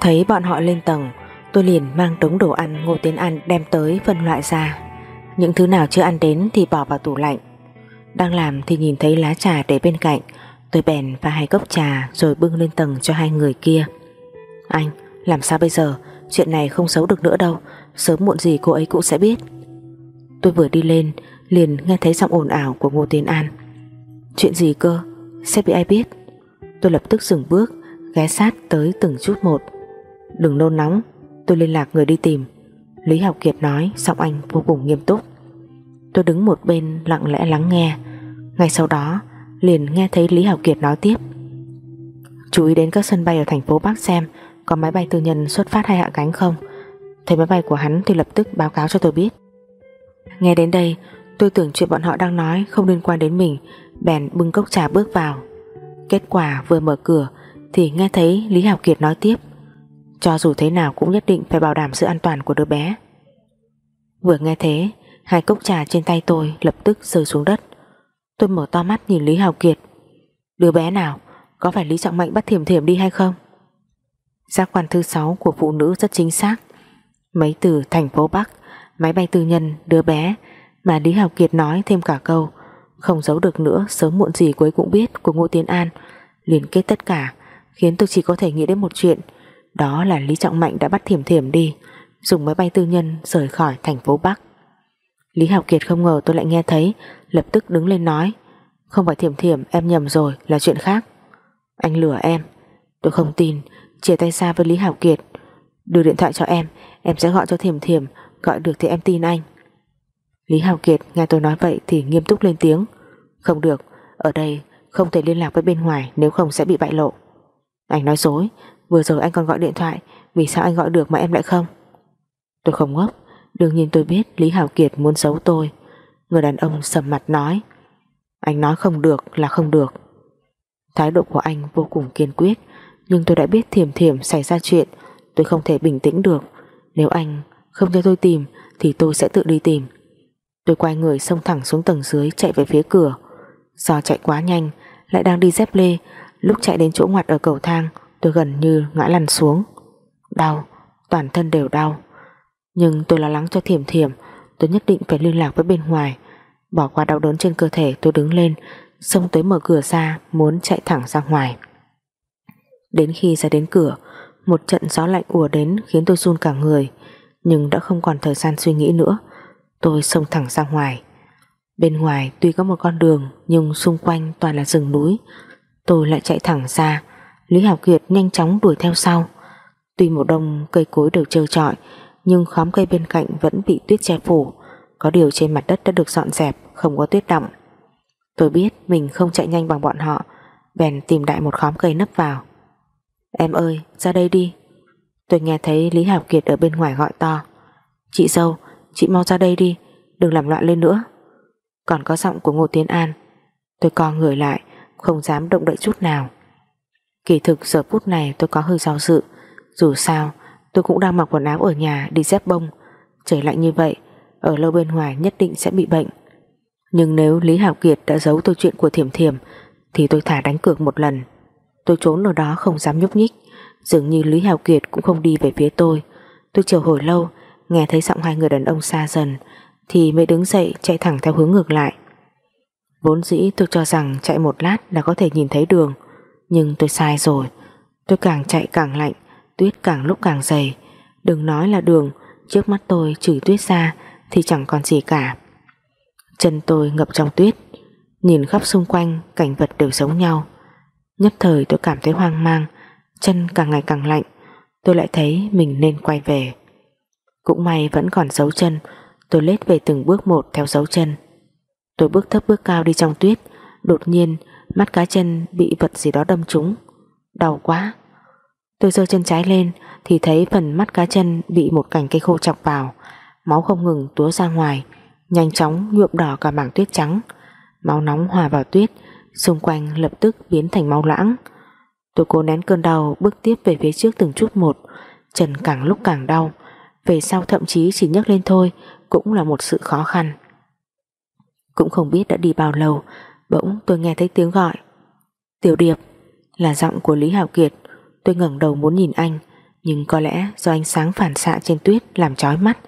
Thấy bọn họ lên tầng, Tôi liền mang đống đồ ăn, Ngô Tiến An đem tới phân loại ra. Những thứ nào chưa ăn đến thì bỏ vào tủ lạnh. Đang làm thì nhìn thấy lá trà để bên cạnh Tôi bèn pha hai cốc trà Rồi bưng lên tầng cho hai người kia. Anh, làm sao bây giờ? Chuyện này không xấu được nữa đâu. Sớm muộn gì cô ấy cũng sẽ biết. Tôi vừa đi lên, liền nghe thấy giọng ồn ào của Ngô Tiến An. Chuyện gì cơ? Sẽ bị ai biết? Tôi lập tức dừng bước, ghé sát tới từng chút một. Đừng nôn nóng, Tôi liên lạc người đi tìm. Lý Học Kiệt nói giọng anh vô cùng nghiêm túc. Tôi đứng một bên lặng lẽ lắng nghe. Ngay sau đó liền nghe thấy Lý Hảo Kiệt nói tiếp. Chú ý đến các sân bay ở thành phố Bắc xem, Có máy bay tư nhân xuất phát hay hạ cánh không? Thấy máy bay của hắn thì lập tức báo cáo cho tôi biết. Nghe đến đây, Tôi tưởng chuyện bọn họ đang nói Không liên quan đến mình, Bèn bưng cốc trà bước vào. Kết quả vừa mở cửa Thì nghe thấy Lý Hảo Kiệt nói tiếp, cho dù thế nào cũng nhất định phải bảo đảm sự an toàn của đứa bé. Vừa nghe thế, Hai cốc trà trên tay tôi lập tức rơi xuống đất. Tôi mở to mắt nhìn Lý Hào Kiệt. Đứa bé nào? Có phải Lý Trọng Mạnh bắt thiểm thiểm đi hay không? Giác quan thứ sáu của phụ nữ rất chính xác. Mấy từ thành phố Bắc Máy bay tư nhân, đứa bé Mà Lý Hào Kiệt nói thêm cả câu Không giấu được nữa Sớm muộn gì cuối cũng biết của Ngô Tiến An Liên kết tất cả Khiến tôi chỉ có thể nghĩ đến một chuyện đó là Lý Trọng Mạnh đã bắt Thiểm Thiểm đi Dùng máy bay tư nhân rời khỏi thành phố Bắc. Lý Học Kiệt không ngờ tôi lại nghe thấy Lập tức đứng lên nói, Không phải Thiểm Thiểm, em nhầm rồi, Là chuyện khác. Anh lừa em. Tôi không tin, Chia tay xa với Lý hảo Kiệt. Đưa điện thoại cho em Em sẽ gọi cho Thiểm Thiểm, Gọi được thì em tin anh. Lý hảo Kiệt nghe tôi nói vậy thì nghiêm túc lên tiếng, Không được, Ở đây không thể liên lạc với bên ngoài Nếu không sẽ bị bại lộ. Anh nói dối, Vừa rồi anh còn gọi điện thoại, Vì sao anh gọi được mà em lại không? Tôi không ngốc, Đương nhiên tôi biết Lý Hảo Kiệt muốn giấu tôi Người đàn ông sầm mặt nói Anh nói không được là không được. Thái độ của anh vô cùng kiên quyết Nhưng tôi đã biết thiểm thiểm xảy ra chuyện Tôi không thể bình tĩnh được. Nếu anh không cho tôi tìm Thì tôi sẽ tự đi tìm. Tôi quay người xông thẳng xuống tầng dưới Chạy về phía cửa. Do chạy quá nhanh Lại đang đi dép lê Lúc chạy đến chỗ ngoặt ở cầu thang Tôi gần như ngã lăn xuống. Đau, toàn thân đều đau. Nhưng tôi lo lắng cho thiểm thiểm Tôi nhất định phải liên lạc với bên ngoài. Bỏ qua đau đớn trên cơ thể, tôi đứng lên, Xông tới mở cửa ra, Muốn chạy thẳng ra ngoài. Đến khi ra đến cửa, Một trận gió lạnh ùa đến khiến tôi run cả người, Nhưng đã không còn thời gian suy nghĩ nữa. Tôi xông thẳng ra ngoài. Bên ngoài tuy có một con đường, Nhưng xung quanh toàn là rừng núi. Tôi lại chạy thẳng ra. Lý Hảo Kiệt nhanh chóng đuổi theo sau. Tuy một đông cây cối đều trơ trọi nhưng khóm cây bên cạnh vẫn bị tuyết che phủ. Có điều trên mặt đất đã được dọn dẹp, Không có tuyết đọng Tôi biết mình không chạy nhanh bằng bọn họ, Bèn tìm đại một khóm cây nấp vào. Em ơi, ra đây đi. Tôi nghe thấy Lý Hảo Kiệt ở bên ngoài gọi to. Chị dâu, Chị mau ra đây đi, Đừng làm loạn lên nữa. Còn có giọng của Ngô Tiến An. Tôi co người lại, Không dám động đậy chút nào. Kỳ thực giờ phút này tôi có hơi do dự. Dù sao tôi cũng đang mặc quần áo ở nhà đi dép bông. Trời lạnh như vậy, Ở lâu bên ngoài nhất định sẽ bị bệnh. Nhưng nếu Lý Hảo Kiệt đã giấu tôi chuyện của Thiểm Thiểm, Thì tôi thả đánh cược một lần. Tôi trốn ở đó không dám nhúc nhích. Dường như Lý Hảo Kiệt cũng không đi về phía tôi. Tôi chờ hồi lâu, Nghe thấy giọng hai người đàn ông xa dần, Thì mới đứng dậy chạy thẳng theo hướng ngược lại. Vốn dĩ tôi cho rằng chạy một lát là có thể nhìn thấy đường, nhưng tôi sai rồi. Tôi càng chạy càng lạnh Tuyết càng lúc càng dày. Đừng nói là đường, Trước mắt tôi trừ tuyết ra Thì chẳng còn gì cả. Chân tôi ngập trong tuyết, Nhìn khắp xung quanh cảnh vật đều giống nhau. Nhất thời tôi cảm thấy hoang mang, Chân càng ngày càng lạnh, Tôi lại thấy mình nên quay về. Cũng may vẫn còn dấu chân, Tôi lết về từng bước một theo dấu chân. Tôi bước thấp bước cao đi trong tuyết, Đột nhiên Mắt cá chân bị vật gì đó đâm trúng. Đau quá. Tôi giơ chân trái lên, Thì thấy phần mắt cá chân bị một cành cây khô chọc vào. Máu không ngừng túa ra ngoài, Nhanh chóng nhuộm đỏ cả mảng tuyết trắng. Máu nóng hòa vào tuyết, Xung quanh lập tức biến thành máu loãng. Tôi cố nén cơn đau bước tiếp về phía trước từng chút một. Chân càng lúc càng đau, Về sau thậm chí chỉ nhấc lên thôi, Cũng là một sự khó khăn. Cũng không biết đã đi bao lâu, Bỗng tôi nghe thấy tiếng gọi. Tiểu Điệp Là giọng của Lý hảo Kiệt. Tôi ngẩng đầu muốn nhìn anh Nhưng có lẽ do ánh sáng phản xạ trên tuyết Làm chói mắt.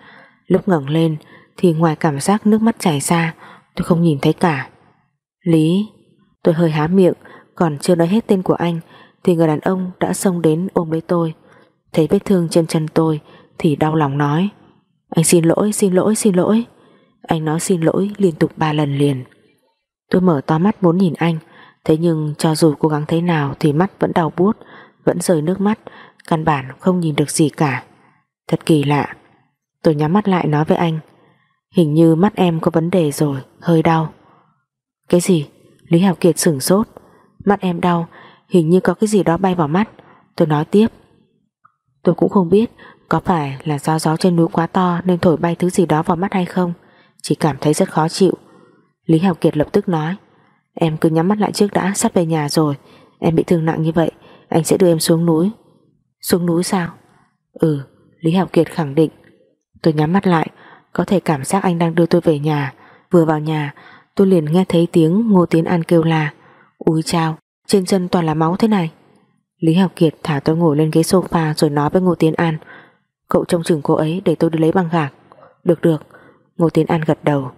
Lúc ngẩng lên thì ngoài cảm giác nước mắt chảy ra Tôi không nhìn thấy cả. Lý Tôi hơi há miệng Còn chưa nói hết tên của anh Thì người đàn ông đã xông đến ôm lấy tôi. Thấy vết thương trên chân tôi Thì đau lòng nói Anh xin lỗi, xin lỗi, xin lỗi. Anh nói xin lỗi liên tục ba lần liền. Tôi mở to mắt muốn nhìn anh Thế nhưng cho dù cố gắng thế nào Thì mắt vẫn đau buốt. Vẫn rơi nước mắt, Căn bản không nhìn được gì cả. Thật kỳ lạ, Tôi nhắm mắt lại nói với anh, Hình như mắt em có vấn đề rồi, Hơi đau. Cái gì? Lý Hào Kiệt sửng sốt. Mắt em đau, Hình như có cái gì đó bay vào mắt. Tôi nói tiếp. Tôi cũng không biết Có phải là do gió trên núi quá to Nên thổi bay thứ gì đó vào mắt hay không. Chỉ cảm thấy rất khó chịu. Lý Hào Kiệt lập tức nói, Em cứ nhắm mắt lại trước đã, sắp về nhà rồi. Em bị thương nặng như vậy anh sẽ đưa em xuống núi. Xuống núi sao? Ừ Lý Học Kiệt khẳng định. Tôi nhắm mắt lại, Có thể cảm giác anh đang đưa tôi về nhà. Vừa vào nhà, tôi liền nghe thấy tiếng Ngô Tiến An kêu là Úi chao, trên chân toàn là máu thế này. Lý Học Kiệt thả tôi ngồi lên ghế sofa Rồi nói với Ngô Tiến An. Cậu trông chừng cô ấy để tôi đi lấy băng gạc. Được được. Ngô Tiến An gật đầu.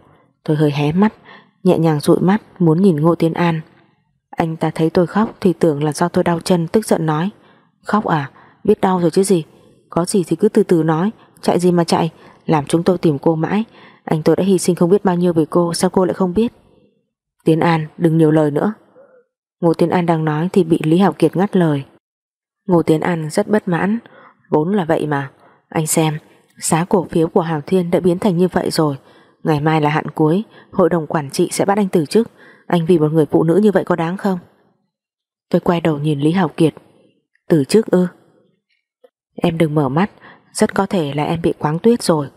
Tôi hơi hé mắt, Nhẹ nhàng dụi mắt muốn nhìn Ngô Tiến An. Anh ta thấy tôi khóc thì tưởng là do tôi đau chân, Tức giận nói. Khóc à? Biết đau rồi chứ gì? Có gì thì cứ từ từ nói. Chạy gì mà chạy? Làm chúng tôi tìm cô mãi. Anh tôi đã hy sinh không biết bao nhiêu về cô, Sao cô lại không biết? Tiến An, đừng nhiều lời nữa. Ngô Tiến An đang nói thì bị Lý Hảo Kiệt ngắt lời. Ngô Tiến An rất bất mãn. Vốn là vậy mà. Anh xem, Giá cổ phiếu của Hào Thiên đã biến thành như vậy rồi. Ngày mai là hạn cuối. Hội đồng quản trị sẽ bắt anh từ chức. Anh vì một người phụ nữ như vậy có đáng không? Tôi quay đầu nhìn Lý Hảo Kiệt. Từ trước ư? Em đừng mở mắt, Rất có thể là em bị quáng tuyết rồi.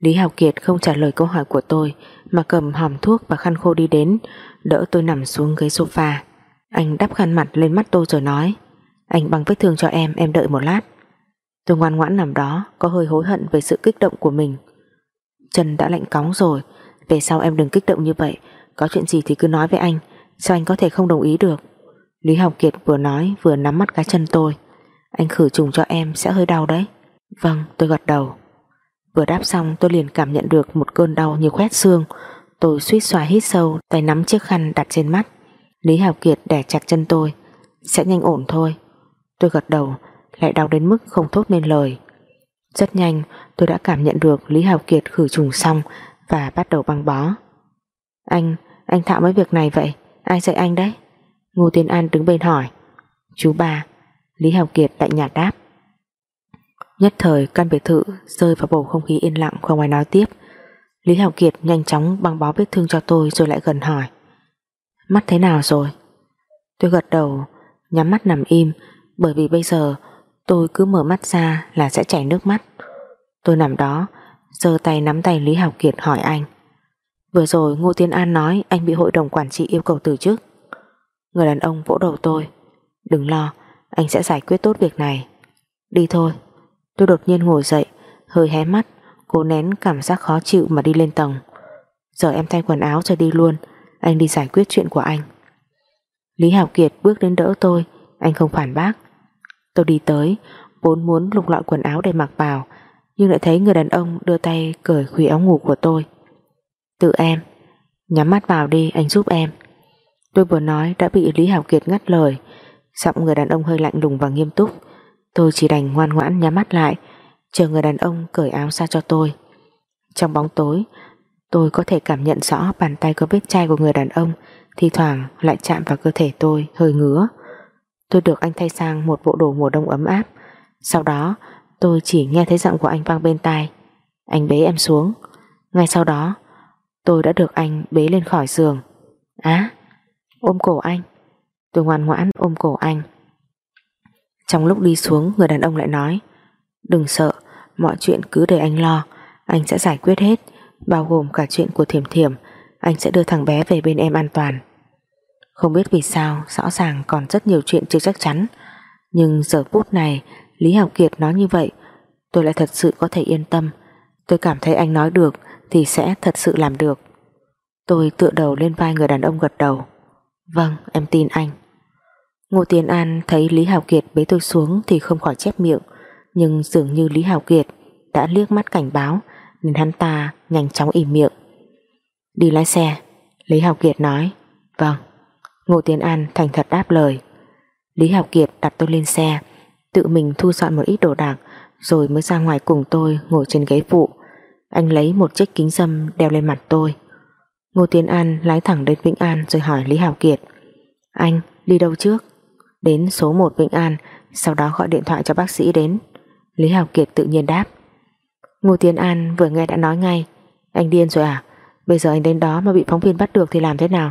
Lý hảo Kiệt không trả lời câu hỏi của tôi, Mà cầm hòm thuốc và khăn khô đi đến, Đỡ tôi nằm xuống ghế sofa. Anh đắp khăn mặt lên mắt tôi rồi nói, Anh băng vết thương cho em Em đợi một lát. Tôi ngoan ngoãn nằm đó, Có hơi hối hận về sự kích động của mình. Chân đã lạnh cóng rồi, Về sau em đừng kích động như vậy có chuyện gì thì cứ nói với anh, Sao anh có thể không đồng ý được? Lý Học Kiệt vừa nói, vừa nắm mắt cái chân tôi. Anh khử trùng cho em sẽ hơi đau đấy. Vâng tôi gật đầu. Vừa đáp xong, tôi liền cảm nhận được một cơn đau như khoét xương. Tôi suýt xòa hít sâu, Tay nắm chiếc khăn đặt trên mắt. Lý Học Kiệt đè chặt chân tôi. Sẽ nhanh ổn thôi. Tôi gật đầu, lại đau đến mức không thốt nên lời. Rất nhanh, tôi đã cảm nhận được Lý Hào Kiệt khử trùng xong Và bắt đầu băng bó. Anh, anh thạo mấy việc này vậy Ai dạy anh đấy Ngô Tiến An đứng bên hỏi Chú ba Lý Hào Kiệt tại nhạt đáp Nhất thời căn biệt thự rơi vào bầu không khí yên lặng không ai nói tiếp. Lý Hào Kiệt nhanh chóng băng bó vết thương cho tôi rồi lại gần hỏi. Mắt thế nào rồi? Tôi gật đầu, nhắm mắt nằm im bởi vì bây giờ tôi cứ mở mắt ra là sẽ chảy nước mắt. Tôi nằm đó, giơ tay nắm tay Lý Hào Kiệt hỏi anh. Vừa rồi Ngô Tiên An nói anh bị hội đồng quản trị yêu cầu từ chức. Người đàn ông vỗ đầu tôi. Đừng lo, anh sẽ giải quyết tốt việc này. Đi thôi. Tôi đột nhiên ngồi dậy Hơi hé mắt Cố nén cảm giác khó chịu mà đi lên tầng Giờ em thay quần áo rồi đi luôn Anh đi giải quyết chuyện của anh Lý Hảo Kiệt bước đến đỡ tôi Anh không phản bác Tôi đi tới Vốn muốn lục lọi quần áo để mặc vào Nhưng lại thấy người đàn ông đưa tay cởi khuy áo ngủ của tôi Tự em. Nhắm mắt vào đi, anh giúp em. Tôi vừa nói đã bị Lý Hảo Kiệt ngắt lời. Giọng người đàn ông hơi lạnh lùng và nghiêm túc. Tôi chỉ đành ngoan ngoãn nhắm mắt lại, Chờ người đàn ông cởi áo ra cho tôi. Trong bóng tối, Tôi có thể cảm nhận rõ bàn tay có vết chai của người đàn ông Thì thoảng lại chạm vào cơ thể tôi, hơi ngứa. Tôi được anh thay sang một bộ đồ mùa đông ấm áp. Sau đó, tôi chỉ nghe thấy giọng của anh vang bên tai. Anh bế em xuống. Ngay sau đó Tôi đã được anh bế lên khỏi giường. Á, Ôm cổ anh. Tôi ngoan ngoãn ôm cổ anh. Trong lúc đi xuống, người đàn ông lại nói, Đừng sợ, Mọi chuyện cứ để anh lo. Anh sẽ giải quyết hết, Bao gồm cả chuyện của thiểm thiểm. Anh sẽ đưa thằng bé về bên em an toàn. Không biết vì sao, Rõ ràng còn rất nhiều chuyện chưa chắc chắn. Nhưng giờ phút này, Lý Học Kiệt nói như vậy, Tôi lại thật sự có thể yên tâm. Tôi cảm thấy anh nói được Thì sẽ thật sự làm được. Tôi tựa đầu lên vai người đàn ông gật đầu. Vâng em tin anh. Ngô Tiến An thấy Lý Hào Kiệt bế tôi xuống Thì không khỏi chép miệng, Nhưng dường như Lý Hào Kiệt Đã liếc mắt cảnh báo Nên hắn ta nhanh chóng im miệng. Đi lái xe, Lý Hào Kiệt nói Vâng. Ngô Tiến An thành thật đáp lời. Lý Hào Kiệt đặt tôi lên xe, Tự mình thu dọn một ít đồ đạc rồi mới ra ngoài cùng tôi ngồi trên ghế phụ. Anh lấy một chiếc kính dâm đeo lên mặt tôi. Ngô Tiến An lái thẳng đến Vĩnh An Rồi hỏi Lý Hào Kiệt. Anh, đi đâu trước? Đến số 1 Vĩnh An, Sau đó gọi điện thoại cho bác sĩ đến. Lý Hào Kiệt tự nhiên đáp. Ngô Tiến An vừa nghe đã nói ngay. Anh điên rồi à? Bây giờ anh đến đó mà bị phóng viên bắt được thì làm thế nào?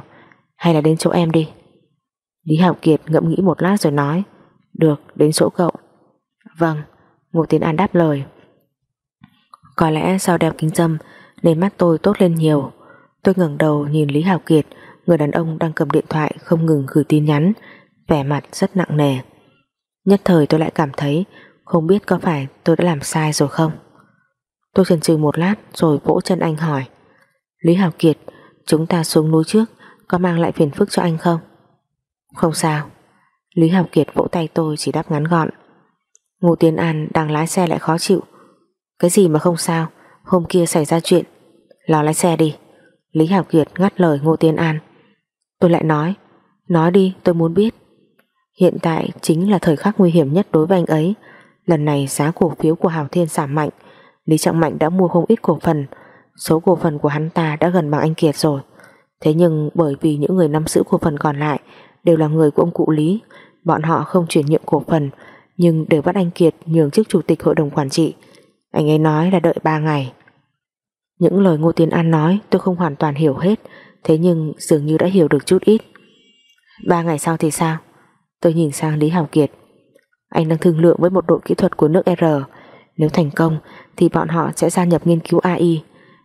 Hay là đến chỗ em đi? Lý Hạo Kiệt ngẫm nghĩ một lát rồi nói. Được, đến chỗ cậu. Vâng. Ngô Tiến An đáp lời. Có lẽ sau đeo kính dâm, Nên mắt tôi tốt lên nhiều. Tôi ngẩng đầu nhìn Lý hảo Kiệt, Người đàn ông đang cầm điện thoại không ngừng gửi tin nhắn, Vẻ mặt rất nặng nề. Nhất thời tôi lại cảm thấy Không biết có phải tôi đã làm sai rồi không. Tôi chần chừ một lát Rồi vỗ chân anh hỏi, Lý Hào Kiệt, Chúng ta xuống núi trước, Có mang lại phiền phức cho anh không? Không sao. Lý Hào Kiệt vỗ tay tôi chỉ đáp ngắn gọn Ngô Tiến An đang lái xe lại khó chịu. Cái gì mà không sao, Hôm kia xảy ra chuyện. Lo lái xe đi. Lý Hảo Kiệt ngắt lời Ngô Tiến An. Tôi lại nói Nói đi, tôi muốn biết. Hiện tại chính là thời khắc nguy hiểm nhất đối với anh ấy. Lần này giá cổ phiếu của Hảo Thiên giảm mạnh. Lý Trọng Mạnh đã mua không ít cổ phần. Số cổ phần của hắn ta đã gần bằng anh Kiệt rồi. Thế nhưng bởi vì những người nắm giữ cổ phần còn lại Đều là người của ông cụ Lý, Bọn họ không chuyển nhượng cổ phần nhưng đều bắt anh Kiệt nhường chức chủ tịch hội đồng quản trị, Anh ấy nói là đợi 3 ngày. Những lời Ngô Tiến An nói tôi không hoàn toàn hiểu hết, Thế nhưng dường như đã hiểu được chút ít. Ba ngày sau thì sao? Tôi nhìn sang Lý Hảo Kiệt. Anh đang thương lượng với một đội kỹ thuật của nước R. Nếu thành công, Thì bọn họ sẽ gia nhập nghiên cứu AI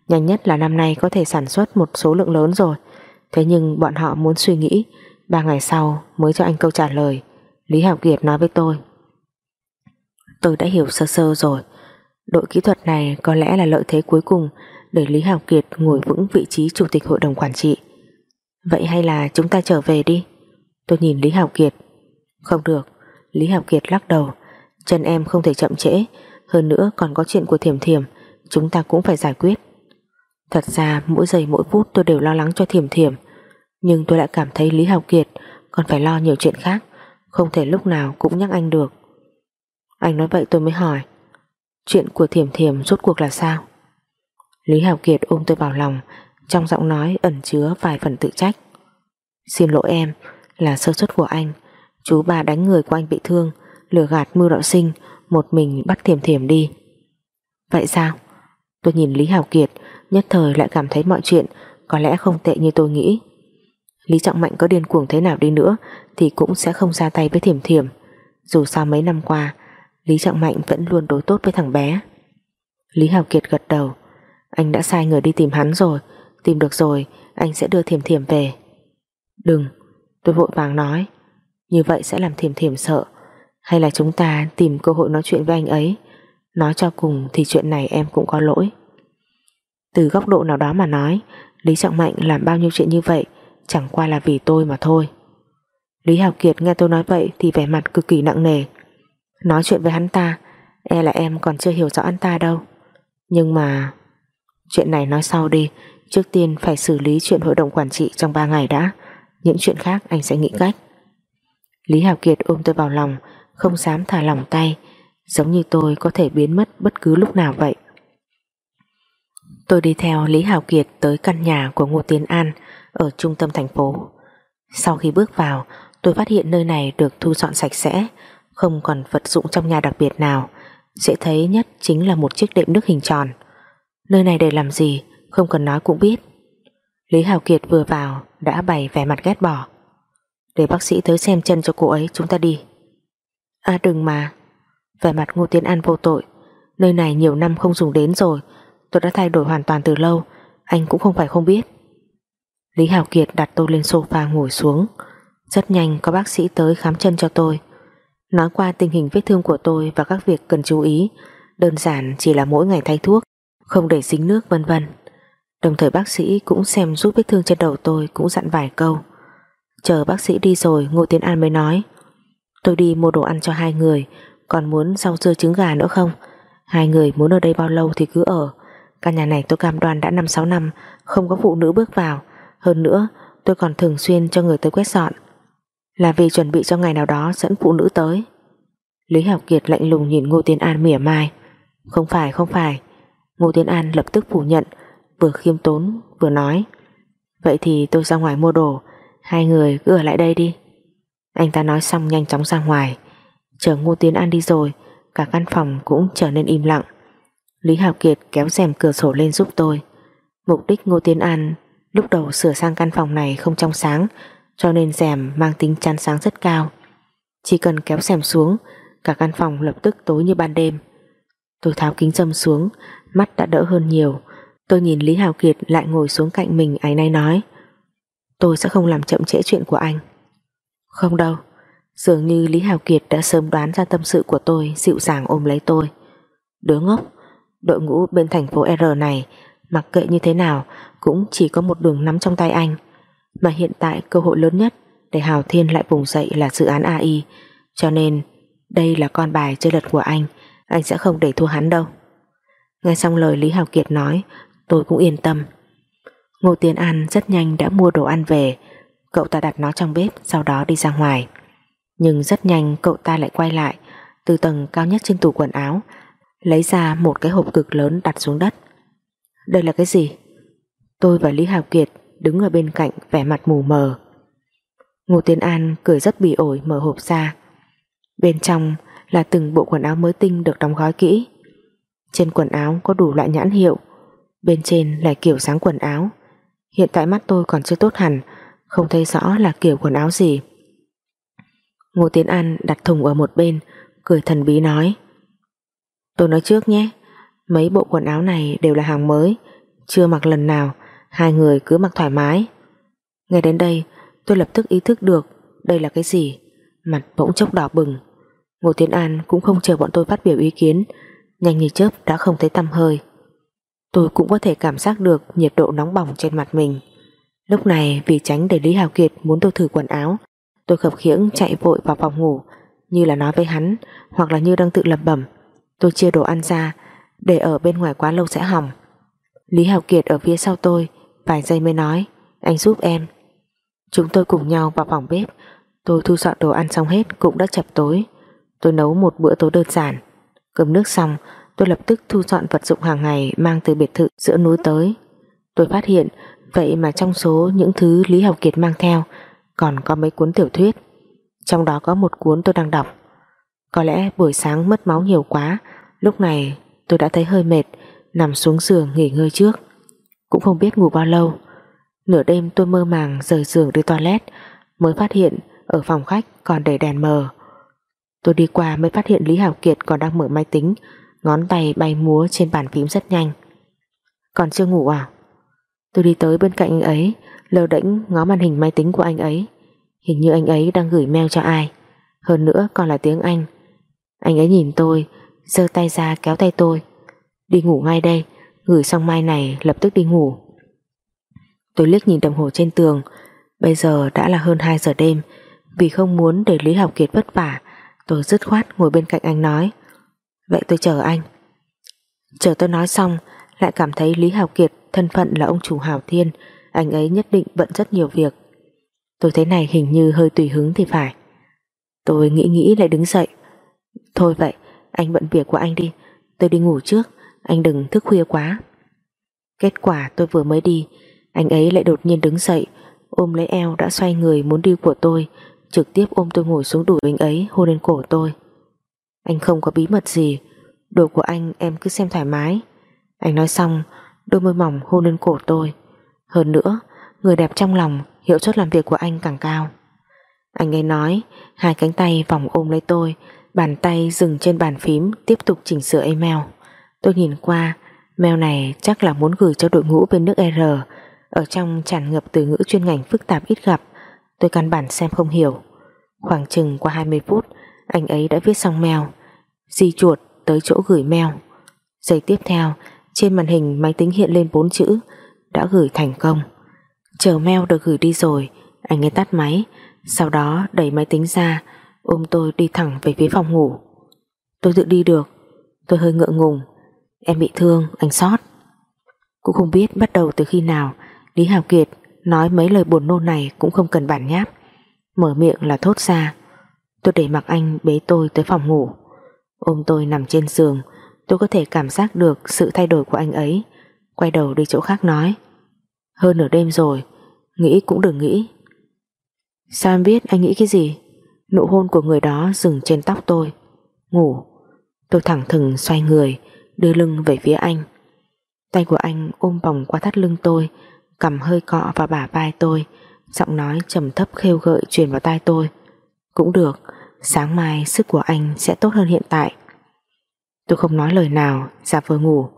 Nhanh nhất là năm nay có thể sản xuất một số lượng lớn rồi. Thế nhưng bọn họ muốn suy nghĩ, Ba ngày sau mới cho anh câu trả lời. Lý Hảo Kiệt nói với tôi. Tôi đã hiểu sơ sơ rồi. Đội kỹ thuật này có lẽ là lợi thế cuối cùng Để Lý Hảo Kiệt ngồi vững vị trí chủ tịch hội đồng quản trị. Vậy hay là chúng ta trở về đi? Tôi nhìn Lý Hảo Kiệt. Không được. Lý Hảo Kiệt lắc đầu. Chân em không thể chậm trễ. Hơn nữa còn có chuyện của Thiểm Thiểm. Chúng ta cũng phải giải quyết. Thật ra mỗi giây mỗi phút tôi đều lo lắng cho thiểm thiểm. Nhưng tôi lại cảm thấy Lý Hào Kiệt Còn phải lo nhiều chuyện khác. Không thể lúc nào cũng nhắc anh được. Anh nói vậy tôi mới hỏi Chuyện của thiểm thiểm rốt cuộc là sao? Lý Hào Kiệt ôm tôi vào lòng Trong giọng nói ẩn chứa vài phần tự trách. Xin lỗi em Là sơ suất của anh. Chú bà đánh người của anh bị thương Lừa gạt mưu đạo sinh Một mình bắt thiểm thiểm đi. Vậy sao? Tôi nhìn Lý Hào Kiệt nhất thời lại cảm thấy mọi chuyện có lẽ không tệ như tôi nghĩ. Lý Trọng Mạnh có điên cuồng thế nào đi nữa thì cũng sẽ không ra tay với Thiểm Thiểm. Dù sao mấy năm qua, Lý Trọng Mạnh vẫn luôn đối tốt với thằng bé. Lý Hào Kiệt gật đầu, anh đã sai người đi tìm hắn rồi, tìm được rồi, anh sẽ đưa Thiểm Thiểm về. Đừng, tôi vội vàng nói, như vậy sẽ làm Thiểm Thiểm sợ, hay là chúng ta tìm cơ hội nói chuyện với anh ấy, nói cho cùng thì chuyện này em cũng có lỗi. Từ góc độ nào đó mà nói Lý Trọng Mạnh làm bao nhiêu chuyện như vậy Chẳng qua là vì tôi mà thôi. Lý Hào Kiệt nghe tôi nói vậy Thì vẻ mặt cực kỳ nặng nề. Nói chuyện với hắn ta E là em còn chưa hiểu rõ hắn ta đâu. Nhưng mà Chuyện này nói sau đi Trước tiên phải xử lý chuyện hội đồng quản trị trong 3 ngày đã. Những chuyện khác anh sẽ nghĩ cách. Lý Hào Kiệt ôm tôi vào lòng Không dám thả lỏng tay Giống như tôi có thể biến mất bất cứ lúc nào vậy. Tôi đi theo Lý Hào Kiệt tới căn nhà của Ngô Tiến An ở trung tâm thành phố. Sau khi bước vào, tôi phát hiện nơi này được thu dọn sạch sẽ, không còn vật dụng trong nhà đặc biệt nào. Dễ thấy nhất chính là một chiếc đệm nước hình tròn. Nơi này để làm gì, không cần nói cũng biết. Lý Hào Kiệt vừa vào đã bày vẻ mặt ghét bỏ. Để bác sĩ tới xem chân cho cô ấy chúng ta đi. À đừng mà. Vẻ mặt Ngô Tiến An vô tội. Nơi này nhiều năm không dùng đến rồi Tôi đã thay đổi hoàn toàn từ lâu Anh cũng không phải không biết Lý Hào Kiệt đặt tôi lên sofa ngồi xuống Rất nhanh có bác sĩ tới khám chân cho tôi Nói qua tình hình vết thương của tôi Và các việc cần chú ý. Đơn giản chỉ là mỗi ngày thay thuốc, Không để dính nước, vân vân. Đồng thời bác sĩ cũng xem giúp vết thương trên đầu tôi Cũng dặn vài câu. Chờ bác sĩ đi rồi, Ngô Tiến An mới nói, Tôi đi mua đồ ăn cho hai người, Còn muốn rau dưa trứng gà nữa không? Hai người muốn ở đây bao lâu thì cứ ở. Căn nhà này tôi cam đoan đã 5-6 năm, Không có phụ nữ bước vào. Hơn nữa, tôi còn thường xuyên cho người tới quét dọn. Là vì chuẩn bị cho ngày nào đó Dẫn phụ nữ tới. Lý Học Kiệt lạnh lùng nhìn Ngô Tiến An mỉa mai. Không phải không phải. Ngô Tiến An lập tức phủ nhận, Vừa khiêm tốn, vừa nói. Vậy thì tôi ra ngoài mua đồ, Hai người cứ ở lại đây đi. Anh ta nói xong nhanh chóng ra ngoài. Chờ Ngô Tiến An đi rồi, Cả căn phòng cũng trở nên im lặng. Lý Hào Kiệt kéo rèm cửa sổ lên giúp tôi. Mục đích Ngô Tiến An Lúc đầu sửa sang căn phòng này không trong sáng cho nên rèm mang tính chắn sáng rất cao. Chỉ cần kéo rèm xuống, Cả căn phòng lập tức tối như ban đêm. Tôi tháo kính dâm xuống, Mắt đã đỡ hơn nhiều. Tôi nhìn Lý Hào Kiệt lại ngồi xuống cạnh mình Ánh nay nói, Tôi sẽ không làm chậm trễ chuyện của anh. Không đâu, Dường như Lý Hào Kiệt đã sớm đoán ra tâm sự của tôi, Dịu dàng ôm lấy tôi. Đứa ngốc, Đội ngũ bên thành phố R này, Mặc kệ như thế nào, Cũng chỉ có một đường nắm trong tay anh. Mà hiện tại cơ hội lớn nhất Để Hào Thiên lại vùng dậy là dự án AI Cho nên, Đây là con bài chơi lật của anh Anh sẽ không để thua hắn đâu. Nghe xong lời Lý Hào Kiệt nói, Tôi cũng yên tâm. Ngô Tiến An rất nhanh đã mua đồ ăn về. Cậu ta đặt nó trong bếp, Sau đó đi ra ngoài. Nhưng rất nhanh cậu ta lại quay lại, Từ tầng cao nhất trên tủ quần áo, Lấy ra một cái hộp cực lớn đặt xuống đất. Đây là cái gì? Tôi và Lý Hào Kiệt Đứng ở bên cạnh vẻ mặt mù mờ. Ngô Tiến An cười rất bỉ ổi mở hộp ra. Bên trong là từng bộ quần áo mới tinh được đóng gói kỹ. Trên quần áo có đủ loại nhãn hiệu, Bên trên là kiểu dáng quần áo. Hiện tại mắt tôi còn chưa tốt hẳn, Không thấy rõ là kiểu quần áo gì. Ngô Tiến An đặt thùng ở một bên, Cười thần bí nói, Tôi nói trước nhé, Mấy bộ quần áo này đều là hàng mới, Chưa mặc lần nào Hai người cứ mặc thoải mái Nghe đến đây tôi lập tức ý thức được Đây là cái gì Mặt bỗng chốc đỏ bừng Ngô Tiến An cũng không chờ bọn tôi phát biểu ý kiến Nhanh như chớp đã không thấy tăm hơi Tôi cũng có thể cảm giác được nhiệt độ nóng bỏng trên mặt mình. Lúc này vì tránh để Lý Hào Kiệt muốn tôi thử quần áo, tôi khập khiễng chạy vội vào phòng ngủ, như là nói với hắn, hoặc là như đang tự lẩm bẩm. Tôi chia đồ ăn ra, để ở bên ngoài quá lâu sẽ hỏng. Lý Hào Kiệt ở phía sau tôi, vài giây mới nói, anh giúp em. Chúng tôi cùng nhau vào phòng bếp, tôi thu dọn đồ ăn xong hết cũng đã chập tối. Tôi nấu một bữa tối đơn giản, cơm nước xong, tôi lập tức thu dọn vật dụng hàng ngày mang từ biệt thự giữa núi tới. Tôi phát hiện vậy mà trong số những thứ Lý Học Kiệt mang theo còn có mấy cuốn tiểu thuyết. Trong đó có một cuốn tôi đang đọc. Có lẽ buổi sáng mất máu nhiều quá, lúc này tôi đã thấy hơi mệt, nằm xuống giường nghỉ ngơi trước. Cũng không biết ngủ bao lâu. Nửa đêm tôi mơ màng rời giường đi toilet, mới phát hiện ở phòng khách còn để đèn mờ. Tôi đi qua mới phát hiện Lý Hảo Kiệt còn đang mở máy tính Ngón tay bay múa trên bàn phím rất nhanh. Còn chưa ngủ à? Tôi đi tới bên cạnh anh ấy lờ đễnh ngó màn hình máy tính của anh ấy. Hình như anh ấy đang gửi mail cho ai. Hơn nữa còn là tiếng Anh. Anh ấy nhìn tôi giơ tay ra kéo tay tôi. Đi ngủ ngay đây. Gửi xong mai này lập tức đi ngủ. Tôi liếc nhìn đồng hồ trên tường. Bây giờ đã là hơn 2 giờ đêm. Vì không muốn để Lý Học Kiệt vất vả, Tôi dứt khoát ngồi bên cạnh anh nói, Vậy tôi chờ anh. Chờ tôi nói xong, Lại cảm thấy Lý Học Kiệt thân phận là ông chủ Hào Thiên, Anh ấy nhất định bận rất nhiều việc. Tôi thấy này hình như hơi tùy hứng thì phải. Tôi nghĩ nghĩ lại đứng dậy. Thôi vậy, Anh bận việc của anh đi, Tôi đi ngủ trước. Anh đừng thức khuya quá. Kết quả tôi vừa mới đi, Anh ấy lại đột nhiên đứng dậy, Ôm lấy eo đã xoay người muốn đi của tôi, Trực tiếp ôm tôi ngồi xuống đùi anh ấy, Hôn lên cổ tôi. Anh không có bí mật gì, Đồ của anh em cứ xem thoải mái. Anh nói xong, Đôi môi mỏng hôn lên cổ tôi. Hơn nữa, Người đẹp trong lòng, Hiệu suất làm việc của anh càng cao. Anh ấy nói, Hai cánh tay vòng ôm lấy tôi, Bàn tay dừng trên bàn phím, Tiếp tục chỉnh sửa email. Tôi nhìn qua Mail này chắc là muốn gửi cho đội ngũ bên nước R. Ở trong tràn ngập từ ngữ chuyên ngành phức tạp ít gặp, Tôi căn bản xem không hiểu. Khoảng chừng qua 20 phút, Anh ấy đã viết xong mail Di chuột tới chỗ gửi mail Giây tiếp theo, Trên màn hình máy tính hiện lên bốn chữ, Đã gửi thành công. Chờ mail được gửi đi rồi, Anh ấy tắt máy, Sau đó đẩy máy tính ra, Ôm tôi đi thẳng về phía phòng ngủ. Tôi tự đi được. Tôi hơi ngượng ngùng Em bị thương, anh sót. Cũng không biết bắt đầu từ khi nào Lý Hào Kiệt nói mấy lời buồn nôn này Cũng không cần bản nháp. Mở miệng là thốt ra Tôi để mặc anh bế tôi tới phòng ngủ. Ôm tôi nằm trên giường Tôi có thể cảm giác được sự thay đổi của anh ấy. Quay đầu đi chỗ khác nói Hơn nửa đêm rồi Nghĩ cũng đừng nghĩ. Sao em biết anh nghĩ cái gì? Nụ hôn của người đó dừng trên tóc tôi. Ngủ. Tôi thẳng thừng xoay người Đưa lưng về phía anh. Tay của anh ôm vòng qua thắt lưng tôi, Cầm hơi cọ vào bả vai tôi, Giọng nói trầm thấp khêu gợi truyền vào tai tôi. Cũng được, Sáng mai sức của anh sẽ tốt hơn hiện tại. Tôi không nói lời nào Giả vừa ngủ.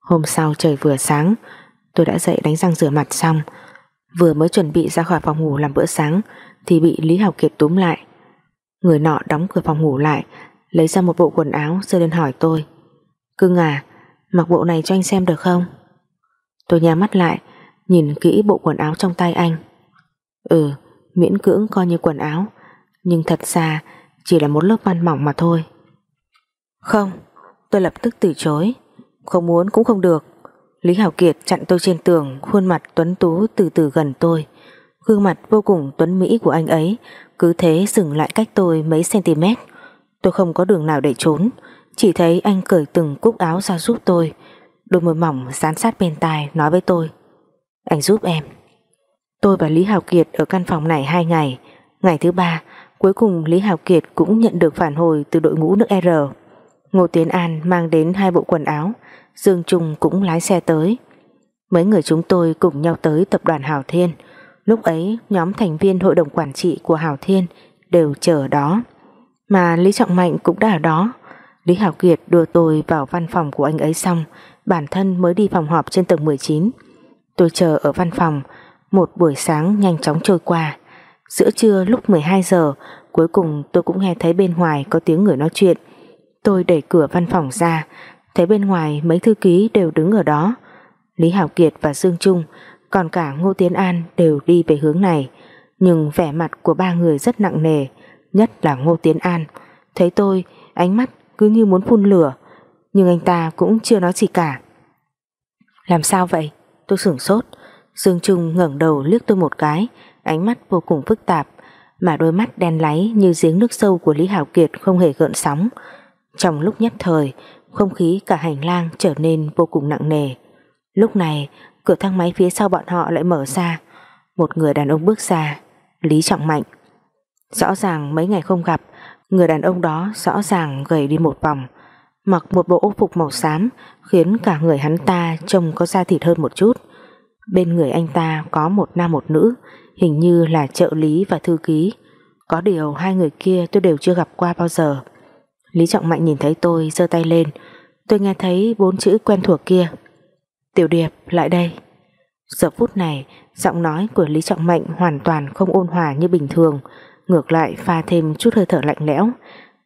Hôm sau trời vừa sáng, Tôi đã dậy đánh răng rửa mặt xong. Vừa mới chuẩn bị ra khỏi phòng ngủ làm bữa sáng, Thì bị Lý Học Kiệt túm lại. Người nọ đóng cửa phòng ngủ lại, Lấy ra một bộ quần áo Rồi lên hỏi tôi. Cưng à mặc bộ này cho anh xem được không? Tôi nhắm mắt lại, Nhìn kỹ bộ quần áo trong tay anh. Ừ miễn cưỡng coi như quần áo, Nhưng thật ra Chỉ là một lớp văn mỏng mà thôi. Không, Tôi lập tức từ chối. Không muốn cũng không được. Lý Hảo Kiệt chặn tôi trên tường, Khuôn mặt tuấn tú từ từ gần tôi. Gương mặt vô cùng tuấn mỹ của anh ấy Cứ thế dừng lại cách tôi mấy cm Tôi không có đường nào để trốn. Chỉ thấy anh cởi từng cúc áo ra giúp tôi. Đôi môi mỏng dán sát bên tai, Nói với tôi, Anh giúp em. Tôi và Lý Hào Kiệt ở căn phòng này hai ngày. Ngày thứ ba, Cuối cùng Lý Hào Kiệt cũng nhận được phản hồi Từ đội ngũ nước R. Ngô Tiến An mang đến hai bộ quần áo, Dương Trung cũng lái xe tới. Mấy người chúng tôi cùng nhau tới tập đoàn Hảo Thiên. Lúc ấy, nhóm thành viên hội đồng quản trị của Hảo Thiên đều chờ ở đó. Mà Lý Trọng Mạnh cũng đã ở đó. Lý Hảo Kiệt đưa tôi vào văn phòng của anh ấy xong, Bản thân mới đi phòng họp trên tầng 19 Tôi chờ ở văn phòng, Một buổi sáng nhanh chóng trôi qua. Giữa trưa lúc 12 giờ, Cuối cùng tôi cũng nghe thấy bên ngoài có tiếng người nói chuyện. Tôi đẩy cửa văn phòng ra, Thấy bên ngoài mấy thư ký đều đứng ở đó. Lý Hảo Kiệt và Dương Trung, Còn cả Ngô Tiến An đều đi về hướng này. Nhưng vẻ mặt của ba người rất nặng nề, Nhất là Ngô Tiến An. Thấy tôi, ánh mắt cứ như muốn phun lửa, Nhưng anh ta cũng chưa nói gì cả. Làm sao vậy? Tôi sửng sốt. Dương Trung ngẩng đầu liếc tôi một cái, Ánh mắt vô cùng phức tạp, Mà đôi mắt đen láy như giếng nước sâu của Lý Hảo Kiệt không hề gợn sóng. Trong lúc nhất thời, Không khí cả hành lang trở nên vô cùng nặng nề. Lúc này, Cửa thang máy phía sau bọn họ lại mở ra. Một người đàn ông bước ra, Lý Trọng Mạnh. Rõ ràng mấy ngày không gặp Người đàn ông đó rõ ràng gầy đi một vòng, Mặc một bộ ô phục màu xám, Khiến cả người hắn ta Trông có da thịt hơn một chút. Bên người anh ta có một nam một nữ, Hình như là trợ lý và thư ký. Có điều hai người kia tôi đều chưa gặp qua bao giờ. Lý Trọng Mạnh nhìn thấy tôi giơ tay lên, Tôi nghe thấy bốn chữ quen thuộc kia. Tiểu Điệp, lại đây. Giờ phút này, Giọng nói của Lý Trọng Mạnh hoàn toàn không ôn hòa như bình thường. Ngược lại pha thêm chút hơi thở lạnh lẽo.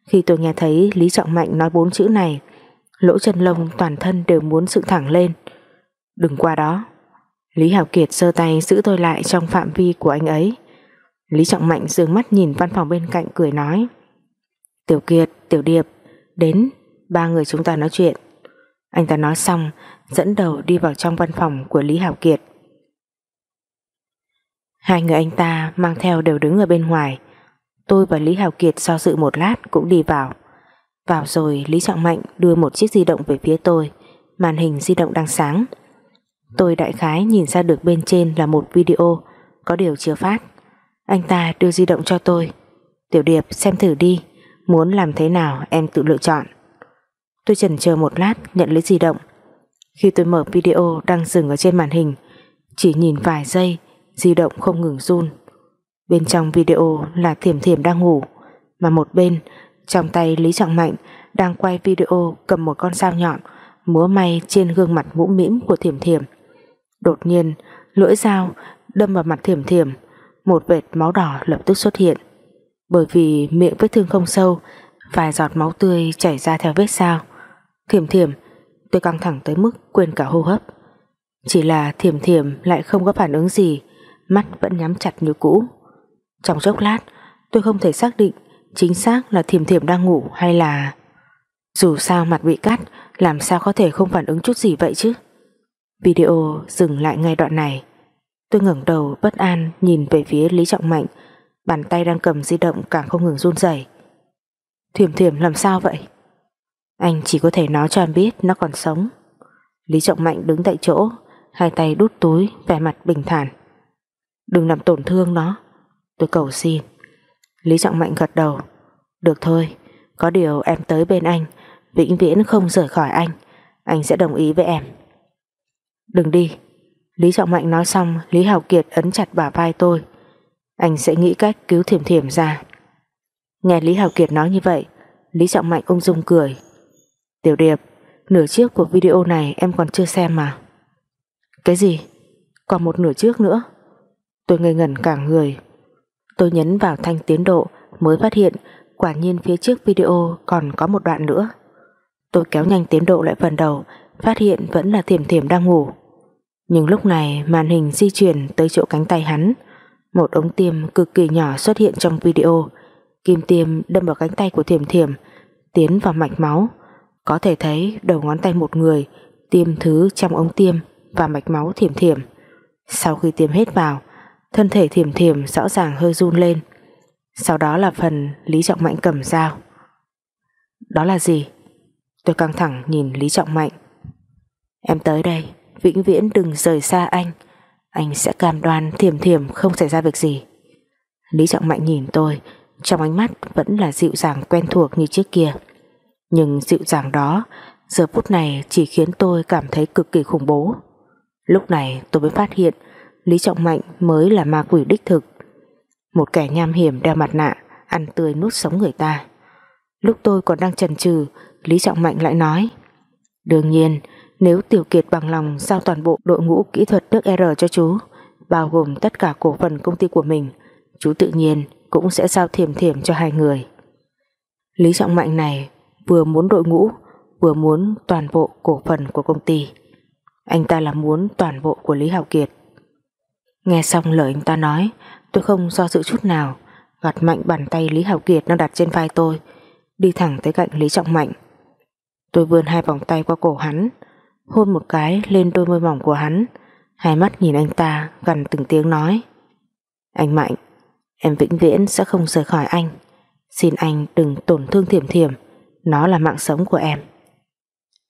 Khi tôi nghe thấy Lý Trọng Mạnh nói bốn chữ này Lỗ chân lông toàn thân đều muốn dựng thẳng lên. Đừng qua đó. Lý Hảo Kiệt giơ tay giữ tôi lại trong phạm vi của anh ấy. Lý Trọng Mạnh dương mắt nhìn văn phòng bên cạnh cười nói Tiểu Kiệt, Tiểu Điệp Đến, ba người chúng ta nói chuyện. Anh ta nói xong Dẫn đầu đi vào trong văn phòng của Lý Hảo Kiệt. Hai người anh ta mang theo đều đứng ở bên ngoài. Tôi và Lý Hảo Kiệt do dự một lát cũng đi vào. Vào rồi, Lý Trọng Mạnh đưa một chiếc di động về phía tôi. Màn hình di động đang sáng. Tôi đại khái nhìn ra được bên trên là một video, Có điều chưa phát. Anh ta đưa di động cho tôi. Tiểu Điệp, xem thử đi. Muốn làm thế nào em tự lựa chọn. Tôi chần chờ một lát, nhận lấy di động. Khi tôi mở video đang dừng ở trên màn hình, Chỉ nhìn vài giây, Di động không ngừng run. Bên trong video là Thiểm Thiểm đang ngủ Mà một bên Trong tay Lý Trọng Mạnh Đang quay video cầm một con dao nhọn Múa may trên gương mặt mũm mĩm của Thiểm Thiểm Đột nhiên lưỡi dao đâm vào mặt Thiểm Thiểm một vệt máu đỏ lập tức xuất hiện. Bởi vì miệng vết thương không sâu, vài giọt máu tươi chảy ra theo vết dao Thiểm thiểm, tôi căng thẳng tới mức quên cả hô hấp. Chỉ là thiểm thiểm lại không có phản ứng gì, mắt vẫn nhắm chặt như cũ. Trong chốc lát, tôi không thể xác định chính xác là thiềm thiềm đang ngủ hay là... Dù sao mặt bị cắt, làm sao có thể không phản ứng chút gì vậy chứ? Video dừng lại ngay đoạn này. Tôi ngẩng đầu bất an nhìn về phía Lý Trọng Mạnh, bàn tay đang cầm di động càng không ngừng run rẩy. Thiểm thiểm làm sao vậy? Anh chỉ có thể nói cho em biết nó còn sống. Lý Trọng Mạnh đứng tại chỗ, hai tay đút túi, vẻ mặt bình thản. Đừng làm tổn thương nó. Tôi cầu xin. Lý Trọng Mạnh gật đầu. Được thôi, có điều em tới bên anh, vĩnh viễn không rời khỏi anh. Anh sẽ đồng ý với em. Đừng đi. Lý Trọng Mạnh nói xong, Lý Hào Kiệt ấn chặt bả vai tôi. Anh sẽ nghĩ cách cứu thiểm thiểm ra. Nghe Lý Hào Kiệt nói như vậy, Lý Trọng Mạnh ung dung cười. Tiểu Điệp, nửa trước của video này em còn chưa xem mà. Cái gì? Còn một nửa trước nữa. Tôi ngây ngẩn cả người. Tôi nhấn vào thanh tiến độ mới phát hiện quả nhiên phía trước video còn có một đoạn nữa. Tôi kéo nhanh tiến độ lại phần đầu, phát hiện vẫn là thiểm thiểm đang ngủ. Nhưng lúc này màn hình di chuyển tới chỗ cánh tay hắn, một ống tiêm cực kỳ nhỏ xuất hiện trong video, kim tiêm đâm vào cánh tay của thiểm thiểm, tiến vào mạch máu. Có thể thấy đầu ngón tay một người tiêm thứ trong ống tiêm và mạch máu thiểm thiểm. Sau khi tiêm hết vào, thân thể thiểm thiểm rõ ràng hơi run lên. Sau đó là phần Lý Trọng Mạnh cầm dao. Đó là gì? Tôi căng thẳng nhìn Lý Trọng Mạnh. Em tới đây, vĩnh viễn đừng rời xa anh. Anh sẽ cam đoan thiểm thiểm không xảy ra việc gì. Lý Trọng Mạnh nhìn tôi, trong ánh mắt vẫn là dịu dàng quen thuộc như trước kia. Nhưng dịu dàng đó, giờ phút này chỉ khiến tôi cảm thấy cực kỳ khủng bố. Lúc này tôi mới phát hiện Lý Trọng Mạnh mới là ma quỷ đích thực. Một kẻ nham hiểm đeo mặt nạ, ăn tươi nuốt sống người ta. Lúc tôi còn đang chần chừ, Lý Trọng Mạnh lại nói Đương nhiên, nếu Tiểu Kiệt bằng lòng giao toàn bộ đội ngũ kỹ thuật nước R cho chú, bao gồm tất cả cổ phần công ty của mình, chú tự nhiên cũng sẽ giao thiểm thiểm cho hai người. Lý Trọng Mạnh này vừa muốn đội ngũ, vừa muốn toàn bộ cổ phần của công ty. Anh ta là muốn toàn bộ của Lý Hào Kiệt. Nghe xong lời anh ta nói, tôi không do dự chút nào, gạt mạnh bàn tay Lý hảo Kiệt đang đặt trên vai tôi, đi thẳng tới cạnh Lý Trọng Mạnh. Tôi vươn hai vòng tay qua cổ hắn, hôn một cái lên đôi môi mỏng của hắn, hai mắt nhìn anh ta gần từng tiếng nói. Anh Mạnh, em vĩnh viễn sẽ không rời khỏi anh. Xin anh đừng tổn thương thiểm thiểm, nó là mạng sống của em.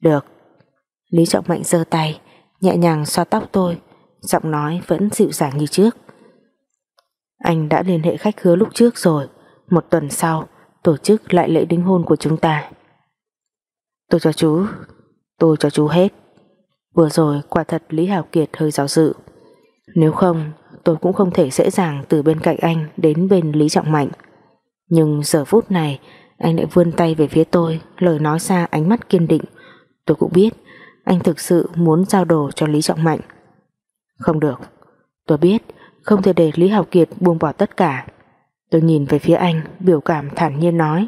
Được. Lý Trọng Mạnh giơ tay, nhẹ nhàng xoa tóc tôi, giọng nói vẫn dịu dàng như trước. Anh đã liên hệ khách hứa lúc trước rồi, một tuần sau tổ chức lại lễ đính hôn của chúng ta. Tôi cho chú, tôi cho chú hết. Vừa rồi quả thật Lý Hào Kiệt hơi giáo dự. Nếu không, tôi cũng không thể dễ dàng từ bên cạnh anh đến bên Lý Trọng Mạnh. Nhưng giờ phút này, anh lại vươn tay về phía tôi, lời nói ra ánh mắt kiên định. Tôi cũng biết, anh thực sự muốn giao đồ cho Lý Trọng Mạnh. Không được, tôi biết, không thể để Lý Hào Kiệt buông bỏ tất cả. Tôi nhìn về phía anh, biểu cảm thản nhiên nói.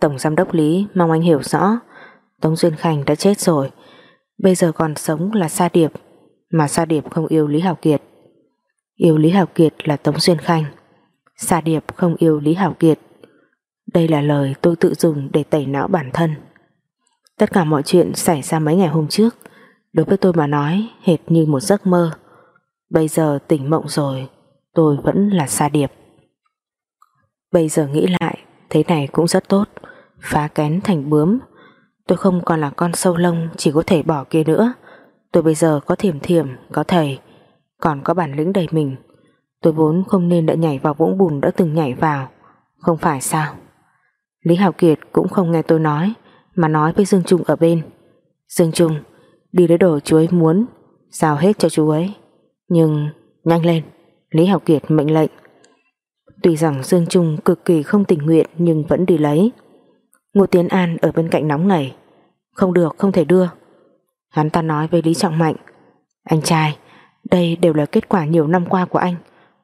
Tổng giám đốc Lý mong anh hiểu rõ, Tống Duyên Khanh đã chết rồi, bây giờ còn sống là Sa Điệp, mà Sa Điệp không yêu Lý Hào Kiệt. Yêu Lý Hào Kiệt là Tống Duyên Khanh, Sa Điệp không yêu Lý Hào Kiệt. Đây là lời tôi tự dùng để tẩy não bản thân. Tất cả mọi chuyện xảy ra mấy ngày hôm trước, đối với tôi mà nói hệt như một giấc mơ. Bây giờ tỉnh mộng rồi, tôi vẫn là Sa Điệp. Bây giờ nghĩ lại, thế này cũng rất tốt, phá kén thành bướm. Tôi không còn là con sâu lông chỉ có thể bỏ kia nữa. Tôi bây giờ có thiểm thiểm, có thầy, còn có bản lĩnh đầy mình. Tôi vốn không nên đã nhảy vào vũng bùn đã từng nhảy vào, không phải sao? Lý Hào Kiệt cũng không nghe tôi nói, mà nói với Dương Trung ở bên. Dương Trung, đi lấy đồ chú ấy muốn, giao hết cho chú ấy. Nhưng, nhanh lên, Lý Hảo Kiệt mệnh lệnh. Tuy rằng Dương Trung cực kỳ không tình nguyện nhưng vẫn đi lấy. Ngô Tiến An ở bên cạnh nóng nảy. Không được, không thể đưa. Hắn ta nói với Lý Trọng Mạnh. Anh trai, đây đều là kết quả nhiều năm qua của anh.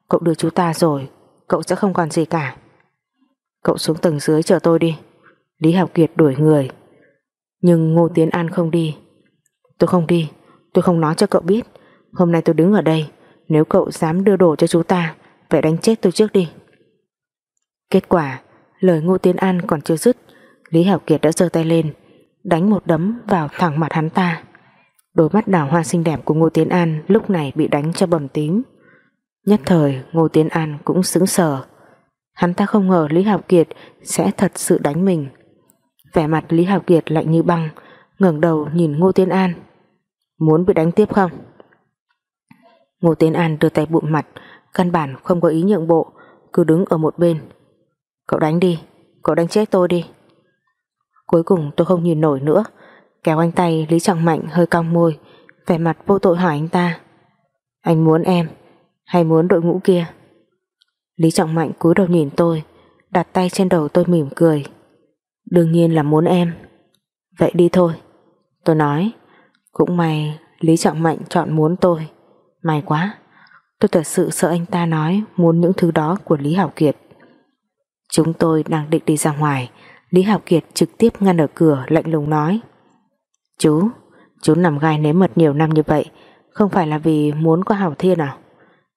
Cậu đưa chú ta rồi Cậu sẽ không còn gì cả Cậu xuống tầng dưới chờ tôi đi Lý Hạo Kiệt đuổi người Nhưng Ngô Tiến An không đi Tôi không đi. Tôi không nói cho cậu biết. Hôm nay tôi đứng ở đây. Nếu cậu dám đưa đồ cho chú ta Phải đánh chết tôi trước đi. Kết quả, Lời Ngô Tiến An còn chưa dứt, Lý Hạo Kiệt đã giơ tay lên, Đánh một đấm vào thẳng mặt hắn ta. Đôi mắt đào hoa xinh đẹp của Ngô Tiến An Lúc này bị đánh cho bầm tím. Nhất thời, Ngô Tiến An cũng sững sờ. Hắn ta không ngờ Lý Hạo Kiệt Sẽ thật sự đánh mình. Vẻ mặt Lý Hạo Kiệt lạnh như băng ngẩng đầu nhìn Ngô Tiên An. Muốn bị đánh tiếp không? Ngô Tiên An đưa tay bụm mặt Căn bản không có ý nhượng bộ Cứ đứng ở một bên. Cậu đánh đi, cậu đánh chết tôi đi. Cuối cùng tôi không nhìn nổi nữa Kéo anh tay Lý Trọng Mạnh hơi cong môi Vẻ mặt vô tội hỏi anh ta Anh muốn em Hay muốn đội ngũ kia? Lý Trọng Mạnh cúi đầu nhìn tôi Đặt tay trên đầu tôi mỉm cười Đương nhiên là muốn em. Vậy đi thôi. Tôi nói, Cũng may Lý Trọng Mạnh chọn muốn tôi. May quá. Tôi thật sự sợ anh ta nói Muốn những thứ đó của Lý Hảo Kiệt. Chúng tôi đang định đi ra ngoài. Lý Hảo Kiệt trực tiếp ngăn ở cửa, lạnh lùng nói, Chú Chú nằm gai nếm mật nhiều năm như vậy, Không phải là vì muốn có Hảo Thiên à?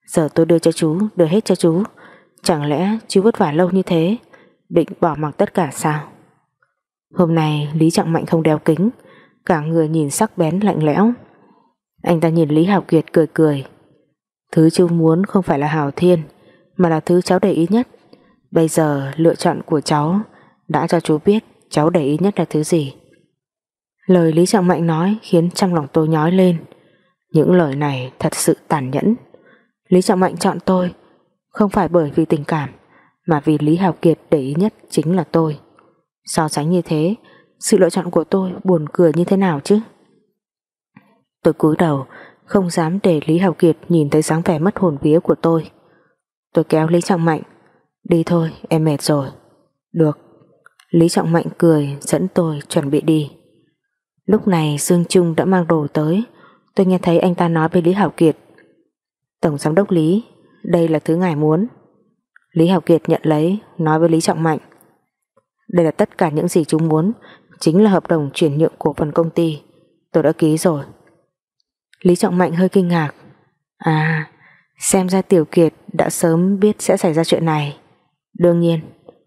Giờ tôi đưa cho chú, Đưa hết cho chú. Chẳng lẽ chú vất vả lâu như thế, Định bỏ mặc tất cả sao? Hôm nay Lý Trọng Mạnh không đeo kính Cả người nhìn sắc bén lạnh lẽo. Anh ta nhìn Lý Hạo Kiệt cười cười. Thứ chú muốn không phải là Hảo Thiên, Mà là thứ cháu để ý nhất. Bây giờ lựa chọn của cháu Đã cho chú biết cháu để ý nhất là thứ gì. Lời Lý Trọng Mạnh nói Khiến trong lòng tôi nhói lên. Những lời này thật sự tàn nhẫn. Lý Trọng Mạnh chọn tôi Không phải bởi vì tình cảm, Mà vì Lý Hào Kiệt để ý nhất chính là tôi. So sánh như thế sự lựa chọn của tôi buồn cười như thế nào chứ? Tôi cúi đầu, Không dám để Lý Hào Kiệt Nhìn thấy dáng vẻ mất hồn vía của tôi. Tôi kéo Lý Trọng Mạnh. Đi thôi, em mệt rồi. Được. Lý Trọng Mạnh cười, dẫn tôi chuẩn bị đi. Lúc này Dương Trung đã mang đồ tới. Tôi nghe thấy anh ta nói với Lý Hảo Kiệt. Tổng giám đốc Lý, Đây là thứ ngài muốn. Lý Hảo Kiệt nhận lấy, Nói với Lý Trọng Mạnh. Đây là tất cả những gì chúng muốn. Chính là hợp đồng chuyển nhượng cổ phần công ty. Tôi đã ký rồi. Lý Trọng Mạnh hơi kinh ngạc. À Xem ra Tiểu Kiệt đã sớm biết sẽ xảy ra chuyện này. Đương nhiên,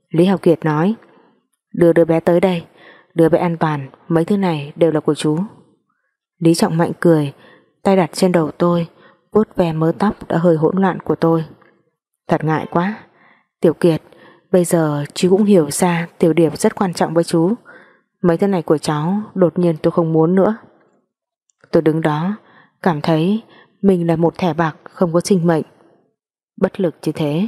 Lý Học Kiệt nói, Đưa đứa bé tới đây, Đứa bé an toàn, Mấy thứ này đều là của chú. Lý Trọng Mạnh cười, Tay đặt trên đầu tôi, vuốt ve mớ tóc đã hơi hỗn loạn của tôi. Thật ngại quá. Tiểu Kiệt, Bây giờ chú cũng hiểu ra Tiểu điểm rất quan trọng với chú. Mấy thứ này của cháu Đột nhiên tôi không muốn nữa. Tôi đứng đó, Cảm thấy mình là một thẻ bạc không có sinh mệnh. Bất lực như thế,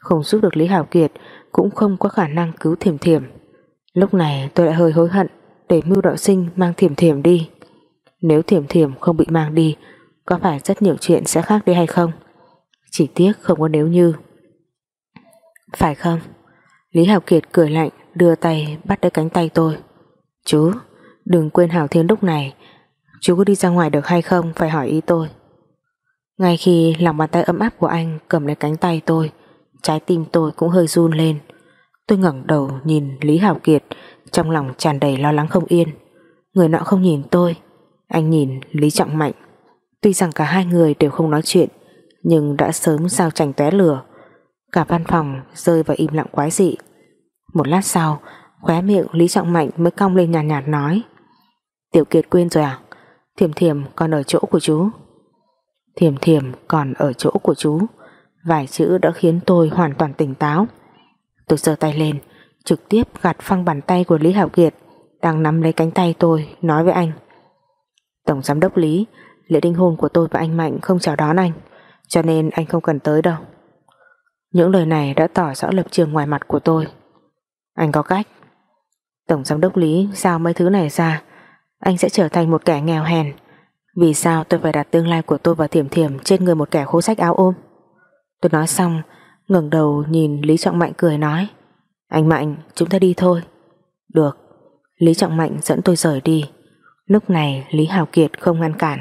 Không giúp được Lý Hảo Kiệt Cũng không có khả năng cứu thiểm thiểm. Lúc này tôi lại hơi hối hận Để mưu đạo sinh mang thiểm thiểm đi. Nếu thiểm thiểm không bị mang đi, Có phải rất nhiều chuyện sẽ khác đi hay không? Chỉ tiếc không có nếu như. Phải không? Lý Hảo Kiệt cười lạnh, Đưa tay bắt lấy cánh tay tôi. Chú đừng quên Hảo Thiên lúc này Chú có đi ra ngoài được hay không Phải hỏi ý tôi ngay khi lòng bàn tay ấm áp của anh cầm lấy cánh tay tôi, trái tim tôi cũng hơi run lên. Tôi ngẩng đầu nhìn Lý Hảo Kiệt, trong lòng tràn đầy lo lắng không yên. Người nọ không nhìn tôi, anh nhìn Lý Trọng Mạnh. Tuy rằng cả hai người đều không nói chuyện, nhưng đã sớm sao tranh tóe lửa. Cả văn phòng rơi vào im lặng quái dị. Một lát sau, khóe miệng Lý Trọng Mạnh mới cong lên nhàn nhạt, nhạt nói. Tiểu Kiệt quên rồi à? Thiểm thiểm còn ở chỗ của chú. Thiềm thiềm còn ở chỗ của chú. Vài chữ đã khiến tôi hoàn toàn tỉnh táo. Tôi giơ tay lên Trực tiếp gạt phăng bàn tay của Lý Hảo Kiệt Đang nắm lấy cánh tay tôi Nói với anh. Tổng giám đốc Lý Lễ đính hôn của tôi và anh Mạnh không chào đón anh Cho nên anh không cần tới đâu. Những lời này đã tỏ rõ lập trường ngoài mặt của tôi. Anh có cách. Tổng giám đốc Lý giao mấy thứ này ra Anh sẽ trở thành một kẻ nghèo hèn vì sao tôi phải đặt tương lai của tôi và Thiểm Thiểm trên người một kẻ khố sách áo ôm? Tôi nói xong, ngẩng đầu nhìn Lý Trọng Mạnh cười nói Anh Mạnh, chúng ta đi thôi. Được. Lý Trọng Mạnh dẫn tôi rời đi. Lúc này Lý Hào Kiệt không ngăn cản.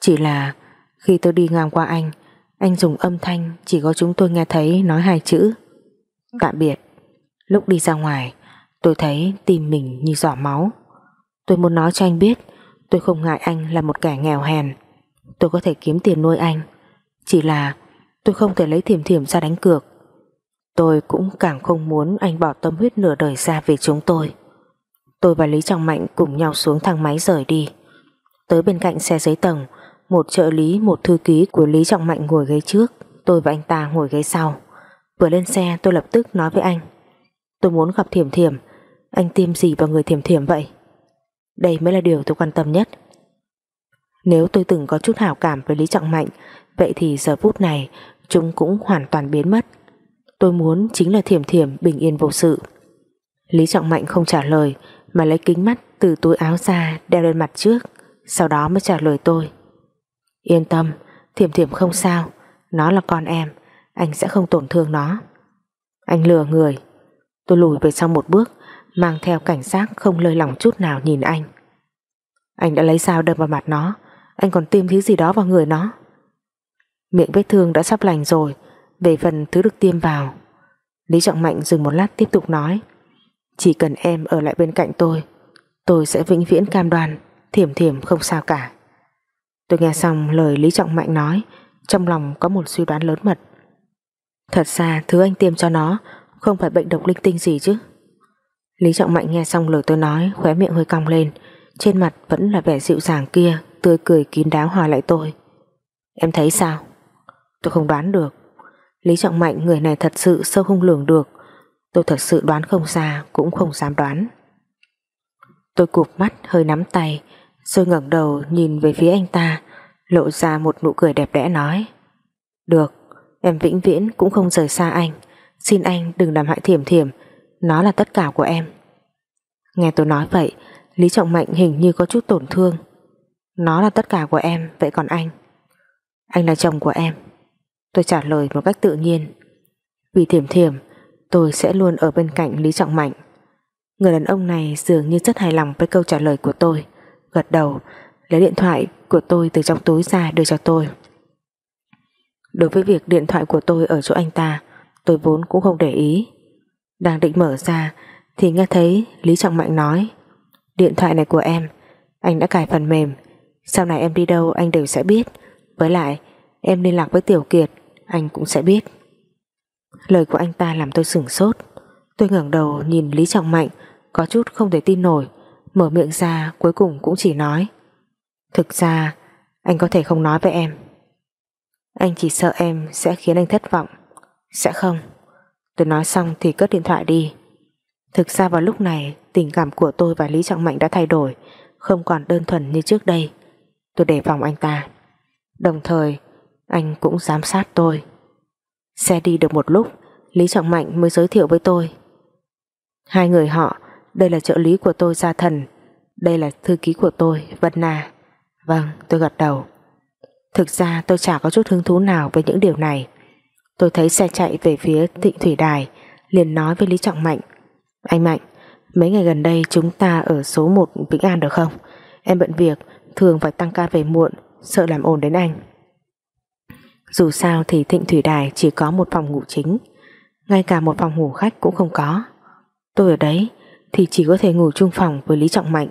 Chỉ là khi tôi đi ngang qua anh, Anh dùng âm thanh chỉ có chúng tôi nghe thấy nói hai chữ Tạm biệt Lúc đi ra ngoài Tôi thấy tim mình như giỏ máu. Tôi muốn nói cho anh biết Tôi không ngại anh là một kẻ nghèo hèn. Tôi có thể kiếm tiền nuôi anh Chỉ là tôi không thể lấy thiềm thiềm ra đánh cược. Tôi cũng càng không muốn anh bỏ tâm huyết nửa đời ra về chúng tôi. Tôi và Lý Trọng Mạnh cùng nhau xuống thang máy rời đi. Tới bên cạnh xe giấy tầng Một trợ lý, một thư ký của Lý Trọng Mạnh ngồi ghế trước Tôi và anh ta ngồi ghế sau. Vừa lên xe tôi lập tức nói với anh Tôi muốn gặp Thiểm Thiểm anh tiêm gì vào người Thiểm Thiểm vậy? Đây mới là điều tôi quan tâm nhất. Nếu tôi từng có chút hảo cảm với Lý Trọng Mạnh, Vậy thì giờ phút này, Chúng cũng hoàn toàn biến mất. Tôi muốn chính là Thiểm Thiểm bình yên vô sự. Lý Trọng Mạnh không trả lời, Mà lấy kính mắt từ túi áo ra Đeo lên mặt trước, Sau đó mới trả lời tôi. Yên tâm, Thiểm Thiểm không sao, Nó là con em, Anh sẽ không tổn thương nó. Anh lừa người. Tôi lùi về sau một bước. Mang theo cảnh giác không lơi lỏng chút nào nhìn anh. Anh đã lấy dao đâm vào mặt nó. Anh còn tiêm thứ gì đó vào người nó. Miệng vết thương đã sắp lành rồi, Về phần thứ được tiêm vào. Lý Trọng Mạnh dừng một lát tiếp tục nói, Chỉ cần em ở lại bên cạnh tôi Tôi sẽ vĩnh viễn cam đoan, Thiểm thiểm không sao cả. Tôi nghe xong lời Lý Trọng Mạnh nói, Trong lòng có một suy đoán lớn mật. Thật ra thứ anh tiêm cho nó Không phải bệnh độc linh tinh gì chứ. Lý Trọng Mạnh nghe xong lời tôi nói, Khóe miệng hơi cong lên. Trên mặt vẫn là vẻ dịu dàng kia, Tươi cười kín đáo hỏi lại tôi. Em thấy sao? Tôi không đoán được. Lý Trọng Mạnh, người này thật sự sâu không lường được. Tôi thật sự đoán không ra, Cũng không dám đoán. Tôi cụp mắt, hơi nắm tay, Rồi ngẩng đầu nhìn về phía anh ta, Lộ ra một nụ cười đẹp đẽ nói. Được, Em vĩnh viễn cũng không rời xa anh. Xin anh đừng làm hại thiểm thiểm nó là tất cả của em. Nghe tôi nói vậy, Lý Trọng Mạnh hình như có chút tổn thương. Nó là tất cả của em, Vậy còn anh? Anh là chồng của em. Tôi trả lời một cách tự nhiên. Vì thiểm thiểm, Tôi sẽ luôn ở bên cạnh Lý Trọng Mạnh. Người đàn ông này dường như rất hài lòng với câu trả lời của tôi. Gật đầu, Lấy điện thoại của tôi từ trong túi ra đưa cho tôi. Đối với việc điện thoại của tôi ở chỗ anh ta, Tôi vốn cũng không để ý. Đang định mở ra Thì nghe thấy Lý Trọng Mạnh nói, Điện thoại này của em, Anh đã cài phần mềm, Sau này em đi đâu anh đều sẽ biết. Với lại, em liên lạc với Tiểu Kiệt, Anh cũng sẽ biết. Lời của anh ta làm tôi sửng sốt. Tôi ngẩng đầu nhìn Lý Trọng Mạnh, Có chút không thể tin nổi, Mở miệng ra cuối cùng cũng chỉ nói, Thực ra, anh có thể không nói với em. Anh chỉ sợ em sẽ khiến anh thất vọng, Sẽ không? Tôi nói xong thì cất điện thoại đi. Thực ra vào lúc này, Tình cảm của tôi và Lý Trọng Mạnh đã thay đổi, Không còn đơn thuần như trước đây. Tôi đề phòng anh ta. Đồng thời, anh cũng giám sát tôi. Xe đi được một lúc, Lý Trọng Mạnh mới giới thiệu với tôi. Hai người họ, Đây là trợ lý của tôi Gia Thần, Đây là thư ký của tôi, Vân Na. Vâng tôi gật đầu. Thực ra tôi chả có chút hứng thú nào với những điều này. Tôi thấy xe chạy về phía Thịnh Thủy Đài, liền nói với Lý Trọng Mạnh, Anh Mạnh, Mấy ngày gần đây chúng ta ở số 1 Vĩnh An được không? Em bận việc, thường phải tăng ca về muộn, Sợ làm ồn đến anh. Dù sao thì Thịnh Thủy Đài Chỉ có một phòng ngủ chính, Ngay cả một phòng ngủ khách cũng không có. Tôi ở đấy Thì chỉ có thể ngủ chung phòng với Lý Trọng Mạnh.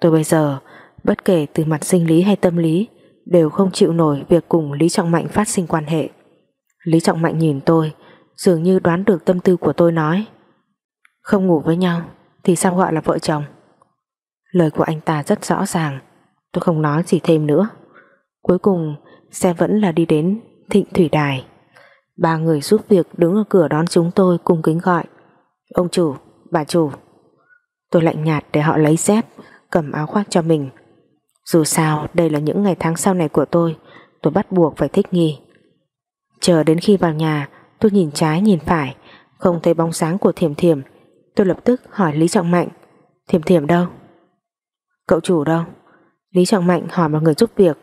Tôi bây giờ, Bất kể từ mặt sinh lý hay tâm lý, Đều không chịu nổi việc cùng Lý Trọng Mạnh phát sinh quan hệ. Lý Trọng Mạnh nhìn tôi Dường như đoán được tâm tư của tôi nói. Không ngủ với nhau Thì sao gọi là vợ chồng? Lời của anh ta rất rõ ràng Tôi không nói gì thêm nữa. Cuối cùng xe vẫn là đi đến Thịnh Thủy Đài. Ba người giúp việc đứng ở cửa đón chúng tôi Cùng kính gọi. Ông chủ, bà chủ. Tôi lạnh nhạt để họ lấy dép Cầm áo khoác cho mình. Dù sao đây là những ngày tháng sau này của tôi Tôi bắt buộc phải thích nghi. Chờ đến khi vào nhà, Tôi nhìn trái nhìn phải, Không thấy bóng sáng của thiểm thiểm. Tôi lập tức hỏi Lý Trọng Mạnh, Thiểm thiểm đâu? Cậu chủ đâu? Lý Trọng Mạnh hỏi một người giúp việc,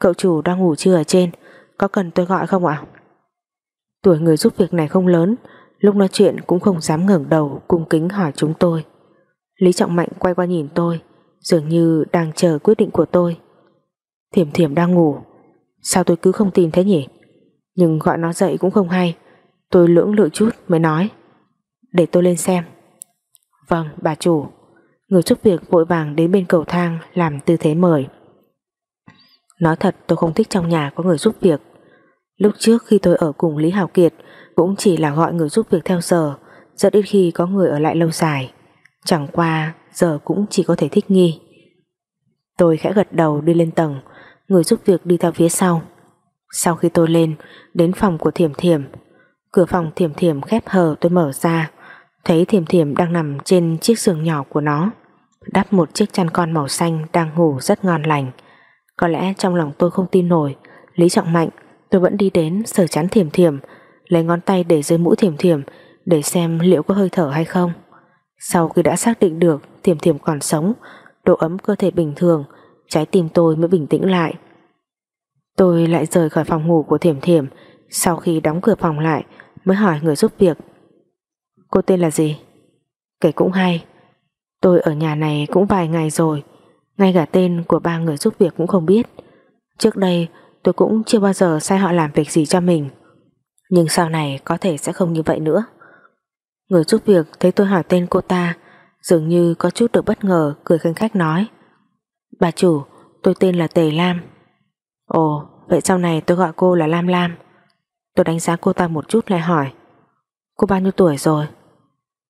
Cậu chủ đang ngủ trưa ở trên, Có cần tôi gọi không ạ? Tuổi người giúp việc này không lớn, Lúc nói chuyện cũng không dám ngẩng đầu Cung kính hỏi chúng tôi. Lý Trọng Mạnh quay qua nhìn tôi, Dường như đang chờ quyết định của tôi. Thiểm thiểm đang ngủ, Sao tôi cứ không tìm thế nhỉ? Nhưng gọi nó dậy cũng không hay. Tôi lưỡng lự chút mới nói. Để tôi lên xem. Vâng bà chủ. Người giúp việc vội vàng đến bên cầu thang Làm tư thế mời. Nói thật, tôi không thích trong nhà có người giúp việc. Lúc trước khi tôi ở cùng Lý Hào Kiệt Cũng chỉ là gọi người giúp việc theo giờ, Rất ít khi có người ở lại lâu dài. Chẳng qua, giờ cũng chỉ có thể thích nghi. Tôi khẽ gật đầu đi lên tầng. Người giúp việc đi theo phía sau. Sau khi tôi lên Đến phòng của Thiểm Thiểm, Cửa phòng Thiểm Thiểm khép hờ tôi mở ra, Thấy Thiểm Thiểm đang nằm trên chiếc giường nhỏ của nó, Đắp một chiếc chăn con màu xanh Đang ngủ rất ngon lành. Có lẽ trong lòng tôi không tin nổi, Lý Trọng Mạnh, tôi vẫn đi đến sờ chắn Thiểm Thiểm, Lấy ngón tay để dưới mũi Thiểm Thiểm Để xem liệu có hơi thở hay không. Sau khi đã xác định được Thiểm Thiểm còn sống, Độ ấm cơ thể bình thường, Trái tim tôi mới bình tĩnh lại. Tôi lại rời khỏi phòng ngủ của Thiểm Thiểm. Sau khi đóng cửa phòng lại, Mới hỏi người giúp việc. Cô tên là gì? Kể cũng hay. Tôi ở nhà này cũng vài ngày rồi. Ngay cả tên của ba người giúp việc cũng không biết. Trước đây, tôi cũng chưa bao giờ sai họ làm việc gì cho mình. Nhưng sau này có thể sẽ không như vậy nữa. Người giúp việc thấy tôi hỏi tên cô ta, Dường như có chút được bất ngờ, Cười khinh khách nói. Bà chủ, tôi tên là Tề Lam. Ồ, vậy sau này tôi gọi cô là Lam Lam. Tôi đánh giá cô ta một chút lại hỏi, Cô bao nhiêu tuổi rồi?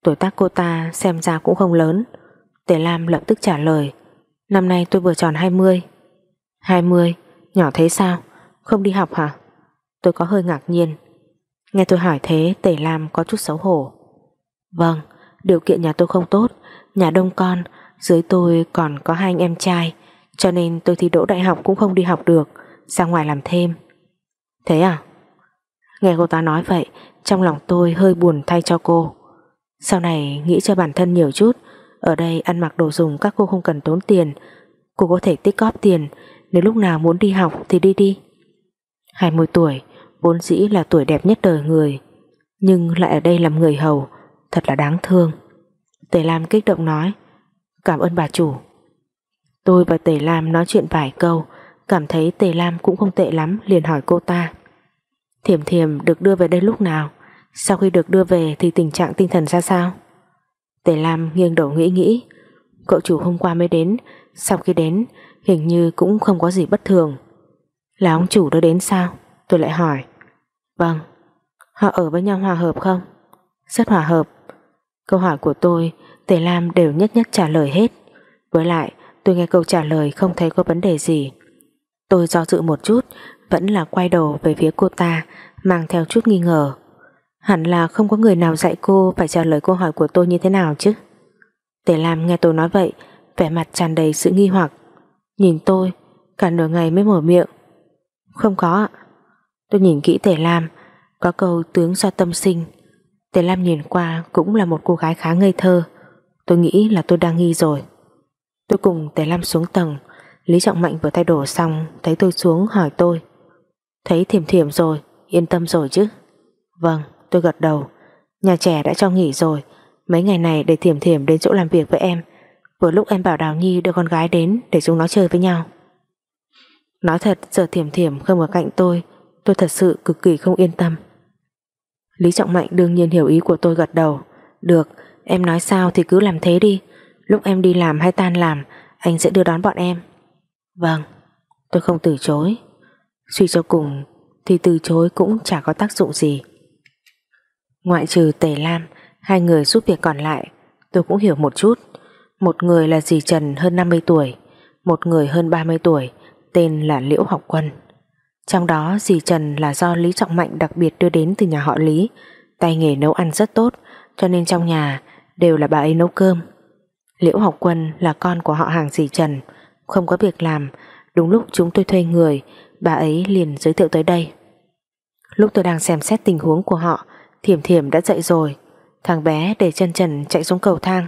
Tuổi tác cô ta xem ra cũng không lớn. Tề Lam lập tức trả lời, Năm nay tôi vừa tròn 20 20 Nhỏ thế sao? Không đi học hả? Tôi có hơi ngạc nhiên. Nghe tôi hỏi thế, Tề Lam có chút xấu hổ. Vâng Điều kiện nhà tôi không tốt. Nhà đông con, Dưới tôi còn có hai anh em trai, Cho nên tôi thi đỗ đại học cũng không đi học được. Ra ngoài làm thêm. Thế à? Nghe cô ta nói vậy, Trong lòng tôi hơi buồn thay cho cô. Sau này nghĩ cho bản thân nhiều chút, Ở đây ăn mặc đồ dùng các cô không cần tốn tiền. Cô có thể tích góp tiền, Nếu lúc nào muốn đi học thì đi đi. 20 tuổi, Vốn dĩ là tuổi đẹp nhất đời người, Nhưng lại ở đây làm người hầu, Thật là đáng thương. Tề Lam kích động nói, Cảm ơn bà chủ. Tôi và Tề Lam nói chuyện vài câu Cảm thấy Tề Lam cũng không tệ lắm, Liền hỏi cô ta. Thiểm thiểm được đưa về đây lúc nào? Sau khi được đưa về thì tình trạng tinh thần ra sao? Tề Lam nghiêng đầu nghĩ nghĩ. Cậu chủ hôm qua mới đến. Sau khi đến, Hình như cũng không có gì bất thường. Là ông chủ đã đến sao? Tôi lại hỏi. Vâng. Họ ở với nhau hòa hợp không? Rất hòa hợp. Câu hỏi của tôi, Tề Lam đều nhất nhất trả lời hết. Với lại, tôi nghe câu trả lời không thấy có vấn đề gì. Tôi do dự một chút, Vẫn là quay đầu về phía cô ta, Mang theo chút nghi ngờ. Hẳn là không có người nào dạy cô Phải trả lời câu hỏi của tôi như thế nào chứ? Tề Lam nghe tôi nói vậy, Vẻ mặt tràn đầy sự nghi hoặc. Nhìn tôi, Cả nửa ngày mới mở miệng. Không có ạ. Tôi nhìn kỹ Tề Lam, Có câu tướng do tâm sinh. Tề Lam nhìn qua cũng là một cô gái khá ngây thơ. Tôi nghĩ là tôi đang nghi rồi. Tôi cùng Tề Lam xuống tầng Lý Trọng Mạnh vừa thay đồ xong Thấy tôi xuống hỏi tôi. Thấy thiểm thiểm rồi, yên tâm rồi chứ? Vâng, tôi gật đầu. Nhà trẻ đã cho nghỉ rồi. Mấy ngày này để thiểm thiểm đến chỗ làm việc với em. Vừa lúc em bảo Đào Nhi đưa con gái đến Để chúng nó chơi với nhau. Nói thật giờ thiểm thiểm không ở cạnh tôi Tôi thật sự cực kỳ không yên tâm. Lý Trọng Mạnh đương nhiên hiểu ý của tôi gật đầu. Được, em nói sao thì cứ làm thế đi. Lúc em đi làm hay tan làm Anh sẽ đưa đón bọn em. Vâng, tôi không từ chối. Suy cho cùng Thì từ chối cũng chả có tác dụng gì. Ngoại trừ Tề Lam Hai người giúp việc còn lại Tôi cũng hiểu một chút. Một người là dì Trần hơn 50 tuổi Một người hơn 30 tuổi Tên là Liễu Học Quân. Trong đó dì Trần là do Lý Trọng Mạnh đặc biệt đưa đến từ nhà họ Lý. Tay nghề nấu ăn rất tốt Cho nên trong nhà đều là bà ấy nấu cơm. Liễu Học Quân là con của họ hàng dì Trần. Không có việc làm. Đúng lúc chúng tôi thuê người Bà ấy liền giới thiệu tới đây. Lúc tôi đang xem xét tình huống của họ Thiểm thiểm đã dậy rồi. Thằng bé để chân trần chạy xuống cầu thang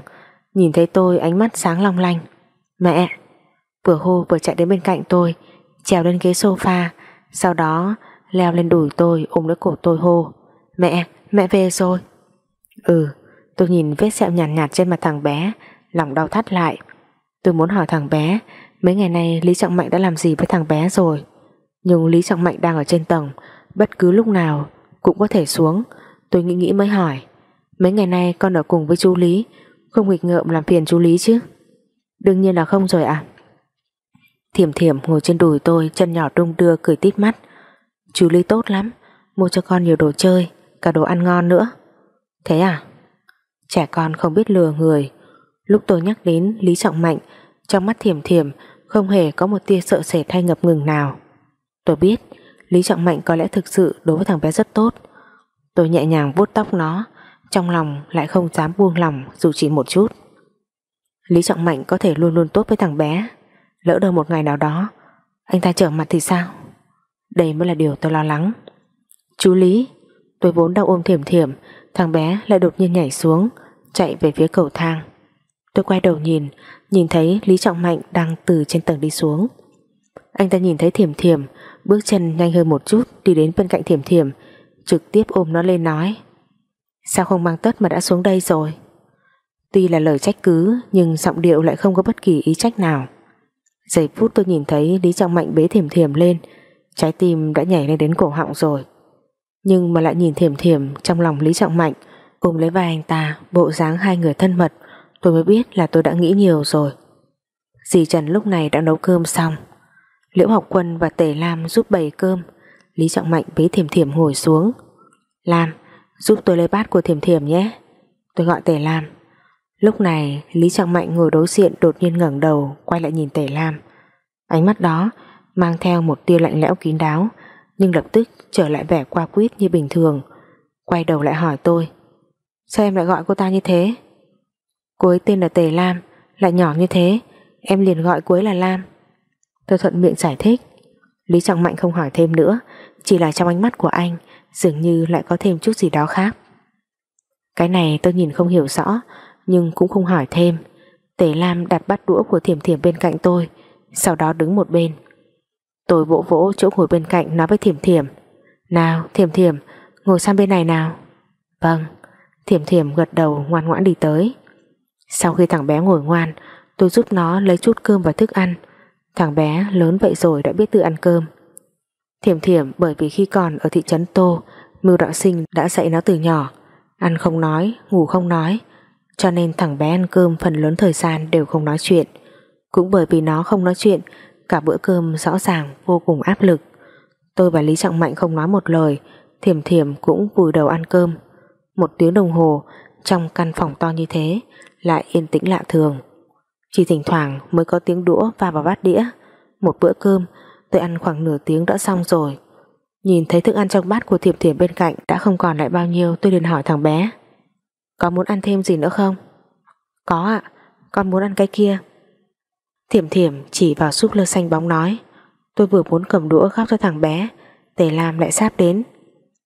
Nhìn thấy tôi ánh mắt sáng long lanh. Mẹ Vừa hô vừa chạy đến bên cạnh tôi Trèo lên ghế sofa sau đó leo lên đùi tôi ôm lấy cổ tôi hô Mẹ, mẹ về rồi Ừ, tôi nhìn vết sẹo nhàn nhạt, nhạt trên mặt thằng bé Lòng đau thắt lại. Tôi muốn hỏi thằng bé Mấy ngày nay, Lý Trọng Mạnh đã làm gì với thằng bé rồi? Nhưng Lý Trọng Mạnh đang ở trên tầng, Bất cứ lúc nào Cũng có thể xuống. Tôi nghĩ nghĩ mới hỏi, Mấy ngày nay con ở cùng với chú Lý, Không nghịch ngợm làm phiền chú Lý chứ? Đương nhiên là không rồi ạ. Thiểm thiểm ngồi trên đùi tôi, Chân nhỏ đung đưa, cười tít mắt. Chú Lý tốt lắm, Mua cho con nhiều đồ chơi, Cả đồ ăn ngon nữa. Thế à? Trẻ con không biết lừa người. Lúc tôi nhắc đến Lý Trọng Mạnh, Trong mắt thiểm thiểm không hề có một tia sợ sệt hay ngập ngừng nào. Tôi biết, Lý Trọng Mạnh có lẽ thực sự đối với thằng bé rất tốt. Tôi nhẹ nhàng vuốt tóc nó, Trong lòng lại không dám buông lòng Dù chỉ một chút. Lý Trọng Mạnh có thể luôn luôn tốt với thằng bé. Lỡ đâu một ngày nào đó, Anh ta trở mặt thì sao? Đây mới là điều tôi lo lắng. Chú Lý, Tôi vốn đang ôm thiểm thiểm, Thằng bé lại đột nhiên nhảy xuống, Chạy về phía cầu thang. Tôi quay đầu nhìn Nhìn thấy Lý Trọng Mạnh đang từ trên tầng đi xuống. Anh ta nhìn thấy thiểm thiểm, Bước chân nhanh hơn một chút Đi đến bên cạnh thiểm thiểm, Trực tiếp ôm nó lên nói, Sao không mang tất mà đã xuống đây rồi? Tuy là lời trách cứ, Nhưng giọng điệu lại không có bất kỳ ý trách nào. Giây phút tôi nhìn thấy Lý Trọng Mạnh bế thiểm thiểm lên, Trái tim đã nhảy lên đến cổ họng rồi. Nhưng mà lại nhìn thiểm thiểm Trong lòng Lý Trọng Mạnh, ôm lấy vai anh ta, Bộ dáng hai người thân mật Tôi mới biết là tôi đã nghĩ nhiều rồi. Dì Trần lúc này đã nấu cơm xong. Liễu Học Quân và Tề Lam giúp bày cơm. Lý Trọng Mạnh bế Thiểm Thiểm ngồi xuống. Lam, giúp tôi lấy bát của Thiểm Thiểm nhé. Tôi gọi Tề Lam. Lúc này, Lý Trọng Mạnh ngồi đối diện đột nhiên ngẩng đầu, quay lại nhìn Tề Lam. Ánh mắt đó mang theo một tia lạnh lẽo kín đáo, nhưng lập tức trở lại vẻ qua quýt như bình thường. Quay đầu lại hỏi tôi, sao em lại gọi cô ta như thế? Cuối tên là Tề Lam, lại nhỏ như thế, em liền gọi cuối là Lam. Tôi thuận miệng giải thích. Lý Trọng Mạnh không hỏi thêm nữa, chỉ là trong ánh mắt của anh, dường như lại có thêm chút gì đó khác. Cái này tôi nhìn không hiểu rõ, nhưng cũng không hỏi thêm. Tề Lam đặt bát đũa của Thiểm Thiểm bên cạnh tôi, sau đó đứng một bên. Tôi vỗ vỗ chỗ ngồi bên cạnh nói với Thiểm Thiểm. Nào, Thiểm Thiểm, ngồi sang bên này nào. Vâng. Thiểm Thiểm gật đầu ngoan ngoãn đi tới sau khi thằng bé ngồi ngoan tôi giúp nó lấy chút cơm và thức ăn. Thằng bé lớn vậy rồi đã biết tự ăn cơm. Thiểm Thiểm bởi vì khi còn ở thị trấn Tô Mưu Đạo Sinh đã dạy nó từ nhỏ. Ăn không nói, ngủ không nói. Cho nên thằng bé ăn cơm phần lớn thời gian đều không nói chuyện. Cũng bởi vì nó không nói chuyện Cả bữa cơm rõ ràng vô cùng áp lực. Tôi và Lý Trọng Mạnh không nói một lời Thiểm thiểm cũng vùi đầu ăn cơm. Một tiếng đồng hồ trong căn phòng to như thế, Lại yên tĩnh lạ thường. Chỉ thỉnh thoảng mới có tiếng đũa va vào bát đĩa. Một bữa cơm, Tôi ăn khoảng nửa tiếng đã xong rồi. Nhìn thấy thức ăn trong bát của thiệp thiệp bên cạnh Đã không còn lại bao nhiêu, Tôi liền hỏi thằng bé, Có muốn ăn thêm gì nữa không? Có ạ, Con muốn ăn cái kia. Thiểm thiểm chỉ vào súp lơ xanh bóng nói. Tôi vừa muốn cầm đũa gắp cho thằng bé, Tề Lam lại sáp đến.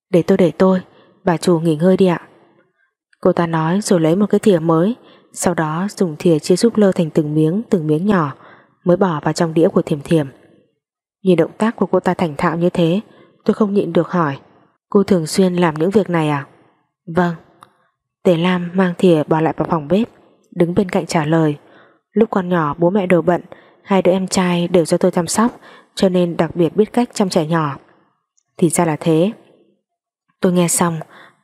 Để tôi để tôi, Bà chủ nghỉ ngơi đi ạ. Cô ta nói rồi lấy một cái thìa mới, Sau đó dùng thìa chia súp lơ thành từng miếng Từng miếng nhỏ, Mới bỏ vào trong đĩa của thiểm thiểm. Nhìn động tác của cô ta thành thạo như thế, Tôi không nhịn được hỏi, Cô thường xuyên làm những việc này à? Vâng. Tề Lam mang thìa bỏ lại vào phòng bếp, Đứng bên cạnh trả lời, Lúc còn nhỏ bố mẹ đều bận, Hai đứa em trai đều do tôi chăm sóc, Cho nên đặc biệt biết cách chăm trẻ nhỏ. Thì ra là thế. Tôi nghe xong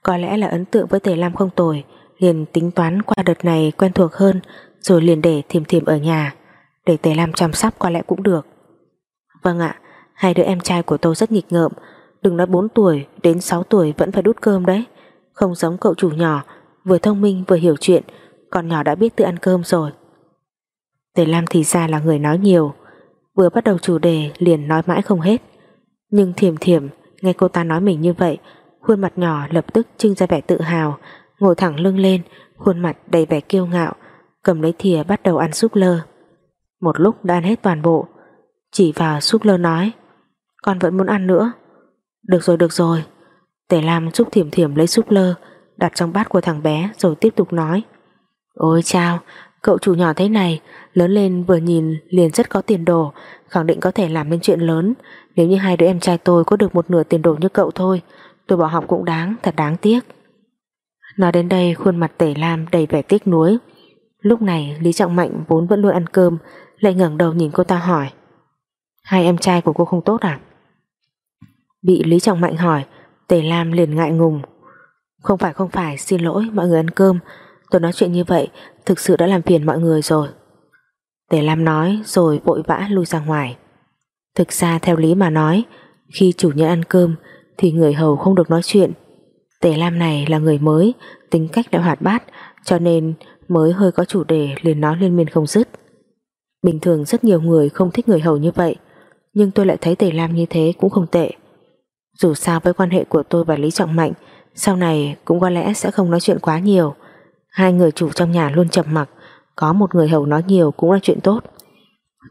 có lẽ là ấn tượng với Tề Lam không tồi. Liền tính toán qua đợt này quen thuộc hơn, Rồi liền để thiềm thiềm ở nhà. Để Tề Lam chăm sóc có lẽ cũng được. Vâng ạ, Hai đứa em trai của tôi rất nghịch ngợm. Đừng nói 4 tuổi, đến 6 tuổi vẫn phải đút cơm đấy. Không giống cậu chủ nhỏ, Vừa thông minh vừa hiểu chuyện, Còn nhỏ đã biết tự ăn cơm rồi. Tề Lam thì ra là người nói nhiều. Vừa bắt đầu chủ đề liền nói mãi không hết. Nhưng thiềm thiềm Nghe cô ta nói mình như vậy Khuôn mặt nhỏ lập tức trưng ra vẻ tự hào, Ngồi thẳng lưng lên, Khuôn mặt đầy vẻ kiêu ngạo, Cầm lấy thìa bắt đầu ăn súp lơ. Một lúc đã ăn hết toàn bộ, Chỉ vào súp lơ nói, Con vẫn muốn ăn nữa. Được rồi được rồi. Tề Lam giúp thiểm thiểm lấy súp lơ, Đặt trong bát của thằng bé rồi tiếp tục nói, Ôi chao, Cậu chủ nhỏ thế này, Lớn lên vừa nhìn liền rất có tiền đồ, Khẳng định có thể làm nên chuyện lớn. Nếu như hai đứa em trai tôi có được một nửa tiền đồ như cậu thôi Tôi bỏ học cũng đáng, Thật đáng tiếc. Nói đến đây, khuôn mặt tể lam đầy vẻ tiếc nuối. Lúc này, Lý Trọng Mạnh vốn vẫn luôn ăn cơm, Lại ngẩng đầu nhìn cô ta hỏi, Hai em trai của cô không tốt à? Bị Lý Trọng Mạnh hỏi Tề Lam liền ngại ngùng, Không phải không phải, xin lỗi, mọi người ăn cơm. Tôi nói chuyện như vậy, Thực sự đã làm phiền mọi người rồi. Tề Lam nói, rồi vội vã lui ra ngoài. Thực ra, theo lý mà nói, Khi chủ nhân ăn cơm thì người hầu không được nói chuyện. Tề Lam này là người mới, Tính cách đã hoạt bát, Cho nên mới hơi có chủ đề liền nói liên miên không dứt. Bình thường rất nhiều người không thích người hầu như vậy, Nhưng tôi lại thấy Tề Lam như thế cũng không tệ. Dù sao với quan hệ của tôi và Lý Trọng Mạnh, Sau này cũng có lẽ sẽ không nói chuyện quá nhiều. Hai người chủ trong nhà luôn chậm mặc, Có một người hầu nói nhiều cũng là chuyện tốt.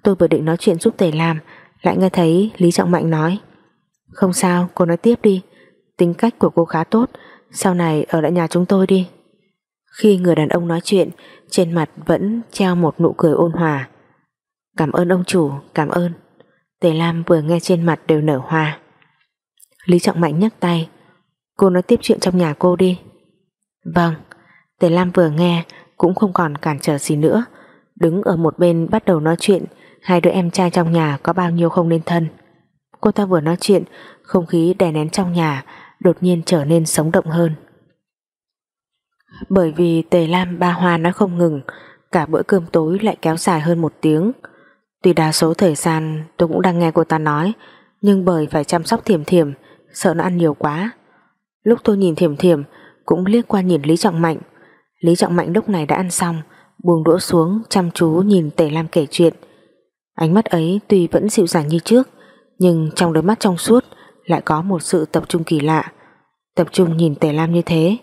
Tôi vừa định nói chuyện giúp Tề Lam, Lại nghe thấy Lý Trọng Mạnh nói. Không sao, cô nói tiếp đi. Tính cách của cô khá tốt. Sau này ở lại nhà chúng tôi đi. Khi người đàn ông nói chuyện, Trên mặt vẫn treo một nụ cười ôn hòa. Cảm ơn ông chủ, Cảm ơn. Tề Lam vừa nghe trên mặt đều nở hoa. Lý Trọng Mạnh nhấc tay. Cô nói tiếp chuyện trong nhà cô đi. Vâng Tề Lam vừa nghe cũng không còn cản trở gì nữa. Đứng ở một bên bắt đầu nói chuyện, hai đứa em trai trong nhà có bao nhiêu không nên thân cô ta vừa nói chuyện, không khí đè nén trong nhà, đột nhiên trở nên sống động hơn. Bởi vì Tề Lam ba hoa nó không ngừng, cả bữa cơm tối lại kéo dài hơn một tiếng. Tuy đa số thời gian tôi cũng đang nghe cô ta nói, nhưng bởi phải chăm sóc thiểm thiểm, sợ nó ăn nhiều quá. Lúc tôi nhìn thiểm thiểm, cũng liếc qua nhìn Lý Trọng Mạnh. Lý Trọng Mạnh lúc này đã ăn xong, buông đũa xuống, chăm chú nhìn Tề Lam kể chuyện. Ánh mắt ấy tuy vẫn dịu dàng như trước nhưng trong đôi mắt trong suốt lại có một sự tập trung kỳ lạ. Tập trung nhìn Tề Lam như thế,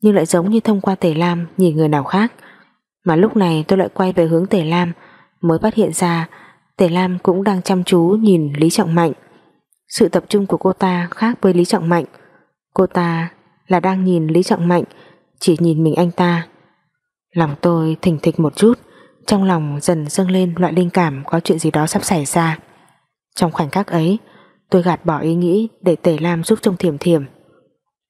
nhưng lại giống như thông qua Tề Lam nhìn người nào khác. Mà lúc này tôi lại quay về hướng Tề Lam, mới phát hiện ra Tề Lam cũng đang chăm chú nhìn Lý Trọng Mạnh. Sự tập trung của cô ta khác với Lý Trọng Mạnh. Cô ta là đang nhìn Lý Trọng Mạnh, chỉ nhìn mình anh ta. Lòng tôi thỉnh thịch một chút, trong lòng dần dâng lên loại linh cảm có chuyện gì đó sắp xảy ra trong khoảnh khắc ấy, tôi gạt bỏ ý nghĩ để Tề Lam giúp trông thiểm thiểm.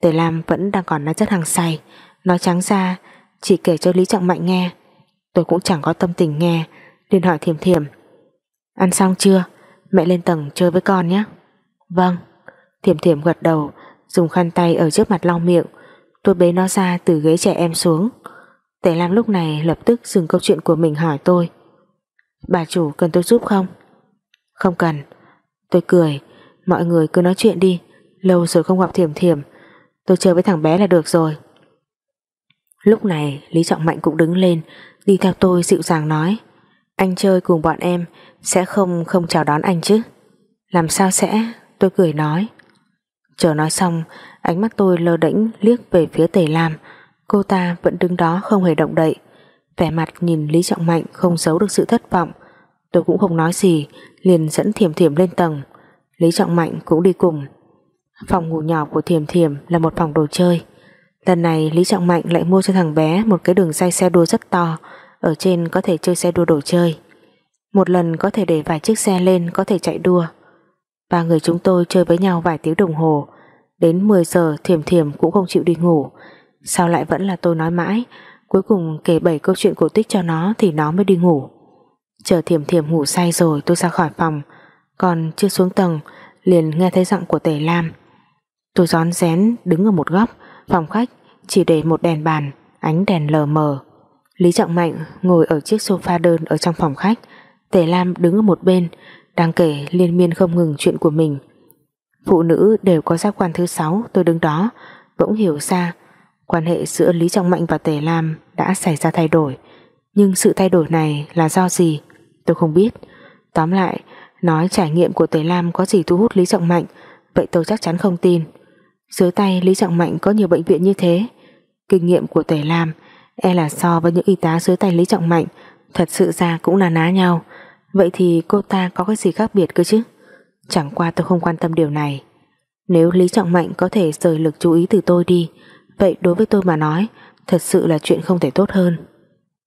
Tề Lam vẫn đang còn nói rất hăng say, nói trắng ra, chỉ kể cho Lý Trọng Mạnh nghe. Tôi cũng chẳng có tâm tình nghe, liền hỏi thiểm thiểm. Ăn xong chưa? Mẹ lên tầng chơi với con nhé. Vâng. Thiểm thiểm gật đầu, dùng khăn tay ở trước mặt lau miệng. Tôi bế nó ra từ ghế trẻ em xuống. Tề Lam lúc này lập tức dừng câu chuyện của mình hỏi tôi. Bà chủ cần tôi giúp không? Không cần. Tôi cười. Mọi người cứ nói chuyện đi. Lâu rồi không gặp thiểm thiểm. Tôi chơi với thằng bé là được rồi. Lúc này, Lý Trọng Mạnh cũng đứng lên, Đi theo tôi dịu dàng nói, Anh chơi cùng bọn em Sẽ không không chào đón anh chứ. Làm sao sẽ? Tôi cười nói. Chờ nói xong, Ánh mắt tôi lơ đễnh liếc về phía Tề Lam. Cô ta vẫn đứng đó không hề động đậy. Vẻ mặt nhìn Lý Trọng Mạnh Không giấu được sự thất vọng. Tôi cũng không nói gì, Liền dẫn Thiểm Thiểm lên tầng. Lý Trọng Mạnh cũng đi cùng. Phòng ngủ nhỏ của Thiểm Thiểm là một phòng đồ chơi. Lần này Lý Trọng Mạnh lại mua cho thằng bé Một cái đường dây xe đua rất to, Ở trên có thể chơi xe đua đồ chơi. Một lần có thể để vài chiếc xe lên Có thể chạy đua. Ba người chúng tôi chơi với nhau vài tiếng đồng hồ. Đến 10 giờ thiềm thiềm cũng không chịu đi ngủ. Sao lại vẫn là tôi nói mãi? Cuối cùng kể bảy câu chuyện cổ tích cho nó Thì nó mới đi ngủ. Chờ thiềm thiềm ngủ say rồi, tôi ra khỏi phòng. Còn chưa xuống tầng, Liền nghe thấy giọng của Tề Lam. Tôi rón rén đứng ở một góc, Phòng khách chỉ để một đèn bàn, Ánh đèn lờ mờ. Lý Trọng Mạnh ngồi ở chiếc sofa đơn Ở trong phòng khách. Tề Lam đứng ở một bên, Đang kể liên miên không ngừng chuyện của mình. Phụ nữ đều có giác quan thứ sáu, Tôi đứng đó, Bỗng hiểu ra Quan hệ giữa Lý Trọng Mạnh và Tề Lam Đã xảy ra thay đổi. Nhưng sự thay đổi này là do gì? Tôi không biết. Tóm lại, Nói trải nghiệm của Tề Lam có gì thu hút Lý Trọng Mạnh, Vậy tôi chắc chắn không tin. Dưới tay Lý Trọng Mạnh có nhiều bệnh viện như thế. Kinh nghiệm của Tề Lam E là so với những y tá dưới tay Lý Trọng Mạnh, Thật sự ra cũng là ná nhau. Vậy thì cô ta có cái gì khác biệt cơ chứ? Chẳng qua tôi không quan tâm điều này. Nếu Lý Trọng Mạnh có thể rời lực chú ý từ tôi đi, Vậy đối với tôi mà nói, Thật sự là chuyện không thể tốt hơn.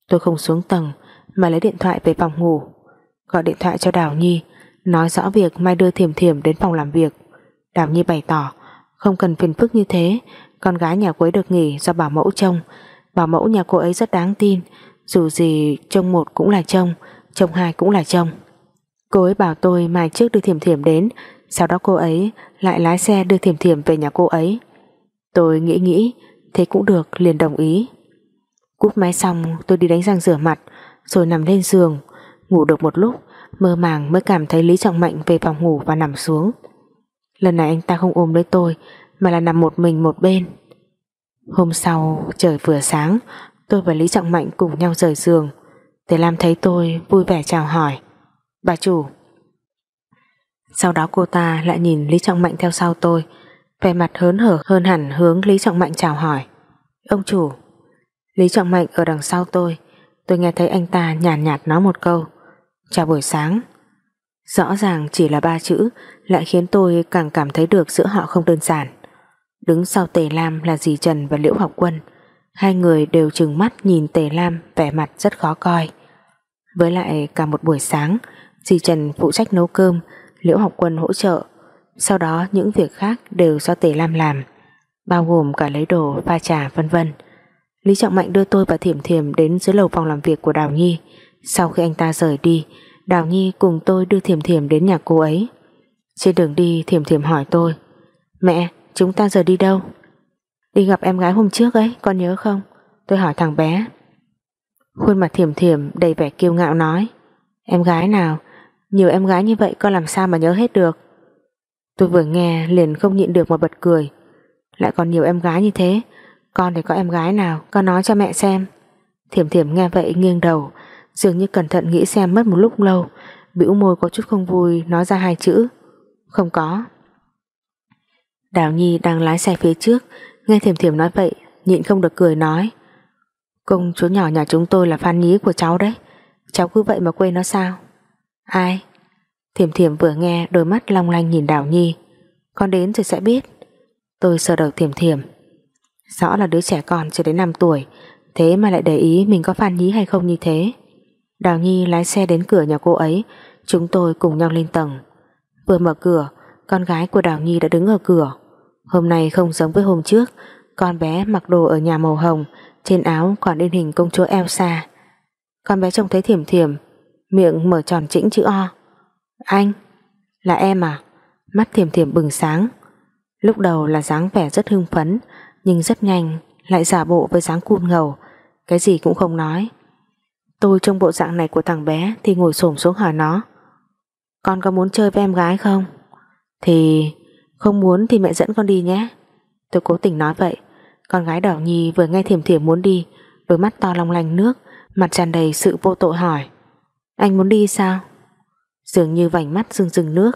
Tôi không xuống tầng mà lấy điện thoại về phòng ngủ. Gọi điện thoại cho Đào Nhi Nói rõ việc mai đưa Thiểm Thiểm đến phòng làm việc. Đào Nhi bày tỏ Không cần phiền phức như thế Con gái nhà cô ấy được nghỉ do bảo mẫu trông. Bảo mẫu nhà cô ấy rất đáng tin Dù gì trông một cũng là trông Trông hai cũng là trông. Cô ấy bảo tôi mai trước đưa thiểm thiểm đến Sau đó cô ấy lại lái xe đưa Thiểm Thiểm về nhà cô ấy. Tôi nghĩ nghĩ, thế cũng được, liền đồng ý. Cúp máy xong tôi đi đánh răng rửa mặt, rồi nằm lên giường, ngủ được một lúc, mơ màng mới cảm thấy Lý Trọng Mạnh về phòng ngủ và nằm xuống. Lần này anh ta không ôm lấy tôi, mà là nằm một mình một bên. Hôm sau, trời vừa sáng, tôi và Lý Trọng Mạnh cùng nhau rời giường. Tề Lam thấy tôi vui vẻ chào hỏi. Bà chủ. Sau đó cô ta lại nhìn Lý Trọng Mạnh theo sau tôi, vẻ mặt hớn hở hơn hẳn hướng Lý Trọng Mạnh chào hỏi. Ông chủ. Lý Trọng Mạnh ở đằng sau tôi, tôi nghe thấy anh ta nhàn nhạt, nhạt nói một câu. Chào buổi sáng. Rõ ràng chỉ là ba chữ lại khiến tôi càng cảm thấy được giữa họ không đơn giản. Đứng sau Tề Lam là dì Trần và Liễu Học Quân. Hai người đều trừng mắt nhìn Tề Lam vẻ mặt rất khó coi. Với lại cả một buổi sáng, dì Trần phụ trách nấu cơm, Liễu Học Quân hỗ trợ. Sau đó những việc khác đều do Tề Lam làm, bao gồm cả lấy đồ, pha trà vân vân. Lý Trọng Mạnh đưa tôi và Thiểm Thiểm đến dưới lầu phòng làm việc của Đào Nhi. Sau khi anh ta rời đi, Đào Nhi cùng tôi đưa Thiểm Thiểm đến nhà cô ấy. Trên đường đi Thiểm Thiểm hỏi tôi Mẹ, chúng ta giờ đi đâu? Đi gặp em gái hôm trước ấy, con nhớ không? Tôi hỏi thằng bé Khuôn mặt Thiểm Thiểm đầy vẻ kiêu ngạo nói Em gái nào? Nhiều em gái như vậy con làm sao mà nhớ hết được? Tôi vừa nghe liền không nhịn được mà bật cười Lại còn nhiều em gái như thế con thì có em gái nào, Con nói cho mẹ xem. Thiểm thiểm nghe vậy nghiêng đầu, Dường như cẩn thận nghĩ xem mất một lúc lâu. Bĩu môi có chút không vui, nói ra hai chữ, Không có. Đào Nhi đang lái xe phía trước, Nghe thiểm thiểm nói vậy, Nhịn không được cười nói, Công chúa nhỏ nhà chúng tôi là fan nhí của cháu đấy, Cháu cứ vậy mà quên nó sao? Ai? Thiểm thiểm vừa nghe, đôi mắt long lanh nhìn Đào Nhi, Con đến rồi sẽ biết. Tôi sờ đầu thiểm thiểm Rõ là đứa trẻ còn chưa đến 5 tuổi, Thế mà lại để ý mình có Phan nhí hay không như thế. Đào Nhi lái xe đến cửa nhà cô ấy, Chúng tôi cùng nhau lên tầng. Vừa mở cửa, Con gái của Đào Nhi đã đứng ở cửa. Hôm nay không giống với hôm trước, Con bé mặc đồ ở nhà màu hồng, Trên áo còn in hình công chúa Elsa. Con bé trông thấy thiểm thiểm, Miệng mở tròn chỉnh chữ O. Anh, Là em à? Mắt thiểm thiểm bừng sáng. Lúc đầu là dáng vẻ rất hưng phấn nhưng rất nhanh, lại giả bộ với dáng cun ngầu, Cái gì cũng không nói. Tôi trong bộ dạng này của thằng bé Thì ngồi xổm xuống hỏi nó, Con có muốn chơi với em gái không? Thì, Không muốn thì mẹ dẫn con đi nhé. Tôi cố tình nói vậy, Con gái đỏ nhi vừa nghe thiểm thiểm muốn đi, Đôi mắt to long lanh nước, Mặt tràn đầy sự vô tội hỏi, Anh muốn đi sao? Dường như vành mắt rưng rưng nước.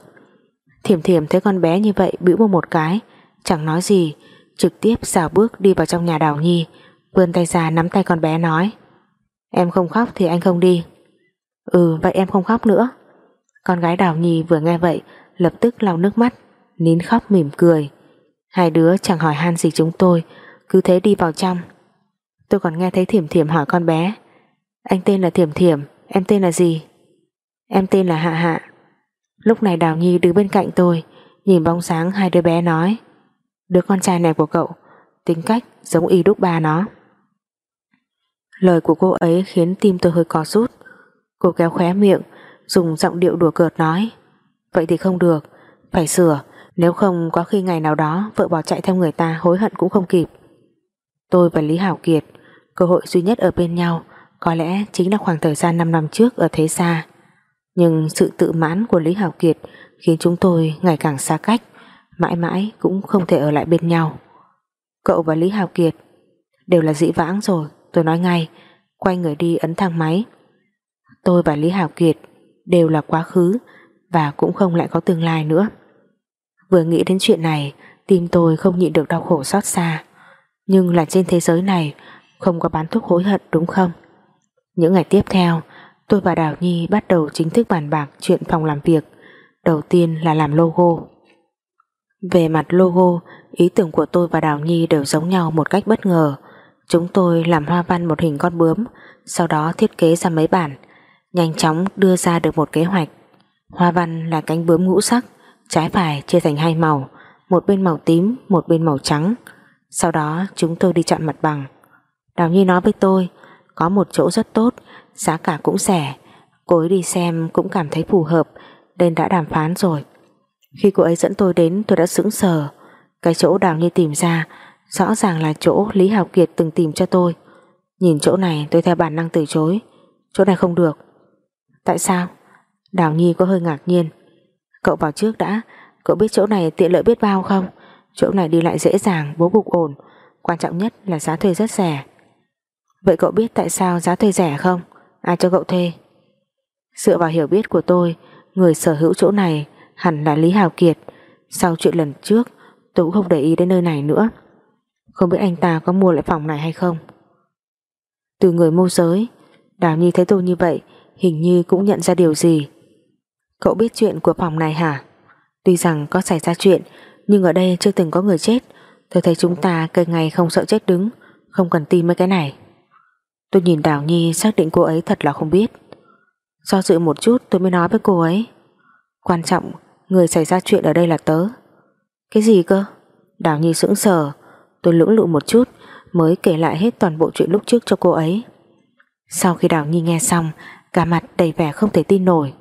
Thiểm thiểm thấy con bé như vậy bĩu một cái, Chẳng nói gì Trực tiếp xào bước đi vào trong nhà đào nhi, Vươn tay ra nắm tay con bé nói, Em không khóc thì anh không đi. Ừ vậy em không khóc nữa. Con gái Đào Nhi vừa nghe vậy, Lập tức lau nước mắt, Nín khóc mỉm cười. Hai đứa chẳng hỏi han gì chúng tôi, Cứ thế đi vào trong. Tôi còn nghe thấy Thiểm Thiểm hỏi con bé, Anh tên là Thiểm Thiểm, Em tên là gì? Em tên là Hạ Hạ. Lúc này Đào Nhi đứng bên cạnh tôi, Nhìn bóng sáng hai đứa bé nói Đứa con trai này của cậu, Tính cách giống y đúc ba nó. Lời của cô ấy khiến tim tôi hơi co rút. Cô kéo khóe miệng, Dùng giọng điệu đùa cợt nói, Vậy thì không được, Phải sửa, Nếu không có khi ngày nào đó Vợ bỏ chạy theo người ta hối hận cũng không kịp. Tôi và Lý Hảo Kiệt, Cơ hội duy nhất ở bên nhau, Có lẽ chính là khoảng thời gian 5 năm trước Ở thế xa Nhưng sự tự mãn của Lý Hảo Kiệt Khiến chúng tôi ngày càng xa cách. Mãi mãi cũng không thể ở lại bên nhau. Cậu và Lý Hào Kiệt Đều là dĩ vãng rồi, Tôi nói ngay, Quay người đi ấn thang máy. Tôi và Lý Hào Kiệt Đều là quá khứ Và cũng không lại có tương lai nữa. Vừa nghĩ đến chuyện này, Tim tôi không nhịn được đau khổ xót xa. Nhưng là trên thế giới này, Không có bán thuốc hối hận đúng không? Những ngày tiếp theo, Tôi và Đào Nhi bắt đầu chính thức bàn bạc Chuyện phòng làm việc. Đầu tiên là làm logo. Về mặt logo Ý tưởng của tôi và Đào Nhi đều giống nhau một cách bất ngờ Chúng tôi làm hoa văn một hình con bướm, sau đó thiết kế ra mấy bản, nhanh chóng đưa ra được một kế hoạch. Hoa văn là cánh bướm ngũ sắc, trái phải chia thành hai màu, một bên màu tím, một bên màu trắng. Sau đó chúng tôi đi chọn mặt bằng. Đào Nhi nói với tôi, có một chỗ rất tốt, giá cả cũng rẻ. Cô ấy đi xem cũng cảm thấy phù hợp, nên đã đàm phán rồi. Khi cô ấy dẫn tôi đến tôi đã sững sờ Cái chỗ Đào Nhi tìm ra Rõ ràng là chỗ Lý Hào Kiệt từng tìm cho tôi Nhìn chỗ này tôi theo bản năng từ chối Chỗ này không được Tại sao? Đào Nhi có hơi ngạc nhiên Cậu vào trước đã Cậu biết chỗ này tiện lợi biết bao không? Chỗ này đi lại dễ dàng, bố cục ổn Quan trọng nhất là giá thuê rất rẻ Vậy cậu biết tại sao giá thuê rẻ không? Ai cho cậu thuê? Dựa vào hiểu biết của tôi Người sở hữu chỗ này hẳn là Lý Hào Kiệt. Sau chuyện lần trước, Tôi cũng không để ý đến nơi này nữa. Không biết anh ta có mua lại phòng này hay không? Từ người môi giới, Đào Nhi thấy tôi như vậy, Hình như cũng nhận ra điều gì. Cậu biết chuyện của phòng này hả? Tuy rằng có xảy ra chuyện, Nhưng ở đây chưa từng có người chết. Tôi thấy chúng ta cây ngày không sợ chết đứng, Không cần tin mấy cái này. Tôi nhìn Đào Nhi xác định cô ấy thật là không biết. Do dự một chút tôi mới nói với cô ấy. Quan trọng Người xảy ra chuyện ở đây là tớ. Cái gì cơ? Đào Nhi sững sờ. Tôi lưỡng lự một chút, Mới kể lại hết toàn bộ chuyện lúc trước cho cô ấy. Sau khi Đào Nhi nghe xong, Cả mặt đầy vẻ không thể tin nổi.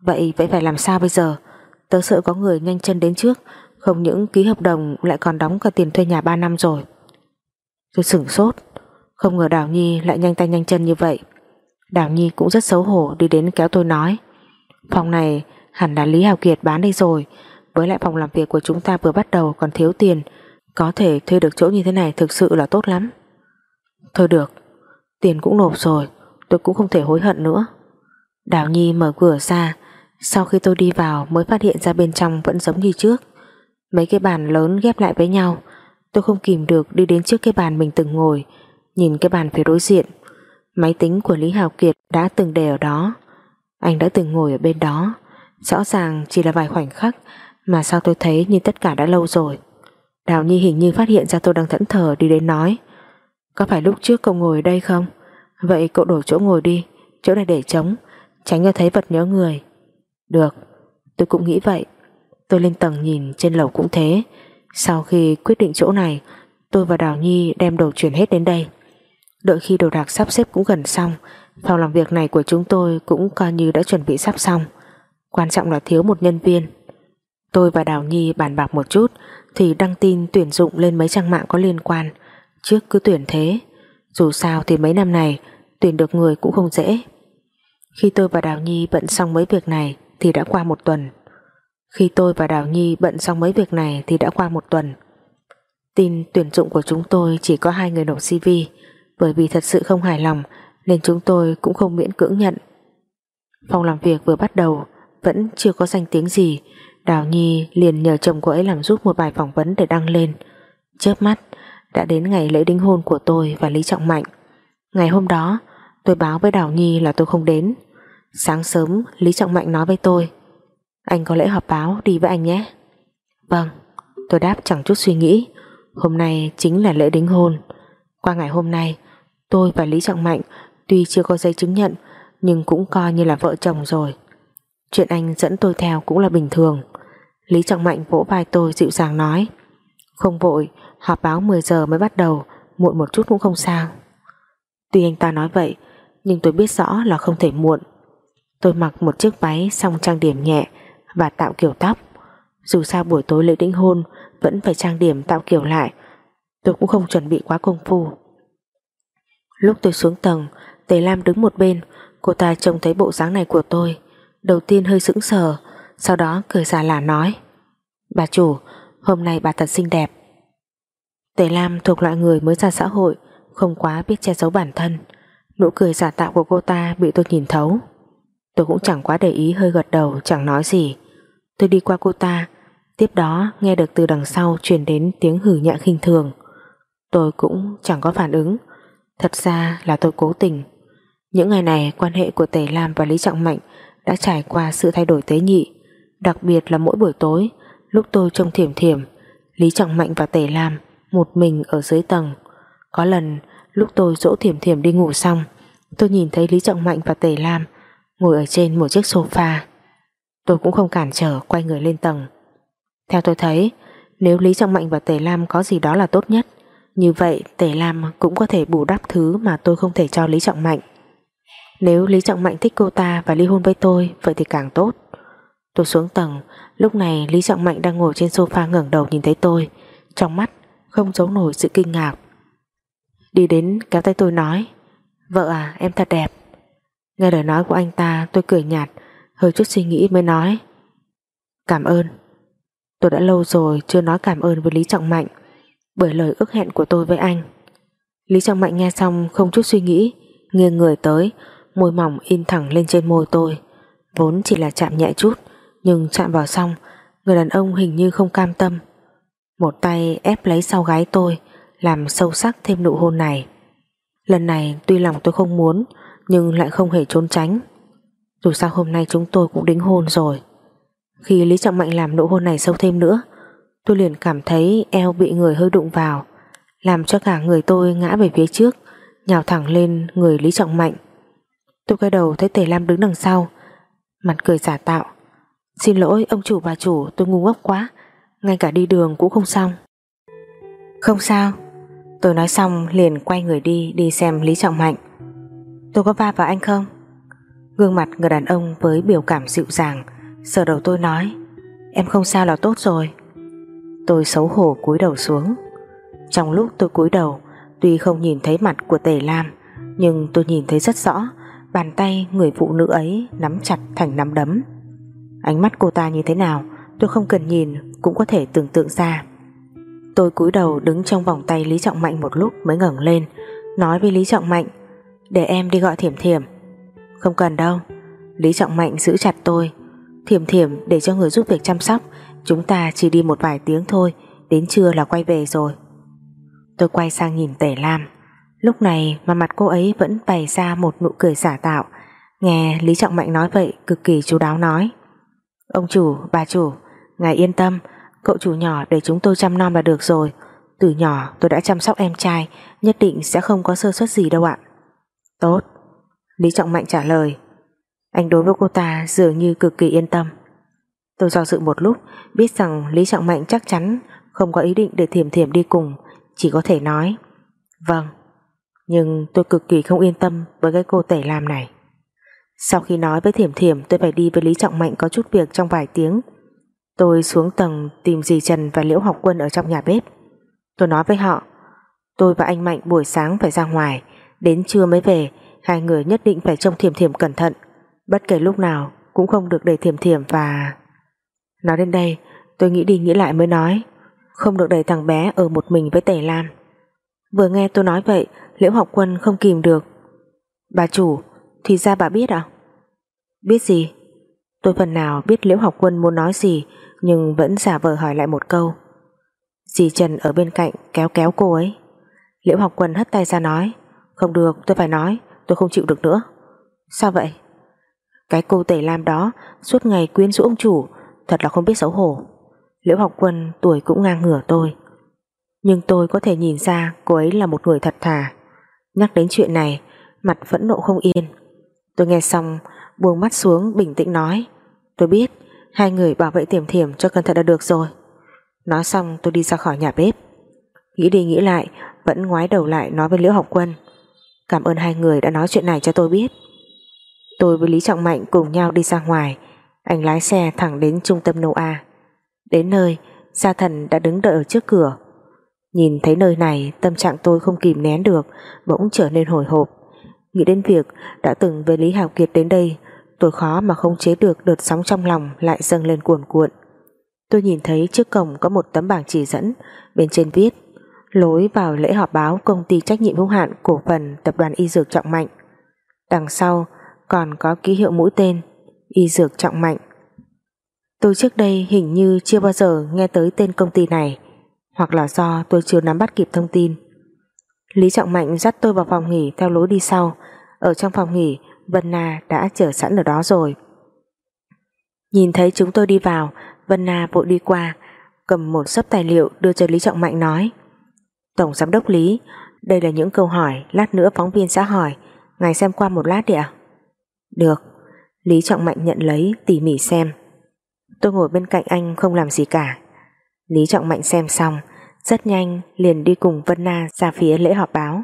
Vậy vậy phải làm sao bây giờ? Tớ sợ có người nhanh chân đến trước, Không những ký hợp đồng lại còn đóng cả tiền thuê nhà 3 năm rồi. Tôi sửng sốt. Không ngờ Đào Nhi lại nhanh tay nhanh chân như vậy. Đào Nhi cũng rất xấu hổ Đi đến kéo tôi nói, Phòng này hẳn là Lý Hào Kiệt bán đi rồi. Với lại phòng làm việc của chúng ta vừa bắt đầu Còn thiếu tiền, Có thể thuê được chỗ như thế này thực sự là tốt lắm. Thôi được, Tiền cũng nộp rồi, Tôi cũng không thể hối hận nữa. Đào Nhi mở cửa ra, Sau khi tôi đi vào mới phát hiện ra bên trong Vẫn giống như trước. Mấy cái bàn lớn ghép lại với nhau, Tôi không kìm được đi đến trước cái bàn mình từng ngồi, Nhìn cái bàn phía đối diện. Máy tính của Lý Hào Kiệt đã từng để ở đó, Anh đã từng ngồi ở bên đó. Rõ ràng chỉ là vài khoảnh khắc Mà sao tôi thấy như tất cả đã lâu rồi. Đào Nhi hình như phát hiện ra tôi đang thẫn thờ đi đến nói, Có phải lúc trước cậu ngồi ở đây không? Vậy cậu đổi chỗ ngồi đi, Chỗ này để trống, Tránh cho thấy vật nhớ người. Được, tôi cũng nghĩ vậy. Tôi lên tầng nhìn trên lầu cũng thế. Sau khi quyết định chỗ này, Tôi và Đào Nhi đem đồ chuyển hết đến đây. Đợi khi đồ đạc sắp xếp cũng gần xong, Phòng làm việc này của chúng tôi Cũng coi như đã chuẩn bị sắp xong. Quan trọng là thiếu một nhân viên. Tôi và Đào Nhi bàn bạc một chút, Thì đăng tin tuyển dụng lên mấy trang mạng có liên quan. Trước cứ tuyển thế, Dù sao thì mấy năm này, Tuyển được người cũng không dễ. Khi tôi và Đào Nhi bận xong mấy việc này Thì đã qua một tuần. Khi tôi và Đào Nhi bận xong mấy việc này Thì đã qua một tuần. Tin tuyển dụng của chúng tôi chỉ có hai người nộp CV Bởi vì thật sự không hài lòng Nên chúng tôi cũng không miễn cưỡng nhận. Phòng làm việc vừa bắt đầu vẫn chưa có danh tiếng gì. Đào Nhi liền nhờ chồng cô ấy làm giúp một bài phỏng vấn để đăng lên. Chớp mắt, Đã đến ngày lễ đính hôn của tôi và Lý Trọng Mạnh. Ngày hôm đó, Tôi báo với Đào Nhi là tôi không đến. Sáng sớm, Lý Trọng Mạnh nói với tôi, Anh có lễ họp báo đi với anh nhé. Vâng. Tôi đáp chẳng chút suy nghĩ, Hôm nay chính là lễ đính hôn. Qua ngày hôm nay, Tôi và Lý Trọng Mạnh Tuy chưa có giấy chứng nhận, Nhưng cũng coi như là vợ chồng rồi. Chuyện anh dẫn tôi theo cũng là bình thường. Lý Trọng Mạnh vỗ vai tôi dịu dàng nói, Không vội, Họp báo 10 giờ mới bắt đầu, Muộn một chút cũng không sao. Tuy anh ta nói vậy, Nhưng tôi biết rõ là không thể muộn. Tôi mặc một chiếc váy xong trang điểm nhẹ Và tạo kiểu tóc. Dù sao buổi tối lễ đính hôn Vẫn phải trang điểm tạo kiểu lại, Tôi cũng không chuẩn bị quá công phu. Lúc tôi xuống tầng, Tề Lam đứng một bên, Cô ta trông thấy bộ dáng này của tôi. Đầu tiên hơi sững sờ, Sau đó cười giả lả nói, Bà chủ, hôm nay bà thật xinh đẹp. Tề Lam thuộc loại người mới ra xã hội, không quá biết che giấu bản thân. Nụ cười giả tạo của cô ta bị tôi nhìn thấu. Tôi cũng chẳng quá để ý, hơi gật đầu, chẳng nói gì. Tôi đi qua cô ta, tiếp đó nghe được từ đằng sau truyền đến tiếng hử nhẹ khinh thường. Tôi cũng chẳng có phản ứng. Thật ra là tôi cố tình. Những ngày này, quan hệ của Tề Lam và Lý Trọng Mạnh đã trải qua sự thay đổi tế nhị đặc biệt là mỗi buổi tối lúc tôi trông thiểm thiểm Lý Trọng Mạnh và Tề Lam một mình ở dưới tầng có lần lúc tôi dỗ thiểm thiểm đi ngủ xong tôi nhìn thấy Lý Trọng Mạnh và Tề Lam ngồi ở trên một chiếc sofa. Tôi cũng không cản trở quay người lên tầng. Theo tôi thấy, nếu Lý Trọng Mạnh và Tề Lam có gì đó là tốt nhất, như vậy Tề Lam cũng có thể bù đắp thứ mà tôi không thể cho Lý Trọng Mạnh. Nếu Lý Trọng Mạnh thích cô ta và ly hôn với tôi, vậy thì càng tốt. Tôi xuống tầng Lúc này Lý Trọng Mạnh đang ngồi trên sofa ngẩng đầu nhìn thấy tôi. Trong mắt không giấu nổi sự kinh ngạc. Đi đến kéo tay tôi nói Vợ à em thật đẹp. Nghe lời nói của anh ta tôi cười nhạt Hơi chút suy nghĩ mới nói Cảm ơn. Tôi đã lâu rồi chưa nói cảm ơn với Lý Trọng Mạnh Bởi lời ước hẹn của tôi với anh. Lý Trọng Mạnh nghe xong không chút suy nghĩ Nghiêng người tới Môi mỏng in thẳng lên trên môi tôi. Vốn chỉ là chạm nhẹ chút, Nhưng chạm vào xong, Người đàn ông hình như không cam tâm. Một tay ép lấy sau gái tôi, Làm sâu sắc thêm nụ hôn này. Lần này tuy lòng tôi không muốn, Nhưng lại không hề trốn tránh. Dù sao hôm nay chúng tôi cũng đính hôn rồi. Khi Lý Trọng Mạnh làm nụ hôn này sâu thêm nữa, Tôi liền cảm thấy eo bị người hơi đụng vào, Làm cho cả người tôi ngã về phía trước, Nhào thẳng lên người Lý Trọng Mạnh. Tôi quay đầu thấy Tề Lam đứng đằng sau. Mặt cười giả tạo. Xin lỗi, ông chủ bà chủ, tôi ngu ngốc quá. Ngay cả đi đường cũng không xong. Không sao. Tôi nói xong liền quay người đi Đi xem Lý Trọng Mạnh. Tôi có va vào anh không? Gương mặt người đàn ông với biểu cảm dịu dàng, Sờ đầu tôi nói, Em không sao là tốt rồi. Tôi xấu hổ cúi đầu xuống. Trong lúc tôi cúi đầu, Tuy không nhìn thấy mặt của Tề Lam, Nhưng tôi nhìn thấy rất rõ Bàn tay người phụ nữ ấy Nắm chặt thành nắm đấm. Ánh mắt cô ta như thế nào, Tôi không cần nhìn, cũng có thể tưởng tượng ra. Tôi cúi đầu đứng trong vòng tay Lý Trọng Mạnh một lúc mới ngẩng lên, Nói với Lý Trọng Mạnh, Để em đi gọi Thiểm Thiểm. Không cần đâu. Lý Trọng Mạnh giữ chặt tôi, Thiểm Thiểm, để cho người giúp việc chăm sóc, Chúng ta chỉ đi một vài tiếng thôi, Đến trưa là quay về rồi. Tôi quay sang nhìn Tể Lam. Lúc này mà mặt cô ấy vẫn bày ra một nụ cười giả tạo. Nghe Lý Trọng Mạnh nói vậy Cực kỳ chú đáo nói. Ông chủ, bà chủ Ngài yên tâm. Cậu chủ nhỏ để chúng tôi chăm nom là được rồi. Từ nhỏ tôi đã chăm sóc em trai Nhất định sẽ không có sơ suất gì đâu ạ. Tốt. Lý Trọng Mạnh trả lời. Anh đối với cô ta dường như cực kỳ yên tâm. Tôi do dự một lúc Biết rằng Lý Trọng Mạnh chắc chắn Không có ý định để thiểm thiểm đi cùng Chỉ có thể nói Vâng. Nhưng tôi cực kỳ không yên tâm Với cái cô tể làm này Sau khi nói với thiểm thiểm tôi phải đi với Lý Trọng Mạnh có chút việc trong vài tiếng Tôi xuống tầng tìm dì Trần và Liễu Học Quân ở trong nhà bếp. Tôi nói với họ, tôi và anh Mạnh buổi sáng phải ra ngoài, đến trưa mới về, hai người nhất định phải trông thiềm thiềm cẩn thận, bất kể lúc nào cũng không được để thiềm thiềm và... Nói đến đây, tôi nghĩ đi nghĩ lại mới nói, không được để thằng bé ở một mình với Tề Lam. Vừa nghe tôi nói vậy, Liễu Học Quân không kìm được. Bà chủ, thì ra bà biết à? Biết gì? Tôi phần nào biết Liễu Học Quân muốn nói gì nhưng vẫn giả vờ hỏi lại một câu. Dì Trần ở bên cạnh kéo kéo cô ấy. Liễu Học Quân hất tay ra nói Không được tôi phải nói Tôi không chịu được nữa Sao vậy Cái cô tẩy lam đó Suốt ngày quyến rũ ông chủ Thật là không biết xấu hổ Liễu Học Quân tuổi cũng ngang ngửa tôi Nhưng tôi có thể nhìn ra cô ấy là một người thật thà Nhắc đến chuyện này, Mặt phẫn nộ không yên. Tôi nghe xong, buông mắt xuống, bình tĩnh nói, Tôi biết, Hai người bảo vệ tiềm thiểm cho cẩn thận là được rồi. Nói xong, tôi đi ra khỏi nhà bếp. Nghĩ đi nghĩ lại, Vẫn ngoái đầu lại nói với Liễu Học Quân, Cảm ơn hai người đã nói chuyện này cho tôi biết. Tôi với Lý Trọng Mạnh cùng nhau đi ra ngoài, Anh lái xe thẳng đến trung tâm noa A. Đến nơi gia thần đã đứng đợi ở trước cửa Nhìn thấy nơi này Tâm trạng tôi không kìm nén được Bỗng trở nên hồi hộp Nghĩ đến việc đã từng với Lý Hào Kiệt đến đây Tôi khó mà không chế được đợt sóng trong lòng lại dâng lên cuồn cuộn. Tôi nhìn thấy trước cổng có một tấm bảng chỉ dẫn, bên trên viết lối vào lễ họp báo công ty trách nhiệm hữu hạn cổ phần tập đoàn y dược trọng mạnh. Đằng sau còn có ký hiệu mũi tên y dược trọng mạnh. Tôi trước đây hình như chưa bao giờ nghe tới tên công ty này, hoặc là do tôi chưa nắm bắt kịp thông tin. Lý Trọng Mạnh dắt tôi vào phòng nghỉ theo lối đi sau. Ở trong phòng nghỉ Vân Na đã chờ sẵn ở đó rồi. Nhìn thấy chúng tôi đi vào, Vân Na vội đi qua, cầm một sấp tài liệu đưa cho Lý Trọng Mạnh nói Tổng Giám đốc Lý, đây là những câu hỏi, lát nữa phóng viên sẽ hỏi, ngài xem qua một lát đi ạ. Được, Lý Trọng Mạnh nhận lấy tỉ mỉ xem. Tôi ngồi bên cạnh anh không làm gì cả. Lý Trọng Mạnh xem xong, rất nhanh liền đi cùng Vân Na ra phía lễ họp báo.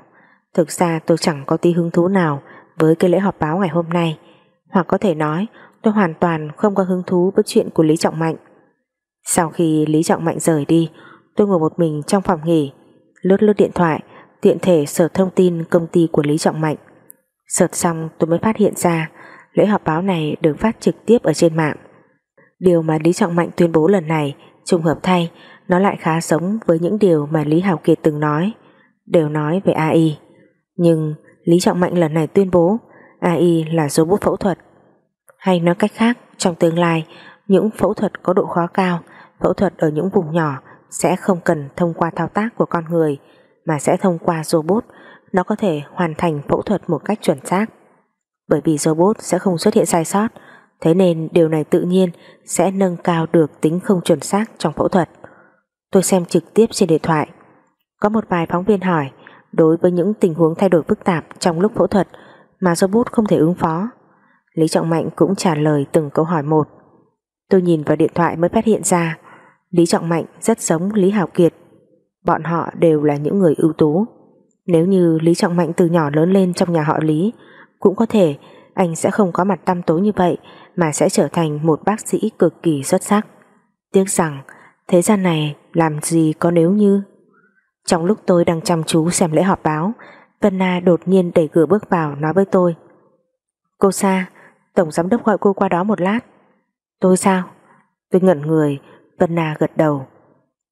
Thực ra tôi chẳng có tí hứng thú nào với cái lễ họp báo ngày hôm nay hoặc có thể nói tôi hoàn toàn không có hứng thú với chuyện của Lý Trọng Mạnh. Sau khi Lý Trọng Mạnh rời đi, tôi ngồi một mình trong phòng nghỉ, lướt lướt điện thoại, tiện thể sở thông tin công ty của Lý Trọng Mạnh. Sợt xong tôi mới phát hiện ra lễ họp báo này được phát trực tiếp ở trên mạng. Điều mà Lý Trọng Mạnh tuyên bố lần này trùng hợp thay, nó lại khá giống với những điều mà Lý Hảo Kiệt từng nói, đều nói về AI nhưng Lý Trọng Mạnh lần này tuyên bố AI là robot phẫu thuật. Hay nói cách khác, trong tương lai, những phẫu thuật có độ khó cao, phẫu thuật ở những vùng nhỏ sẽ không cần thông qua thao tác của con người, mà sẽ thông qua robot nó có thể hoàn thành phẫu thuật một cách chuẩn xác. Bởi vì robot sẽ không xuất hiện sai sót thế nên điều này tự nhiên sẽ nâng cao được tính không chuẩn xác trong phẫu thuật. Tôi xem trực tiếp trên điện thoại. Có một vài phóng viên hỏi, đối với những tình huống thay đổi phức tạp trong lúc phẫu thuật mà robot không thể ứng phó? Lý Trọng Mạnh cũng trả lời từng câu hỏi một. Tôi nhìn vào điện thoại mới phát hiện ra, Lý Trọng Mạnh rất giống Lý Hào Kiệt. Bọn họ đều là những người ưu tú. Nếu như Lý Trọng Mạnh từ nhỏ lớn lên trong nhà họ Lý, cũng có thể anh sẽ không có mặt tăm tối như vậy mà sẽ trở thành một bác sĩ cực kỳ xuất sắc. Tiếc rằng thế gian này làm gì có nếu như. Trong lúc tôi đang chăm chú xem lễ họp báo, Vân Na đột nhiên đẩy cửa bước vào nói với tôi. Cô Sa, Tổng Giám đốc gọi cô qua đó một lát. Tôi sao? Tôi ngẩn người, Vân Na gật đầu.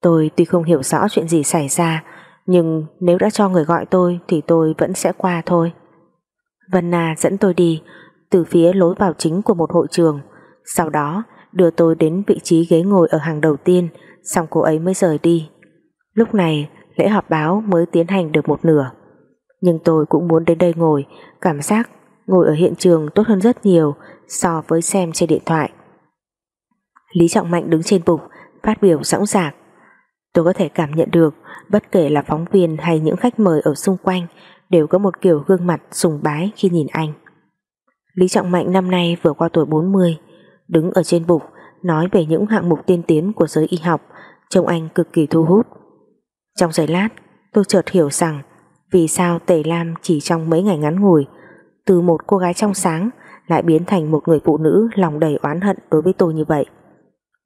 Tôi tuy không hiểu rõ chuyện gì xảy ra, nhưng nếu đã cho người gọi tôi thì tôi vẫn sẽ qua thôi. Vân Na dẫn tôi đi từ phía lối vào chính của một hội trường, sau đó đưa tôi đến vị trí ghế ngồi ở hàng đầu tiên, xong cô ấy mới rời đi. Lúc này, lễ họp báo mới tiến hành được một nửa. Nhưng tôi cũng muốn đến đây ngồi, cảm giác ngồi ở hiện trường tốt hơn rất nhiều so với xem trên điện thoại. Lý Trọng Mạnh đứng trên bục, phát biểu sẵn sạc. Tôi có thể cảm nhận được bất kể là phóng viên hay những khách mời ở xung quanh đều có một kiểu gương mặt sùng bái khi nhìn anh. Lý Trọng Mạnh năm nay vừa qua tuổi 40, đứng ở trên bục nói về những hạng mục tiên tiến của giới y học, trông anh cực kỳ thu hút. Trong giây lát, tôi chợt hiểu rằng vì sao Tề Lam chỉ trong mấy ngày ngắn ngủi từ một cô gái trong sáng lại biến thành một người phụ nữ lòng đầy oán hận đối với tôi như vậy.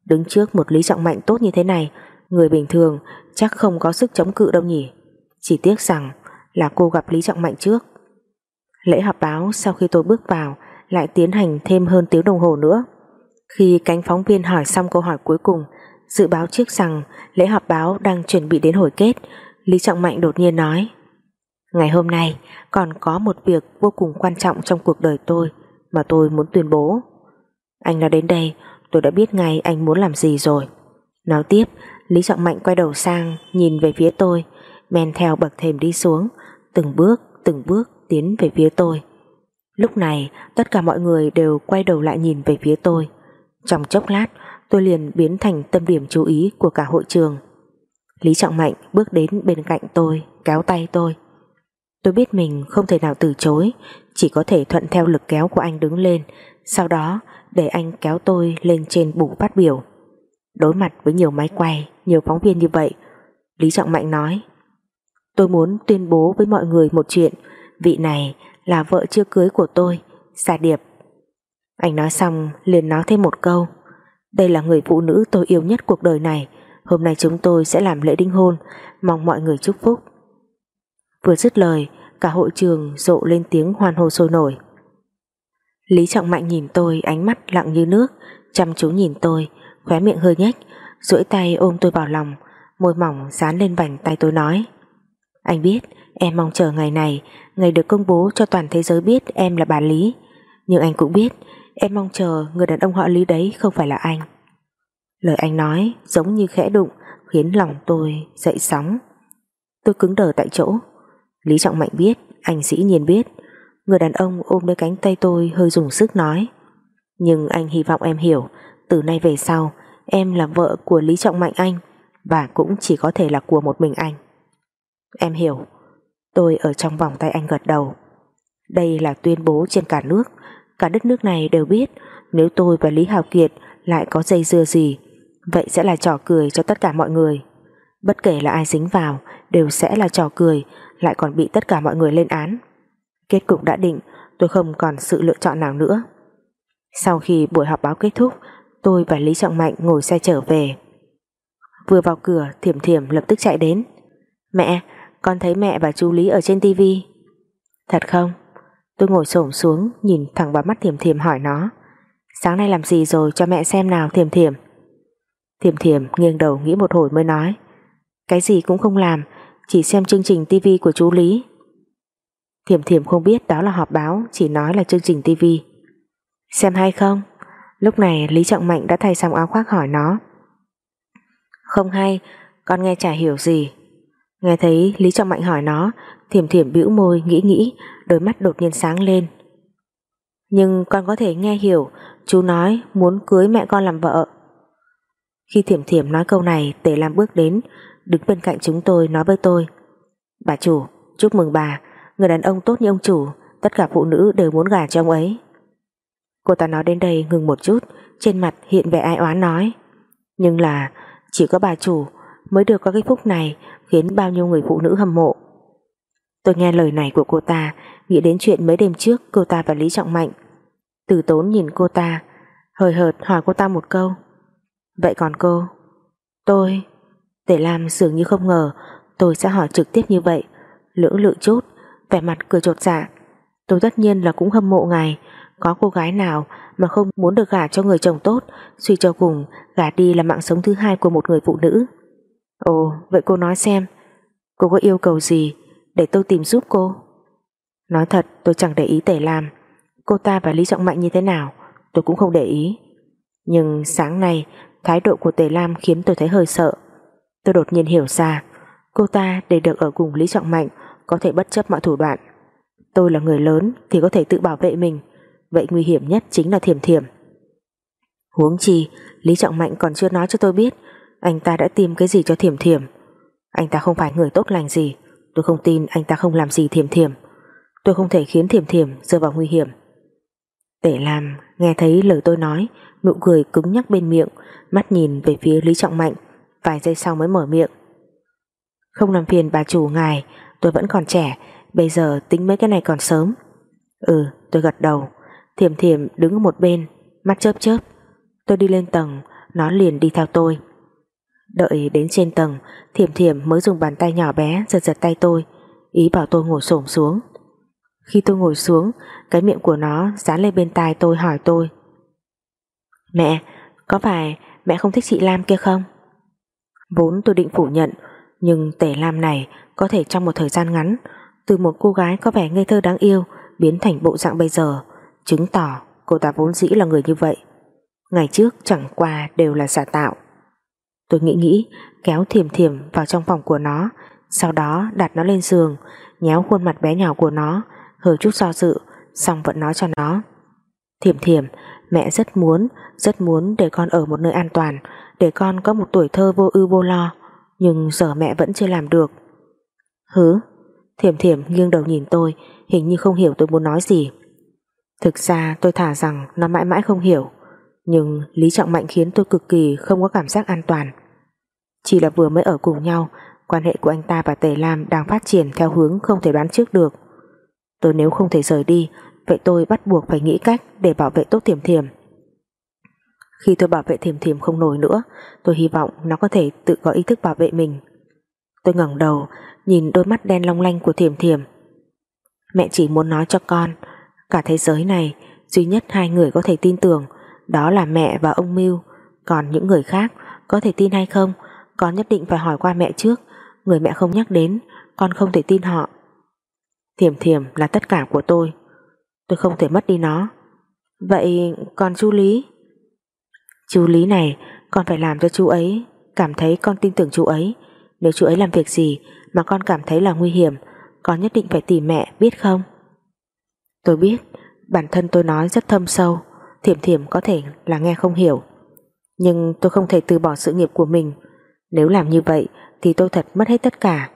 Đứng trước một Lý Trọng Mạnh tốt như thế này, người bình thường chắc không có sức chống cự đâu nhỉ. Chỉ tiếc rằng là cô gặp Lý Trọng Mạnh trước. Lễ họp báo sau khi tôi bước vào lại tiến hành thêm hơn tiếng đồng hồ nữa. Khi cánh phóng viên hỏi xong câu hỏi cuối cùng, dự báo trước rằng lễ họp báo đang chuẩn bị đến hồi kết, Lý Trọng Mạnh đột nhiên nói Ngày hôm nay còn có một việc vô cùng quan trọng trong cuộc đời tôi mà tôi muốn tuyên bố. Anh nói đến đây, tôi đã biết ngay anh muốn làm gì rồi. Nói tiếp, Lý Trọng Mạnh quay đầu sang nhìn về phía tôi, men theo bậc thềm đi xuống, từng bước, từng bước tiến về phía tôi. Lúc này, tất cả mọi người đều quay đầu lại nhìn về phía tôi. Trong chốc lát, tôi liền biến thành tâm điểm chú ý của cả hội trường. Lý Trọng Mạnh bước đến bên cạnh tôi, kéo tay tôi. Tôi biết mình không thể nào từ chối, chỉ có thể thuận theo lực kéo của anh đứng lên, sau đó để anh kéo tôi lên trên bục phát biểu. Đối mặt với nhiều máy quay, nhiều phóng viên như vậy, Lý Trọng Mạnh nói Tôi muốn tuyên bố với mọi người một chuyện Vị này là vợ chưa cưới của tôi, Sa Điệp. Anh nói xong liền nói thêm một câu. Đây là người phụ nữ tôi yêu nhất cuộc đời này. Hôm nay chúng tôi sẽ làm lễ đính hôn. Mong mọi người chúc phúc. Vừa dứt lời, Cả hội trường rộ lên tiếng hoan hô sôi nổi. Lý Trọng Mạnh nhìn tôi ánh mắt lặng như nước, Chăm chú nhìn tôi, Khóe miệng hơi nhếch, duỗi tay ôm tôi vào lòng, Môi mỏng dán lên vành tay tôi nói. Anh biết, em mong chờ ngày này Ngày được công bố cho toàn thế giới biết em là bà Lý. Nhưng anh cũng biết, Em mong chờ người đàn ông họ Lý đấy không phải là anh. Lời anh nói giống như khẽ đụng, Khiến lòng tôi dậy sóng. Tôi cứng đờ tại chỗ. Lý Trọng Mạnh biết, Anh dĩ nhiên biết. Người đàn ông ôm lấy cánh tay tôi hơi dùng sức nói. Nhưng anh hy vọng em hiểu, Từ nay về sau, Em là vợ của Lý Trọng Mạnh anh, Và cũng chỉ có thể là của một mình anh. Em hiểu. Tôi ở trong vòng tay anh gật đầu. Đây là tuyên bố trên cả nước. Cả đất nước này đều biết Nếu tôi và Lý Hào Kiệt lại có dây dưa gì Vậy sẽ là trò cười cho tất cả mọi người. Bất kể là ai dính vào Đều sẽ là trò cười Lại còn bị tất cả mọi người lên án. Kết cục đã định Tôi không còn sự lựa chọn nào nữa. Sau khi buổi họp báo kết thúc Tôi và Lý Trọng Mạnh ngồi xe trở về. Vừa vào cửa Thiểm Thiểm lập tức chạy đến. Mẹ, con thấy mẹ và chú Lý ở trên tivi Thật không? Tôi ngồi xổm xuống, Nhìn thẳng vào mắt Thiểm Thiểm hỏi nó. Sáng nay làm gì rồi? Cho mẹ xem nào, Thiểm Thiểm. Thiểm Thiểm nghiêng đầu nghĩ một hồi mới nói. Cái gì cũng không làm, Chỉ xem chương trình tivi của chú Lý. Thiểm Thiểm không biết đó là họp báo, Chỉ nói là chương trình tivi Xem hay không? Lúc này Lý Trọng Mạnh đã thay xong áo khoác hỏi nó. Không hay, Con nghe chả hiểu gì. Nghe thấy Lý Trọng Mạnh hỏi nó, Thiểm thiểm bĩu môi nghĩ nghĩ, Đôi mắt đột nhiên sáng lên. Nhưng con có thể nghe hiểu, Chú nói muốn cưới mẹ con làm vợ. Khi thiểm thiểm nói câu này, Tề Lam bước đến, Đứng bên cạnh chúng tôi nói với tôi, Bà chủ, chúc mừng bà, Người đàn ông tốt như ông chủ, Tất cả phụ nữ đều muốn gả cho ông ấy. Cô ta nói đến đây ngừng một chút, Trên mặt hiện vẻ ai oán nói, Nhưng là, chỉ có bà chủ Mới được có cái phúc này Khiến bao nhiêu người phụ nữ hâm mộ. Tôi nghe lời này của cô ta, Nghĩ đến chuyện mấy đêm trước cô ta và Lý Trọng Mạnh. Từ tốn nhìn cô ta, Hời hợt hỏi cô ta một câu. Vậy còn cô? Tôi, Để làm dường như không ngờ, Tôi sẽ hỏi trực tiếp như vậy. Lưỡng lự chút Vẻ mặt cười trột dạ. Tôi tất nhiên là cũng hâm mộ ngài. Có cô gái nào mà không muốn được gả cho người chồng tốt, Suy cho cùng, gả đi là mạng sống thứ hai của một người phụ nữ. Ồ, vậy cô nói xem. Cô có yêu cầu gì Để tôi tìm giúp cô? Nói thật, tôi chẳng để ý Tể Lam Cô ta và Lý Trọng Mạnh như thế nào, Tôi cũng không để ý. Nhưng sáng nay, Thái độ của Tề Lam khiến tôi thấy hơi sợ. Tôi đột nhiên hiểu ra, Cô ta để được ở cùng Lý Trọng Mạnh Có thể bất chấp mọi thủ đoạn. Tôi là người lớn thì có thể tự bảo vệ mình. Vậy nguy hiểm nhất chính là thiểm thiểm. Huống chi, Lý Trọng Mạnh còn chưa nói cho tôi biết anh ta đã tìm cái gì cho thiểm thiểm? Anh ta không phải người tốt lành gì. Tôi không tin anh ta không làm gì thiểm thiểm. Tôi không thể khiến thiểm thiểm rơi vào nguy hiểm. Tể làm Nghe thấy lời tôi nói, Nụ cười cứng nhắc bên miệng, Mắt nhìn về phía Lý Trọng Mạnh, Vài giây sau mới mở miệng. Không làm phiền bà chủ ngài, Tôi vẫn còn trẻ, Bây giờ tính mấy cái này còn sớm. Ừ tôi gật đầu. Thiểm thiểm đứng ở một bên, Mắt chớp chớp. Tôi đi lên tầng, Nó liền đi theo tôi. Đợi đến trên tầng, Thiểm thiểm mới dùng bàn tay nhỏ bé giật giật tay tôi, Ý bảo tôi ngồi xổm xuống Khi tôi ngồi xuống, Cái miệng của nó dán lên bên tai tôi hỏi tôi, Mẹ, Có phải mẹ không thích chị Lam kia không Vốn tôi định phủ nhận, Nhưng tể Lam này Có thể trong một thời gian ngắn, Từ một cô gái có vẻ ngây thơ đáng yêu Biến thành bộ dạng bây giờ, chứng tỏ cô ta vốn dĩ là người như vậy. Ngày trước chẳng qua đều là giả tạo. Tôi nghĩ nghĩ, kéo thiềm thiềm vào trong phòng của nó, sau đó đặt nó lên giường, nhéo khuôn mặt bé nhỏ của nó, hơi chút do dự, xong vẫn nói cho nó. Thiềm thiềm, mẹ rất muốn, rất muốn để con ở một nơi an toàn, để con có một tuổi thơ vô ưu vô lo, nhưng giờ mẹ vẫn chưa làm được. Hứ, thiềm thiềm nghiêng đầu nhìn tôi, hình như không hiểu tôi muốn nói gì. Thực ra tôi thả rằng nó mãi mãi không hiểu Nhưng Lý Trọng Mạnh khiến tôi cực kỳ không có cảm giác an toàn chỉ là vừa mới ở cùng nhau, Quan hệ của anh ta và Tề Lam đang phát triển theo hướng không thể đoán trước được. Tôi nếu không thể rời đi, Vậy tôi bắt buộc phải nghĩ cách để bảo vệ tốt thiềm thiềm Khi tôi bảo vệ thiềm thiềm không nổi nữa, Tôi hy vọng nó có thể tự có ý thức bảo vệ mình. Tôi ngẩng đầu, Nhìn đôi mắt đen long lanh của thiềm thiềm Mẹ chỉ muốn nói cho con, Cả thế giới này, duy nhất hai người có thể tin tưởng, đó là mẹ và ông Mưu. Còn những người khác, có thể tin hay không con nhất định phải hỏi qua mẹ trước. Người mẹ không nhắc đến, con không thể tin họ. Thiểm thiểm là tất cả của tôi. Tôi không thể mất đi nó. Vậy còn chú Lý? Chú Lý này, con phải làm cho chú ấy cảm thấy con tin tưởng chú ấy. Nếu chú ấy làm việc gì mà con cảm thấy là nguy hiểm, con nhất định phải tìm mẹ, biết không? Tôi biết, bản thân tôi nói rất thâm sâu. Thiểm thiểm có thể là nghe không hiểu. Nhưng tôi không thể từ bỏ sự nghiệp của mình. Nếu làm như vậy, Thì tôi thật mất hết tất cả.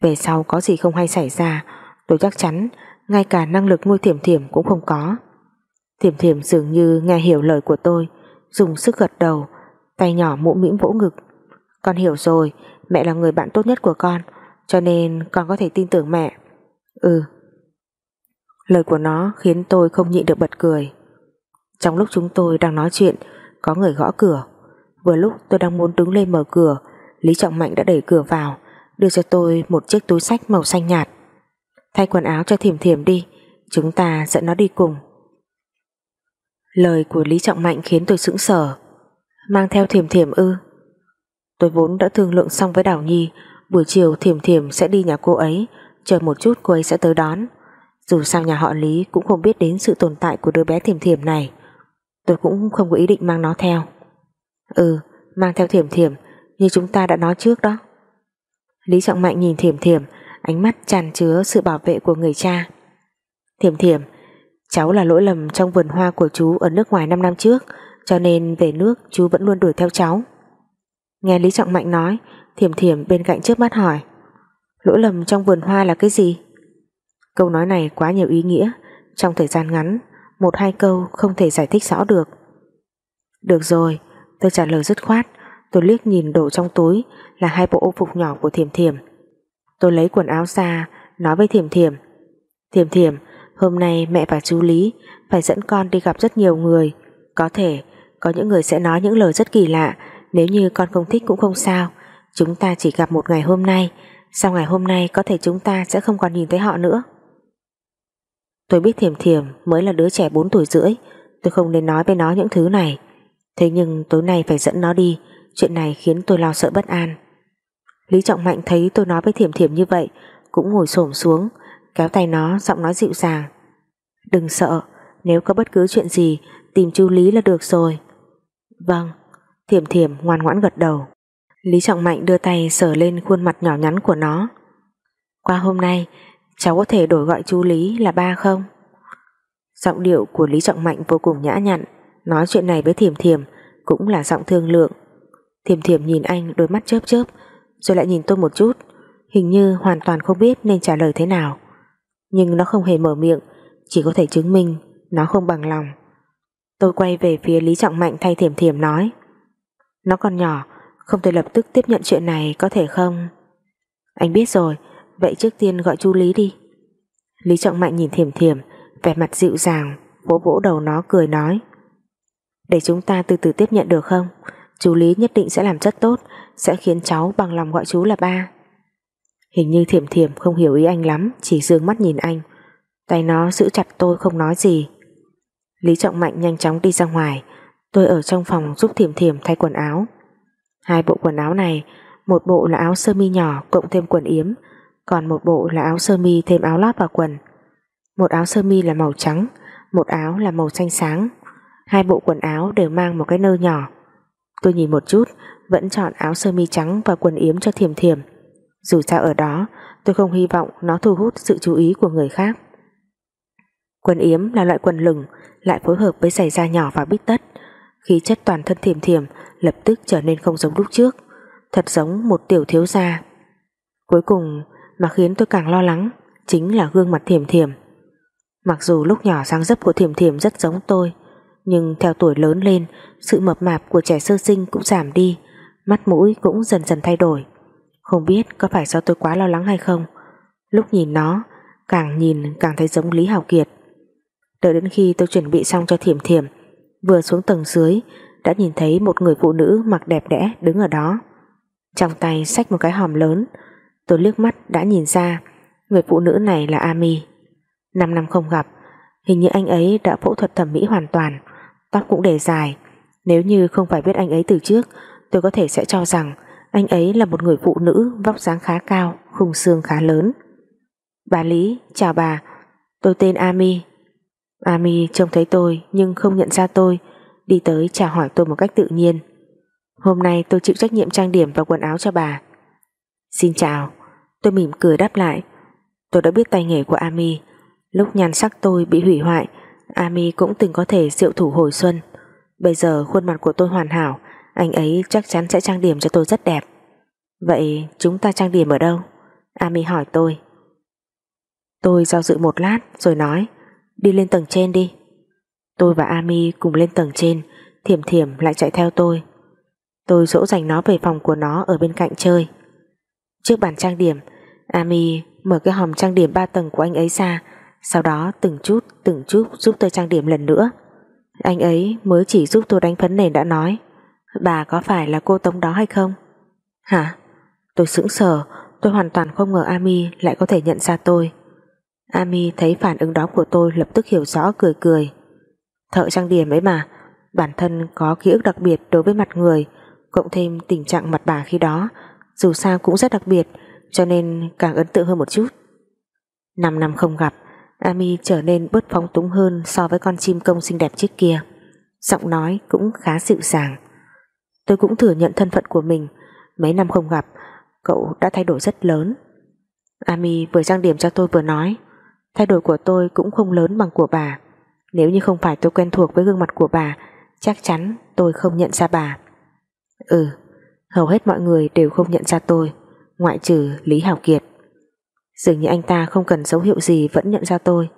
Về sau có gì không hay xảy ra, Tôi chắc chắn Ngay cả năng lực nuôi thiểm thiểm cũng không có. Thiểm thiểm dường như nghe hiểu lời của tôi, Dùng sức gật đầu, Tay nhỏ mũ mĩm vỗ ngực. Con hiểu rồi, Mẹ là người bạn tốt nhất của con, Cho nên con có thể tin tưởng mẹ. Ừ. Lời của nó khiến tôi không nhịn được bật cười. Trong lúc chúng tôi đang nói chuyện, Có người gõ cửa. Vừa lúc tôi đang muốn đứng lên mở cửa, Lý Trọng Mạnh đã đẩy cửa vào, Đưa cho tôi một chiếc túi sách màu xanh nhạt. Thay quần áo cho thiềm thiềm đi, Chúng ta dẫn nó đi cùng. Lời của Lý Trọng Mạnh khiến tôi sững sờ. Mang theo thiềm thiềm ư? Tôi vốn đã thương lượng xong với Đào Nhi, Buổi chiều thiềm thiềm sẽ đi nhà cô ấy, Chờ một chút cô ấy sẽ tới đón. Dù sao nhà họ Lý cũng không biết đến sự tồn tại của đứa bé thiềm thiềm này. Tôi cũng không có ý định mang nó theo. Ừ Mang theo thiềm thiềm Như chúng ta đã nói trước đó. Lý Trọng Mạnh nhìn thiềm thiềm Ánh mắt tràn chứa sự bảo vệ của người cha. Thiềm thiềm Cháu là lỗi lầm trong vườn hoa của chú Ở nước ngoài 5 năm trước, Cho nên về nước chú vẫn luôn đuổi theo cháu. Nghe Lý Trọng Mạnh nói Thiềm thiềm bên cạnh trước mắt hỏi, Lỗi lầm trong vườn hoa là cái gì? Câu nói này quá nhiều ý nghĩa, Trong thời gian ngắn, Một hai câu không thể giải thích rõ được. Được rồi Tôi trả lời dứt khoát. Tôi liếc nhìn đồ trong túi, Là hai bộ ô phục nhỏ của thiềm thiềm Tôi lấy quần áo ra, Nói với thiềm thiềm Thiềm thiềm hôm nay mẹ và chú Lý Phải dẫn con đi gặp rất nhiều người. Có thể, có những người sẽ nói những lời rất kỳ lạ. Nếu như con không thích cũng không sao. Chúng ta chỉ gặp một ngày hôm nay. Sau ngày hôm nay có thể chúng ta sẽ không còn nhìn thấy họ nữa. Tôi biết thiềm thiềm mới là đứa trẻ 4 tuổi rưỡi. Tôi không nên nói với nó những thứ này. Thế nhưng tối nay phải dẫn nó đi, Chuyện này khiến tôi lo sợ bất an. Lý Trọng Mạnh thấy tôi nói với thiềm thiềm như vậy, Cũng ngồi xổm xuống, Kéo tay nó, giọng nói dịu dàng. Đừng sợ, Nếu có bất cứ chuyện gì, Tìm chú Lý là được rồi. Vâng. Thiềm thiềm ngoan ngoãn gật đầu. Lý Trọng Mạnh đưa tay sờ lên khuôn mặt nhỏ nhắn của nó. Qua hôm nay, Cháu có thể đổi gọi chú Lý là ba không? Giọng điệu của Lý Trọng Mạnh vô cùng nhã nhặn. Nói chuyện này với Thiềm Thiềm Cũng là giọng thương lượng. Thiềm Thiềm nhìn anh đôi mắt chớp chớp, Rồi lại nhìn tôi một chút, Hình như hoàn toàn không biết nên trả lời thế nào. Nhưng nó không hề mở miệng, Chỉ có thể chứng minh Nó không bằng lòng. Tôi quay về phía Lý Trọng Mạnh thay Thiềm Thiềm nói, Nó còn nhỏ, Không thể lập tức tiếp nhận chuyện này có thể không? Anh biết rồi, Vậy trước tiên gọi chú Lý đi. Lý Trọng Mạnh nhìn Thiềm Thiềm Vẻ mặt dịu dàng, Vỗ vỗ đầu nó, cười nói để chúng ta từ từ tiếp nhận được không? Chú Lý nhất định sẽ làm rất tốt, Sẽ khiến cháu bằng lòng gọi chú là ba. Hình như thiểm thiểm không hiểu ý anh lắm, Chỉ dương mắt nhìn anh. Tay nó giữ chặt tôi không nói gì. Lý Trọng Mạnh nhanh chóng đi ra ngoài. Tôi ở trong phòng giúp thiểm thiểm thay quần áo. Hai bộ quần áo này, Một bộ là áo sơ mi nhỏ Cộng thêm quần yếm, Còn một bộ là áo sơ mi thêm áo lót và quần. Một áo sơ mi là màu trắng, Một áo là màu xanh sáng. Hai bộ quần áo đều mang một cái nơ nhỏ. Tôi nhìn một chút, Vẫn chọn áo sơ mi trắng và quần yếm cho thiềm thiềm. Dù sao ở đó, Tôi không hy vọng nó thu hút sự chú ý của người khác. Quần yếm là loại quần lửng, Lại phối hợp với giày da nhỏ và bít tất. Khí chất toàn thân thiềm thiềm, Lập tức trở nên không giống lúc trước, Thật giống một tiểu thiếu gia. Cuối cùng, mà khiến tôi càng lo lắng, Chính là gương mặt thiềm thiềm. Mặc dù lúc nhỏ sáng dấp của thiềm thiềm rất giống tôi nhưng theo tuổi lớn lên, sự mập mạp của trẻ sơ sinh cũng giảm đi, mắt mũi cũng dần dần thay đổi. Không biết có phải do tôi quá lo lắng hay không? Lúc nhìn nó, càng nhìn càng thấy giống Lý Hào Kiệt. Đợi đến khi tôi chuẩn bị xong cho thiểm thiểm, vừa xuống tầng dưới, đã nhìn thấy một người phụ nữ mặc đẹp đẽ đứng ở đó. Trong tay xách một cái hòm lớn, tôi liếc mắt đã nhìn ra người phụ nữ này là Ami. Năm năm không gặp, hình như anh ấy đã phẫu thuật thẩm mỹ hoàn toàn tóc cũng để dài. Nếu như không phải biết anh ấy từ trước, tôi có thể sẽ cho rằng anh ấy là một người phụ nữ vóc dáng khá cao, khung xương khá lớn. Bà Lý, chào bà. Tôi tên Ami. Ami trông thấy tôi nhưng không nhận ra tôi, đi tới chào hỏi tôi một cách tự nhiên. Hôm nay tôi chịu trách nhiệm trang điểm và quần áo cho bà. Xin chào. Tôi mỉm cười đáp lại. Tôi đã biết tay nghề của Ami. Lúc nhan sắc tôi bị hủy hoại Ami cũng từng có thể diệu thủ hồi xuân. Bây giờ khuôn mặt của tôi hoàn hảo, Anh ấy chắc chắn sẽ trang điểm cho tôi rất đẹp. Vậy chúng ta trang điểm ở đâu? Ami hỏi tôi. Tôi do dự một lát rồi nói, Đi lên tầng trên đi. Tôi và Ami cùng lên tầng trên, Thiểm thiểm lại chạy theo tôi. Tôi dỗ dành nó về phòng của nó Ở bên cạnh chơi. Trước bàn trang điểm, Ami mở cái hòm trang điểm ba tầng của anh ấy ra sau đó từng chút từng chút giúp tôi trang điểm lần nữa Anh ấy mới chỉ giúp tôi đánh phấn nền đã nói, Bà có phải là cô Tống đó hay không? Hả? Tôi sững sờ, Tôi hoàn toàn không ngờ Ami lại có thể nhận ra tôi Ami thấy phản ứng đó của tôi lập tức hiểu rõ, cười cười Thợ trang điểm ấy mà, Bản thân có ký ức đặc biệt đối với mặt người, Cộng thêm tình trạng mặt bà khi đó, Dù sao cũng rất đặc biệt, Cho nên càng ấn tượng hơn một chút 5 năm không gặp Ami trở nên bớt phóng túng hơn So với con chim công xinh đẹp trước kia. Giọng nói cũng khá dịu dàng. Tôi cũng thừa nhận thân phận của mình. Mấy năm không gặp, Cậu đã thay đổi rất lớn. Ami vừa trang điểm cho tôi vừa nói, Thay đổi của tôi cũng không lớn bằng của bà. Nếu như không phải tôi quen thuộc với gương mặt của bà, Chắc chắn tôi không nhận ra bà. Ừ Hầu hết mọi người đều không nhận ra tôi, Ngoại trừ Lý Hảo Kiệt. Dường như anh ta không cần dấu hiệu gì Vẫn nhận ra tôi.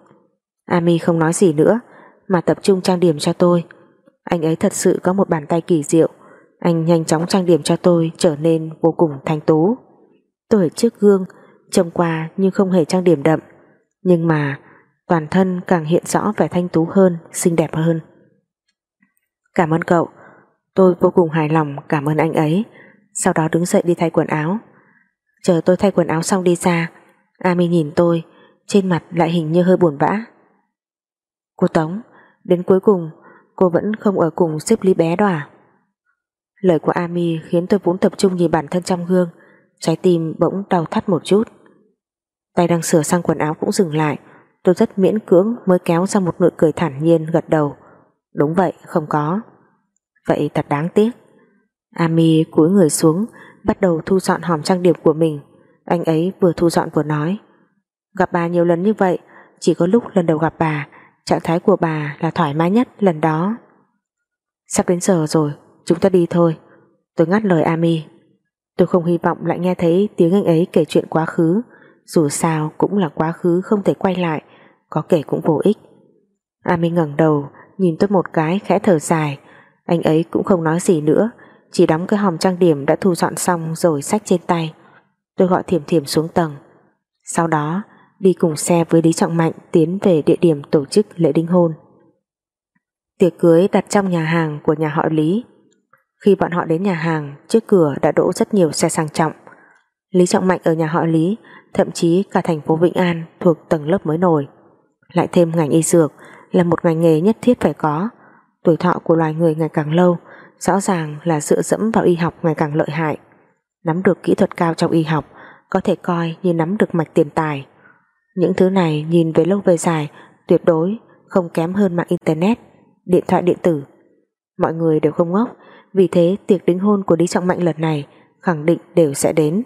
Ami không nói gì nữa, Mà tập trung trang điểm cho tôi. Anh ấy thật sự có một bàn tay kỳ diệu. Anh nhanh chóng trang điểm cho tôi Trở nên vô cùng thanh tú. Tôi ở trước gương, Trông qua nhưng không hề trang điểm đậm. Nhưng mà, toàn thân càng hiện rõ vẻ thanh tú hơn, Xinh đẹp hơn. Cảm ơn cậu. Tôi vô cùng hài lòng cảm ơn anh ấy. Sau đó đứng dậy đi thay quần áo. Chờ tôi thay quần áo xong đi ra Ami nhìn tôi, Trên mặt lại hình như hơi buồn bã. Cô Tống, Đến cuối cùng, cô vẫn không ở cùng xếp lý bé đó à? Lời của Ami khiến tôi vốn tập trung nhìn bản thân trong gương, Trái tim bỗng đau thắt một chút. Tay đang sửa sang quần áo cũng dừng lại, Tôi rất miễn cưỡng mới kéo ra một nụ cười thản nhiên gật đầu. Đúng vậy, không có. Vậy thật đáng tiếc. Ami cúi người xuống, Bắt đầu thu dọn hòm trang điểm của mình. Anh ấy vừa thu dọn vừa nói. Gặp bà nhiều lần như vậy, Chỉ có lúc lần đầu gặp bà, Trạng thái của bà là thoải mái nhất lần đó. Sắp đến giờ rồi, Chúng ta đi thôi. Tôi ngắt lời Ami. Tôi không hy vọng lại nghe thấy tiếng anh ấy kể chuyện quá khứ. Dù sao cũng là quá khứ không thể quay lại, Có kể cũng vô ích. Ami ngẩng đầu, Nhìn tôi một cái khẽ thở dài. Anh ấy cũng không nói gì nữa, Chỉ đóng cái hòm trang điểm đã thu dọn xong Rồi xách trên tay. Tôi gọi thiểm thiểm xuống tầng. Sau đó đi cùng xe với Lý Trọng Mạnh Tiến về địa điểm tổ chức lễ đính hôn. Tiệc cưới đặt trong nhà hàng của nhà họ Lý. Khi bọn họ đến nhà hàng Trước cửa đã đỗ rất nhiều xe sang trọng. Lý Trọng Mạnh ở nhà họ Lý Thậm chí cả thành phố Vĩnh An Thuộc tầng lớp mới nổi. Lại thêm ngành y dược là một ngành nghề nhất thiết phải có. Tuổi thọ của loài người ngày càng lâu, rõ ràng là dựa dẫm vào y học ngày càng lợi hại. Nắm được kỹ thuật cao trong y học có thể coi như nắm được mạch tiền tài. Những thứ này nhìn về lâu về dài tuyệt đối không kém hơn mạng internet, điện thoại điện tử. Mọi người đều không ngốc, vì thế tiệc đính hôn của Lý Trọng Mạnh lần này khẳng định đều sẽ đến.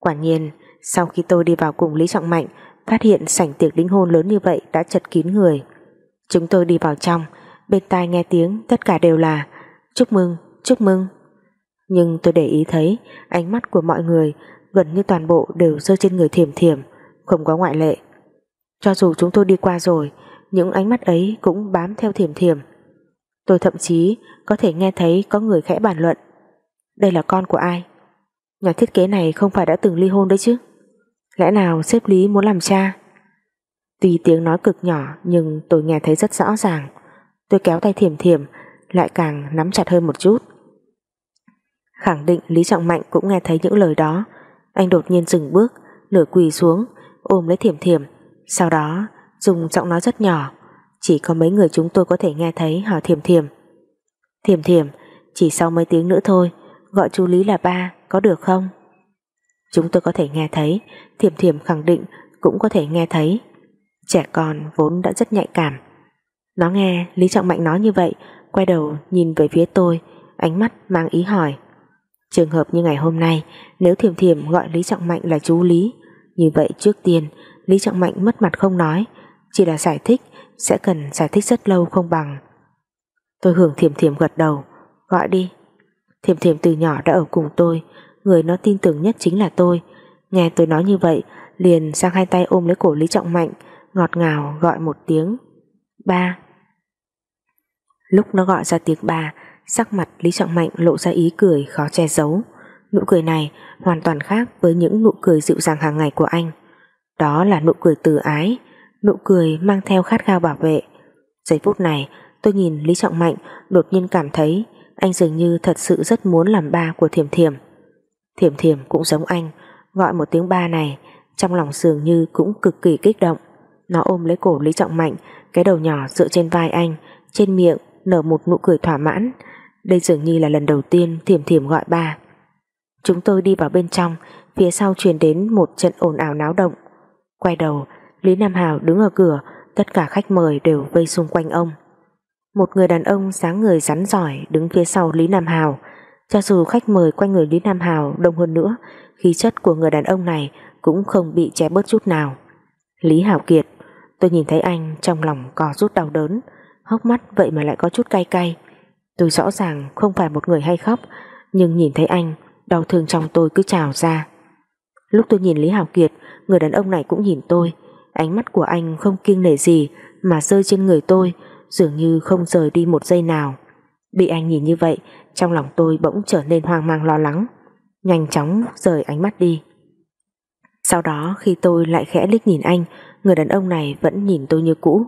Quả nhiên, sau khi tôi đi vào cùng Lý Trọng Mạnh, phát hiện sảnh tiệc đính hôn lớn như vậy đã chật kín người. Chúng tôi đi vào trong Bên tai nghe tiếng tất cả đều là Chúc mừng, chúc mừng nhưng tôi để ý thấy, Ánh mắt của mọi người gần như toàn bộ Đều rơi trên người thiểm thiểm, Không có ngoại lệ. Cho dù chúng tôi đi qua rồi, Những ánh mắt ấy cũng bám theo thiểm thiểm. Tôi thậm chí có thể nghe thấy Có người khẽ bàn luận. Đây là con của ai? Nhà thiết kế này không phải đã từng ly hôn đấy chứ? Lẽ nào xếp Lý muốn làm cha? Tuy tiếng nói cực nhỏ nhưng tôi nghe thấy rất rõ ràng. Tôi kéo tay thiểm thiểm, lại càng nắm chặt hơn một chút. Khẳng định Lý Trọng Mạnh cũng nghe thấy những lời đó. Anh đột nhiên dừng bước, nửa quỳ xuống, ôm lấy thiểm thiểm. Sau đó dùng giọng nói rất nhỏ. Chỉ có mấy người chúng tôi có thể nghe thấy hỏi thiểm thiểm. Thiểm thiểm, chỉ sau mấy tiếng nữa thôi, gọi chú Lý là ba, có được không? Chúng tôi có thể nghe thấy, thiểm thiểm khẳng định cũng có thể nghe thấy. Trẻ con vốn đã rất nhạy cảm Nó nghe Lý Trọng Mạnh nói như vậy Quay đầu nhìn về phía tôi Ánh mắt mang ý hỏi Trường hợp như ngày hôm nay, Nếu thiềm thiềm gọi Lý Trọng Mạnh là chú Lý, Như vậy trước tiên, Lý Trọng Mạnh mất mặt không nói, Chỉ là giải thích, Sẽ cần giải thích rất lâu không bằng. Tôi hưởng thiềm thiềm gật đầu, Gọi đi. Thiềm thiềm từ nhỏ đã ở cùng tôi, Người nó tin tưởng nhất chính là tôi. Nghe tôi nói như vậy, Liền sang hai tay ôm lấy cổ Lý Trọng Mạnh, ngọt ngào gọi một tiếng, ba. Lúc nó gọi ra tiếng ba sắc mặt Lý Trọng Mạnh lộ ra ý cười khó che giấu nụ cười này hoàn toàn khác với những nụ cười dịu dàng hàng ngày của anh đó là nụ cười từ ái nụ cười mang theo khát khao bảo vệ giây phút này Tôi nhìn Lý Trọng Mạnh đột nhiên cảm thấy anh dường như thật sự rất muốn làm ba của Thiểm Thiểm. Thiểm Thiểm cũng giống anh, gọi một tiếng ba này, trong lòng dường như cũng cực kỳ kích động. Nó ôm lấy cổ Lý Trọng Mạnh, cái đầu nhỏ dựa trên vai anh, trên miệng nở một nụ cười thỏa mãn. Đây dường như là lần đầu tiên Thiểm Thiểm gọi ba. Chúng tôi đi vào bên trong, phía sau truyền đến một trận ồn ào náo động. Quay đầu, Lý Nam Hào đứng ở cửa, tất cả khách mời đều vây xung quanh ông. Một người đàn ông sáng người rắn giỏi đứng phía sau Lý Nam Hào. Cho dù khách mời quanh người Lý Nam Hào đông hơn nữa, khí chất của người đàn ông này cũng không bị che bớt chút nào. Lý Hảo Kiệt, tôi nhìn thấy anh trong lòng có rút đau đớn, hốc mắt vậy mà lại có chút cay cay. Tôi rõ ràng không phải một người hay khóc, nhưng nhìn thấy anh, đau thương trong tôi cứ trào ra. Lúc tôi nhìn Lý Hảo Kiệt, người đàn ông này cũng nhìn tôi, ánh mắt của anh không kiêng nể gì mà rơi trên người tôi, dường như không rời đi một giây nào. Bị anh nhìn như vậy, trong lòng tôi bỗng trở nên hoang mang lo lắng, nhanh chóng rời ánh mắt đi. Sau đó khi tôi lại khẽ liếc nhìn anh, người đàn ông này vẫn nhìn tôi như cũ.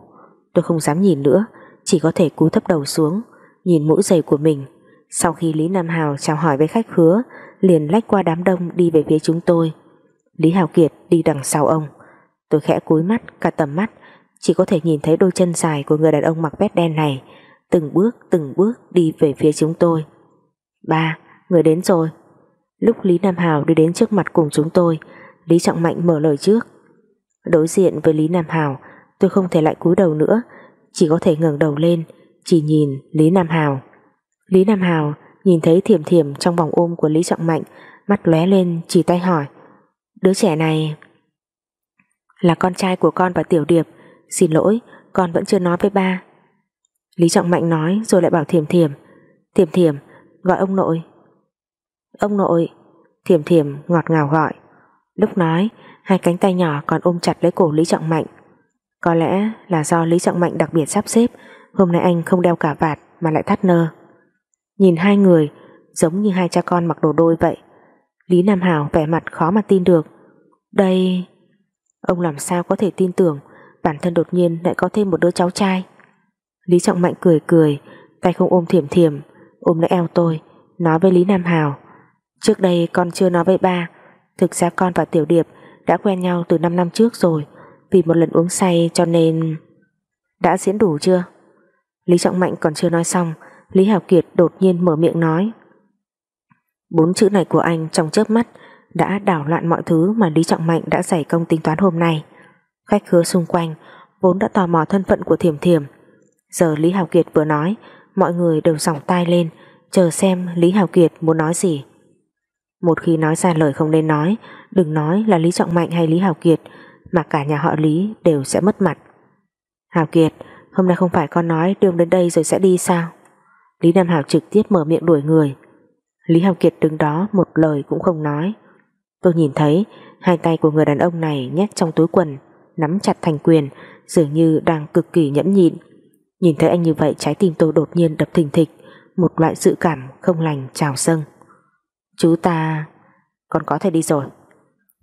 Tôi không dám nhìn nữa, chỉ có thể cú thấp đầu xuống, nhìn mũi giày của mình. Sau khi Lý Nam Hào chào hỏi với khách khứa, liền lách qua đám đông đi về phía chúng tôi. Lý Hào Kiệt đi đằng sau ông. Tôi khẽ cúi mắt, cả tầm mắt, chỉ có thể nhìn thấy đôi chân dài của người đàn ông mặc vest đen này, từng bước từng bước đi về phía chúng tôi. Ba, người đến rồi. Lúc Lý Nam Hào đi đến trước mặt cùng chúng tôi, Lý Trọng Mạnh mở lời trước. Đối diện với Lý Nam Hào, tôi không thể lại cúi đầu nữa, chỉ có thể ngẩng đầu lên, chỉ nhìn Lý Nam Hào. Lý Nam Hào nhìn thấy thiểm thiểm trong vòng ôm của Lý Trọng Mạnh, mắt lóe lên chỉ tay hỏi. Đứa trẻ này là con trai của con và Tiểu Điệp, xin lỗi, con vẫn chưa nói với ba. Lý Trọng Mạnh nói rồi lại bảo thiểm thiểm, thiểm thiểm, gọi ông nội. Ông nội, thiểm thiểm ngọt ngào gọi. Lúc nói, hai cánh tay nhỏ còn ôm chặt lấy cổ Lý Trọng Mạnh. Có lẽ là do Lý Trọng Mạnh đặc biệt sắp xếp, hôm nay anh không đeo cả vạt mà lại thắt nơ. Nhìn hai người, giống như hai cha con mặc đồ đôi vậy. Lý Nam Hảo vẻ mặt khó mà tin được. Đây... Ông làm sao có thể tin tưởng bản thân đột nhiên lại có thêm một đứa cháu trai. Lý Trọng Mạnh cười cười, tay không ôm thiểm thiểm, ôm lấy eo tôi, nói với Lý Nam Hào. Trước đây con chưa nói với ba, thực ra con và Tiểu Điệp đã quen nhau từ 5 năm trước rồi, vì một lần uống say cho nên... Đã diễn đủ chưa? Lý Trọng Mạnh còn chưa nói xong, Lý Hảo Kiệt đột nhiên mở miệng nói. Bốn chữ này của anh trong chớp mắt đã đảo loạn mọi thứ mà Lý Trọng Mạnh đã giải công tính toán hôm nay. Khách khứa xung quanh vốn đã tò mò thân phận của Thiểm Thiểm. Giờ Lý Hảo Kiệt vừa nói, mọi người đều sòng tai lên, chờ xem Lý Hảo Kiệt muốn nói gì. Một khi nói ra lời không nên nói, đừng nói là Lý Trọng Mạnh hay Lý Hảo Kiệt, mà cả nhà họ Lý đều sẽ mất mặt. Hảo Kiệt, hôm nay không phải con nói đường đến đây rồi sẽ đi sao? Lý Nam Hảo trực tiếp mở miệng đuổi người. Lý Hào Kiệt đứng đó một lời cũng không nói. Tôi nhìn thấy hai tay của người đàn ông này nhét trong túi quần, nắm chặt thành quyền, dường như đang cực kỳ nhẫn nhịn. Nhìn thấy anh như vậy trái tim tôi đột nhiên đập thình thịch, một loại dự cảm không lành trào dâng. Chú ta... còn có thể đi rồi.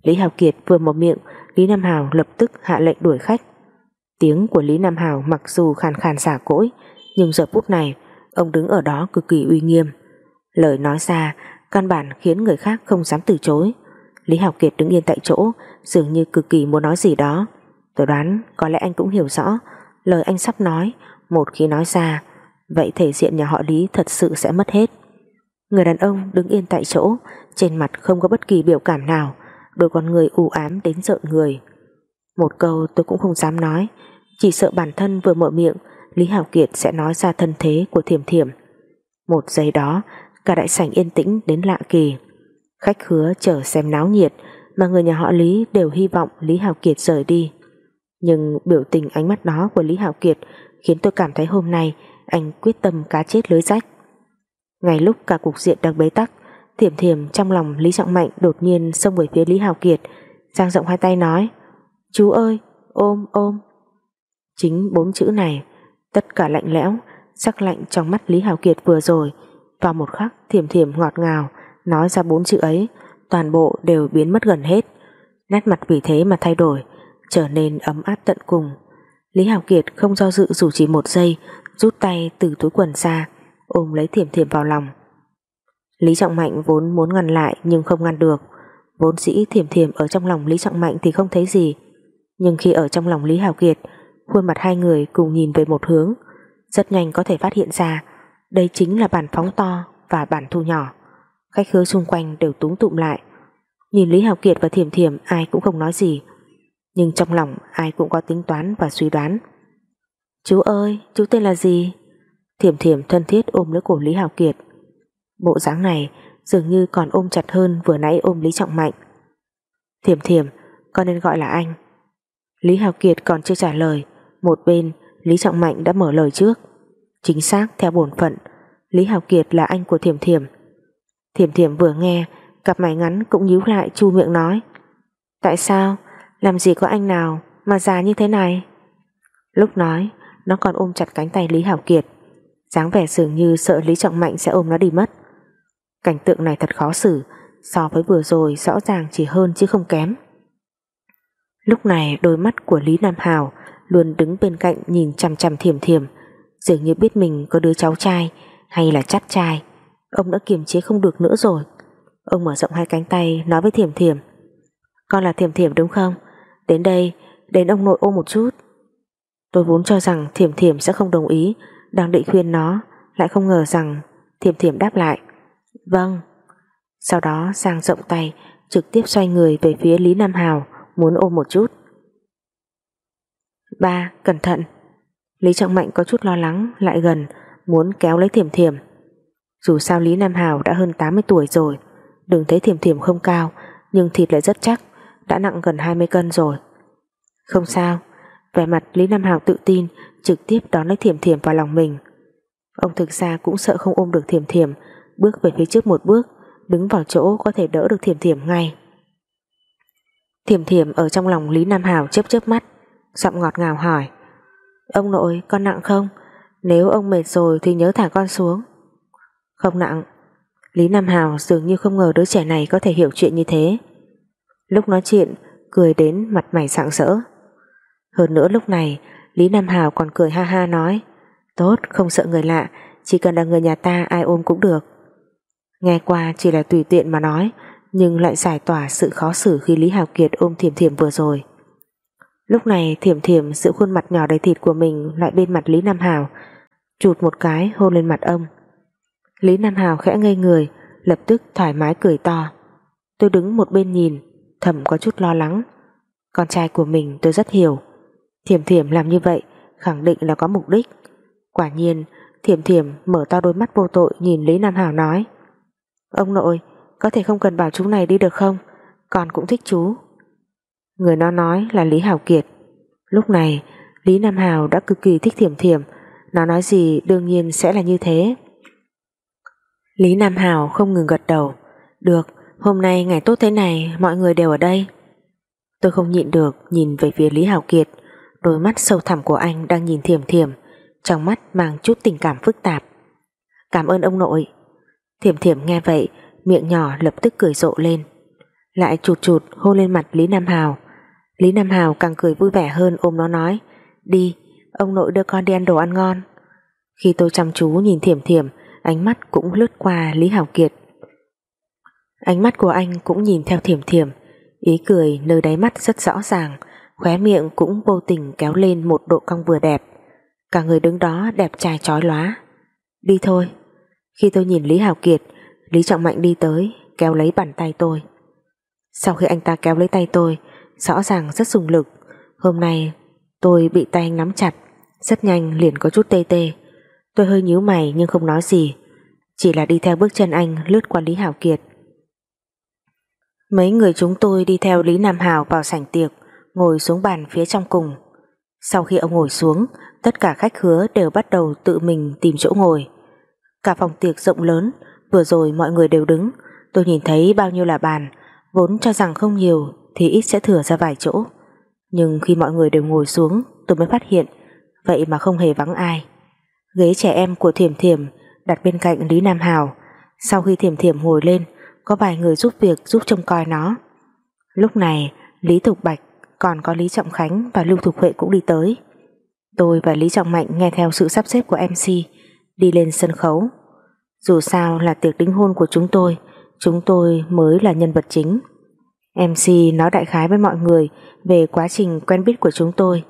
Lý Hào Kiệt vừa mở miệng, Lý Nam Hào lập tức hạ lệnh đuổi khách. Tiếng của Lý Nam Hào mặc dù khàn khàn xả cỗi, nhưng giờ phút này, ông đứng ở đó cực kỳ uy nghiêm. Lời nói ra, căn bản khiến người khác không dám từ chối. Lý Học Kiệt đứng yên tại chỗ, dường như cực kỳ muốn nói gì đó. Tôi đoán có lẽ anh cũng hiểu rõ, lời anh sắp nói, một khi nói ra, vậy thể diện nhà họ Lý thật sự sẽ mất hết. Người đàn ông đứng yên tại chỗ, trên mặt không có bất kỳ biểu cảm nào, đôi con người u ám đến rợn người. Một câu tôi cũng không dám nói, chỉ sợ bản thân vừa mở miệng, Lý Hảo Kiệt sẽ nói ra thân thế của Thiểm Thiểm. Một giây đó, cả đại sảnh yên tĩnh đến lạ kỳ. Khách hứa chờ xem náo nhiệt, mà người nhà họ Lý đều hy vọng Lý Hảo Kiệt rời đi. Nhưng biểu tình ánh mắt đó của Lý Hảo Kiệt khiến tôi cảm thấy hôm nay anh quyết tâm cá chết lưới rách. Ngay lúc cả cục diện đang bế tắc, thiểm thiểm trong lòng Lý Trọng Mạnh đột nhiên xông về phía Lý hảo Kiệt, giang rộng hai tay nói, chú ơi, ôm, ôm. Chính bốn chữ này, tất cả lạnh lẽo, sắc lạnh trong mắt Lý Hào Kiệt vừa rồi, vào một khắc thiểm thiểm ngọt ngào, nói ra bốn chữ ấy, toàn bộ đều biến mất gần hết. Nét mặt vì thế mà thay đổi, trở nên ấm áp tận cùng. Lý Hào Kiệt không do dự dù chỉ một giây, rút tay từ túi quần ra ôm lấy thiểm thiểm vào lòng Lý Trọng Mạnh vốn muốn ngăn lại nhưng không ngăn được vốn dĩ thiểm thiểm ở trong lòng Lý Trọng Mạnh thì không thấy gì nhưng khi ở trong lòng Lý Hào Kiệt, khuôn mặt hai người cùng nhìn về một hướng, rất nhanh có thể phát hiện ra đây chính là bản phóng to và bản thu nhỏ. Khách khứa xung quanh đều túng tụm lại. Nhìn Lý Hào Kiệt và thiểm thiểm, ai cũng không nói gì, nhưng trong lòng ai cũng có tính toán và suy đoán. Chú ơi, chú tên là gì? Thiểm thiểm thân thiết ôm lấy cổ Lý Hào Kiệt. Bộ dáng này dường như còn ôm chặt hơn vừa nãy ôm Lý Trọng Mạnh. Thiểm thiểm, con nên gọi là anh. Lý Hào Kiệt còn chưa trả lời, một bên, Lý Trọng Mạnh đã mở lời trước. Chính xác, theo bổn phận, Lý Hào Kiệt là anh của thiểm thiểm. Thiểm thiểm vừa nghe, cặp mày ngắn cũng nhíu lại chu miệng nói, tại sao? Làm gì có anh nào mà già như thế này? Lúc nói, nó còn ôm chặt cánh tay Lý Hảo Kiệt, dáng vẻ dường như sợ Lý Trọng Mạnh sẽ ôm nó đi mất. Cảnh tượng này thật khó xử, so với vừa rồi rõ ràng chỉ hơn chứ không kém lúc này đôi mắt của Lý Nam Hào luôn đứng bên cạnh nhìn chằm chằm thiểm thiểm, dường như biết mình có đứa cháu trai hay là chắt trai. Ông đã kiềm chế không được nữa rồi. Ông mở rộng hai cánh tay nói với thiểm thiểm. Con là thiểm thiểm, đúng không? Đến đây, đến ông nội ôm một chút. Tôi vốn cho rằng thiểm thiểm sẽ không đồng ý, đang định khuyên nó, lại không ngờ rằng thiểm thiểm đáp lại. Vâng. Sau đó Giang rộng tay, trực tiếp xoay người về phía Lý Nam Hào muốn ôm một chút. Ba, cẩn thận. Lý Trọng Mạnh có chút lo lắng, lại gần, muốn kéo lấy thiểm thiểm. Dù sao Lý Nam Hào đã hơn 80 tuổi rồi, đừng thấy thiểm thiểm không cao, nhưng thịt lại rất chắc, đã nặng gần 20 cân rồi. Không sao, vẻ mặt Lý Nam Hào tự tin, trực tiếp đón lấy thiểm thiểm vào lòng mình. Ông thực ra cũng sợ không ôm được thiểm thiểm, bước về phía trước một bước, đứng vào chỗ có thể đỡ được thiểm thiểm ngay thiểm thiểm ở trong lòng Lý Nam Hào chớp chớp mắt, giọng ngọt ngào hỏi, ông nội, con nặng không? Nếu ông mệt rồi thì nhớ thả con xuống. Không nặng. Lý Nam Hào dường như không ngờ đứa trẻ này có thể hiểu chuyện như thế. Lúc nói chuyện, cười đến mặt mày sạng sỡ. Hơn nữa lúc này, Lý Nam Hào còn cười ha ha nói, tốt, không sợ người lạ, chỉ cần là người nhà ta ai ôm cũng được. Nghe qua chỉ là tùy tiện mà nói nhưng lại giải tỏa sự khó xử khi Lý Hào Kiệt ôm thiểm thiểm vừa rồi. Lúc này, thiểm thiểm giữ khuôn mặt nhỏ đầy thịt của mình lại bên mặt Lý Nam Hào, chụt một cái, hôn lên mặt ông. Lý Nam Hào khẽ ngây người, lập tức thoải mái cười to. Tôi đứng một bên nhìn, thầm có chút lo lắng. Con trai của mình tôi rất hiểu. Thiểm thiểm làm như vậy khẳng định là có mục đích. Quả nhiên, thiểm thiểm mở to đôi mắt vô tội nhìn Lý Nam Hào nói, ông nội có thể không cần bảo chú này đi được không? Con cũng thích chú. Người nó nói là Lý Hảo Kiệt. Lúc này, Lý Nam Hào đã cực kỳ thích thiểm thiểm. Nó nói gì đương nhiên sẽ là như thế. Lý Nam Hào không ngừng gật đầu. Được, hôm nay ngày tốt thế này, mọi người đều ở đây. Tôi không nhịn được nhìn về phía Lý Hảo Kiệt. Đôi mắt sâu thẳm của anh đang nhìn thiểm thiểm. Trong mắt mang chút tình cảm phức tạp. Cảm ơn ông nội. Thiểm thiểm nghe vậy miệng nhỏ lập tức cười rộ lên. Lại chụt chụt hôn lên mặt Lý Nam Hào. Lý Nam Hào càng cười vui vẻ hơn ôm nó nói, đi, ông nội đưa con đi ăn đồ ăn ngon. Khi tôi chăm chú nhìn thiểm thiểm, ánh mắt cũng lướt qua Lý Hào Kiệt. Ánh mắt của anh cũng nhìn theo thiểm thiểm, ý cười nơi đáy mắt rất rõ ràng, khóe miệng cũng vô tình kéo lên một độ cong vừa đẹp. Cả người đứng đó đẹp trai chói lóa. Đi thôi. Khi tôi nhìn Lý Hào Kiệt Lý Trọng Mạnh đi tới, kéo lấy bàn tay tôi. Sau khi anh ta kéo lấy tay tôi, rõ ràng rất dùng lực. Hôm nay, tôi bị tay anh nắm chặt, rất nhanh liền có chút tê tê. Tôi hơi nhíu mày nhưng không nói gì, chỉ là đi theo bước chân anh lướt qua Lý Hảo Kiệt. Mấy người chúng tôi đi theo Lý Nam Hảo vào sảnh tiệc, ngồi xuống bàn phía trong cùng. Sau khi ông ngồi xuống, tất cả khách khứa đều bắt đầu tự mình tìm chỗ ngồi. Cả phòng tiệc rộng lớn vừa rồi mọi người đều đứng. Tôi nhìn thấy bao nhiêu là bàn. Vốn cho rằng không nhiều thì ít sẽ thừa ra vài chỗ. Nhưng khi mọi người đều ngồi xuống, tôi mới phát hiện vậy mà không hề vắng ai. Ghế trẻ em của thiểm thiểm đặt bên cạnh Lý Nam Hào. Sau khi thiểm thiểm ngồi lên, có vài người giúp việc giúp trông coi nó. Lúc này, Lý Thục Bạch còn có Lý Trọng Khánh và Lưu Thục Huệ cũng đi tới. Tôi và Lý Trọng Mạnh nghe theo sự sắp xếp của MC đi lên sân khấu. Dù sao là tiệc đính hôn của chúng tôi, chúng tôi mới là nhân vật chính. MC nói đại khái với mọi người về quá trình quen biết của chúng tôi.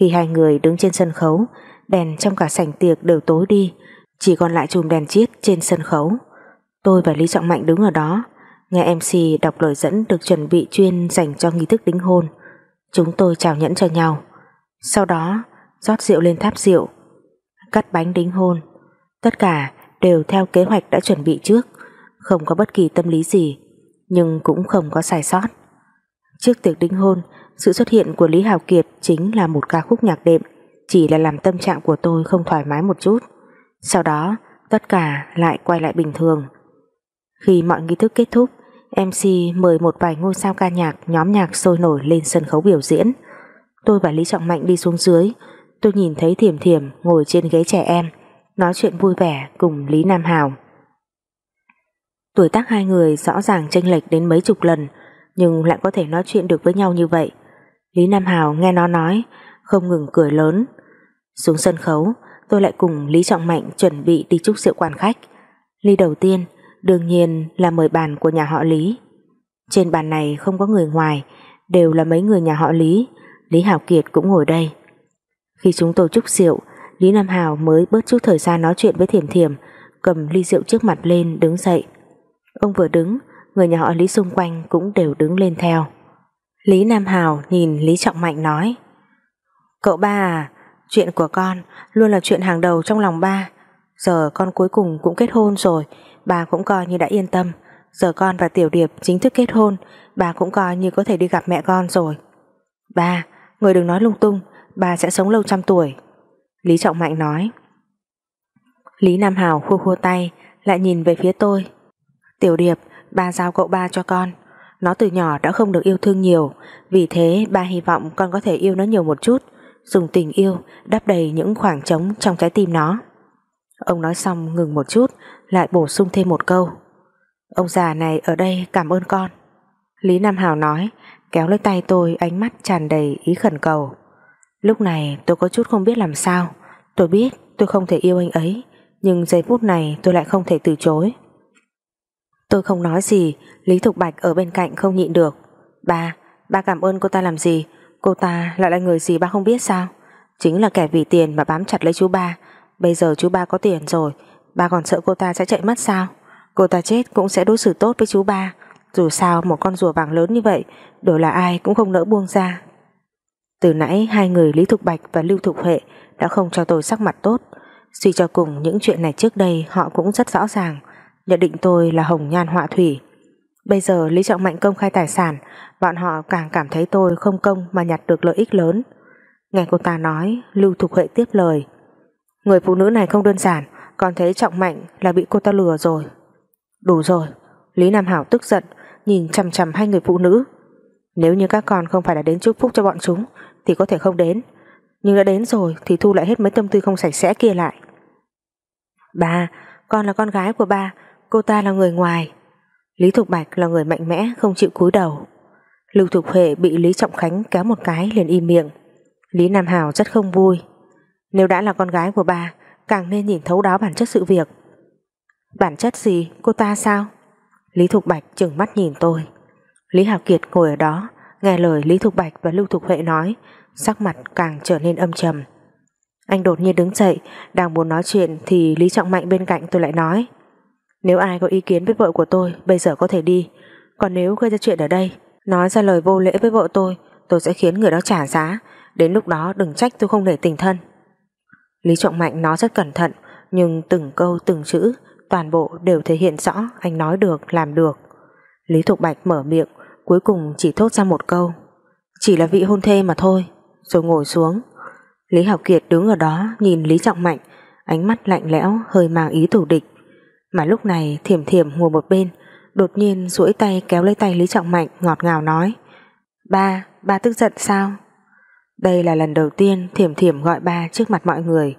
Khi hai người đứng trên sân khấu, đèn trong cả sảnh tiệc đều tối đi, chỉ còn lại chùm đèn chiết trên sân khấu. Tôi và Lý Trọng Mạnh đứng ở đó, nghe MC đọc lời dẫn được chuẩn bị chuyên dành cho nghi thức đính hôn. Chúng tôi chào nhẫn cho nhau. Sau đó, rót rượu lên tháp rượu, cắt bánh đính hôn. Tất cả đều theo kế hoạch đã chuẩn bị trước, không có bất kỳ tâm lý gì, nhưng cũng không có sai sót. Trước tiệc đính hôn, sự xuất hiện của Lý Hào Kiệt chính là một ca khúc nhạc đệm, chỉ là làm tâm trạng của tôi không thoải mái một chút. Sau đó, tất cả lại quay lại bình thường. Khi mọi nghi thức kết thúc, MC mời một vài ngôi sao ca nhạc, nhóm nhạc sôi nổi lên sân khấu biểu diễn. Tôi và Lý Trọng Mạnh đi xuống dưới, tôi nhìn thấy Thiểm Thiểm ngồi trên ghế trẻ em, nói chuyện vui vẻ cùng Lý Nam Hào. Tuổi tác hai người rõ ràng chênh lệch đến mấy chục lần, nhưng lại có thể nói chuyện được với nhau như vậy. Lý Nam Hào nghe nó nói, không ngừng cười lớn. Xuống sân khấu, tôi lại cùng Lý Trọng Mạnh chuẩn bị đi chúc rượu quan khách. Ly đầu tiên, đương nhiên là mời bàn của nhà họ Lý. Trên bàn này không có người ngoài, đều là mấy người nhà họ Lý, Lý Hảo Kiệt cũng ngồi đây. Khi chúng tôi chúc rượu, Lý Nam Hào mới bớt chút thời gian nói chuyện với Thiểm Thiểm, cầm ly rượu trước mặt lên đứng dậy. Ông vừa đứng, người nhà họ Lý xung quanh cũng đều đứng lên theo. Lý Nam Hào nhìn Lý Trọng Mạnh nói Cậu ba à, chuyện của con luôn là chuyện hàng đầu trong lòng ba. Giờ con cuối cùng cũng kết hôn rồi, bà cũng coi như đã yên tâm. Giờ con và Tiểu Điệp chính thức kết hôn, bà cũng coi như có thể đi gặp mẹ con rồi. Ba, người đừng nói lung tung, bà sẽ sống lâu trăm tuổi. Lý Trọng Mạnh nói. Lý Nam Hào khua khua tay, lại nhìn về phía tôi. Tiểu Điệp, ba giao cậu ba cho con. Nó từ nhỏ đã không được yêu thương nhiều, vì thế ba hy vọng con có thể yêu nó nhiều một chút, dùng tình yêu đắp đầy những khoảng trống trong trái tim nó. Ông nói xong ngừng một chút, lại bổ sung thêm một câu. Ông già này ở đây cảm ơn con. Lý Nam Hào nói, kéo lấy tay tôi ánh mắt tràn đầy ý khẩn cầu. Lúc này tôi có chút không biết làm sao. Tôi biết tôi không thể yêu anh ấy, nhưng giây phút này tôi lại không thể từ chối. Tôi không nói gì, Lý Thục Bạch ở bên cạnh không nhịn được. Ba, ba cảm ơn cô ta làm gì? Cô ta lại là người gì ba không biết sao? Chính là kẻ vì tiền mà bám chặt lấy chú ba. Bây giờ chú ba có tiền rồi, ba còn sợ cô ta sẽ chạy mất sao? Cô ta chết cũng sẽ đối xử tốt với chú ba. Dù sao một con rùa vàng lớn như vậy, đổi là ai cũng không nỡ buông ra. Từ nãy hai người Lý Thục Bạch và Lưu Thục Huệ đã không cho tôi sắc mặt tốt. Suy cho cùng những chuyện này trước đây họ cũng rất rõ ràng. Nhận định tôi là hồng nhan họa thủy. Bây giờ Lý Trọng Mạnh công khai tài sản, bọn họ càng cảm thấy tôi không công mà nhặt được lợi ích lớn. Nghe cô ta nói, Lưu Thục Huệ tiếp lời. Người phụ nữ này không đơn giản, còn thấy Trọng Mạnh là bị cô ta lừa rồi. Đủ rồi, Lý Nam Hảo tức giận, nhìn chằm chằm hai người phụ nữ. Nếu như các con không phải là đến chúc phúc cho bọn chúng, thì có thể không đến. Nhưng đã đến rồi thì thu lại hết mấy tâm tư không sạch sẽ kia lại. Ba, con là con gái của ba, cô ta là người ngoài. Lý Thục Bạch là người mạnh mẽ không chịu cúi đầu. Lưu Thục Huệ bị Lý Trọng Khánh kéo một cái liền im miệng. Lý Nam Hào rất không vui. Nếu đã là con gái của ba, càng nên nhìn thấu đáo bản chất sự việc. Bản chất gì? Cô ta sao? Lý Thục Bạch chừng mắt nhìn tôi. Lý Hào Kiệt ngồi ở đó, nghe lời Lý Thục Bạch và Lưu Thục Huệ nói, sắc mặt càng trở nên âm trầm. Anh đột nhiên đứng dậy, đang muốn nói chuyện thì Lý Trọng Mạnh bên cạnh tôi lại nói Nếu ai có ý kiến với vợ của tôi, bây giờ có thể đi. Còn nếu gây ra chuyện ở đây, nói ra lời vô lễ với vợ tôi, tôi sẽ khiến người đó trả giá. Đến lúc đó đừng trách tôi không để tình thân. Lý Trọng Mạnh nói rất cẩn thận, nhưng từng câu từng chữ, toàn bộ đều thể hiện rõ anh nói được, làm được. Lý Thục Bạch mở miệng, cuối cùng chỉ thốt ra một câu. Chỉ là vị hôn thê mà thôi, rồi ngồi xuống. Lý Học Kiệt đứng ở đó nhìn Lý Trọng Mạnh, ánh mắt lạnh lẽo hơi mang ý thủ địch. Mà lúc này thiểm thiểm ngồi một bên, đột nhiên duỗi tay kéo lấy tay Lý Trọng Mạnh ngọt ngào nói Ba, ba tức giận sao? Đây là lần đầu tiên thiểm thiểm gọi ba trước mặt mọi người.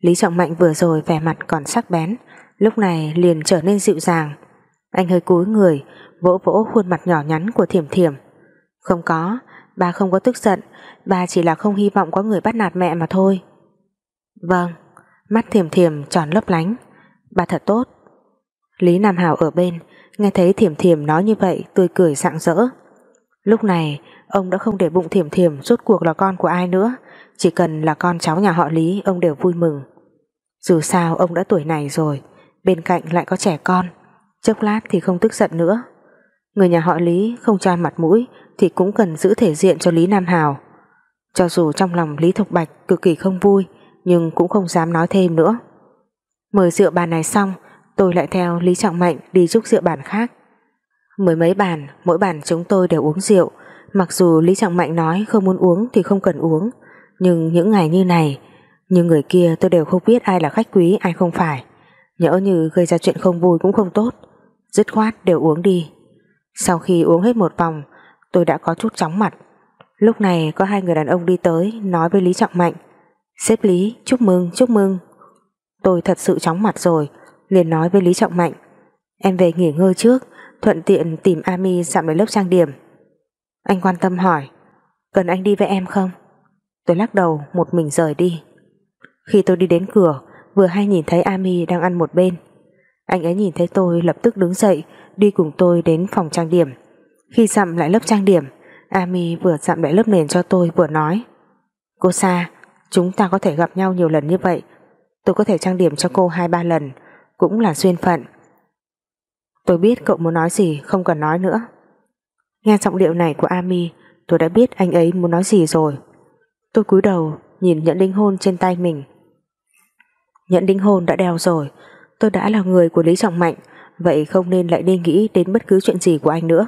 Lý Trọng Mạnh vừa rồi vẻ mặt còn sắc bén, lúc này liền trở nên dịu dàng. Anh hơi cúi người, vỗ vỗ khuôn mặt nhỏ nhắn của thiểm thiểm. Không có, ba không có tức giận, ba chỉ là không hy vọng có người bắt nạt mẹ mà thôi. Vâng Mắt thiềm thiềm tròn lấp lánh. Bà thật tốt. Lý Nam Hảo ở bên Nghe thấy thiềm thiềm nói như vậy tươi cười sạng rỡ. Lúc này ông đã không để bụng thiềm thiềm rốt cuộc là con của ai nữa. Chỉ cần là con cháu nhà họ Lý Ông đều vui mừng. Dù sao ông đã tuổi này rồi Bên cạnh lại có trẻ con. Chốc lát thì không tức giận nữa. Người nhà họ Lý không cho mặt mũi Thì cũng cần giữ thể diện cho Lý Nam Hào. Cho dù trong lòng Lý Thục Bạch Cực kỳ không vui, Nhưng cũng không dám nói thêm nữa. Mời rượu bàn này xong, Tôi lại theo Lý Trọng Mạnh đi chúc rượu bàn khác. Mười mấy bàn, Mỗi bàn chúng tôi đều uống rượu. Mặc dù Lý Trọng Mạnh nói không muốn uống Thì không cần uống, Nhưng những ngày như này Nhưng người kia tôi đều không biết ai là khách quý, Ai không phải. Nhỡ như gây ra chuyện không vui cũng không tốt, Dứt khoát đều uống đi. Sau khi uống hết một vòng, Tôi đã có chút chóng mặt. Lúc này có hai người đàn ông đi tới, Nói với Lý Trọng Mạnh. Xếp Lý, chúc mừng chúc mừng. Tôi thật sự chóng mặt rồi, liền nói với Lý Trọng Mạnh. Em về nghỉ ngơi trước, Thuận tiện tìm Ami dặm đến lớp trang điểm. Anh quan tâm hỏi, Cần anh đi với em không? Tôi lắc đầu, một mình rời đi. Khi tôi đi đến cửa, Vừa hay nhìn thấy Ami đang ăn một bên. Anh ấy nhìn thấy tôi lập tức đứng dậy Đi cùng tôi đến phòng trang điểm. Khi dặm lại lớp trang điểm Ami vừa dặm lại lớp nền cho tôi vừa nói, Cô Sa, Chúng ta có thể gặp nhau nhiều lần như vậy. Tôi có thể trang điểm cho cô hai ba lần, Cũng là duyên phận. Tôi biết cậu muốn nói gì, Không cần nói nữa. Nghe giọng điệu này của Ami Tôi đã biết anh ấy muốn nói gì rồi. Tôi cúi đầu nhìn nhẫn đính hôn trên tay mình. Nhẫn đính hôn đã đeo rồi. Tôi đã là người của Lý Trọng Mạnh Vậy không nên lại đi nghĩ đến bất cứ chuyện gì của anh nữa.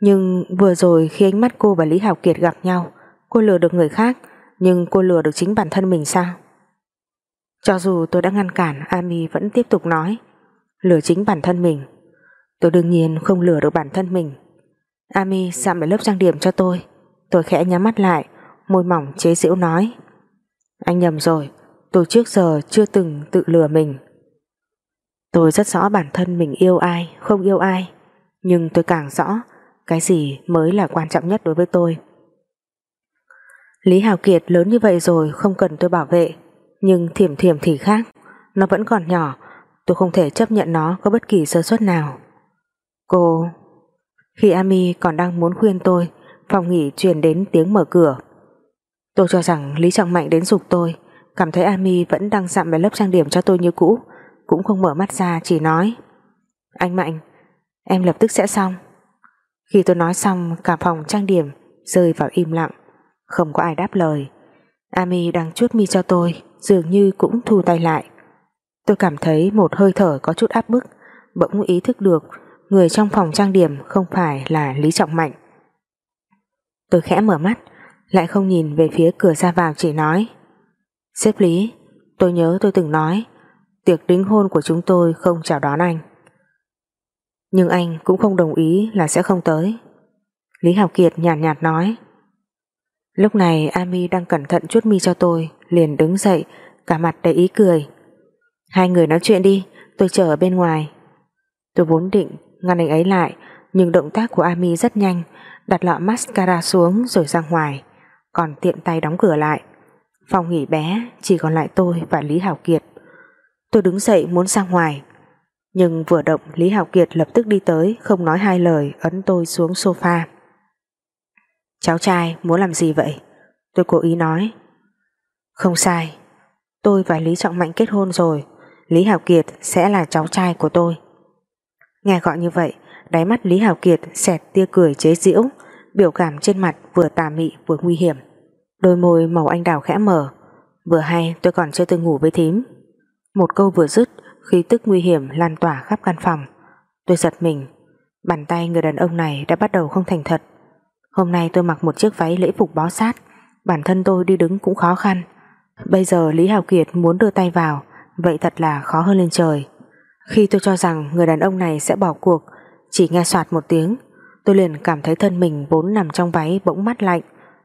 Nhưng vừa rồi khi ánh mắt cô và Lý Hảo Kiệt gặp nhau, Cô lừa được người khác, Nhưng cô lừa được chính bản thân mình sao? Cho dù tôi đã ngăn cản, Ami vẫn tiếp tục nói, Lừa chính bản thân mình. Tôi đương nhiên không lừa được bản thân mình. Ami sạm lại lớp trang điểm cho tôi. Tôi khẽ nhắm mắt lại, Môi mỏng chế giễu nói, Anh nhầm rồi, Tôi trước giờ chưa từng tự lừa mình. Tôi rất rõ bản thân mình yêu ai, Không yêu ai. Nhưng tôi càng rõ, Cái gì mới là quan trọng nhất đối với tôi. Lý Hào Kiệt lớn như vậy rồi, Không cần tôi bảo vệ. Nhưng thiểm thiểm thì khác. Nó vẫn còn nhỏ. Tôi không thể chấp nhận nó có bất kỳ sơ suất nào. Cô, Khi Ami còn đang muốn khuyên tôi, Phòng nghỉ truyền đến tiếng mở cửa. Tôi cho rằng Lý Trọng Mạnh đến dục tôi. Cảm thấy Ami vẫn đang dặm về lớp trang điểm cho tôi như cũ. Cũng không mở mắt ra chỉ nói Anh Mạnh Em lập tức sẽ xong. Khi tôi nói xong cả phòng trang điểm Rơi vào im lặng Không có ai đáp lời. Ami đang chuốt mi cho tôi Dường như cũng thu tay lại. Tôi cảm thấy một hơi thở có chút áp bức Bỗng ý thức được Người trong phòng trang điểm không phải là Lý Trọng Mạnh. Tôi khẽ mở mắt Lại không nhìn về phía cửa ra vào chỉ nói Sếp Lý, tôi nhớ tôi từng nói tiệc đính hôn của chúng tôi không chào đón anh. Nhưng anh cũng không đồng ý là sẽ không tới. Lý Hảo Kiệt nhàn nhạt, nhạt nói. Lúc này Ami đang cẩn thận chút mi cho tôi, liền đứng dậy, cả mặt đầy ý cười. Hai người nói chuyện đi, tôi chờ ở bên ngoài. Tôi vốn định ngăn anh ấy lại, nhưng động tác của Ami rất nhanh, đặt lọ mascara xuống rồi ra ngoài, còn tiện tay đóng cửa lại. Phòng nghỉ bé chỉ còn lại tôi và Lý Hảo Kiệt. Tôi đứng dậy muốn ra ngoài. Nhưng vừa động Lý Hảo Kiệt lập tức đi tới không nói hai lời ấn tôi xuống sofa. Cháu trai muốn làm gì vậy? Tôi cố ý nói. Không sai. Tôi và Lý Trọng Mạnh kết hôn rồi. Lý Hảo Kiệt sẽ là cháu trai của tôi. Nghe gọi như vậy, đáy mắt Lý Hảo Kiệt xẹt tia cười chế giễu, biểu cảm trên mặt vừa tà mị vừa nguy hiểm. Đôi môi màu anh đào khẽ mở Vừa hay tôi còn chưa từng ngủ với thím một câu vừa dứt, Khí tức nguy hiểm lan tỏa khắp căn phòng. Tôi giật mình. Bàn tay người đàn ông này đã bắt đầu không thành thật. Hôm nay tôi mặc một chiếc váy lễ phục bó sát. Bản thân tôi đi đứng cũng khó khăn. Bây giờ Lý Hào Kiệt muốn đưa tay vào, Vậy thật là khó hơn lên trời. Khi tôi cho rằng người đàn ông này sẽ bỏ cuộc, Chỉ nghe soạt một tiếng, Tôi liền cảm thấy thân mình vốn nằm trong váy bỗng mắt lạnh.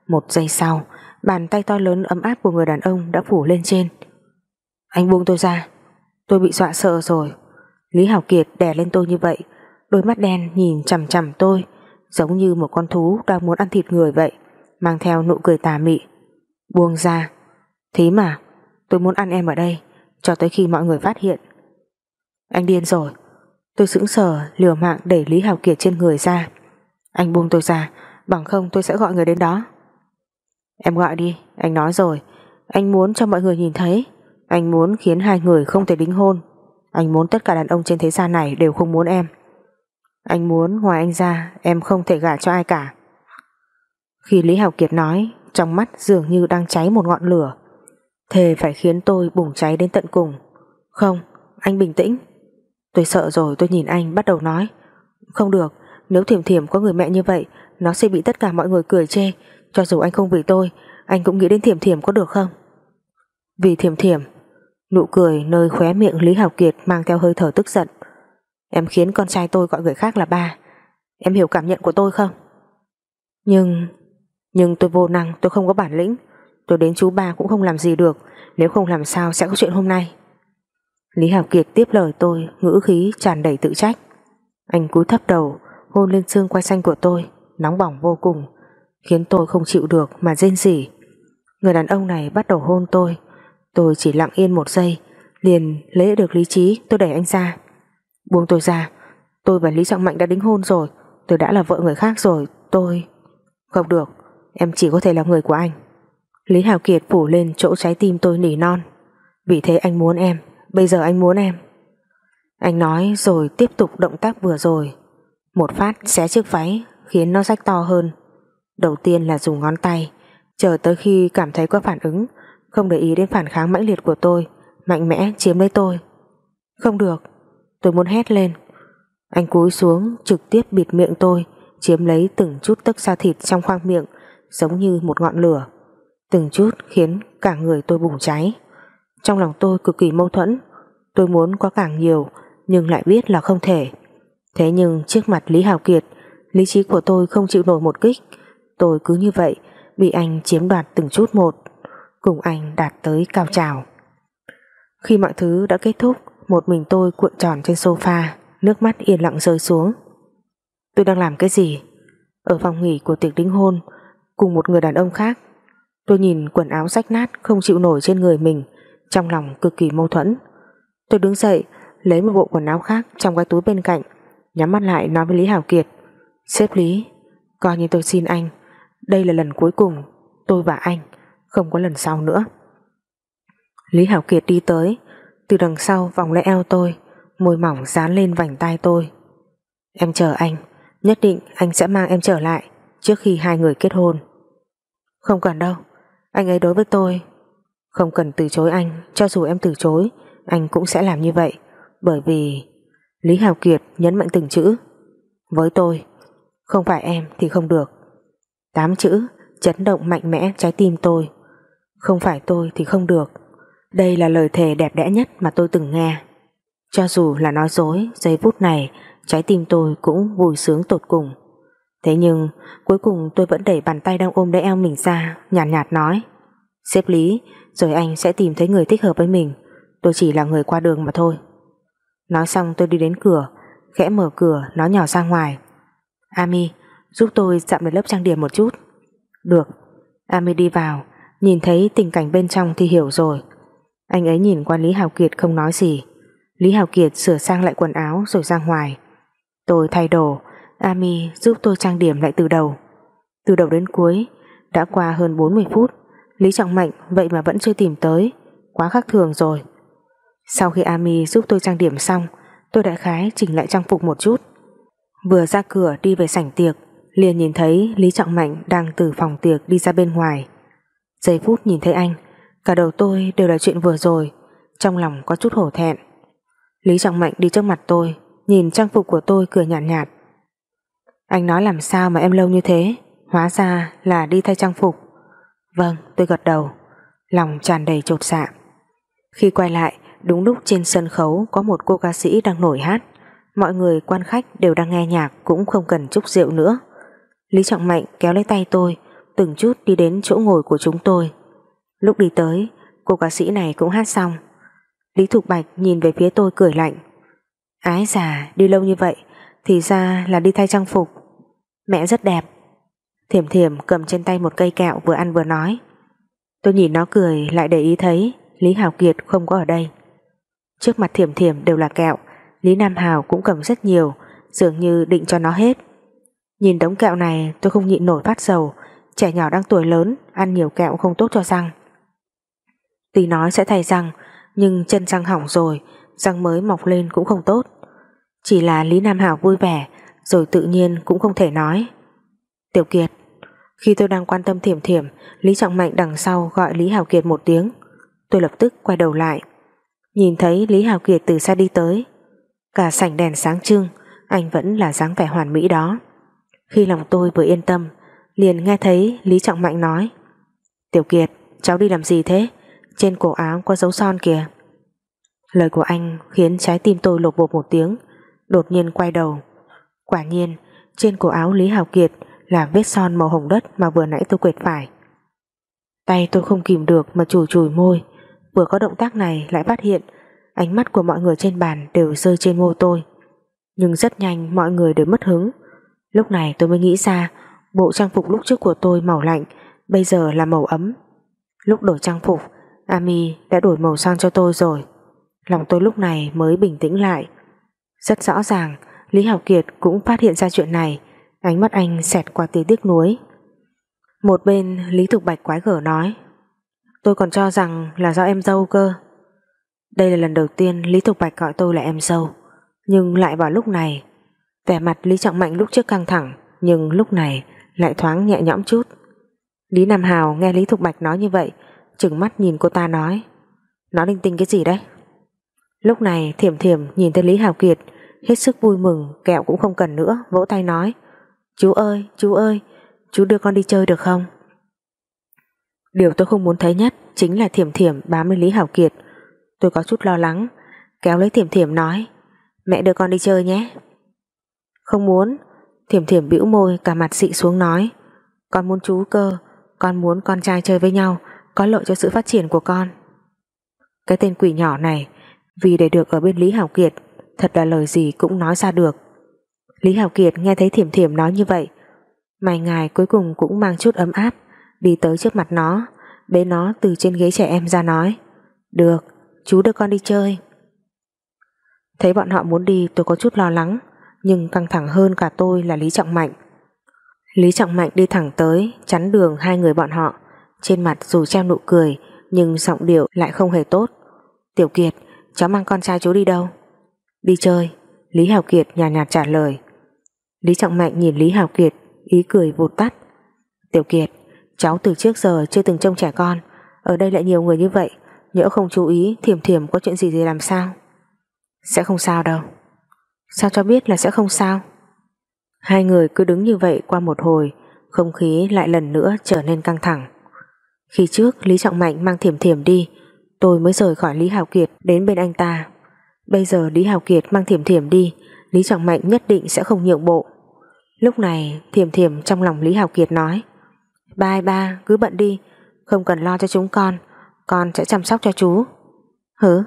Một giây sau, Bàn tay to lớn ấm áp của người đàn ông đã phủ lên trên. Anh buông tôi ra. Tôi bị dọa sợ rồi. Lý Hảo Kiệt đè lên tôi như vậy, Đôi mắt đen nhìn chằm chằm tôi, Giống như một con thú đang muốn ăn thịt người vậy, Mang theo nụ cười tà mị. Buông ra. Thế mà, Tôi muốn ăn em ở đây, Cho tới khi mọi người phát hiện. Anh điên rồi. Tôi sững sờ, liều mạng đẩy Lý Hảo Kiệt trên người ra. Anh buông tôi ra, Bằng không tôi sẽ gọi người đến đó. Em gọi đi, Anh nói rồi. Anh muốn cho mọi người nhìn thấy. Anh muốn khiến hai người không thể đính hôn. Anh muốn tất cả đàn ông trên thế gian này đều không muốn em. Anh muốn ngoài anh ra Em không thể gả cho ai cả. Khi Lý Hào Kiệt nói Trong mắt dường như đang cháy một ngọn lửa. Thề phải khiến tôi bùng cháy đến tận cùng. Không, anh bình tĩnh. Tôi sợ rồi tôi nhìn anh bắt đầu nói. Không được, nếu thiểm thiểm có người mẹ như vậy Nó sẽ bị tất cả mọi người cười chê. Cho dù anh không vì tôi Anh cũng nghĩ đến thiểm thiểm có được không? Vì thiểm thiểm Nụ cười nơi khóe miệng Lý Hảo Kiệt Mang theo hơi thở tức giận. Em khiến con trai tôi gọi người khác là ba. Em hiểu cảm nhận của tôi không? Nhưng Nhưng tôi vô năng, tôi không có bản lĩnh. Tôi đến chú ba cũng không làm gì được, Nếu không làm sao sẽ có chuyện hôm nay. Lý Hảo Kiệt tiếp lời tôi, Ngữ khí tràn đầy tự trách. Anh cúi thấp đầu, Hôn lên xương quai xanh của tôi, Nóng bỏng vô cùng, Khiến tôi không chịu được mà rên rỉ. Người đàn ông này bắt đầu hôn tôi Tôi chỉ lặng yên một giây, Liền lấy được lý trí, tôi đẩy anh ra. Buông tôi ra, Tôi và Lý Trọng Mạnh đã đính hôn rồi, Tôi đã là vợ người khác rồi, Tôi Không được, Em chỉ có thể là người của anh. Lý Hào Kiệt phủ lên chỗ trái tim tôi nỉ non. Vì thế anh muốn em, Bây giờ anh muốn em. Anh nói rồi tiếp tục động tác vừa rồi. Một phát xé chiếc váy, Khiến nó rách to hơn. Đầu tiên là dùng ngón tay, Chờ tới khi cảm thấy có phản ứng không để ý đến phản kháng mãnh liệt của tôi, Mạnh mẽ chiếm lấy tôi. Không được, Tôi muốn hét lên. Anh cúi xuống, trực tiếp bịt miệng tôi, Chiếm lấy từng chút tức da thịt trong khoang miệng, Giống như một ngọn lửa. Từng chút khiến cả người tôi bùng cháy. Trong lòng tôi cực kỳ mâu thuẫn. Tôi muốn có càng nhiều, Nhưng lại biết là không thể. Thế nhưng trước mặt Lý Hào Kiệt, Lý trí của tôi không chịu nổi một kích. Tôi cứ như vậy, Bị anh chiếm đoạt từng chút một. Cùng anh đạt tới cao trào. Khi mọi thứ đã kết thúc, Một mình tôi cuộn tròn trên sofa, Nước mắt yên lặng rơi xuống. Tôi đang làm cái gì? Ở phòng nghỉ của tiệc đính hôn, Cùng một người đàn ông khác, Tôi nhìn quần áo rách nát không chịu nổi trên người mình, Trong lòng cực kỳ mâu thuẫn. Tôi đứng dậy, Lấy một bộ quần áo khác trong cái túi bên cạnh, Nhắm mắt lại nói với Lý Hảo Kiệt, Sếp Lý, Coi như tôi xin anh, Đây là lần cuối cùng Tôi và anh không có lần sau nữa. Lý Hảo Kiệt đi tới. Từ đằng sau vòng lấy eo tôi, Môi mỏng dán lên vành tay tôi. Em chờ anh, Nhất định anh sẽ mang em trở lại Trước khi hai người kết hôn. Không cần đâu, anh ấy đối với tôi. Không cần từ chối anh, Cho dù em từ chối, Anh cũng sẽ làm như vậy. Bởi vì Lý Hào Kiệt nhấn mạnh từng chữ. Với tôi, Không phải em thì không được. Tám chữ chấn động mạnh mẽ trái tim tôi. Không phải tôi thì không được. Đây là lời thề đẹp đẽ nhất mà tôi từng nghe. Cho dù là nói dối Giây phút này Trái tim tôi cũng vui sướng tột cùng. Thế nhưng cuối cùng tôi vẫn đẩy bàn tay đang ôm lấy eo mình ra Nhàn nhạt, nhạt nói Xếp lý Rồi anh sẽ tìm thấy người thích hợp với mình. Tôi chỉ là người qua đường mà thôi. Nói xong tôi đi đến cửa Khẽ mở cửa nó nhỏ ra ngoài Ami giúp tôi dặm được lớp trang điểm một chút. Được. Ami đi vào Nhìn thấy tình cảnh bên trong thì hiểu rồi. Anh ấy nhìn qua Lý Hào Kiệt không nói gì. Lý Hào Kiệt sửa sang lại quần áo rồi ra ngoài. Tôi thay đồ. Ami giúp tôi trang điểm lại từ đầu. Từ đầu đến cuối, Đã qua hơn 40 phút. Lý Trọng Mạnh, vậy mà vẫn chưa tìm tới. Quá khác thường rồi. Sau khi Ami giúp tôi trang điểm xong, Tôi đã khái chỉnh lại trang phục một chút. Vừa ra cửa đi về sảnh tiệc, liền nhìn thấy Lý Trọng Mạnh đang từ phòng tiệc đi ra bên ngoài. Giây phút nhìn thấy anh, Cả đầu tôi đều là chuyện vừa rồi, Trong lòng có chút hổ thẹn. Lý Trọng Mạnh đi trước mặt tôi, Nhìn trang phục của tôi cười nhạt nhạt. Anh nói làm sao mà em lâu như thế? Hóa ra là đi thay trang phục. Vâng tôi gật đầu, Lòng tràn đầy trột dạ. Khi quay lại, đúng lúc trên sân khấu Có một cô ca sĩ đang nổi hát. Mọi người quan khách đều đang nghe nhạc Cũng không cần chúc rượu nữa. Lý Trọng Mạnh kéo lấy tay tôi Từng chút đi đến chỗ ngồi của chúng tôi. Lúc đi tới Cô ca sĩ này cũng hát xong. Lý Thục Bạch nhìn về phía tôi cười lạnh. Ái già đi lâu như vậy Thì ra là đi thay trang phục. Mẹ rất đẹp. Thiểm thiểm cầm trên tay một cây kẹo vừa ăn vừa nói. Tôi nhìn nó cười lại để ý thấy Lý Hào Kiệt không có ở đây. Trước mặt Thiểm Thiểm đều là kẹo, Lý Nam Hào cũng cầm rất nhiều, dường như định cho nó hết. Nhìn đống kẹo này tôi không nhịn nổi phát dầu, trẻ nhỏ đang tuổi lớn, ăn nhiều kẹo không tốt cho răng. Tuy nói sẽ thay răng, nhưng chân răng hỏng rồi, răng mới mọc lên cũng không tốt. Chỉ là Lý Nam Hảo vui vẻ, rồi tự nhiên cũng không thể nói. Tiểu Kiệt, khi tôi đang quan tâm thiểm thiểm, Lý Trọng Mạnh đằng sau gọi Lý Hảo Kiệt một tiếng. Tôi lập tức quay đầu lại. Nhìn thấy Lý Hảo Kiệt từ xa đi tới. Cả sảnh đèn sáng trưng, anh vẫn là dáng vẻ hoàn mỹ đó. Khi lòng tôi vừa yên tâm, liền nghe thấy Lý Trọng Mạnh nói Tiểu Kiệt, cháu đi làm gì thế? Trên cổ áo có dấu son kìa. Lời của anh khiến trái tim tôi lột bột một tiếng, đột nhiên quay đầu. Quả nhiên, trên cổ áo Lý Hào Kiệt là vết son màu hồng đất mà vừa nãy tôi quệt phải. Tay tôi không kìm được mà chùi chùi môi, vừa có động tác này lại phát hiện ánh mắt của mọi người trên bàn đều rơi trên môi tôi. Nhưng rất nhanh mọi người đều mất hứng. Lúc này tôi mới nghĩ ra bộ trang phục lúc trước của tôi màu lạnh, bây giờ là màu ấm. Lúc đổi trang phục, Ami đã đổi màu sang cho tôi rồi. Lòng tôi lúc này mới bình tĩnh lại. Rất rõ ràng, Lý Học Kiệt cũng phát hiện ra chuyện này, ánh mắt anh xẹt qua tia tiếc nuối. Một bên Lý Thục Bạch quái gở nói Tôi còn cho rằng là do em dâu cơ Đây là lần đầu tiên Lý Thục Bạch gọi tôi là em dâu Nhưng lại vào lúc này Vẻ mặt Lý Trọng Mạnh lúc trước căng thẳng Nhưng lúc này lại thoáng nhẹ nhõm chút. Lý Nam Hào nghe Lý Thục Bạch nói như vậy, Trừng mắt nhìn cô ta nói, Nó linh tinh cái gì đấy? Lúc này thiểm thiểm nhìn thấy Lý Hào Kiệt, Hết sức vui mừng, Kẹo cũng không cần nữa, Vỗ tay nói, Chú ơi chú ơi, Chú đưa con đi chơi được không? Điều tôi không muốn thấy nhất Chính là thiểm thiểm bám lấy Lý Hào Kiệt. Tôi có chút lo lắng, Kéo lấy thiểm thiểm nói, Mẹ đưa con đi chơi nhé. Không muốn. Thiểm thiểm bĩu môi cả mặt xị xuống nói Con muốn chú cơ Con muốn con trai chơi với nhau Có lợi cho sự phát triển của con. Cái tên quỷ nhỏ này Vì để được ở bên Lý Hảo Kiệt Thật là lời gì cũng nói ra được. Lý Hảo Kiệt nghe thấy thiểm thiểm nói như vậy Mày ngài cuối cùng cũng mang chút ấm áp Đi tới trước mặt nó Bế nó từ trên ghế trẻ em ra nói Được, chú đưa con đi chơi. Thấy bọn họ muốn đi tôi có chút lo lắng nhưng căng thẳng hơn cả tôi là Lý Trọng Mạnh. Lý Trọng Mạnh đi thẳng tới, chắn đường hai người bọn họ, trên mặt dù treo nụ cười, nhưng giọng điệu lại không hề tốt. Tiểu Kiệt, cháu mang con trai chú đi đâu? Đi chơi, Lý Hào Kiệt nhàn nhạt, nhạt trả lời. Lý Trọng Mạnh nhìn Lý Hào Kiệt, ý cười vụt tắt. Tiểu Kiệt, cháu từ trước giờ chưa từng trông trẻ con, ở đây lại nhiều người như vậy, nhỡ không chú ý thiểm thiểm có chuyện gì gì làm sao? Sẽ không sao đâu. Sao cho biết là sẽ không sao? Hai người cứ đứng như vậy qua một hồi, Không khí lại lần nữa trở nên căng thẳng. Khi trước Lý Trọng Mạnh mang thiểm thiểm đi, Tôi mới rời khỏi Lý Hào Kiệt Đến bên anh ta. Bây giờ Lý Hào Kiệt mang thiểm thiểm đi, Lý Trọng Mạnh nhất định sẽ không nhượng bộ. Lúc này, thiểm thiểm trong lòng Lý Hào Kiệt nói Ba ba, cứ bận đi, Không cần lo cho chúng con Con sẽ chăm sóc cho chú. Hứ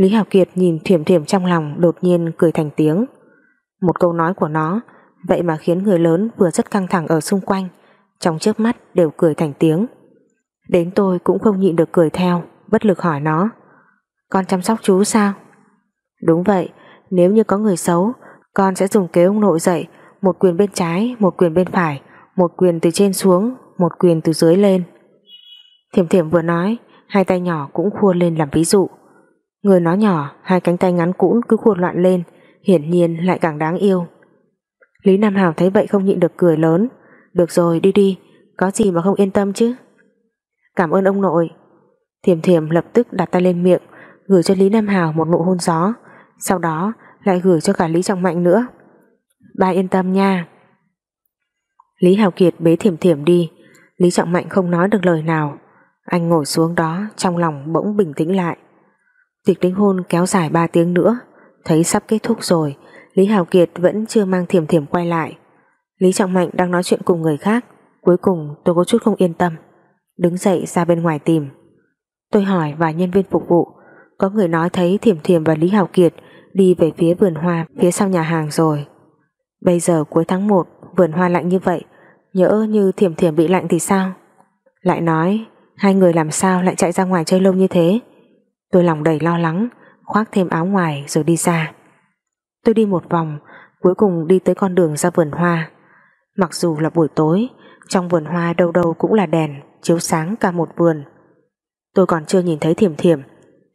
Lý Hảo Kiệt nhìn thiểm thiểm trong lòng đột nhiên cười thành tiếng. Một câu nói của nó vậy mà khiến người lớn vừa rất căng thẳng ở xung quanh trong chớp mắt đều cười thành tiếng. Đến tôi cũng không nhịn được cười theo bất lực hỏi nó Con chăm sóc chú sao? Đúng vậy, nếu như có người xấu con sẽ dùng kế ông nội dạy một quyền bên trái, một quyền bên phải một quyền từ trên xuống một quyền từ dưới lên. Thiểm thiểm vừa nói hai tay nhỏ cũng khua lên làm ví dụ Người nó nhỏ, hai cánh tay ngắn cũn cứ khuôn loạn lên, hiển nhiên lại càng đáng yêu. Lý Nam Hảo thấy vậy không nhịn được cười lớn. Được rồi, đi đi, có gì mà không yên tâm chứ. Cảm ơn ông nội. Thiềm thiềm lập tức đặt tay lên miệng, gửi cho Lý Nam Hảo một nụ hôn gió, sau đó lại gửi cho cả Lý Trọng Mạnh nữa. Ba yên tâm nha. Lý Hào Kiệt bế thiềm thiềm đi, Lý Trọng Mạnh không nói được lời nào. Anh ngồi xuống đó, trong lòng bỗng bình tĩnh lại. Tiệc đính hôn kéo dài 3 tiếng nữa, Thấy sắp kết thúc rồi, Lý Hào Kiệt vẫn chưa mang thiểm thiểm quay lại. Lý Trọng Mạnh đang nói chuyện cùng người khác, Cuối cùng tôi có chút không yên tâm, Đứng dậy ra bên ngoài tìm. Tôi hỏi vài nhân viên phục vụ, Có người nói thấy Thiểm Thiểm và Lý Hào Kiệt Đi về phía vườn hoa Phía sau nhà hàng rồi. Bây giờ cuối tháng 1 Vườn hoa lạnh như vậy, Nhỡ như Thiểm Thiểm bị lạnh thì sao? Lại nói, Hai người làm sao lại chạy ra ngoài chơi lâu như thế? Tôi lòng đầy lo lắng, Khoác thêm áo ngoài rồi đi ra. Tôi đi một vòng, Cuối cùng đi tới con đường ra vườn hoa. Mặc dù là buổi tối, Trong vườn hoa đâu đâu cũng là đèn, Chiếu sáng cả một vườn. Tôi còn chưa nhìn thấy thiểm thiểm,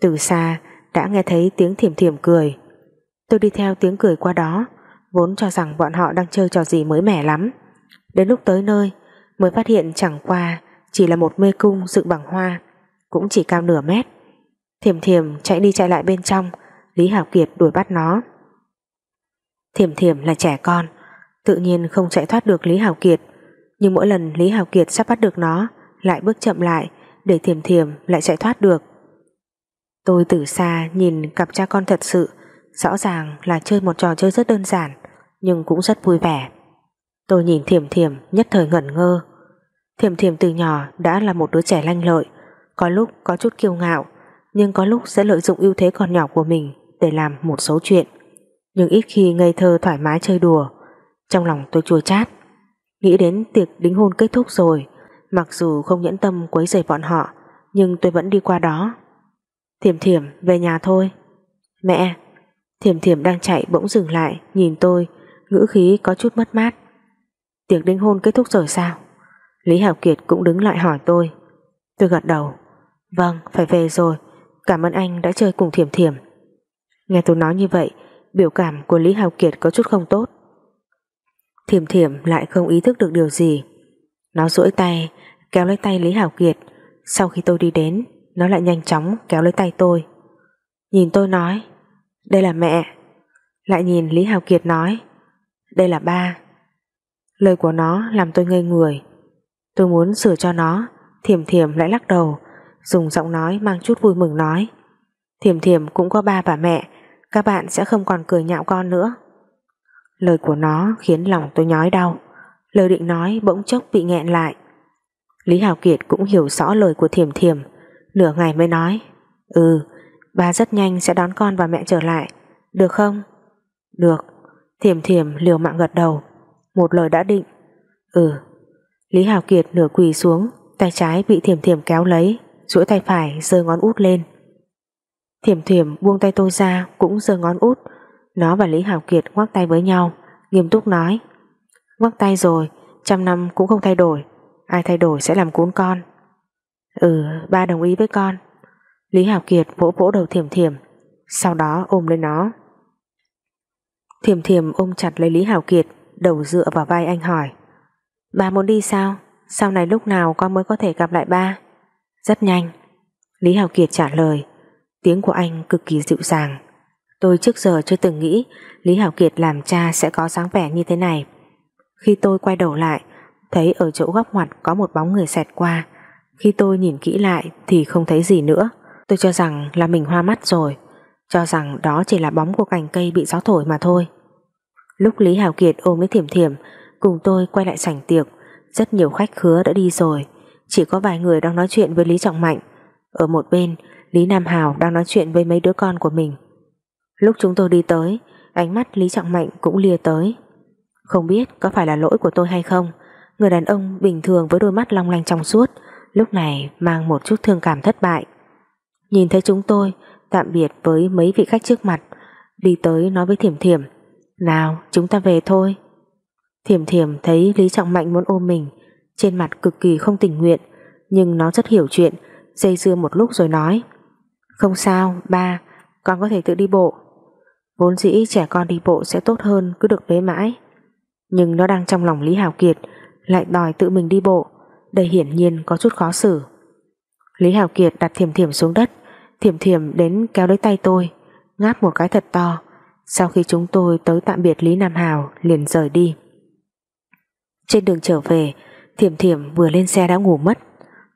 Từ xa đã nghe thấy tiếng thiểm thiểm cười. Tôi đi theo tiếng cười qua đó, Vốn cho rằng bọn họ đang chơi trò gì mới mẻ lắm. Đến lúc tới nơi, Mới phát hiện chẳng qua Chỉ là một mê cung dựng bằng hoa, Cũng chỉ cao nửa mét. Thiểm thiểm chạy đi chạy lại bên trong. Lý Hảo Kiệt đuổi bắt nó. Thiểm thiểm là trẻ con, Tự nhiên không chạy thoát được Lý Hảo Kiệt. Nhưng mỗi lần Lý Hảo Kiệt sắp bắt được nó, Lại bước chậm lại Để thiểm thiểm lại chạy thoát được. Tôi từ xa nhìn cặp cha con thật sự, Rõ ràng là chơi một trò chơi rất đơn giản, Nhưng cũng rất vui vẻ. Tôi nhìn thiểm thiểm nhất thời ngẩn ngơ. Thiểm thiểm từ nhỏ đã là một đứa trẻ lanh lợi, Có lúc có chút kiêu ngạo nhưng có lúc sẽ lợi dụng ưu thế còn nhỏ của mình Để làm một số chuyện. Nhưng ít khi ngây thơ thoải mái chơi đùa. Trong lòng tôi chua chát. Nghĩ đến tiệc đính hôn kết thúc rồi, Mặc dù không nhẫn tâm quấy rầy bọn họ, Nhưng tôi vẫn đi qua đó. Thiểm thiểm, về nhà thôi. Mẹ, Thiểm thiểm đang chạy bỗng dừng lại, Nhìn tôi, Ngữ khí có chút mất mát. Tiệc đính hôn kết thúc rồi sao? Lý Hảo Kiệt cũng đứng lại hỏi tôi. Tôi gật đầu. Vâng phải về rồi. Cảm ơn anh đã chơi cùng thiểm thiểm. Nghe tôi nói như vậy, Biểu cảm của Lý hào Kiệt có chút không tốt. Thiểm thiểm lại không ý thức được điều gì. Nó duỗi tay, Kéo lấy tay Lý hào Kiệt. Sau khi tôi đi đến, Nó lại nhanh chóng kéo lấy tay tôi. Nhìn tôi nói, Đây là mẹ. Lại nhìn Lý hào Kiệt nói, Đây là ba. Lời của nó làm tôi ngây người. Tôi muốn sửa cho nó, Thiểm thiểm lại lắc đầu. Dùng giọng nói mang chút vui mừng nói. Thiểm thiểm cũng có ba và mẹ, Các bạn sẽ không còn cười nhạo con nữa. Lời của nó khiến lòng tôi nhói đau, Lời định nói bỗng chốc bị nghẹn lại. Lý Hào Kiệt cũng hiểu rõ lời của thiểm thiểm, Nửa ngày mới nói Ừ Ba rất nhanh sẽ đón con và mẹ trở lại, Được không? Được. Thiểm thiểm liều mạng gật đầu, một lời đã định. Ừ. Lý Hào Kiệt nửa quỳ xuống, Tay trái bị thiểm thiểm kéo lấy duỗi tay phải giơ ngón út lên. Thiểm thiểm buông tay tôi ra Cũng giơ ngón út. Nó và Lý hảo Kiệt ngoắc tay với nhau, Nghiêm túc nói, Ngoắc tay rồi, Trăm năm cũng không thay đổi, Ai thay đổi sẽ làm cuốn con. Ừ ba đồng ý với con. Lý hảo Kiệt vỗ vỗ đầu thiểm thiểm, Sau đó ôm lên nó. Thiểm thiểm ôm chặt lấy Lý hảo Kiệt, đầu dựa vào vai anh hỏi, Ba muốn đi sao? Sau này lúc nào con mới có thể gặp lại ba? Rất nhanh. Lý Hào Kiệt trả lời. Tiếng của anh cực kỳ dịu dàng. Tôi trước giờ chưa từng nghĩ Lý Hảo Kiệt làm cha sẽ có dáng vẻ như thế này. Khi tôi quay đầu lại Thấy ở chỗ góc ngoặt có một bóng người xẹt qua. Khi tôi nhìn kỹ lại Thì không thấy gì nữa. Tôi cho rằng là mình hoa mắt rồi. Cho rằng đó chỉ là bóng của cành cây bị gió thổi mà thôi. Lúc Lý Hảo Kiệt ôm với Thiểm Thiểm cùng tôi quay lại sảnh tiệc, rất nhiều khách khứa đã đi rồi, chỉ có vài người đang nói chuyện với Lý Trọng Mạnh. Ở một bên, Lý Nam Hào đang nói chuyện với mấy đứa con của mình. Lúc chúng tôi đi tới, ánh mắt Lý Trọng Mạnh cũng lia tới. Không biết có phải là lỗi của tôi hay không, người đàn ông bình thường với đôi mắt long lanh trong suốt, lúc này mang một chút thương cảm thất bại. Nhìn thấy chúng tôi, tạm biệt với mấy vị khách trước mặt, đi tới nói với Thiểm Thiểm, nào chúng ta về thôi Thiểm thiểm thấy Lý Trọng Mạnh muốn ôm mình trên mặt cực kỳ không tình nguyện, Nhưng nó rất hiểu chuyện, Dây dưa một lúc rồi nói. Không sao, ba, Con có thể tự đi bộ. Vốn dĩ trẻ con đi bộ sẽ tốt hơn, Cứ được bế mãi. Nhưng nó đang trong lòng Lý Hào Kiệt, Lại đòi tự mình đi bộ, Đây hiển nhiên có chút khó xử. Lý Hào Kiệt đặt thiểm thiểm xuống đất, Thiểm thiểm đến kéo lấy tay tôi, Ngáp một cái thật to. Sau khi chúng tôi tới tạm biệt Lý Nam Hào, liền rời đi. Trên đường trở về Thiểm thiểm vừa lên xe đã ngủ mất.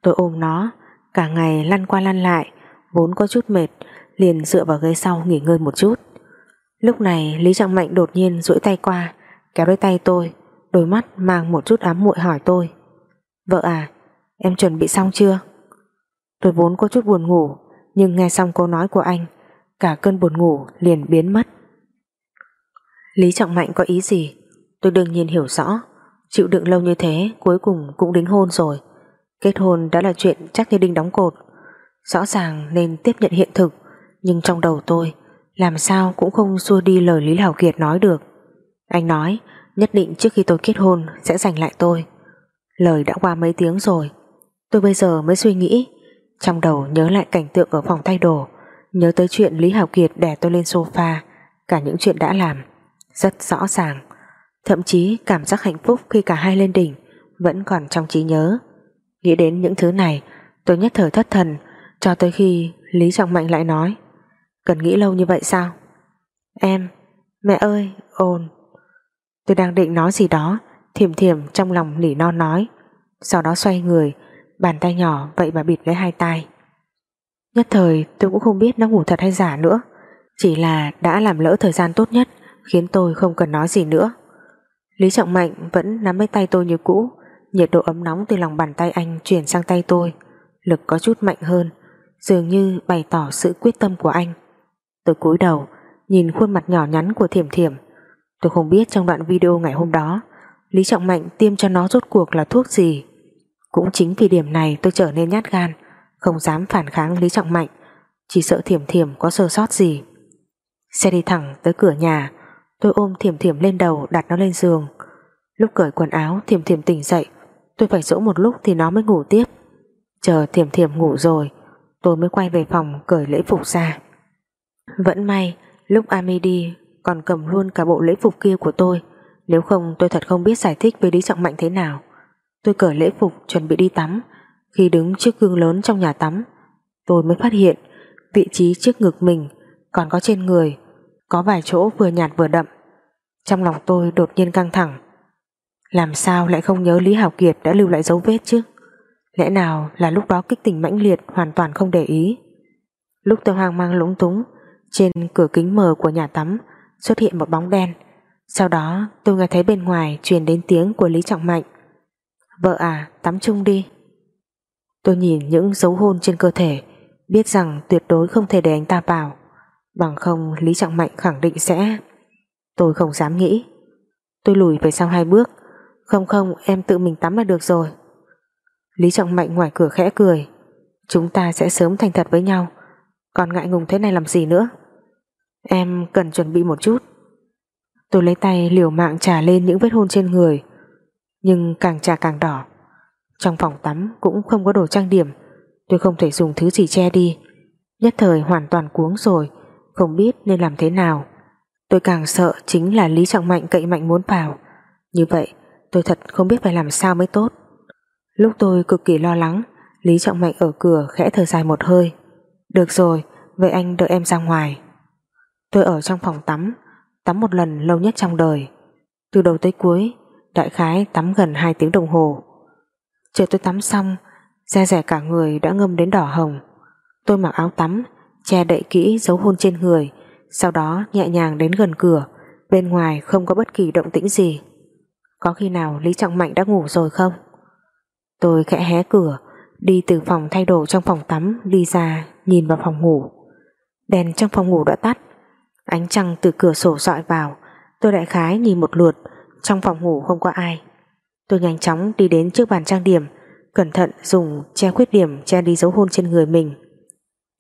Tôi ôm nó, Cả ngày lăn qua lăn lại, Vốn có chút mệt, Liền dựa vào ghế sau nghỉ ngơi một chút. Lúc này, Lý Trọng Mạnh đột nhiên duỗi tay qua, Kéo đôi tay tôi, Đôi mắt mang một chút ám muội hỏi tôi, Vợ à Em chuẩn bị xong chưa? Tôi vốn có chút buồn ngủ, Nhưng nghe xong câu nói của anh, Cả cơn buồn ngủ liền biến mất. Lý Trọng Mạnh có ý gì? Tôi đương nhiên hiểu rõ. Chịu đựng lâu như thế, cuối cùng cũng đính hôn rồi. Kết hôn đã là chuyện chắc như đinh đóng cột. Rõ ràng nên tiếp nhận hiện thực, Nhưng trong đầu tôi, Làm sao cũng không xua đi lời Lý Hảo Kiệt nói được. Anh nói, Nhất định trước khi tôi kết hôn Sẽ giành lại tôi. Lời đã qua mấy tiếng rồi. Tôi bây giờ mới suy nghĩ. Trong đầu nhớ lại cảnh tượng ở phòng thay đồ, Nhớ tới chuyện Lý Hảo Kiệt đè tôi lên sofa, Cả những chuyện đã làm. Rất rõ ràng. Thậm chí cảm giác hạnh phúc khi cả hai lên đỉnh Vẫn còn trong trí nhớ. Nghĩ đến những thứ này, Tôi nhất thời thất thần, Cho tới khi Lý Trọng Mạnh lại nói, Cần nghĩ lâu như vậy sao? Em, Mẹ ơi, ồn. Tôi đang định nói gì đó Thiểm thiểm trong lòng nỉ non nói. Sau đó xoay người, Bàn tay nhỏ vậy mà bịt lấy hai tay. Nhất thời tôi cũng không biết nó ngủ thật hay giả nữa, Chỉ là đã làm lỡ thời gian tốt nhất Khiến tôi không cần nói gì nữa. Lý Trọng Mạnh vẫn nắm lấy tay tôi như cũ. Nhiệt độ ấm nóng từ lòng bàn tay anh Chuyển sang tay tôi. Lực có chút mạnh hơn, Dường như bày tỏ sự quyết tâm của anh. Tôi cúi đầu, Nhìn khuôn mặt nhỏ nhắn của Thiểm Thiểm. Tôi không biết trong đoạn video ngày hôm đó, Lý Trọng Mạnh tiêm cho nó rốt cuộc là thuốc gì. Cũng chính vì điểm này tôi trở nên nhát gan, Không dám phản kháng Lý Trọng Mạnh, Chỉ sợ Thiểm Thiểm có sơ sót gì. Xe đi thẳng tới cửa nhà Tôi ôm Thiểm Thiểm lên đầu, đặt nó lên giường. Lúc cởi quần áo, Thiểm Thiểm tỉnh dậy. Tôi phải dỗ một lúc thì nó mới ngủ tiếp. Chờ Thiểm Thiểm ngủ rồi, Tôi mới quay về phòng cởi lễ phục ra. Vẫn may, Lúc Ami đi, còn cầm luôn cả bộ lễ phục kia của tôi. Nếu không, tôi thật không biết giải thích với Lý Trọng Mạnh thế nào. Tôi cởi lễ phục, chuẩn bị đi tắm. Khi đứng trước gương lớn trong nhà tắm, tôi mới phát hiện vị trí trước ngực mình còn có trên người có vài chỗ vừa nhạt vừa đậm. Trong lòng tôi đột nhiên căng thẳng. Làm sao lại không nhớ Lý Hảo Kiệt đã lưu lại dấu vết chứ? Lẽ nào là lúc đó kích tình mãnh liệt hoàn toàn không để ý? Lúc tôi hoang mang lúng túng, trên cửa kính mờ của nhà tắm xuất hiện một bóng đen. Sau đó, tôi nghe thấy bên ngoài truyền đến tiếng của Lý Trọng Mạnh. Vợ à tắm chung đi. Tôi nhìn những dấu hôn trên cơ thể, Biết rằng tuyệt đối không thể để anh ta vào. Bằng không, Lý Trọng Mạnh khẳng định sẽ. Tôi không dám nghĩ. Tôi lùi về sau hai bước. Không không, em tự mình tắm là được rồi. Lý Trọng Mạnh ngoài cửa khẽ cười. Chúng ta sẽ sớm thành thật với nhau. Còn ngại ngùng thế này làm gì nữa? Em cần chuẩn bị một chút. Tôi lấy tay liều mạng trả lên những vết hôn trên người. Nhưng càng trả càng đỏ. Trong phòng tắm cũng không có đồ trang điểm. Tôi không thể dùng thứ gì che đi. Nhất thời hoàn toàn cuống rồi. Không biết nên làm thế nào. Tôi càng sợ chính là Lý Trọng Mạnh cậy mạnh muốn vào. Như vậy, tôi thật không biết phải làm sao mới tốt. Lúc tôi cực kỳ lo lắng, Lý Trọng Mạnh ở cửa khẽ thở dài một hơi. Được rồi, Vậy anh đợi em ra ngoài. Tôi ở trong phòng tắm Tắm một lần lâu nhất trong đời. Từ đầu tới cuối, Đại khái tắm gần 2 tiếng đồng hồ. Chờ tôi tắm xong, Da rẻ cả người đã ngâm đến đỏ hồng. Tôi mặc áo tắm Che đậy kỹ dấu hôn trên người, Sau đó nhẹ nhàng đến gần cửa, Bên ngoài không có bất kỳ động tĩnh gì. Có khi nào Lý Trọng Mạnh đã ngủ rồi không? Tôi khẽ hé cửa, Đi từ phòng thay đồ trong phòng tắm, Đi ra, nhìn vào phòng ngủ. Đèn trong phòng ngủ đã tắt, Ánh trăng từ cửa sổ dọi vào, Tôi đại khái nhìn một lượt, Trong phòng ngủ không có ai. Tôi nhanh chóng đi đến trước bàn trang điểm, Cẩn thận dùng che khuyết điểm Che đi dấu hôn trên người mình.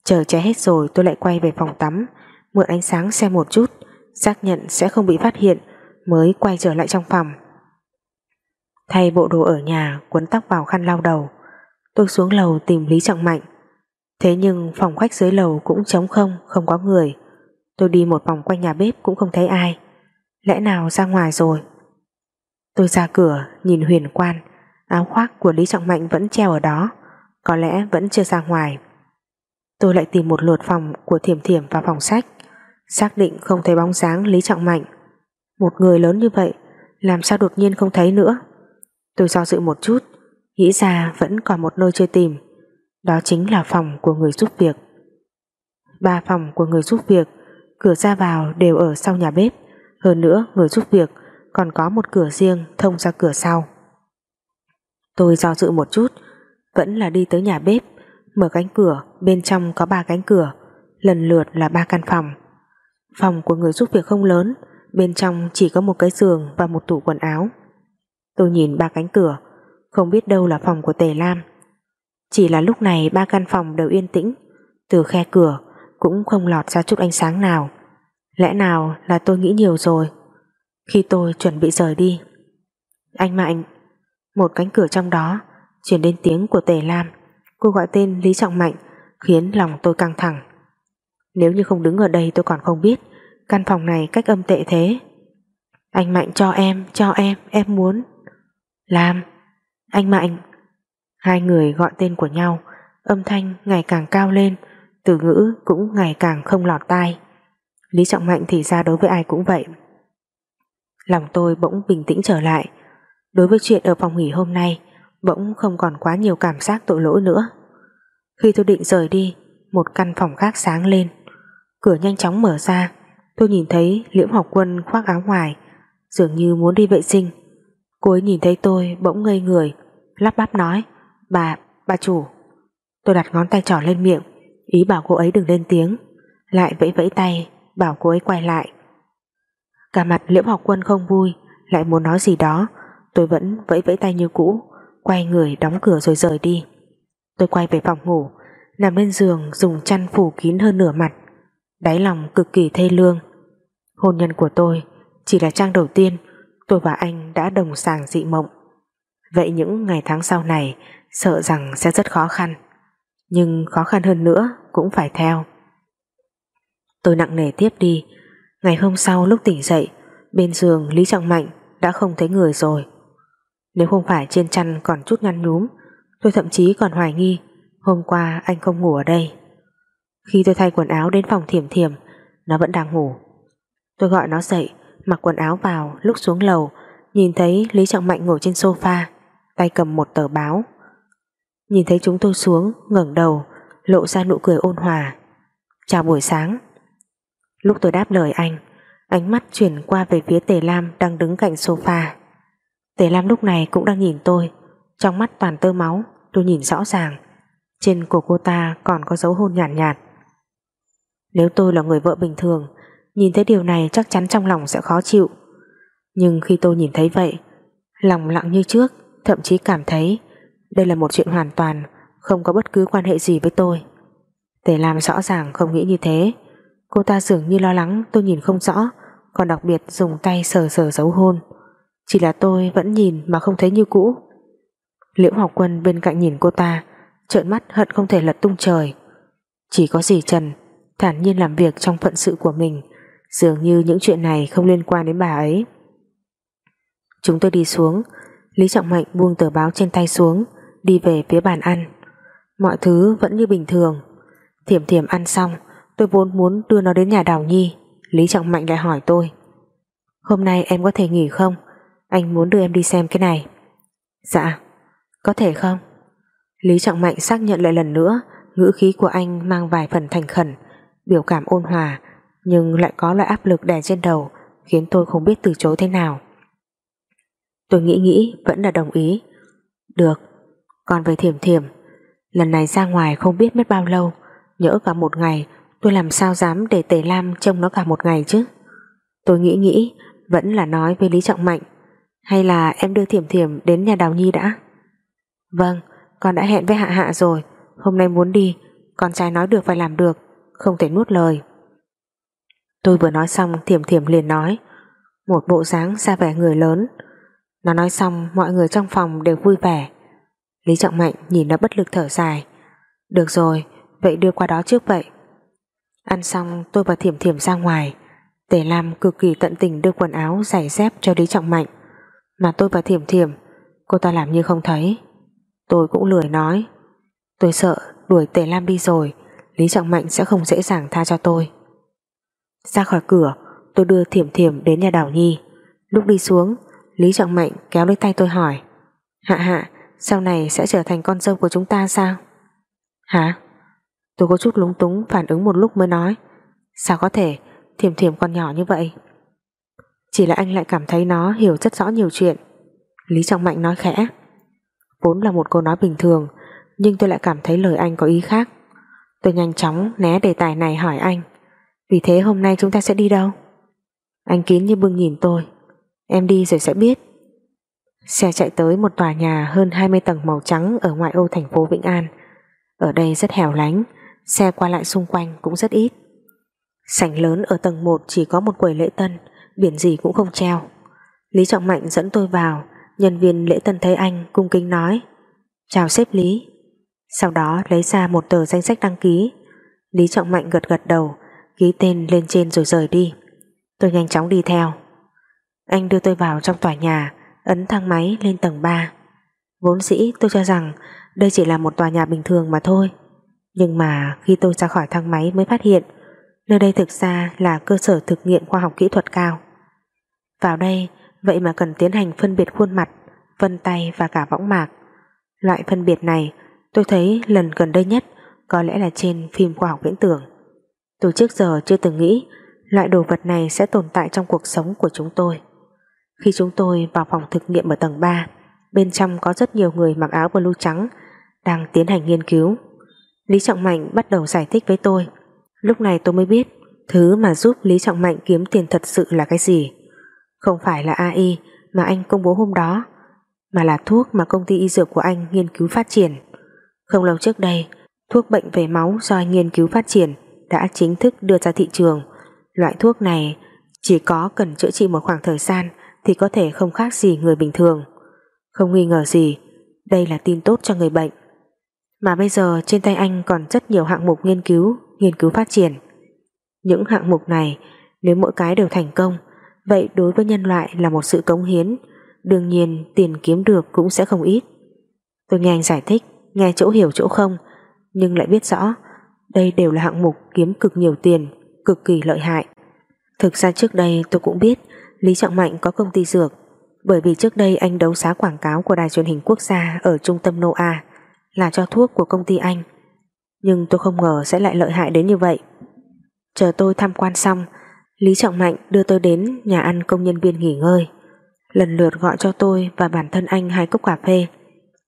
Chờ che hết rồi tôi lại quay về phòng tắm, Mượn ánh sáng xem một chút, Xác nhận sẽ không bị phát hiện, Mới quay trở lại trong phòng. Thay bộ đồ ở nhà, Quấn tóc vào khăn lau đầu. Tôi xuống lầu tìm Lý Trọng Mạnh. Thế nhưng phòng khách dưới lầu cũng trống không Không có người. Tôi đi một vòng quanh nhà bếp cũng không thấy ai. Lẽ nào ra ngoài rồi? Tôi ra cửa, nhìn huyền quan. Áo khoác của Lý Trọng Mạnh vẫn treo ở đó. Có lẽ vẫn chưa ra ngoài. Tôi lại tìm một lượt phòng Của thiểm thiểm và phòng sách, Xác định không thấy bóng dáng Lý Trọng Mạnh. Một người lớn như vậy, Làm sao đột nhiên không thấy nữa? Tôi do dự một chút, Nghĩ ra vẫn còn một nơi chưa tìm. Đó chính là phòng của người giúp việc. Ba phòng của người giúp việc, cửa ra vào đều ở sau nhà bếp. Hơn nữa, người giúp việc còn có một cửa riêng thông ra cửa sau. Tôi do dự một chút, vẫn là đi tới nhà bếp mở cánh cửa, bên trong có ba cánh cửa, lần lượt là ba căn phòng. Phòng của người giúp việc không lớn, bên trong chỉ có một cái giường và một tủ quần áo. Tôi nhìn ba cánh cửa, không biết đâu là phòng của Tề Lam. Chỉ là lúc này ba căn phòng đều yên tĩnh, Từ khe cửa cũng không lọt ra chút ánh sáng nào. Lẽ nào là tôi nghĩ nhiều rồi? Khi tôi chuẩn bị rời đi, Anh Mạnh, Một cánh cửa trong đó, Chuyển đến tiếng của Tề Lam. Cô gọi tên Lý Trọng Mạnh Khiến lòng tôi căng thẳng. Nếu như không đứng ở đây tôi còn không biết Căn phòng này cách âm tệ thế. Anh Mạnh cho em, cho em, em muốn. Làm. Anh Mạnh. Hai người gọi tên của nhau Âm thanh ngày càng cao lên Từ ngữ cũng ngày càng không lọt tai. Lý Trọng Mạnh thì ra đối với ai cũng vậy. Lòng tôi bỗng bình tĩnh trở lại. Đối với chuyện ở phòng nghỉ hôm nay Bỗng không còn quá nhiều cảm giác tội lỗi nữa. Khi tôi định rời đi Một căn phòng khác sáng lên. Cửa nhanh chóng mở ra Tôi nhìn thấy Liễm Học Quân khoác áo ngoài Dường như muốn đi vệ sinh. Cô ấy nhìn thấy tôi bỗng ngây người Lắp bắp nói Bà, bà chủ. Tôi đặt ngón tay trỏ lên miệng Ý bảo cô ấy đừng lên tiếng Lại vẫy vẫy tay bảo cô ấy quay lại. Cả mặt Liễm Học Quân không vui Lại muốn nói gì đó Tôi vẫn vẫy vẫy tay như cũ. Quay người đóng cửa rồi rời đi. Tôi quay về phòng ngủ, Nằm lên giường dùng chăn phủ kín hơn nửa mặt. Đáy lòng cực kỳ thê lương. Hôn nhân của tôi Chỉ là trang đầu tiên Tôi và anh đã đồng sàng dị mộng. Vậy những ngày tháng sau này, Sợ rằng sẽ rất khó khăn. Nhưng khó khăn hơn nữa Cũng phải theo. Tôi nặng nề tiếp đi. Ngày hôm sau lúc tỉnh dậy, Bên giường Lý Trọng Mạnh đã không thấy người rồi. Nếu không phải trên chăn còn chút ngăn nhúm, Tôi thậm chí còn hoài nghi Hôm qua anh không ngủ ở đây. Khi tôi thay quần áo đến phòng thiểm thiểm, Nó vẫn đang ngủ. Tôi gọi nó dậy, Mặc quần áo vào, lúc xuống lầu, Nhìn thấy Lý Trọng Mạnh ngồi trên sofa, Tay cầm một tờ báo. Nhìn thấy chúng tôi xuống, ngẩng đầu, Lộ ra nụ cười ôn hòa. Chào buổi sáng. Lúc tôi đáp lời anh, Ánh mắt chuyển qua về phía Tề Lam Đang đứng cạnh sofa. Tề Lam lúc này cũng đang nhìn tôi Trong mắt toàn tơ máu Tôi nhìn rõ ràng. Trên cổ cô ta còn có dấu hôn nhàn nhạt, nhạt. Nếu tôi là người vợ bình thường Nhìn thấy điều này chắc chắn trong lòng sẽ khó chịu. Nhưng khi tôi nhìn thấy vậy Lòng lặng như trước Thậm chí cảm thấy Đây là một chuyện hoàn toàn Không có bất cứ quan hệ gì với tôi. Tề Lam rõ ràng không nghĩ như thế. Cô ta dường như lo lắng tôi nhìn không rõ Còn đặc biệt dùng tay sờ sờ dấu hôn. Chỉ là tôi vẫn nhìn mà không thấy như cũ. Liễu học quân bên cạnh nhìn cô ta, Trợn mắt hận không thể lật tung trời. Chỉ có dì Trần, Thản nhiên làm việc trong phận sự của mình, Dường như những chuyện này không liên quan đến bà ấy. Chúng tôi đi xuống, Lý Trọng Mạnh buông tờ báo trên tay xuống, Đi về phía bàn ăn. Mọi thứ vẫn như bình thường. Thiểm thiểm ăn xong, Tôi vốn muốn đưa nó đến nhà Đào Nhi, Lý Trọng Mạnh lại hỏi tôi. Hôm nay em có thể nghỉ không? Anh muốn đưa em đi xem cái này. Dạ Có thể không? Lý Trọng Mạnh xác nhận lại lần nữa, Ngữ khí của anh mang vài phần thành khẩn, Biểu cảm ôn hòa, Nhưng lại có loại áp lực đè trên đầu, Khiến tôi không biết từ chối thế nào. Tôi nghĩ nghĩ, Vẫn là đồng ý. Được, Còn về thiểm thiểm, Lần này ra ngoài không biết mất bao lâu, Nhỡ cả một ngày, Tôi làm sao dám để Tề Lam trông nó cả một ngày chứ? Tôi nghĩ nghĩ, Vẫn là nói với Lý Trọng Mạnh. Hay là em đưa Thiểm Thiểm đến nhà Đào Nhi đã? Vâng Con đã hẹn với Hạ Hạ rồi. Hôm nay muốn đi, Con trai nói được phải làm được, Không thể nuốt lời. Tôi vừa nói xong, Thiểm Thiểm liền nói, Một bộ dáng ra vẻ người lớn. Nó nói xong, mọi người trong phòng đều vui vẻ. Lý Trọng Mạnh nhìn nó bất lực thở dài. Được rồi, Vậy đưa qua đó trước vậy. Ăn xong, tôi và Thiểm Thiểm ra ngoài. Tề Lam cực kỳ tận tình đưa quần áo, giày dép cho Lý Trọng Mạnh. Mà tôi và Thiểm Thiểm, Cô ta làm như không thấy. Tôi cũng lười nói. Tôi sợ đuổi Tề Lam đi rồi, Lý Trọng Mạnh sẽ không dễ dàng tha cho tôi. Ra khỏi cửa, Tôi đưa Thiểm Thiểm đến nhà Đào Nhi. Lúc đi xuống, Lý Trọng Mạnh kéo lấy tay tôi hỏi, Hạ hạ, Sau này sẽ trở thành con dâu của chúng ta sao? Hả? Tôi có chút lúng túng phản ứng một lúc mới nói, Sao có thể? Thiểm thiểm còn nhỏ như vậy. Chỉ là anh lại cảm thấy nó hiểu rất rõ nhiều chuyện. Lý Trọng Mạnh nói khẽ. Vốn là một câu nói bình thường, Nhưng tôi lại cảm thấy lời anh có ý khác. Tôi nhanh chóng né đề tài này hỏi anh. Vì thế hôm nay chúng ta sẽ đi đâu? Anh kín như bưng nhìn tôi. Em đi rồi sẽ biết. Xe chạy tới một tòa nhà hơn 20 tầng màu trắng Ở ngoại ô thành phố Vĩnh An. Ở đây rất hẻo lánh, Xe qua lại xung quanh cũng rất ít. Sảnh lớn ở tầng 1 chỉ có một quầy lễ tân. Biển gì cũng không treo. Lý Trọng Mạnh dẫn tôi vào, Nhân viên lễ tân thấy anh cung kính nói, Chào sếp Lý. Sau đó lấy ra một tờ danh sách đăng ký. Lý Trọng Mạnh gật gật đầu, Ký tên lên trên rồi rời đi. Tôi nhanh chóng đi theo. Anh đưa tôi vào trong tòa nhà, Ấn thang máy lên tầng 3 Vốn dĩ tôi cho rằng Đây chỉ là một tòa nhà bình thường mà thôi. Nhưng mà khi tôi ra khỏi thang máy mới phát hiện, Nơi đây thực ra là cơ sở thực nghiệm khoa học kỹ thuật cao. Vào đây, Vậy mà cần tiến hành phân biệt khuôn mặt, Vân tay và cả võng mạc. Loại phân biệt này, Tôi thấy lần gần đây nhất Có lẽ là trên phim khoa học viễn tưởng. Tôi trước giờ chưa từng nghĩ, Loại đồ vật này sẽ tồn tại trong cuộc sống của chúng tôi. Khi chúng tôi vào phòng thực nghiệm ở tầng 3 Bên trong có rất nhiều người mặc áo blue trắng Đang tiến hành nghiên cứu. Lý Trọng Mạnh bắt đầu giải thích với tôi. Lúc này tôi mới biết, Thứ mà giúp Lý Trọng Mạnh kiếm tiền thật sự là cái gì. Không phải là AI Mà anh công bố hôm đó, Mà là thuốc mà công ty y dược của anh nghiên cứu phát triển. Không lâu trước đây, Thuốc bệnh về máu do anh nghiên cứu phát triển Đã chính thức đưa ra thị trường. Loại thuốc này Chỉ có cần chữa trị một khoảng thời gian Thì có thể không khác gì người bình thường. Không nghi ngờ gì, Đây là tin tốt cho người bệnh. Mà bây giờ trên tay anh còn rất nhiều hạng mục nghiên cứu nghiên cứu phát triển. Những hạng mục này, nếu mỗi cái đều thành công vậy đối với nhân loại là một sự cống hiến đương nhiên tiền kiếm được cũng sẽ không ít. Tôi nghe anh giải thích nghe chỗ hiểu chỗ không nhưng lại biết rõ đây đều là hạng mục kiếm cực nhiều tiền cực kỳ lợi hại. Thực ra trước đây tôi cũng biết Lý Trọng Mạnh có công ty dược bởi vì trước đây anh đấu giá quảng cáo của đài truyền hình quốc gia ở trung tâm NOA là cho thuốc của công ty anh nhưng tôi không ngờ sẽ lại lợi hại đến như vậy. Chờ tôi tham quan xong, Lý Trọng Mạnh đưa tôi đến nhà ăn công nhân viên nghỉ ngơi. Lần lượt gọi cho tôi và bản thân anh hai cốc cà phê.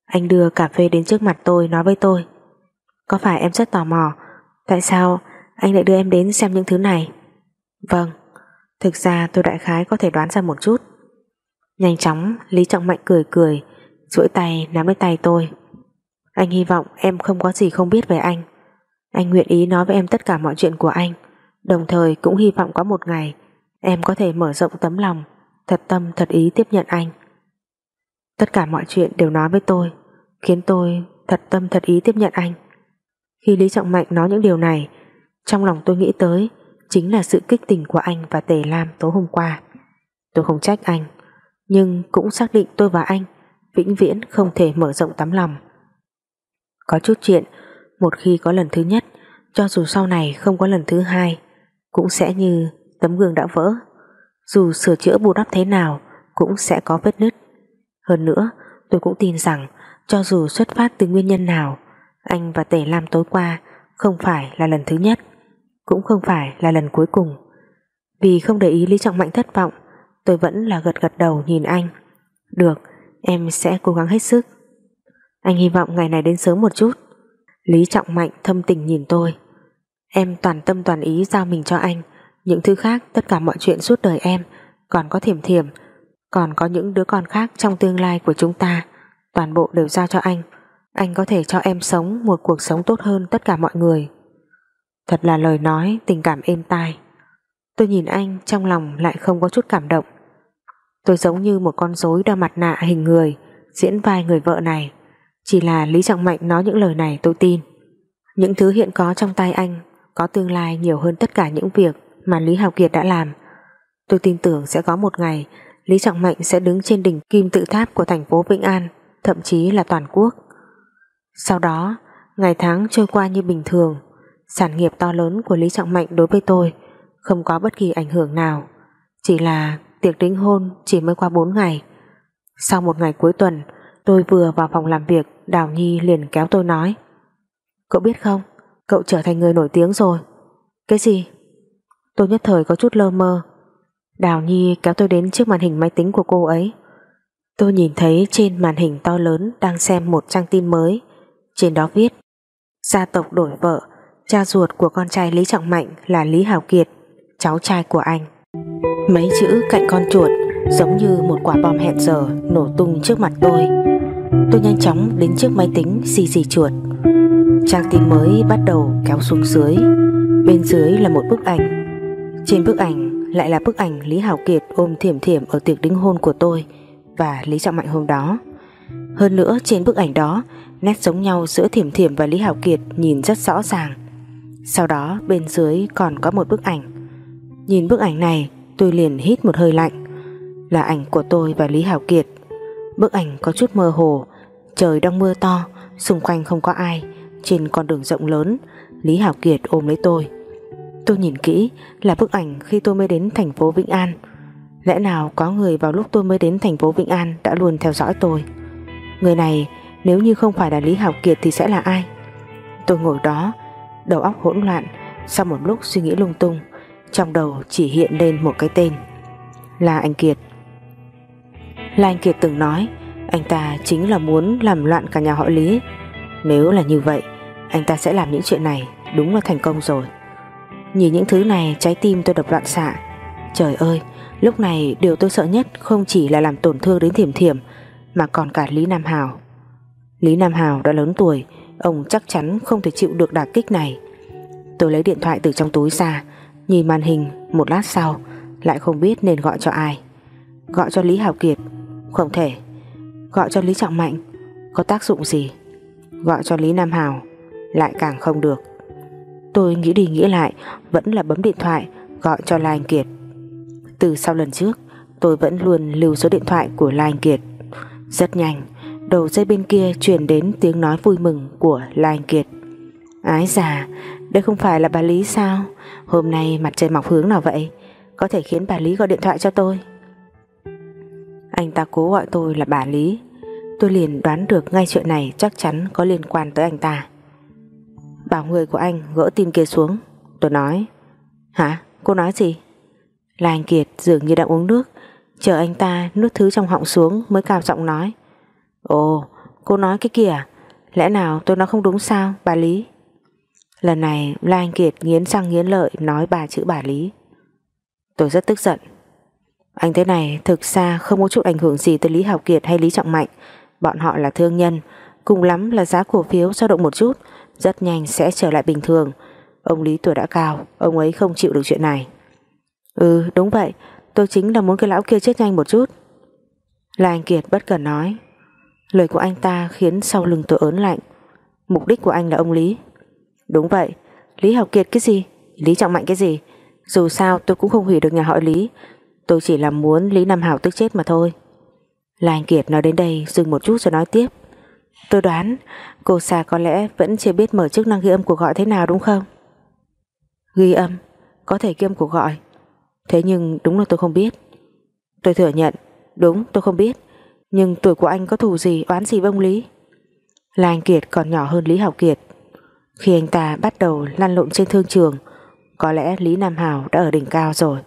Anh đưa cà phê đến trước mặt tôi nói với tôi, Có phải em rất tò mò, Tại sao anh lại đưa em đến xem những thứ này? Vâng Thực ra tôi đại khái có thể đoán ra một chút. Nhanh chóng, Lý Trọng Mạnh cười cười, duỗi tay nắm lấy tay tôi. Anh hy vọng em không có gì không biết về anh. Anh nguyện ý nói với em tất cả mọi chuyện của anh. Đồng thời cũng hy vọng có một ngày, Em có thể mở rộng tấm lòng, Thật tâm, thật ý tiếp nhận anh. Tất cả mọi chuyện đều nói với tôi, Khiến tôi thật tâm, thật ý tiếp nhận anh. Khi Lý Trọng Mạnh nói những điều này, Trong lòng tôi nghĩ tới Chính là sự kích tình của anh và Tề Lam tối hôm qua. Tôi không trách anh, Nhưng cũng xác định tôi và anh Vĩnh viễn không thể mở rộng tấm lòng. Có chút chuyện, Một khi có lần thứ nhất, Cho dù sau này không có lần thứ hai cũng sẽ như tấm gương đã vỡ. Dù sửa chữa bù đắp thế nào Cũng sẽ có vết nứt. Hơn nữa, tôi cũng tin rằng Cho dù xuất phát từ nguyên nhân nào, Anh và Tề Lam tối qua Không phải là lần thứ nhất, Cũng không phải là lần cuối cùng. Vì không để ý Lý Trọng Mạnh thất vọng, Tôi vẫn là gật gật đầu nhìn anh. Được, Em sẽ cố gắng hết sức. Anh hy vọng ngày này đến sớm một chút. Lý Trọng Mạnh thâm tình nhìn tôi. Em toàn tâm toàn ý giao mình cho anh. Những thứ khác, Tất cả mọi chuyện suốt đời em, Còn có thiểm thiểm, Còn có những đứa con khác trong tương lai của chúng ta, Toàn bộ đều giao cho anh. Anh có thể cho em sống Một cuộc sống tốt hơn tất cả mọi người. Thật là lời nói, Tình cảm êm tai. Tôi nhìn anh, trong lòng lại không có chút cảm động. Tôi giống như một con rối đeo mặt nạ hình người, Diễn vai người vợ này. Chỉ là Lý Trọng Mạnh nói những lời này tôi tin. Những thứ hiện có trong tay anh có tương lai nhiều hơn tất cả những việc Mà Lý Hào Kiệt đã làm. Tôi tin tưởng sẽ có một ngày, Lý Trọng Mạnh sẽ đứng trên đỉnh kim tự tháp Của thành phố Vĩnh An, Thậm chí là toàn quốc. Sau đó, Ngày tháng trôi qua như bình thường. Sản nghiệp to lớn của Lý Trọng Mạnh đối với tôi Không có bất kỳ ảnh hưởng nào. Chỉ là tiệc đính hôn Chỉ mới qua 4 ngày. Sau một ngày cuối tuần, Tôi vừa vào phòng làm việc, Đào Nhi liền kéo tôi nói, Cậu biết không Cậu trở thành người nổi tiếng rồi. Cái gì? Tôi nhất thời có chút lơ mơ. Đào Nhi kéo tôi đến trước màn hình máy tính của cô ấy. Tôi nhìn thấy trên màn hình to lớn Đang xem một trang tin mới. Trên đó viết, Gia tộc đổi vợ, Cha ruột của con trai Lý Trọng Mạnh là Lý Hào Kiệt, Cháu trai của anh. Mấy chữ cạnh con chuột Giống như một quả bom hẹn giờ Nổ tung trước mặt tôi. Tôi nhanh chóng đến trước máy tính xì xì chuột trang tin mới bắt đầu kéo xuống dưới Bên dưới là một bức ảnh Trên bức ảnh lại là bức ảnh Lý Hảo Kiệt ôm thiểm thiểm ở tiệc đính hôn của tôi và Lý Trọng Mạnh hôm đó. Hơn nữa trên bức ảnh đó nét giống nhau giữa thiểm thiểm và Lý Hảo Kiệt nhìn rất rõ ràng. Sau đó bên dưới còn có một bức ảnh. Nhìn bức ảnh này tôi liền hít một hơi lạnh. Là ảnh của tôi và Lý Hảo Kiệt. Bức ảnh có chút mơ hồ, trời đang mưa to, xung quanh không có ai. Trên con đường rộng lớn, Lý Hảo Kiệt ôm lấy tôi. Tôi nhìn kỹ là bức ảnh khi tôi mới đến thành phố Vĩnh An. Lẽ nào có người vào lúc tôi mới đến thành phố Vĩnh An đã luôn theo dõi tôi? Người này nếu như không phải là Lý Hảo Kiệt thì sẽ là ai? Tôi ngồi đó, đầu óc hỗn loạn, sau một lúc suy nghĩ lung tung, trong đầu chỉ hiện lên một cái tên. Là anh Kiệt. Là anh Kiệt từng nói, anh ta chính là muốn làm loạn cả nhà họ Lý. Nếu là như vậy, anh ta sẽ làm những chuyện này, đúng là thành công rồi. Nhìn những thứ này trái tim tôi đập loạn xạ. Trời ơi Lúc này điều tôi sợ nhất không chỉ là làm tổn thương đến thiểm thiểm Mà còn cả Lý Nam Hào. Lý Nam Hào đã lớn tuổi Ông chắc chắn không thể chịu được đả kích này. Tôi lấy điện thoại từ trong túi ra Nhìn màn hình một lát sau Lại không biết nên gọi cho ai. Gọi cho Lý Hào Kiệt. Không thể. Gọi cho Lý Trọng Mạnh. Có tác dụng gì? Gọi cho Lý Nam Hào, Lại càng không được. Tôi nghĩ đi nghĩ lại, Vẫn là bấm điện thoại, Gọi cho Lai Anh Kiệt. Từ sau lần trước, Tôi vẫn luôn lưu số điện thoại của Lai Anh Kiệt. Rất nhanh, Đầu dây bên kia truyền đến tiếng nói vui mừng Của Lai Anh Kiệt. Ái già, Đây không phải là bà Lý sao? Hôm nay mặt trời mọc hướng nào vậy? Có thể khiến bà Lý gọi điện thoại cho tôi. Anh ta cố gọi tôi là bà Lý. Tôi liền đoán được ngay chuyện này, chắc chắn có liên quan tới anh ta. Bảo người của anh gỡ tin kia xuống. Tôi nói, Hả? Cô nói gì? Là anh Kiệt dường như đang uống nước, Chờ anh ta nuốt thứ trong họng xuống Mới cao giọng nói, Ồ, cô nói cái kìa à? Lẽ nào tôi nói không đúng sao, bà Lý? Lần này, La Anh Kiệt nghiến răng nghiến lợi Nói bà chữ bà Lý. Tôi rất tức giận. Anh thế này thực ra không có chút ảnh hưởng gì tới Lý hảo Kiệt hay Lý Trọng Mạnh. Bọn họ là thương nhân Cùng lắm là giá cổ phiếu dao động một chút rất nhanh sẽ trở lại bình thường. Ông Lý tuổi đã cao, ông ấy không chịu được chuyện này. Ừ, đúng vậy, tôi chính là muốn cái lão kia chết nhanh một chút. Là anh Kiệt bất cần nói. Lời của anh ta khiến sau lưng tôi ớn lạnh. Mục đích của anh là ông Lý. Đúng vậy, Lý Học Kiệt cái gì? Lý Trọng Mạnh cái gì? Dù sao tôi cũng không hủy được nhà họ Lý. Tôi chỉ là muốn Lý Nam Hảo tức chết mà thôi. Là anh Kiệt nói đến đây dừng một chút rồi nói tiếp. Tôi đoán cô Sa có lẽ vẫn chưa biết mở chức năng ghi âm cuộc gọi thế nào đúng không? Ghi âm, có thể ghi âm cuộc gọi. Thế nhưng đúng là tôi không biết. Tôi thừa nhận, đúng tôi không biết. Nhưng tuổi của anh có thù gì, oán gì với ông Lý? Là anh Kiệt còn nhỏ hơn Lý Học Kiệt. Khi anh ta bắt đầu lăn lộn trên thương trường, có lẽ Lý Nam Hào đã ở đỉnh cao rồi.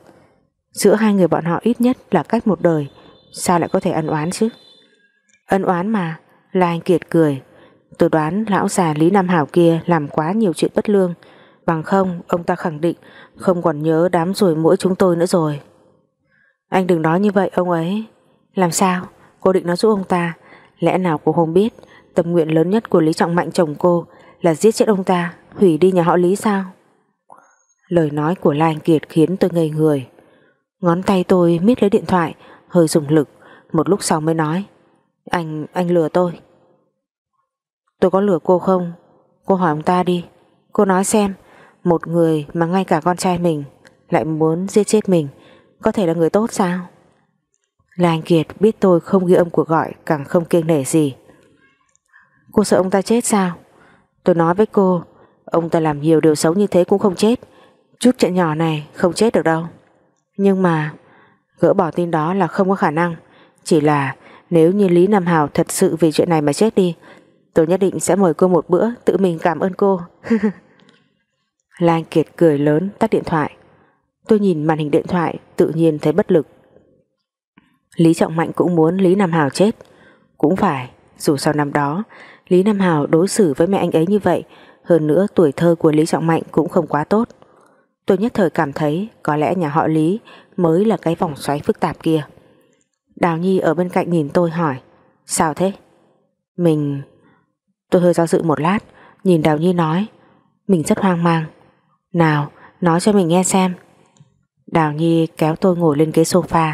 Giữa hai người bọn họ ít nhất là cách một đời, sao lại có thể ân oán chứ? Ân oán mà, Là Anh Kiệt cười. Tôi đoán lão già Lý Nam Hảo kia Làm quá nhiều chuyện bất lương. Bằng không ông ta khẳng định Không còn nhớ đám rồi mũi chúng tôi nữa rồi. Anh đừng nói như vậy ông ấy. Làm sao? Cô định nói giúp ông ta. Lẽ nào cô không biết Tâm nguyện lớn nhất của Lý Trọng Mạnh chồng cô Là giết chết ông ta Hủy đi nhà họ Lý sao? Lời nói của Lan Anh Kiệt khiến tôi ngây người. Ngón tay tôi miết lấy điện thoại Hơi dùng lực Một lúc sau mới nói anh, anh lừa tôi. Tôi có lừa cô không? Cô hỏi ông ta đi. Cô nói xem Một người mà ngay cả con trai mình Lại muốn giết chết mình Có thể là người tốt sao? Là anh Kiệt biết tôi không ghi âm cuộc gọi Càng không kiêng nể gì. Cô sợ ông ta chết sao? Tôi nói với cô Ông ta làm nhiều điều xấu như thế cũng không chết. Chút chuyện nhỏ này không chết được đâu. Nhưng mà Gỡ bỏ tin đó là không có khả năng. Chỉ là nếu như Lý Nam Hào thật sự vì chuyện này mà chết đi, Tôi nhất định sẽ mời cô một bữa Tự mình cảm ơn cô. Lan Kiệt cười lớn, tắt điện thoại. Tôi nhìn màn hình điện thoại, Tự nhiên thấy bất lực. Lý Trọng Mạnh cũng muốn Lý Nam Hào chết. Cũng phải, Dù sau năm đó, Lý Nam Hào đối xử với mẹ anh ấy như vậy, Hơn nữa tuổi thơ của Lý Trọng Mạnh cũng không quá tốt. Tôi nhất thời cảm thấy Có lẽ nhà họ Lý Mới là cái vòng xoáy phức tạp kia. Đào Nhi ở bên cạnh nhìn tôi hỏi, Sao thế? Mình... Tôi hơi do dự một lát, Nhìn Đào Nhi nói, Mình rất hoang mang. Nào, nói cho mình nghe xem. Đào Nhi kéo tôi ngồi lên ghế sofa.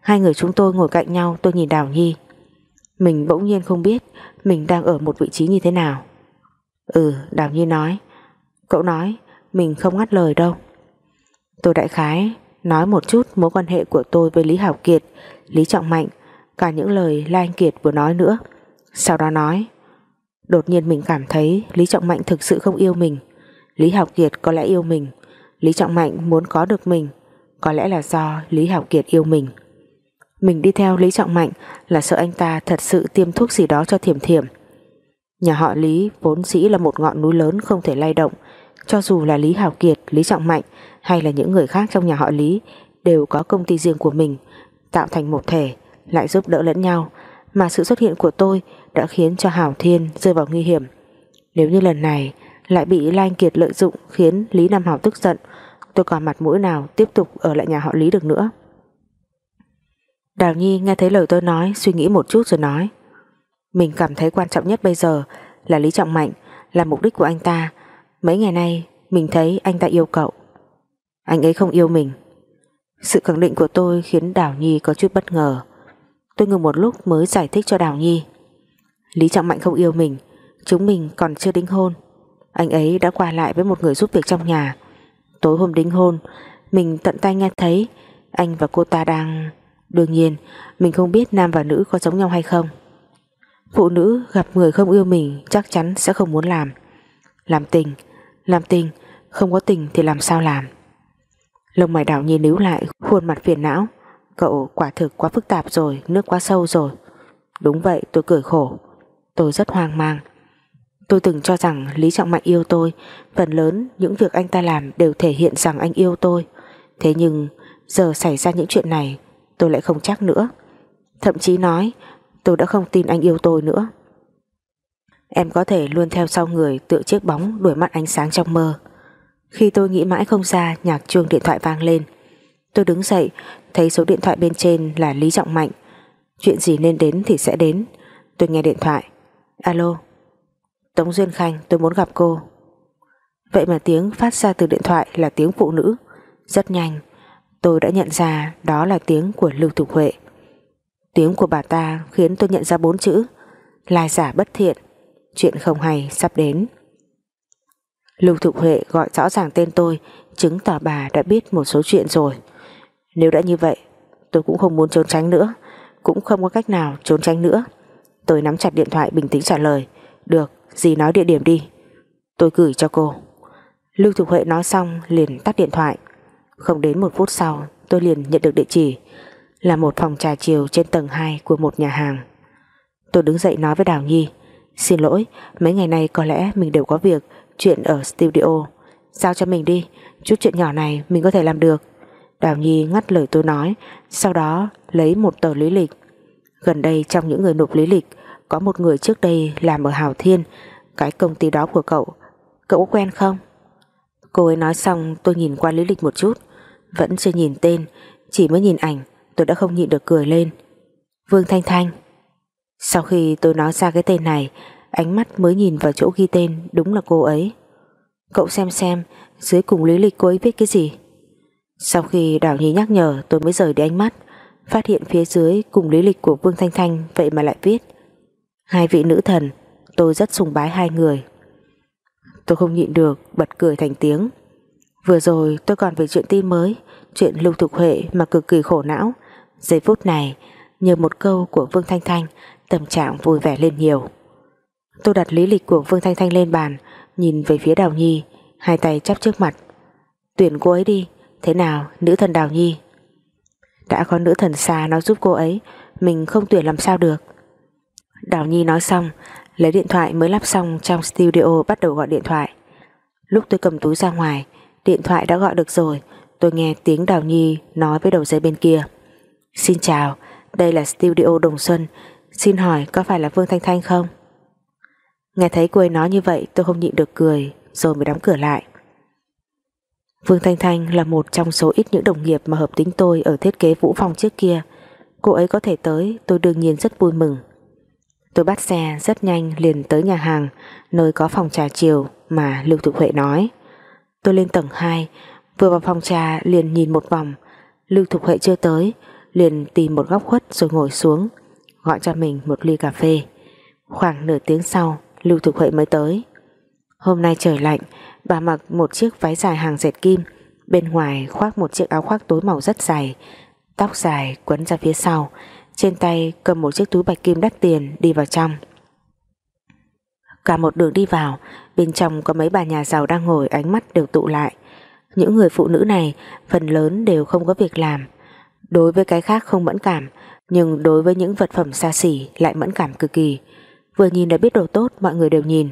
Hai người chúng tôi ngồi cạnh nhau, Tôi nhìn Đào Nhi. Mình bỗng nhiên không biết Mình đang ở một vị trí như thế nào. Ừ Đào Nhi nói, Cậu nói, mình không ngắt lời đâu. Tôi đại khái nói một chút mối quan hệ của tôi với Lý Hảo Kiệt, Lý Trọng Mạnh, cả những lời La Anh Kiệt vừa nói nữa. Sau đó nói, đột nhiên mình cảm thấy Lý Trọng Mạnh thực sự không yêu mình. Lý Hảo Kiệt có lẽ yêu mình, Lý Trọng Mạnh muốn có được mình, có lẽ là do Lý Hảo Kiệt yêu mình. Mình đi theo Lý Trọng Mạnh là sợ anh ta thật sự tiêm thuốc gì đó cho thiểm thiểm. Nhà họ Lý vốn dĩ là một ngọn núi lớn không thể lay động, cho dù là Lý Hảo Kiệt, Lý Trọng Mạnh hay là những người khác trong nhà họ Lý đều có công ty riêng của mình, tạo thành một thể, lại giúp đỡ lẫn nhau, mà sự xuất hiện của tôi đã khiến cho Hảo Thiên rơi vào nguy hiểm. Nếu như lần này lại bị Lan Kiệt lợi dụng khiến Lý Nam Hảo tức giận, tôi còn mặt mũi nào tiếp tục ở lại nhà họ Lý được nữa. Đào Nhi nghe thấy lời tôi nói, suy nghĩ một chút rồi nói, mình cảm thấy quan trọng nhất bây giờ là Lý Trọng Mạnh, là mục đích của anh ta. Mấy ngày nay mình thấy anh ta yêu cậu. Anh ấy không yêu mình. Sự khẳng định của tôi khiến Đào Nhi có chút bất ngờ. Tôi ngừng một lúc mới giải thích cho Đào Nhi. Lý Trọng Mạnh không yêu mình, chúng mình còn chưa đính hôn. Anh ấy đã qua lại với một người giúp việc trong nhà. Tối hôm đính hôn, mình tận tay nghe thấy anh và cô ta đang... Đương nhiên, mình không biết nam và nữ có giống nhau hay không. Phụ nữ gặp người không yêu mình chắc chắn sẽ không muốn làm. Làm tình, làm tình, không có tình thì làm sao làm. Lông mày đảo nhìn níu lại, khuôn mặt phiền não. Cậu quả thực quá phức tạp rồi, nước quá sâu rồi. Đúng vậy, tôi cười khổ. Tôi rất hoang mang. Tôi từng cho rằng Lý Trọng Mạnh yêu tôi, phần lớn những việc anh ta làm đều thể hiện rằng anh yêu tôi. Thế nhưng giờ xảy ra những chuyện này, tôi lại không chắc nữa. Thậm chí nói tôi đã không tin anh yêu tôi nữa. Em có thể luôn theo sau người tựa chiếc bóng đuổi mắt ánh sáng trong mơ. Khi tôi nghĩ mãi không ra nhạc chuông điện thoại vang lên. Tôi đứng dậy, thấy số điện thoại bên trên là Lý Trọng Mạnh. Chuyện gì nên đến thì sẽ đến. Tôi nghe điện thoại. Alo. Tống Duyên Khanh, tôi muốn gặp cô. Vậy mà tiếng phát ra từ điện thoại là tiếng phụ nữ. Rất nhanh, tôi đã nhận ra đó là tiếng của Lưu Thục Huệ. Tiếng của bà ta khiến tôi nhận ra bốn chữ Lai giả bất thiện Chuyện không hay sắp đến Lưu Thục Huệ gọi rõ ràng tên tôi Chứng tỏ bà đã biết một số chuyện rồi. Nếu đã như vậy Tôi cũng không muốn trốn tránh nữa Cũng không có cách nào trốn tránh nữa. Tôi nắm chặt điện thoại bình tĩnh trả lời Được, gì nói địa điểm đi. Tôi gửi cho cô. Lưu Thục Huệ nói xong liền tắt điện thoại. Không đến một phút sau Tôi liền nhận được địa chỉ là một phòng trà chiều trên tầng 2 của một nhà hàng. Tôi đứng dậy nói với Đào Nhi, xin lỗi, mấy ngày nay có lẽ mình đều có việc, chuyện ở studio. Giao cho mình đi, chút chuyện nhỏ này mình có thể làm được. Đào Nhi ngắt lời tôi nói, sau đó lấy một tờ lý lịch. Gần đây trong những người nộp lý lịch, có một người trước đây làm ở Hào Thiên, cái công ty đó của cậu. Cậu có quen không? Cô ấy nói xong tôi nhìn qua lý lịch một chút, vẫn chưa nhìn tên, chỉ mới nhìn ảnh tôi đã không nhịn được cười lên. Vương Thanh Thanh. Sau khi tôi nói ra cái tên này, ánh mắt mới nhìn vào chỗ ghi tên đúng là cô ấy. Cậu xem xem dưới cùng lý lịch cô ấy viết cái gì. Sau khi Đào Nhi nhắc nhở tôi mới rời đi ánh mắt, phát hiện phía dưới cùng lý lịch của Vương Thanh Thanh vậy mà lại viết. Hai vị nữ thần, tôi rất sùng bái hai người. Tôi không nhịn được, bật cười thành tiếng. Vừa rồi tôi còn về chuyện tin mới, chuyện Lưu Thục Huệ mà cực kỳ khổ não, Giây phút này Nhờ một câu của Vương Thanh Thanh Tâm trạng vui vẻ lên nhiều Tôi đặt lý lịch của Vương Thanh Thanh lên bàn Nhìn về phía Đào Nhi Hai tay chắp trước mặt. Tuyển cô ấy đi Thế nào nữ thần Đào Nhi? Đã có nữ thần xa nó giúp cô ấy Mình không tuyển làm sao được. Đào Nhi nói xong Lấy điện thoại mới lắp xong trong studio Bắt đầu gọi điện thoại. Lúc tôi cầm túi ra ngoài Điện thoại đã gọi được rồi Tôi nghe tiếng Đào Nhi nói với đầu dây bên kia. Xin chào, đây là studio Đồng Xuân Xin hỏi có phải là Vương Thanh Thanh không? Nghe thấy cô ấy nói như vậy tôi không nhịn được cười Rồi mới đóng cửa lại Vương Thanh Thanh là một trong số ít những đồng nghiệp mà hợp tính tôi ở thiết kế Vũ phòng trước kia. Cô ấy có thể tới, tôi đương nhiên rất vui mừng. Tôi bắt xe rất nhanh liền tới nhà hàng nơi có phòng trà chiều mà Lưu Thục Huệ nói. Tôi lên tầng 2, vừa vào phòng trà liền nhìn một vòng, Lưu Thục Huệ chưa tới, liền tìm một góc khuất rồi ngồi xuống, gọi cho mình một ly cà phê. Khoảng nửa tiếng sau, Lưu Thục Huệ mới tới. Hôm nay trời lạnh, bà mặc một chiếc váy dài hàng dệt kim, bên ngoài khoác một chiếc áo khoác tối màu rất dày, tóc dài quấn ra phía sau, trên tay cầm một chiếc túi bạch kim đắt tiền đi vào trong. Cả một đường đi vào, bên trong có mấy bà nhà giàu đang ngồi ánh mắt đều tụ lại. Những người phụ nữ này phần lớn đều không có việc làm. Đối với cái khác không mẫn cảm, nhưng đối với những vật phẩm xa xỉ lại mẫn cảm cực kỳ. Vừa nhìn đã biết đồ tốt mọi người đều nhìn.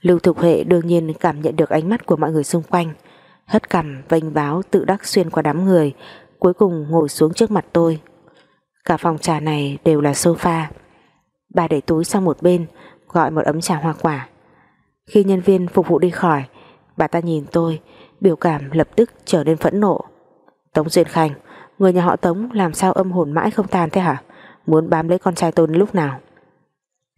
Lưu Thục Huệ đương nhiên cảm nhận được ánh mắt của mọi người xung quanh. Hất cằm vênh váo tự đắc xuyên qua đám người, cuối cùng ngồi xuống trước mặt tôi. Cả phòng trà này đều là sofa. Bà để túi sang một bên, gọi một ấm trà hoa quả. Khi nhân viên phục vụ đi khỏi, bà ta nhìn tôi, biểu cảm lập tức trở nên phẫn nộ. Tống Duyên Khanh, người nhà họ Tống làm sao âm hồn mãi không tan thế hả? Muốn bám lấy con trai tôi lúc nào?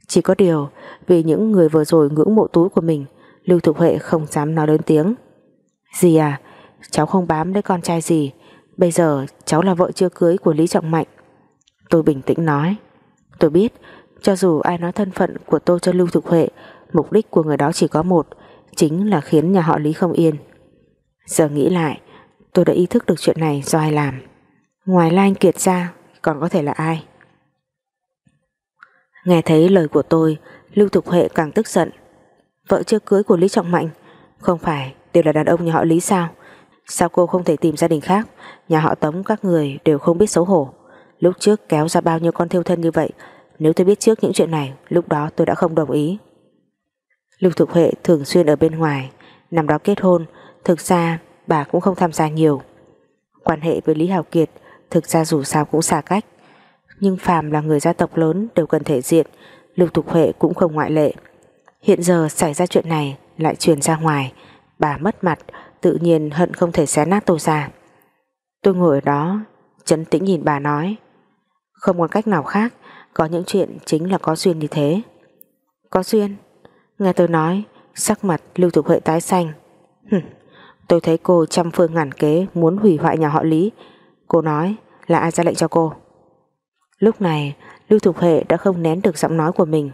Chỉ có điều, vì những người vừa rồi ngưỡng mộ túi của mình, Lưu Thục Huệ không dám nói lớn tiếng. gì à, cháu không bám lấy con trai gì, bây giờ cháu là vợ chưa cưới của Lý Trọng Mạnh. Tôi bình tĩnh nói, tôi biết, cho dù ai nói thân phận của tôi cho Lưu Thục Huệ, mục đích của người đó chỉ có một, chính là khiến nhà họ Lý không yên. Giờ nghĩ lại, tôi đã ý thức được chuyện này do ai làm. Ngoài Lan Kiệt ra, còn có thể là ai? Nghe thấy lời của tôi, Lưu Thục Huệ càng tức giận. Vợ chưa cưới của Lý Trọng Mạnh, không phải đều là đàn ông nhà họ Lý sao? Sao cô không thể tìm gia đình khác? Nhà họ Tống các người đều không biết xấu hổ. Lúc trước kéo ra bao nhiêu con thiêu thân như vậy, nếu tôi biết trước những chuyện này, lúc đó tôi đã không đồng ý. Lưu Thục Huệ thường xuyên ở bên ngoài, năm đó kết hôn, thực ra bà cũng không tham gia nhiều. Quan hệ với Lý Hào Kiệt thực ra dù sao cũng xa cách. Nhưng phàm là người gia tộc lớn đều cần thể diện, Lưu Thục Huệ cũng không ngoại lệ. Hiện giờ xảy ra chuyện này lại truyền ra ngoài, bà mất mặt, tự nhiên hận không thể xé nát tôi ra. Tôi ngồi ở đó, chấn tĩnh nhìn bà nói, không còn cách nào khác, có những chuyện chính là có duyên như thế. Có duyên? Nghe tôi nói, sắc mặt Lưu Thục Huệ tái xanh. Hừm, tôi thấy cô trăm phương ngàn kế muốn hủy hoại nhà họ Lý. Cô nói là ai ra lệnh cho cô? Lúc này, Lưu Thục hệ đã không nén được giọng nói của mình.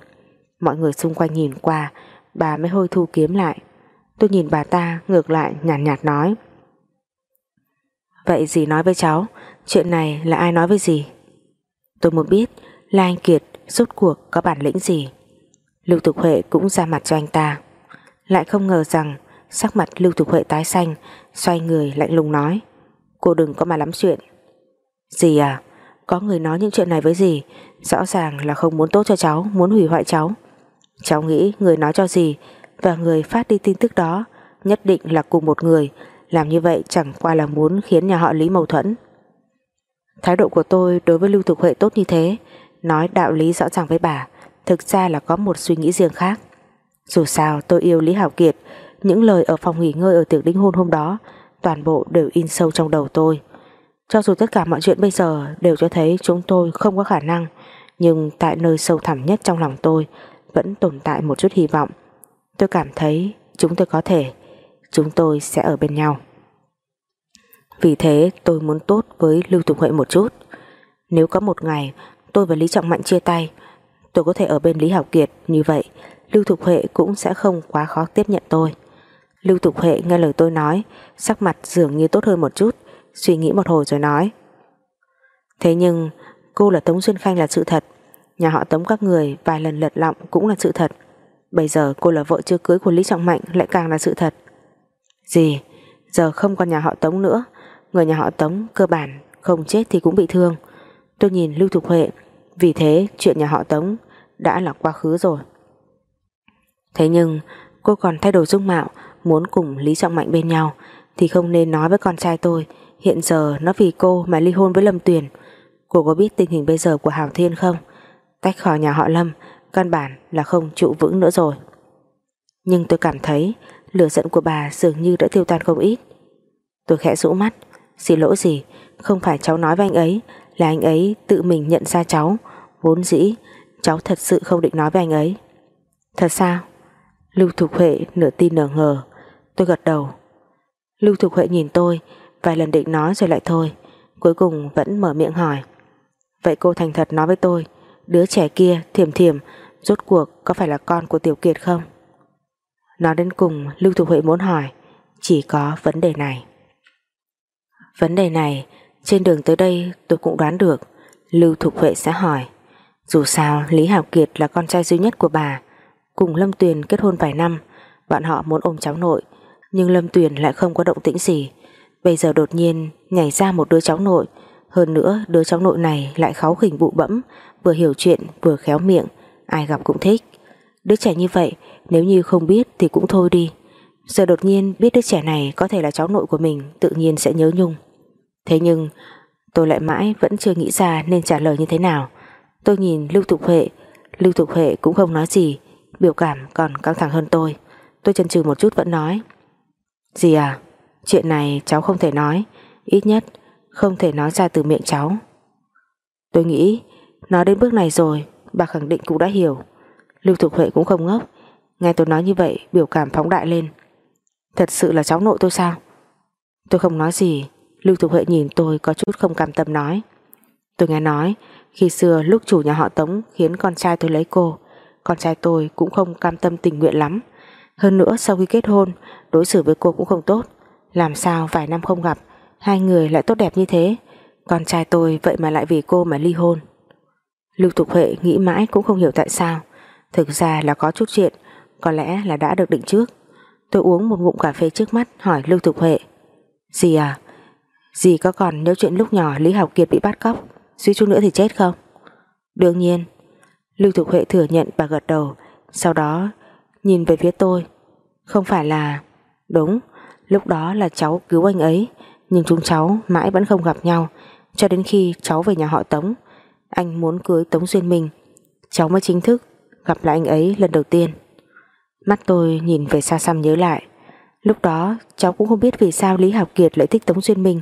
Mọi người xung quanh nhìn qua, bà mới hôi thu kiếm lại. Tôi nhìn bà ta ngược lại nhàn nhạt, nhạt nói. Vậy gì nói với cháu, chuyện này là ai nói với gì? Tôi muốn biết là anh Kiệt rốt cuộc có bản lĩnh gì. Lưu Thục Huệ cũng ra mặt cho anh ta. Lại không ngờ rằng sắc mặt Lưu Thục Huệ tái xanh, xoay người lạnh lùng nói. Cô đừng có mà lắm chuyện. Gì à? Có người nói những chuyện này với gì? Rõ ràng là không muốn tốt cho cháu, Muốn hủy hoại cháu. Cháu nghĩ người nói cho gì Và người phát đi tin tức đó Nhất định là cùng một người. Làm như vậy chẳng qua là muốn khiến nhà họ Lý mâu thuẫn. Thái độ của tôi đối với Lưu Thục Huệ tốt như thế, Nói đạo lý rõ ràng với bà. Thực ra là có một suy nghĩ riêng khác. Dù sao, tôi yêu Lý Hảo Kiệt. Những lời ở phòng nghỉ ngơi ở tiệc đính hôn hôm đó Toàn bộ đều in sâu trong đầu tôi cho dù tất cả mọi chuyện bây giờ đều cho thấy chúng tôi không có khả năng, nhưng tại nơi sâu thẳm nhất trong lòng tôi vẫn tồn tại một chút hy vọng. Tôi cảm thấy chúng tôi có thể, chúng tôi sẽ ở bên nhau. Vì thế tôi muốn tốt với Lưu Tùng Huệ một chút. Nếu có một ngày tôi và Lý Trọng Mạnh chia tay, tôi có thể ở bên Lý Học Kiệt như vậy, Lưu Thục Huệ cũng sẽ không quá khó tiếp nhận tôi. Lưu Thục Huệ nghe lời tôi nói, sắc mặt dường như tốt hơn một chút, suy nghĩ một hồi rồi nói. Thế nhưng, cô là Tống Duyên Khanh là sự thật. Nhà họ Tống các người vài lần lật lọng cũng là sự thật. Bây giờ cô là vợ chưa cưới của Lý Trọng Mạnh lại càng là sự thật. Gì? Giờ không còn nhà họ Tống nữa. Người nhà họ Tống cơ bản Không chết thì cũng bị thương. Tôi nhìn Lưu Thục Huệ, Vì thế chuyện nhà họ Tống đã là quá khứ rồi. Thế nhưng, cô còn thay đổi dung mạo, Muốn cùng Lý Trọng Mạnh bên nhau, Thì không nên nói với con trai tôi Hiện giờ nó vì cô mà ly hôn với Lâm Tuyền. Cô có biết tình hình bây giờ của Hảo Thiên không? Tách khỏi nhà họ Lâm, Căn bản là không trụ vững nữa rồi. Nhưng tôi cảm thấy Lửa giận của bà dường như đã tiêu tan không ít. Tôi khẽ rũ mắt. Xin lỗi gì, Không phải cháu nói với anh ấy Là anh ấy tự mình nhận ra cháu. Vốn dĩ, Cháu thật sự không định nói với anh ấy. Thật sao? Lưu Thục Huệ nửa tin nửa ngờ. Tôi gật đầu. Lưu Thục Huệ nhìn tôi Vài lần định nói rồi lại thôi, Cuối cùng vẫn mở miệng hỏi. Vậy cô thành thật nói với tôi, Đứa trẻ kia thiềm thiềm Rốt cuộc có phải là con của Tiểu Kiệt không? Nói đến cùng, Lưu Thục Huệ muốn hỏi, Chỉ có vấn đề này. Vấn đề này, Trên đường tới đây tôi cũng đoán được, Lưu Thục Huệ sẽ hỏi. Dù sao, Lý Hảo Kiệt là con trai duy nhất của bà. Cùng Lâm Tuyền kết hôn vài năm, Bọn họ muốn ôm cháu nội, Nhưng Lâm Tuyền lại không có động tĩnh gì. Bây giờ đột nhiên nhảy ra một đứa cháu nội. Hơn nữa, đứa cháu nội này lại kháu khỉnh bụ bẫm, Vừa hiểu chuyện, vừa khéo miệng. Ai gặp cũng thích. Đứa trẻ như vậy, nếu như không biết thì cũng thôi đi. Giờ đột nhiên biết đứa trẻ này Có thể là cháu nội của mình, Tự nhiên sẽ nhớ nhung. Thế nhưng, tôi lại mãi vẫn chưa nghĩ ra Nên trả lời như thế nào. Tôi nhìn Lưu Thục Huệ. Lưu Thục Huệ cũng không nói gì, Biểu cảm còn căng thẳng hơn tôi. Tôi chần chừ một chút vẫn nói. Gì à? Chuyện này cháu không thể nói. Ít nhất, không thể nói ra từ miệng cháu. Tôi nghĩ, Nói đến bước này rồi, Bà khẳng định cũng đã hiểu. Lưu Thục Huệ cũng không ngốc. Nghe tôi nói như vậy, biểu cảm phóng đại lên. Thật sự là cháu nội tôi sao? Tôi không nói gì. Lưu Thục Huệ nhìn tôi có chút không cam tâm nói. Tôi nghe nói, Khi xưa lúc chủ nhà họ Tống Khiến con trai tôi lấy cô, Con trai tôi cũng không cam tâm tình nguyện lắm. Hơn nữa sau khi kết hôn, Đối xử với cô cũng không tốt. Làm sao vài năm không gặp, Hai người lại tốt đẹp như thế? Con trai tôi vậy mà lại vì cô mà ly hôn. Lưu Thục Huệ nghĩ mãi cũng không hiểu tại sao. Thực ra là có chút chuyện, Có lẽ là đã được định trước. Tôi uống một ngụm cà phê trước mắt, hỏi Lưu Thục Huệ. Dì à Dì có còn nhớ chuyện lúc nhỏ Lý Học Kiệt bị bắt cóc, Suy chút nữa thì chết không? Đương nhiên. Lưu Thục Huệ thừa nhận và gật đầu, Sau đó nhìn về phía tôi. Không phải là, Đúng Lúc đó là cháu cứu anh ấy, Nhưng chúng cháu mãi vẫn không gặp nhau, Cho đến khi cháu về nhà họ Tống. Anh muốn cưới Tống Duyên Minh, Cháu mới chính thức gặp lại anh ấy lần đầu tiên. Mắt tôi nhìn về xa xăm nhớ lại, Lúc đó cháu cũng không biết vì sao Lý Học Kiệt lại thích Tống Duyên Minh.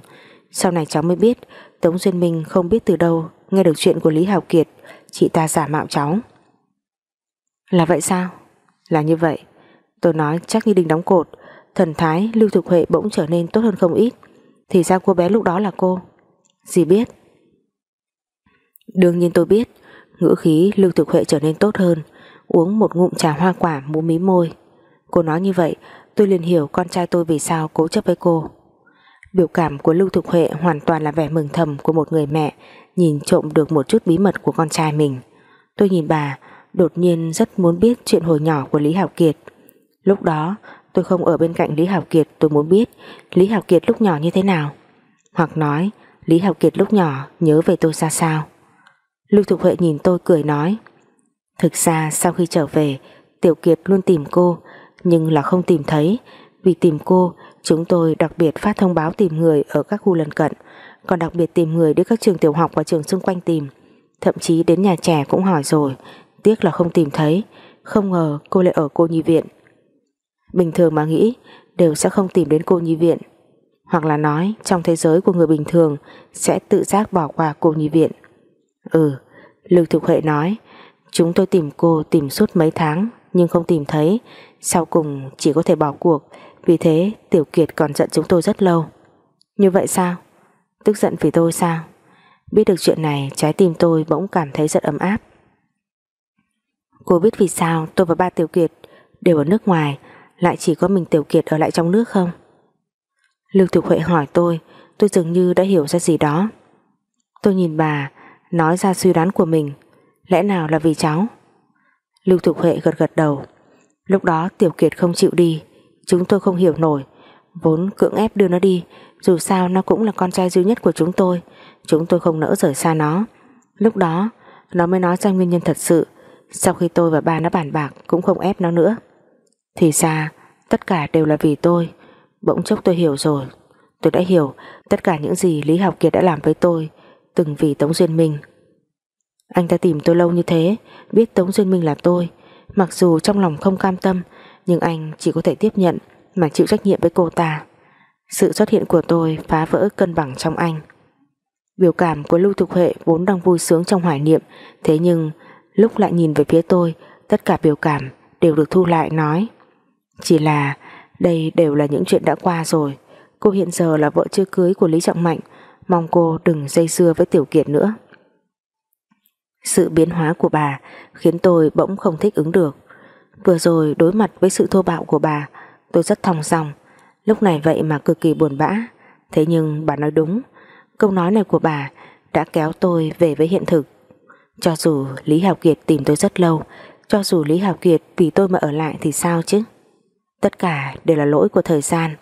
Sau này cháu mới biết Tống Duyên Minh không biết từ đâu Nghe được chuyện của Lý Học Kiệt, Chị ta giả mạo cháu. Là vậy sao? Là như vậy. Tôi nói chắc như đinh đóng cột. Thần thái Lưu Thục Huệ bỗng trở nên tốt hơn không ít. Thì ra cô bé lúc đó là cô. Dì biết. Đương nhiên tôi biết Ngữ khí Lưu Thực Huệ trở nên tốt hơn Uống một ngụm trà hoa quả múa mí môi. Cô nói như vậy Tôi liền hiểu con trai tôi vì sao cố chấp với cô. Biểu cảm của Lưu Thục Huệ hoàn toàn là vẻ mừng thầm của một người mẹ nhìn trộm được một chút bí mật của con trai mình. Tôi nhìn bà, đột nhiên rất muốn biết chuyện hồi nhỏ của Lý Hảo Kiệt. Lúc đó, tôi không ở bên cạnh Lý Hảo Kiệt, tôi muốn biết Lý Hảo Kiệt lúc nhỏ như thế nào. Hoặc nói, Lý Hảo Kiệt lúc nhỏ nhớ về tôi ra sao. Lưu Thục Huệ nhìn tôi cười nói Thực ra sau khi trở về Tiểu Kiệt luôn tìm cô Nhưng là không tìm thấy Vì tìm cô chúng tôi đặc biệt phát thông báo tìm người Ở các khu lân cận Còn đặc biệt tìm người đến các trường tiểu học Và trường xung quanh tìm Thậm chí đến nhà trẻ cũng hỏi rồi Tiếc là không tìm thấy Không ngờ cô lại ở cô nhi viện Bình thường mà nghĩ Đều sẽ không tìm đến cô nhi viện. Hoặc là nói trong thế giới của người bình thường Sẽ tự giác bỏ qua cô nhi viện. Ừ, Lưu Thục Huệ nói Chúng tôi tìm cô tìm suốt mấy tháng Nhưng không tìm thấy. Sau cùng chỉ có thể bỏ cuộc Vì thế Tiểu Kiệt còn giận chúng tôi rất lâu. Như vậy sao? Tức giận vì tôi sao? Biết được chuyện này Trái tim tôi bỗng cảm thấy rất ấm áp. Cô biết vì sao tôi và ba Tiểu Kiệt Đều ở nước ngoài lại chỉ có mình Tiểu Kiệt ở lại trong nước không? Lưu Thục Huệ hỏi tôi Tôi dường như đã hiểu ra gì đó. Tôi nhìn bà, nói ra suy đoán của mình. Lẽ nào là vì cháu? Lưu Thục Huệ gật gật đầu. Lúc đó Tiểu Kiệt không chịu đi. Chúng tôi không hiểu nổi. Vốn cưỡng ép đưa nó đi, dù sao nó cũng là con trai duy nhất của chúng tôi. Chúng tôi không nỡ rời xa nó. Lúc đó, nó mới nói ra nguyên nhân thật sự. Sau khi tôi và ba nó bàn bạc, cũng không ép nó nữa thì ra tất cả đều là vì tôi bỗng chốc tôi hiểu rồi tôi đã hiểu tất cả những gì Lý Học Kiệt đã làm với tôi từng vì Tống Duyên Minh. Anh ta tìm tôi lâu như thế, biết Tống Duyên Minh là tôi, mặc dù trong lòng không cam tâm, nhưng anh chỉ có thể tiếp nhận mà chịu trách nhiệm với cô ta. Sự xuất hiện của tôi phá vỡ cân bằng trong anh. Biểu cảm của Lưu Thục Huệ vốn đang vui sướng trong hoài niệm, thế nhưng lúc lại nhìn về phía tôi, tất cả biểu cảm đều được thu lại nói. Chỉ là đây đều là những chuyện đã qua rồi. Cô hiện giờ là vợ chưa cưới của Lý Trọng Mạnh, mong cô đừng dây dưa với Tiểu Kiệt nữa. Sự biến hóa của bà khiến tôi bỗng không thích ứng được. Vừa rồi đối mặt với sự thô bạo của bà, tôi rất thong dong. Lúc này vậy mà cực kỳ buồn bã. Thế nhưng bà nói đúng, câu nói này của bà đã kéo tôi về với hiện thực. Cho dù Lý Hào Kiệt tìm tôi rất lâu, cho dù Lý Hào Kiệt vì tôi mà ở lại thì sao chứ? Tất cả đều là lỗi của thời gian.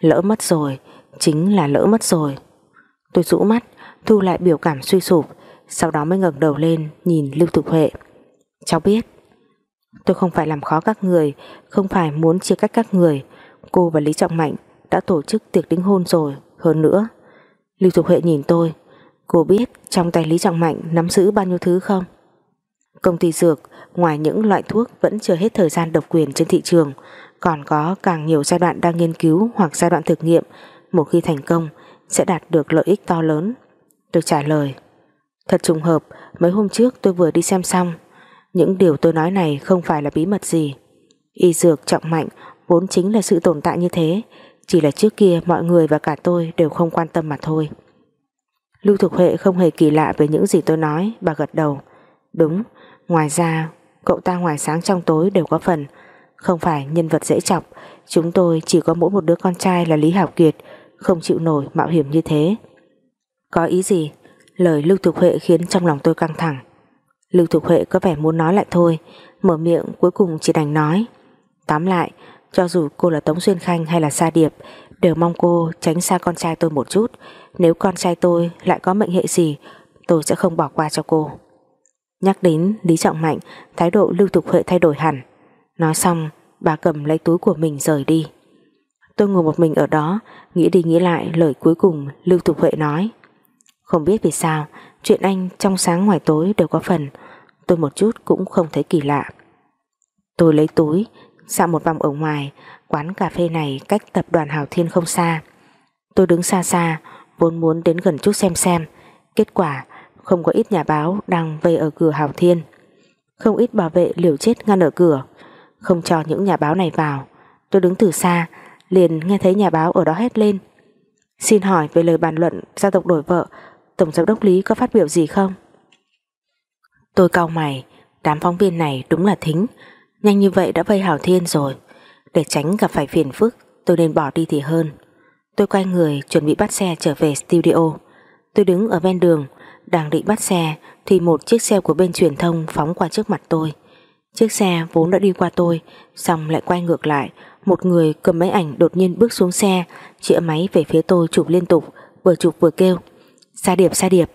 Lỡ mất rồi, chính là lỡ mất rồi. Tôi rũ mắt, thu lại biểu cảm suy sụp, sau đó mới ngẩng đầu lên nhìn Lưu Tục Huệ. Cháu biết, tôi không phải làm khó các người, không phải muốn chia cách các người. Cô và Lý Trọng Mạnh đã tổ chức tiệc đính hôn rồi, hơn nữa. Lưu Tục Huệ nhìn tôi, cô biết trong tay Lý Trọng Mạnh nắm giữ bao nhiêu thứ không? Công ty dược, ngoài những loại thuốc vẫn chưa hết thời gian độc quyền trên thị trường, còn có càng nhiều giai đoạn đang nghiên cứu hoặc giai đoạn thực nghiệm, một khi thành công sẽ đạt được lợi ích to lớn. Tôi trả lời, thật trùng hợp, mấy hôm trước tôi vừa đi xem xong, những điều tôi nói này không phải là bí mật gì. Y dược trọng mạnh vốn chính là sự tồn tại như thế, chỉ là trước kia mọi người và cả tôi đều không quan tâm mà thôi. Lưu Thục Huệ không hề kỳ lạ về những gì tôi nói, bà gật đầu. Đúng, ngoài ra, cậu ta ngoài sáng trong tối đều có phần, không phải nhân vật dễ chọc, chúng tôi chỉ có mỗi một đứa con trai là Lý Hảo Kiệt, không chịu nổi mạo hiểm như thế. Có ý gì? Lời Lưu Thục Huệ khiến trong lòng tôi căng thẳng. Lưu Thục Huệ có vẻ muốn nói lại thôi, mở miệng cuối cùng chỉ đành nói. Tóm lại, cho dù cô là Tống Xuyên Khanh hay là Sa Điệp, đều mong cô tránh xa con trai tôi một chút. Nếu con trai tôi lại có mệnh hệ gì, tôi sẽ không bỏ qua cho cô. Nhắc đến Lý Trọng Mạnh, thái độ Lưu Thục Huệ thay đổi hẳn. Nói xong, bà cầm lấy túi của mình rời đi. Tôi ngồi một mình ở đó, nghĩ đi nghĩ lại lời cuối cùng Lưu Thục Huệ nói. Không biết vì sao, chuyện anh trong sáng ngoài tối đều có phần, tôi một chút cũng không thấy kỳ lạ. Tôi lấy túi, dạo một vòng ở ngoài, quán cà phê này cách tập đoàn Hào Thiên không xa. Tôi đứng xa xa, vốn muốn đến gần chút xem xem, kết quả không có ít nhà báo đang vây ở cửa Hào Thiên. Không ít bảo vệ liều chết ngăn ở cửa, không cho những nhà báo này vào. Tôi đứng từ xa, liền nghe thấy nhà báo ở đó hét lên. Xin hỏi về lời bàn luận gia tộc đổi vợ, Tổng giám đốc Lý có phát biểu gì không? Tôi cau mày, đám phóng viên này đúng là thính, nhanh như vậy đã vây Hảo Thiên rồi. Để tránh gặp phải phiền phức, tôi nên bỏ đi thì hơn. Tôi quay người chuẩn bị bắt xe trở về studio. Tôi đứng ở ven đường, đang định bắt xe thì một chiếc xe của bên truyền thông phóng qua trước mặt tôi. Chiếc xe vốn đã đi qua tôi, xong lại quay ngược lại, một người cầm máy ảnh đột nhiên bước xuống xe, chĩa máy về phía tôi chụp liên tục, vừa chụp vừa kêu. Sa điệp, sa điệp.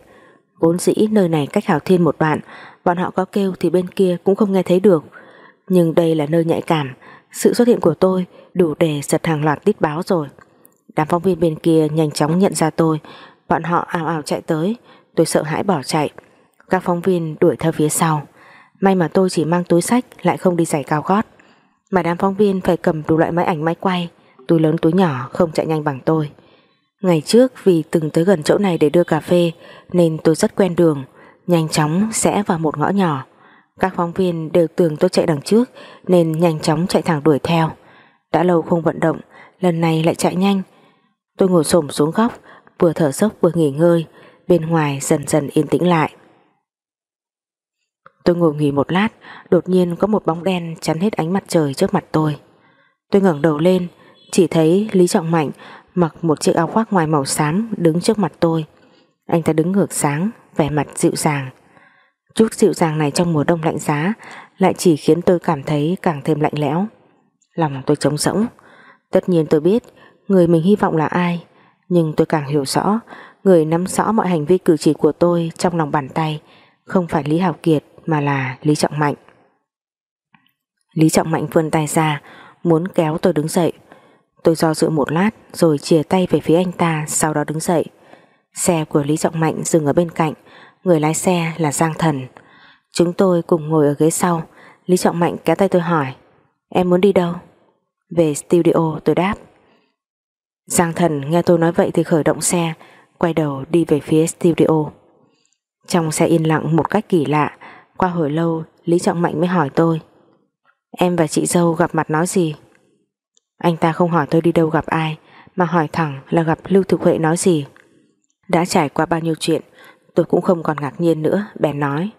Vốn dĩ nơi này cách Hảo Thiên một đoạn, bọn họ có kêu thì bên kia cũng không nghe thấy được. Nhưng đây là nơi nhạy cảm, sự xuất hiện của tôi đủ để giật hàng loạt tít báo rồi. Đám phóng viên bên kia nhanh chóng nhận ra tôi, bọn họ ào ào chạy tới, tôi sợ hãi bỏ chạy. Các phóng viên đuổi theo phía sau. May mà tôi chỉ mang túi sách lại không đi giày cao gót. Mà đám phóng viên phải cầm đủ loại máy ảnh máy quay, túi lớn túi nhỏ không chạy nhanh bằng tôi. Ngày trước vì từng tới gần chỗ này để đưa cà phê nên tôi rất quen đường, nhanh chóng sẽ vào một ngõ nhỏ. Các phóng viên đều tưởng tôi chạy đằng trước nên nhanh chóng chạy thẳng đuổi theo. Đã lâu không vận động, lần này lại chạy nhanh. Tôi ngồi xổm xuống góc, vừa thở dốc vừa nghỉ ngơi, bên ngoài dần dần yên tĩnh lại. Tôi ngồi nghỉ một lát, đột nhiên có một bóng đen chắn hết ánh mặt trời trước mặt tôi. Tôi ngẩng đầu lên, chỉ thấy Lý Trọng Mạnh mặc một chiếc áo khoác ngoài màu xám đứng trước mặt tôi. Anh ta đứng ngược sáng, vẻ mặt dịu dàng. Chút dịu dàng này trong mùa đông lạnh giá lại chỉ khiến tôi cảm thấy càng thêm lạnh lẽo. Lòng tôi trống rỗng. Tất nhiên tôi biết người mình hy vọng là ai, nhưng tôi càng hiểu rõ người nắm rõ mọi hành vi cử chỉ của tôi trong lòng bàn tay không phải Lý Hào Kiệt mà là Lý Trọng Mạnh. Lý Trọng Mạnh vươn tay ra muốn kéo tôi đứng dậy Tôi do dự một lát rồi chìa tay về phía anh ta sau đó đứng dậy. Xe của Lý Trọng Mạnh dừng ở bên cạnh, người lái xe là Giang Thần. Chúng tôi cùng ngồi ở ghế sau, Lý Trọng Mạnh kéo tay tôi hỏi, em muốn đi đâu? Về studio tôi đáp. Giang Thần nghe tôi nói vậy thì khởi động xe, quay đầu đi về phía studio. Trong xe yên lặng một cách kỳ lạ, qua hồi lâu, Lý Trọng Mạnh mới hỏi tôi. Em và chị dâu gặp mặt nói gì? Anh ta không hỏi tôi đi đâu gặp ai, Mà hỏi thẳng là gặp Lưu Thực Huệ nói gì. Đã trải qua bao nhiêu chuyện, Tôi cũng không còn ngạc nhiên nữa, Bèn nói.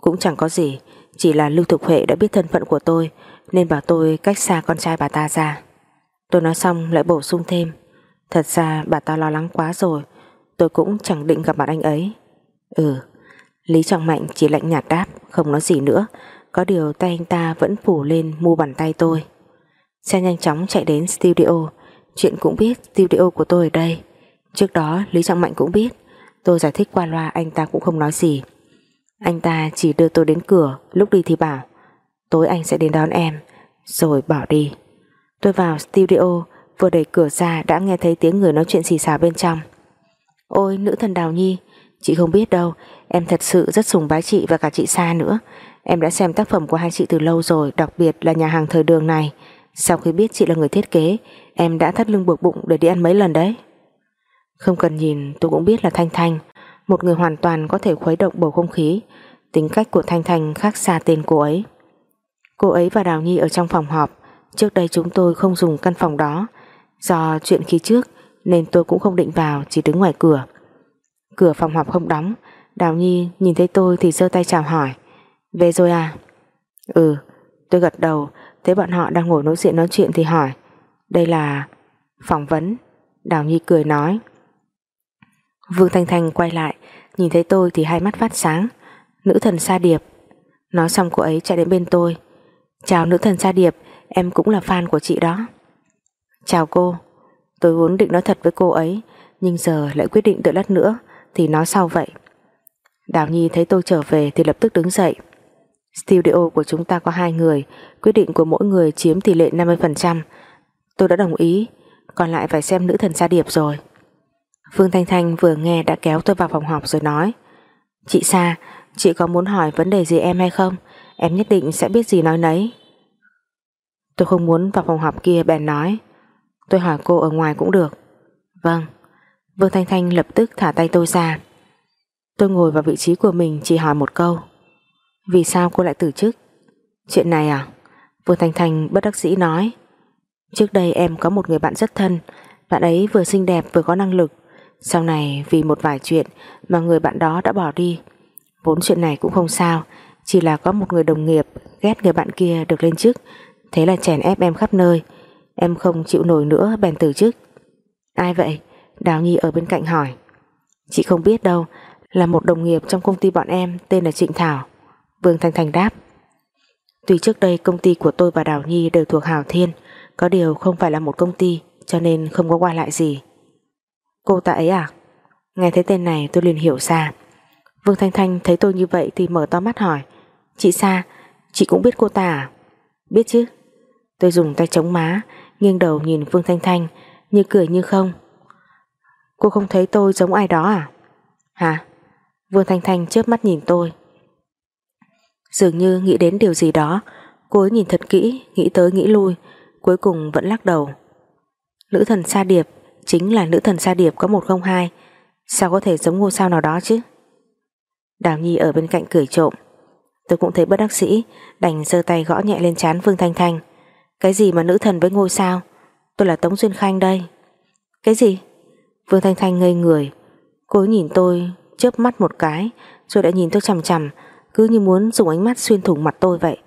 Cũng chẳng có gì, Chỉ là Lưu Thực Huệ đã biết thân phận của tôi, Nên bảo tôi cách xa con trai bà ta ra. Tôi nói xong lại bổ sung thêm. Thật ra bà ta lo lắng quá rồi, Tôi cũng chẳng định gặp mặt anh ấy. Ừ Lý Trọng Mạnh chỉ lạnh nhạt đáp, Không nói gì nữa. Có điều tay anh ta vẫn phủ lên mu bàn tay tôi. Xe nhanh chóng chạy đến studio. Chuyện cũng biết studio của tôi ở đây. Trước đó, Lý Trọng Mạnh cũng biết. Tôi giải thích qua loa, anh ta cũng không nói gì. Anh ta chỉ đưa tôi đến cửa, Lúc đi thì bảo, Tối anh sẽ đến đón em. Rồi bỏ đi. Tôi vào studio, Vừa đẩy cửa ra đã nghe thấy tiếng người nói chuyện xì xào bên trong. Ôi, nữ thần Đào Nhi, Chị không biết đâu Em thật sự rất sùng bái chị và cả chị Sa nữa. Em đã xem tác phẩm của hai chị từ lâu rồi, Đặc biệt là nhà hàng thời đường này. Sau khi biết chị là người thiết kế, Em đã thắt lưng buộc bụng để đi ăn mấy lần đấy. Không cần nhìn, tôi cũng biết là Thanh Thanh, Một người hoàn toàn có thể khuấy động bầu không khí. Tính cách của Thanh Thanh khác xa tên cô ấy. Cô ấy và Đào Nhi ở trong phòng họp. Trước đây chúng tôi không dùng căn phòng đó. Do chuyện khi trước, Nên tôi cũng không định vào, Chỉ đứng ngoài cửa. Cửa phòng họp không đóng. Đào Nhi nhìn thấy tôi thì giơ tay chào hỏi. Về rồi à? Ừ. Tôi gật đầu, Thấy bọn họ đang ngồi nói chuyện nói chuyện thì hỏi. Đây là phỏng vấn. Đào Nhi cười nói. Vương Thanh Thanh quay lại, Nhìn thấy tôi thì hai mắt phát sáng. Nữ thần Sa Điệp. Nói xong cô ấy chạy đến bên tôi. Chào nữ thần Sa Điệp, Em cũng là fan của chị đó. Chào cô. Tôi vốn định nói thật với cô ấy, Nhưng giờ lại quyết định đợi lát nữa Thì nói sau vậy. Đào Nhi thấy tôi trở về thì lập tức đứng dậy. Studio của chúng ta có hai người, Quyết định của mỗi người chiếm tỷ lệ 50% Tôi đã đồng ý, Còn lại phải xem nữ thần sa điệp rồi. Phương Thanh Thanh vừa nghe đã kéo tôi vào phòng họp rồi nói, Chị Sa, Chị có muốn hỏi vấn đề gì em hay không? Em nhất định sẽ biết gì nói nấy. Tôi không muốn vào phòng họp kia bèn nói, Tôi hỏi cô ở ngoài cũng được. Vâng. Vương Thanh Thanh lập tức thả tay tôi ra. Tôi ngồi vào vị trí của mình chỉ hỏi một câu. Vì sao cô lại từ chức? Chuyện này à? Vương thành thành bất đắc dĩ nói. Trước đây em có một người bạn rất thân. Bạn ấy vừa xinh đẹp vừa có năng lực. Sau này vì một vài chuyện Mà người bạn đó đã bỏ đi. Vốn chuyện này cũng không sao. Chỉ là có một người đồng nghiệp ghét người bạn kia được lên chức. Thế là chèn ép em khắp nơi. Em không chịu nổi nữa bèn từ chức. Ai vậy? Đào Nhi ở bên cạnh hỏi. Chị không biết đâu. Là một đồng nghiệp trong công ty bọn em, Tên là Trịnh Thảo. Vương Thanh Thành đáp. Tuy trước đây công ty của tôi và Đào Nhi đều thuộc Hào Thiên, Có điều không phải là một công ty, Cho nên không có qua lại gì. Cô ta ấy à? Nghe thấy tên này tôi liền hiểu ra. Vương Thanh Thanh thấy tôi như vậy thì mở to mắt hỏi. Chị Sa, Chị cũng biết cô ta à? Biết chứ. Tôi dùng tay chống má, Nghiêng đầu nhìn Vương Thanh Thanh, Như cười như không. Cô không thấy tôi giống ai đó à? Hả? Vương Thanh Thanh chớp mắt nhìn tôi. Dường như nghĩ đến điều gì đó, Cô ấy nhìn thật kỹ, Nghĩ tới nghĩ lui, Cuối cùng vẫn lắc đầu. Nữ thần Sa Điệp, Chính là nữ thần Sa Điệp có 102 Sao có thể giống ngôi sao nào đó chứ? Đào Nhi ở bên cạnh cười trộm. Tôi cũng thấy bất đắc sĩ Đành giơ tay gõ nhẹ lên trán Vương Thanh Thanh. Cái gì mà nữ thần với ngôi sao? Tôi là Tống Duyên Khanh đây. Cái gì? Vương Thanh Thanh ngây người. Cô ấy nhìn tôi chớp mắt một cái, Rồi đã nhìn tôi chằm chằm, Cứ như muốn dùng ánh mắt xuyên thủng mặt tôi vậy.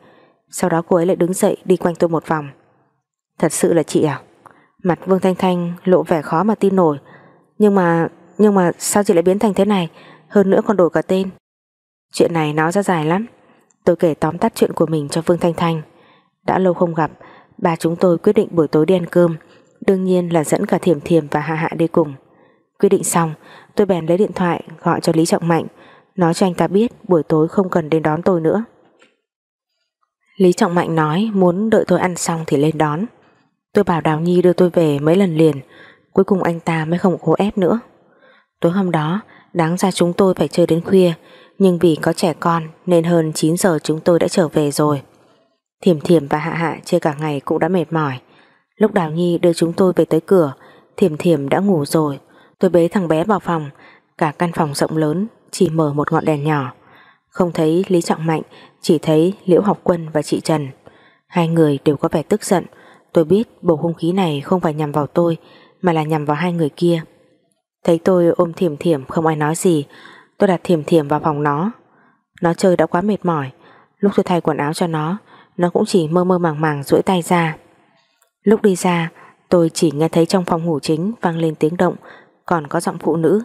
Sau đó cô ấy lại đứng dậy, đi quanh tôi một vòng. Thật sự là chị à? Mặt Vương Thanh Thanh lộ vẻ khó mà tin nổi. Nhưng mà Nhưng mà sao chị lại biến thành thế này? Hơn nữa còn đổi cả tên. Chuyện này nó ra dài lắm. Tôi kể tóm tắt chuyện của mình cho Vương Thanh Thanh. Đã lâu không gặp Ba chúng tôi quyết định buổi tối đi ăn cơm. Đương nhiên là dẫn cả Thiểm Thiểm và Hạ Hạ đi cùng. Quyết định xong Tôi bèn lấy điện thoại gọi cho Lý Trọng Mạnh. Nói cho anh ta biết buổi tối không cần đến đón tôi nữa. Lý Trọng Mạnh nói Muốn đợi tôi ăn xong thì lên đón. Tôi bảo Đào Nhi đưa tôi về mấy lần liền, Cuối cùng anh ta mới không cố ép nữa. Tối hôm đó, Đáng ra chúng tôi phải chơi đến khuya, Nhưng vì có trẻ con Nên hơn 9 giờ chúng tôi đã trở về rồi. Thiểm Thiểm và Hạ Hạ chơi cả ngày cũng đã mệt mỏi. Lúc Đào Nhi đưa chúng tôi về tới cửa, Thiểm Thiểm đã ngủ rồi. Tôi bế thằng bé vào phòng. Cả căn phòng rộng lớn, Chỉ mở một ngọn đèn nhỏ. Không thấy Lý Trọng Mạnh, Chỉ thấy Liễu Học Quân và chị Trần. Hai người đều có vẻ tức giận. Tôi biết bầu hung khí này không phải nhằm vào tôi, Mà là nhằm vào hai người kia. Thấy tôi ôm thiểm thiểm không ai nói gì, Tôi đặt thiểm thiểm vào phòng nó. Nó chơi đã quá mệt mỏi. Lúc tôi thay quần áo cho nó Nó cũng chỉ mơ mơ màng màng duỗi tay ra. Lúc đi ra, Tôi chỉ nghe thấy trong phòng ngủ chính Vang lên tiếng động còn có giọng phụ nữ.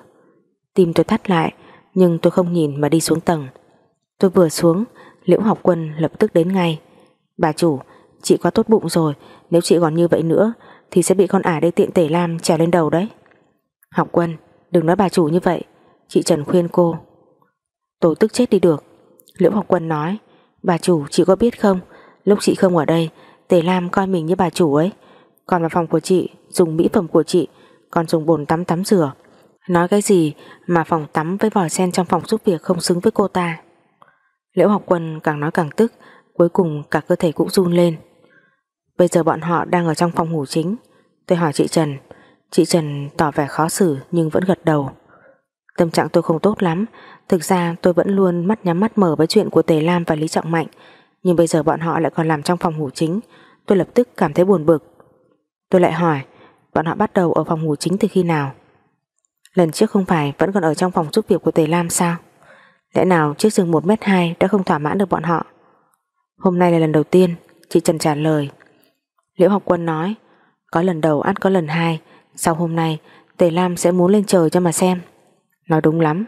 Tim tôi thắt lại, Nhưng tôi không nhìn mà đi xuống tầng. Tôi vừa xuống, Liễu học quân lập tức đến ngay. Bà chủ, Chị quá tốt bụng rồi, Nếu chị còn như vậy nữa, Thì sẽ bị con ả đây tiện tể lam trèo lên đầu đấy. Học quân, Đừng nói bà chủ như vậy, Chị Trần khuyên cô. Tôi tức chết đi được. Liễu học quân nói, Bà chủ, chị có biết không, Lúc chị không ở đây Tề Lam coi mình như bà chủ ấy. Còn vào phòng của chị, Dùng mỹ phẩm của chị còn dùng bồn tắm tắm rửa. Nói cái gì mà phòng tắm với vòi sen trong phòng giúp việc không xứng với cô ta. Liễu học quân càng nói càng tức, Cuối cùng cả cơ thể cũng run lên. Bây giờ bọn họ đang ở trong phòng ngủ chính. Tôi hỏi chị Trần. Chị Trần tỏ vẻ khó xử nhưng vẫn gật đầu. Tâm trạng tôi không tốt lắm. Thực ra tôi vẫn luôn mắt nhắm mắt mở với chuyện của Tề Lam và Lý Trọng Mạnh. Nhưng bây giờ bọn họ lại còn làm trong phòng ngủ chính. Tôi lập tức cảm thấy buồn bực. Tôi lại hỏi Bọn họ bắt đầu ở phòng ngủ chính từ khi nào? Lần trước không phải vẫn còn ở trong phòng giúp việc của Tề Lam sao? Lẽ nào chiếc giường 1m2 đã không thỏa mãn được bọn họ? Hôm nay là lần đầu tiên, Chị Trần trả lời. Liễu học quân nói, Có lần đầu ăn có lần hai, Sau hôm nay, Tề Lam sẽ muốn lên trời cho mà xem. Nói đúng lắm.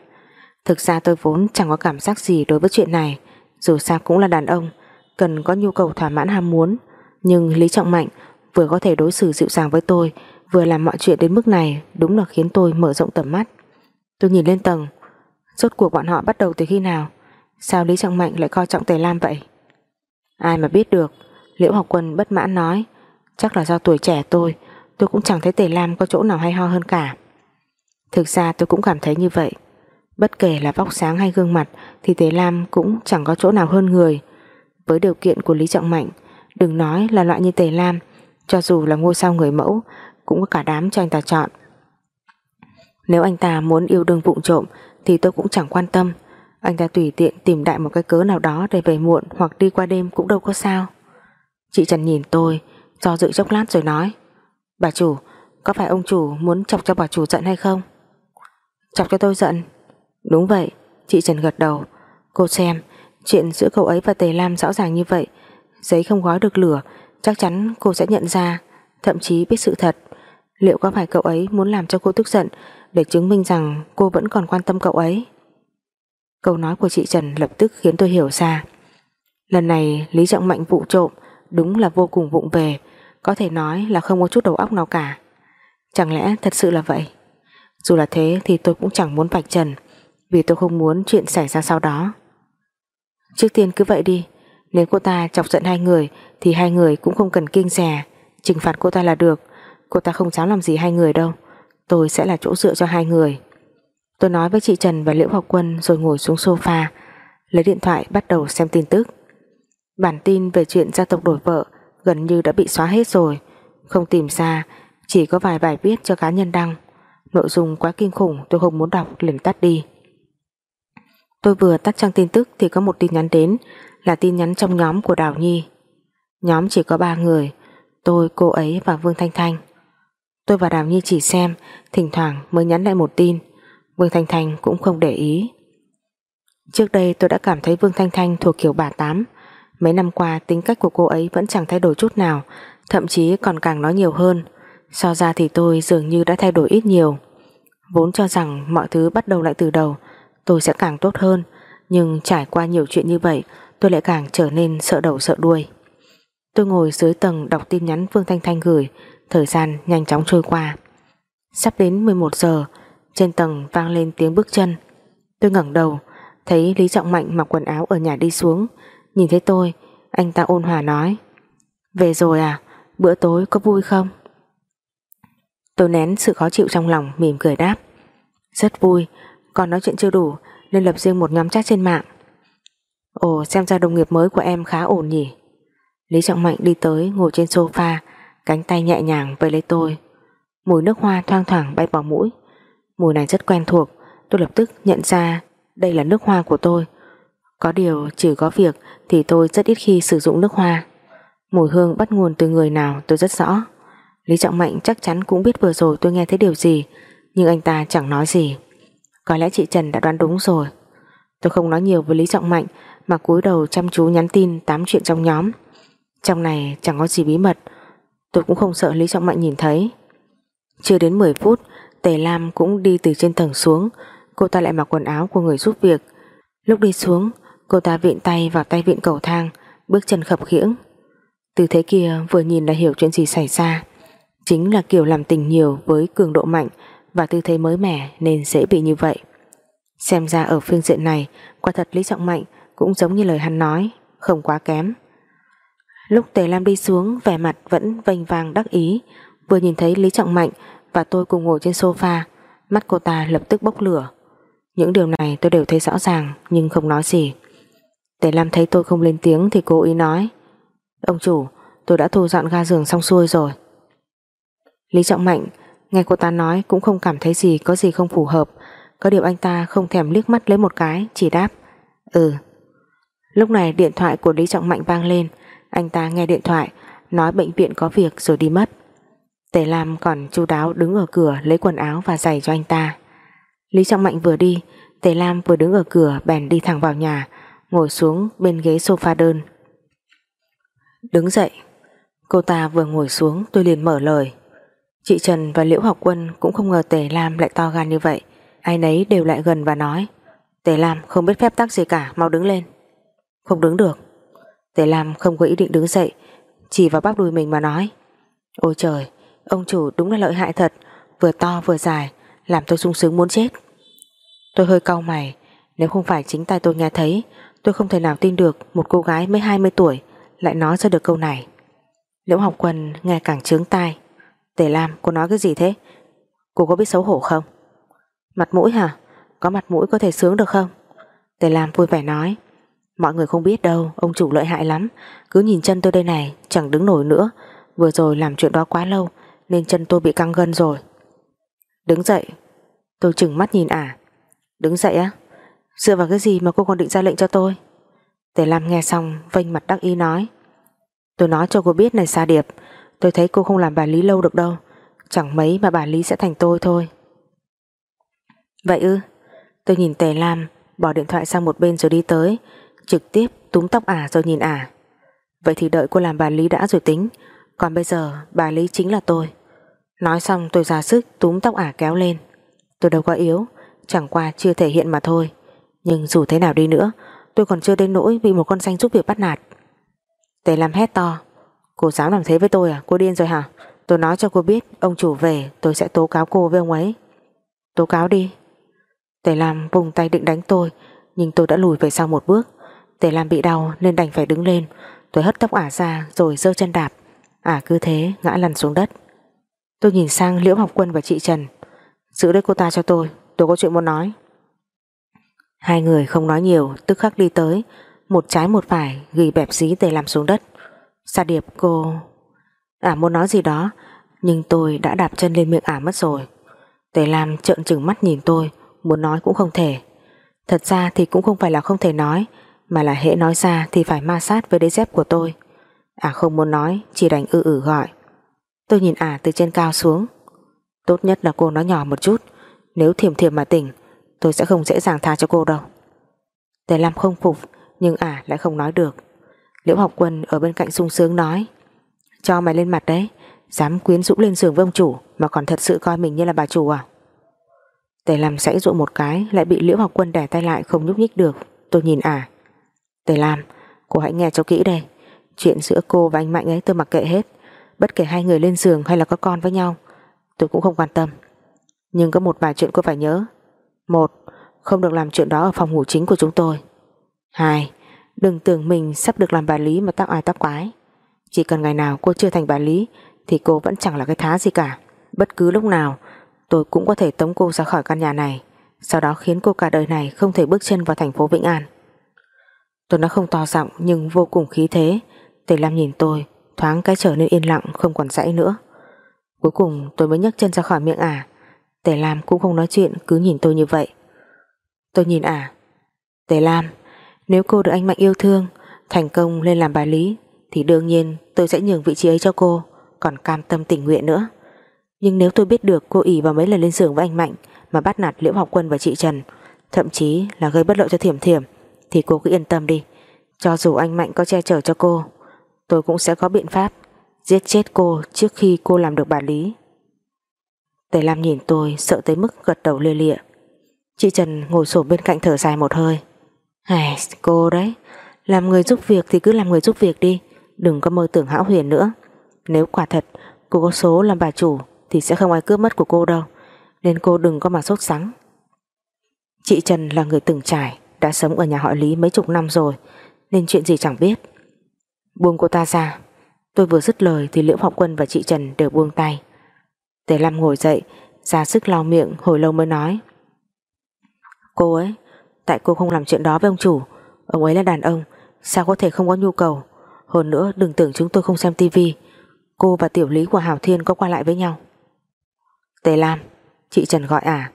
Thực ra tôi vốn chẳng có cảm giác gì đối với chuyện này. Dù sao cũng là đàn ông, Cần có nhu cầu thỏa mãn ham muốn. Nhưng Lý Trọng Mạnh vừa có thể đối xử dịu dàng với tôi Vừa làm mọi chuyện đến mức này, Đúng là khiến tôi mở rộng tầm mắt. Tôi nhìn lên tầng, Rốt cuộc bọn họ bắt đầu từ khi nào? Sao Lý Trọng Mạnh lại coi trọng Tề Lam vậy? Ai mà biết được, Liễu học quân bất mãn nói, Chắc là do tuổi trẻ tôi Tôi cũng chẳng thấy Tề Lam có chỗ nào hay ho hơn cả. Thực ra tôi cũng cảm thấy như vậy. Bất kể là vóc sáng hay gương mặt Thì Tề Lam cũng chẳng có chỗ nào hơn người. Với điều kiện của Lý Trọng Mạnh, Đừng nói là loại như Tề Lam, Cho dù là ngôi sao người mẫu cũng có cả đám cho anh ta chọn. Nếu anh ta muốn yêu đương vụng trộm, Thì tôi cũng chẳng quan tâm. Anh ta tùy tiện tìm đại một cái cớ nào đó Để về muộn hoặc đi qua đêm cũng đâu có sao. Chị Trần nhìn tôi, Do dự chốc lát rồi nói, Bà chủ, Có phải ông chủ muốn chọc cho bà chủ giận hay không? Chọc cho tôi giận? Đúng vậy, Chị Trần gật đầu. Cô xem, Chuyện giữa cậu ấy và Tề Lam rõ ràng như vậy, Giấy không gói được lửa, Chắc chắn cô sẽ nhận ra, Thậm chí biết sự thật. Liệu có phải cậu ấy muốn làm cho cô tức giận Để chứng minh rằng cô vẫn còn quan tâm cậu ấy? Câu nói của chị Trần lập tức khiến tôi hiểu ra. Lần này, Lý Trọng Mạnh vụ trộm Đúng là vô cùng vụng về, Có thể nói là không có chút đầu óc nào cả. Chẳng lẽ thật sự là vậy? Dù là thế thì tôi cũng chẳng muốn vạch trần, Vì tôi không muốn chuyện xảy ra sau đó. Trước tiên cứ vậy đi, Nếu cô ta chọc giận hai người Thì hai người cũng không cần kiêng rè, Trừng phạt cô ta là được. Cô ta không dám làm gì hai người đâu. Tôi sẽ là chỗ dựa cho hai người. Tôi nói với chị Trần và Liễu Học Quân Rồi ngồi xuống sofa Lấy điện thoại bắt đầu xem tin tức. Bản tin về chuyện gia tộc đổi vợ Gần như đã bị xóa hết rồi. Không tìm ra Chỉ có vài bài viết cho cá nhân đăng. Nội dung quá kinh khủng tôi không muốn đọc liền tắt đi. Tôi vừa tắt trang tin tức Thì có một tin nhắn đến Là tin nhắn trong nhóm của Đào Nhi. Nhóm chỉ có ba người Tôi, cô ấy và Vương Thanh Thanh. Tôi và Đào Nhi chỉ xem, Thỉnh thoảng mới nhắn lại một tin. Vương Thanh Thanh cũng không để ý. Trước đây tôi đã cảm thấy Vương Thanh Thanh thuộc kiểu bà tám. Mấy năm qua tính cách của cô ấy vẫn chẳng thay đổi chút nào, Thậm chí còn càng nói nhiều hơn. So ra thì tôi dường như đã thay đổi ít nhiều. Vốn cho rằng mọi thứ bắt đầu lại từ đầu, Tôi sẽ càng tốt hơn. Nhưng trải qua nhiều chuyện như vậy, Tôi lại càng trở nên sợ đầu sợ đuôi. Tôi ngồi dưới tầng đọc tin nhắn Vương Thanh Thanh gửi Thời gian nhanh chóng trôi qua. Sắp đến 11 giờ, Trên tầng vang lên tiếng bước chân. Tôi ngẩng đầu, Thấy Lý Trọng Mạnh mặc quần áo ở nhà đi xuống. Nhìn thấy tôi, Anh ta ôn hòa nói, Về rồi à Bữa tối có vui không? Tôi nén sự khó chịu trong lòng, mỉm cười đáp, Rất vui, Còn nói chuyện chưa đủ, Nên lập riêng một nhóm chat trên mạng. Ồ, xem ra đồng nghiệp mới của em khá ổn nhỉ. Lý Trọng Mạnh đi tới, Ngồi trên sofa Cánh tay nhẹ nhàng vây lấy tôi Mùi nước hoa thoang thoảng bay vào mũi Mùi này rất quen thuộc Tôi lập tức nhận ra đây là nước hoa của tôi Có điều chỉ có việc thì tôi rất ít khi sử dụng nước hoa. Mùi hương bắt nguồn từ người nào tôi rất rõ. Lý Trọng Mạnh chắc chắn cũng biết vừa rồi tôi nghe thấy điều gì, nhưng anh ta chẳng nói gì. Có lẽ chị Trần đã đoán đúng rồi. Tôi không nói nhiều với Lý Trọng Mạnh mà cúi đầu chăm chú nhắn tin tám chuyện trong nhóm. Trong này chẳng có gì bí mật, tôi cũng không sợ Lý Trọng Mạnh nhìn thấy. Chưa đến 10 phút, Tề Lam cũng đi từ trên tầng xuống, cô ta lại mặc quần áo của người giúp việc. Lúc đi xuống, cô ta viện tay vào tay viện cầu thang, bước chân khập khiễng. Từ thế kia vừa nhìn đã hiểu chuyện gì xảy ra. Chính là kiểu làm tình nhiều với cường độ mạnh và tư thế mới mẻ nên dễ bị như vậy. Xem ra ở phương diện này, quả thật Lý Trọng Mạnh cũng giống như lời hắn nói, không quá kém. Lúc Tề Lam đi xuống, vẻ mặt vẫn vênh vang đắc ý, vừa nhìn thấy Lý Trọng Mạnh và tôi cùng ngồi trên sofa, mắt cô ta lập tức bốc lửa. Những điều này tôi đều thấy rõ ràng nhưng không nói gì. Tề Lam thấy tôi không lên tiếng thì cố ý nói Ông chủ, tôi đã thu dọn ga giường xong xuôi rồi. Lý Trọng Mạnh nghe cô ta nói cũng không cảm thấy gì có gì không phù hợp có điều anh ta không thèm liếc mắt lấy một cái Chỉ đáp Ừ Lúc này điện thoại của Lý Trọng Mạnh vang lên anh ta nghe điện thoại, Nói bệnh viện có việc rồi đi mất. Tề Lam còn chu đáo đứng ở cửa Lấy quần áo và giày cho anh ta. Lý Trọng Mạnh vừa đi, Tề Lam vừa đứng ở cửa bèn đi thẳng vào nhà, Ngồi xuống bên ghế sofa đơn. Đứng dậy. Cô ta vừa ngồi xuống, tôi liền mở lời. Chị Trần và Liễu Học Quân Cũng không ngờ Tề Lam lại to gan như vậy. Ai nấy đều lại gần và nói, Tề Lam, không biết phép tắc gì cả, Mau đứng lên. Không đứng được. Tề Lam không có ý định đứng dậy, Chỉ vào bắp đùi mình mà nói, Ôi trời, Ông chủ đúng là lợi hại thật, Vừa to vừa dài, Làm tôi sung sướng muốn chết Tôi hơi cau mày, Nếu không phải chính tay tôi nghe thấy, Tôi không thể nào tin được Một cô gái mới 20 tuổi Lại nói ra được câu này Liễu học Quần nghe càng trướng tai, Tề Lam, cô nói cái gì thế Cô có biết xấu hổ không Mặt mũi hả? Có mặt mũi có thể sướng được không? Tề Lam vui vẻ nói Mọi người không biết đâu, ông chủ lợi hại lắm. Cứ nhìn chân tôi đây này, chẳng đứng nổi nữa. Vừa rồi làm chuyện đó quá lâu Nên chân tôi bị căng gân rồi. Đứng dậy. Tôi chừng mắt nhìn ả. À. Đứng dậy á? Dựa vào cái gì mà cô còn định ra lệnh cho tôi? Tề Lam nghe xong vênh mặt đắc ý nói. Tôi nói cho cô biết này Sa Điệp. Tôi thấy cô không làm bà Lý lâu được đâu. Chẳng mấy mà bà Lý sẽ thành tôi thôi. Vậy ư? Tôi nhìn Tề Lam Bỏ điện thoại sang một bên rồi đi tới. Trực tiếp túm tóc ả rồi nhìn ả Vậy thì đợi cô làm bà Lý đã rồi tính. Còn bây giờ bà Lý chính là tôi. Nói xong tôi ra sức túm tóc ả kéo lên. Tôi đâu có yếu, Chẳng qua chưa thể hiện mà thôi. Nhưng dù thế nào đi nữa, Tôi còn chưa đến nỗi bị một con xanh giúp việc bắt nạt. Tề Lam hét to. Cô giáo làm thế với tôi à? Cô điên rồi hả? Tôi nói cho cô biết, Ông chủ về, tôi sẽ tố cáo cô với ông ấy. Tố cáo đi. Tề Lam vùng tay định đánh tôi, Nhưng tôi đã lùi về sau một bước. Tề Lam bị đau nên đành phải đứng lên. Tôi hất tóc ả ra rồi giơ chân đạp. Ả cứ thế ngã lăn xuống đất. Tôi nhìn sang Liễu Học Quân và chị Trần. Giữ lấy cô ta cho tôi Tôi có chuyện muốn nói. Hai người không nói nhiều Tức khắc đi tới. Một trái một phải ghi bẹp dí Tề Lam xuống đất. Sa Điệp cô Ả muốn nói gì đó Nhưng tôi đã đạp chân lên miệng ả mất rồi. Tề Lam trợn trừng mắt nhìn tôi muốn nói cũng không thể. Thật ra thì cũng không phải là không thể nói, mà là hệ nói ra thì phải ma sát với đế dép của tôi. À không muốn nói, chỉ đành ư ử gọi. Tôi nhìn ả từ trên cao xuống. Tốt nhất là cô nói nhỏ một chút, nếu thiềm thiềm mà tỉnh, tôi sẽ không dễ dàng tha cho cô đâu. Tề Lam không phục, nhưng ả lại không nói được. Liễu học quân ở bên cạnh sung sướng nói Cho mày lên mặt đấy Dám quyến rũ lên giường với ông chủ Mà còn thật sự coi mình như là bà chủ à Tề Lam sãy dụ một cái lại bị Liễu Học Quân đè tay lại không nhúc nhích được. Tôi nhìn à. Tề Lam, cô hãy nghe cho kỹ đây. Chuyện giữa cô và anh Mạnh ấy tôi mặc kệ hết. Bất kể hai người lên giường hay là có con với nhau, tôi cũng không quan tâm. Nhưng có một vài chuyện cô phải nhớ. Một, không được làm chuyện đó ở phòng ngủ chính của chúng tôi. Hai, đừng tưởng mình sắp được làm bà Lý mà tác ai tác quái. Chỉ cần ngày nào cô chưa thành bà Lý thì cô vẫn chẳng là cái thá gì cả. Bất cứ lúc nào tôi cũng có thể tống cô ra khỏi căn nhà này sau đó khiến cô cả đời này không thể bước chân vào thành phố Vĩnh An tôi nói không to giọng nhưng vô cùng khí thế Tề Lam nhìn tôi, thoáng cái trở nên yên lặng, không còn dãy nữa cuối cùng tôi mới nhấc chân ra khỏi miệng ả à. Tề Lam cũng không nói chuyện, cứ nhìn tôi như vậy tôi nhìn ả à. Tề Lam, Nếu cô được anh Mạnh yêu thương, Thành công lên làm bài lý, Thì đương nhiên tôi sẽ nhường vị trí ấy cho cô, Còn cam tâm tình nguyện nữa Nhưng nếu tôi biết được cô ỉ vào mấy lần lên giường với anh Mạnh Mà bắt nạt Liễu Học Quân và chị Trần, Thậm chí là gây bất lợi cho Thiểm Thiểm thì cô cứ yên tâm đi. Cho dù anh Mạnh có che chở cho cô Tôi cũng sẽ có biện pháp Giết chết cô trước khi cô làm được bà Lý. Tề Lam nhìn tôi Sợ tới mức gật đầu lia lịa. Chị Trần ngồi sổ bên cạnh thở dài một hơi. Hài, cô đấy Làm người giúp việc thì cứ làm người giúp việc đi Đừng có mơ tưởng hão huyền nữa. Nếu quả thật cô có số làm bà chủ Thì sẽ không ai cướp mất của cô đâu Nên cô đừng có mà sốt sắng. Chị Trần là người từng trải đã sống ở nhà họ Lý mấy chục năm rồi, Nên chuyện gì chẳng biết. Buông cô ta ra. Tôi vừa dứt lời thì Liễu Học Quân và chị Trần đều buông tay. Tề Lam ngồi dậy, ra sức lau miệng, hồi lâu mới nói. Cô ấy, Tại cô không làm chuyện đó với ông chủ. Ông ấy là đàn ông, Sao có thể không có nhu cầu? Hơn nữa, đừng tưởng chúng tôi không xem tivi. Cô và tiểu lý của Hảo Thiên có qua lại với nhau. Tề Lam, Chị Trần gọi à?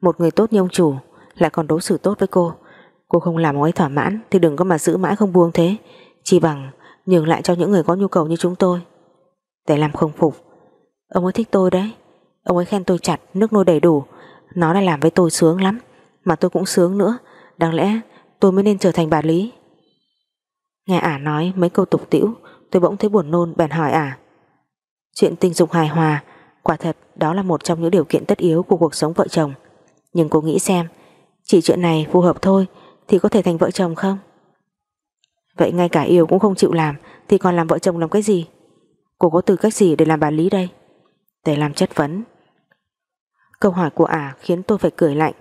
Một người tốt như ông chủ, Lại còn đối xử tốt với cô. Cô không làm ông ấy thỏa mãn Thì đừng có mà giữ mãi không buông thế. Chỉ bằng nhường lại cho những người có nhu cầu như chúng tôi. Tề Lam không phục. Ông ấy thích tôi đấy. Ông ấy khen tôi chặt, nước nôi đầy đủ. Nó là làm với tôi sướng lắm Mà tôi cũng sướng nữa. Đáng lẽ tôi mới nên trở thành bà Lý. Nghe ả nói mấy câu tục tĩu Tôi bỗng thấy buồn nôn bèn hỏi ả. Chuyện tình dục hài hòa Quả thật đó là một trong những điều kiện tất yếu Của cuộc sống vợ chồng. Nhưng cô nghĩ xem Chỉ chuyện này phù hợp thôi thì có thể thành vợ chồng không? Vậy ngay cả yêu cũng không chịu làm, Thì còn làm vợ chồng làm cái gì? Cô có tư cách gì để làm bà Lý đây? Tề làm chất vấn. Câu hỏi của ả khiến tôi phải cười lạnh.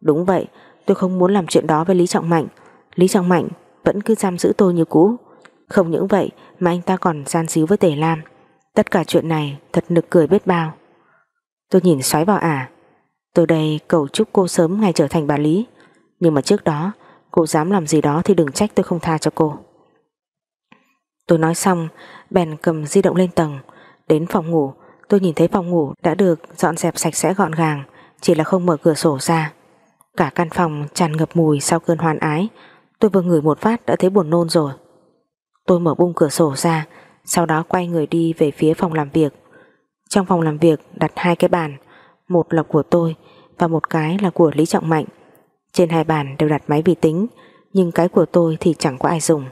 Đúng vậy, tôi không muốn làm chuyện đó với Lý Trọng Mạnh. Lý Trọng Mạnh vẫn cứ giam giữ tôi như cũ. Không những vậy mà anh ta còn gian xíu với Tề Lam. Tất cả chuyện này thật nực cười biết bao. Tôi nhìn xoáy vào ả. Tôi đây cầu chúc cô sớm ngày trở thành bà Lý. Nhưng mà trước đó Cô dám làm gì đó thì đừng trách tôi không tha cho cô. Tôi nói xong, Bèn cầm di động lên tầng. Đến phòng ngủ, Tôi nhìn thấy phòng ngủ đã được dọn dẹp sạch sẽ gọn gàng, Chỉ là không mở cửa sổ ra. Cả căn phòng tràn ngập mùi sau cơn hoàn ái. Tôi vừa ngửi một phát đã thấy buồn nôn rồi. Tôi mở bung cửa sổ ra, Sau đó quay người đi về phía phòng làm việc. Trong phòng làm việc đặt hai cái bàn, Một là của tôi Và một cái là của Lý Trọng Mạnh. Trên hai bàn đều đặt máy vi tính, Nhưng cái của tôi thì chẳng có ai dùng.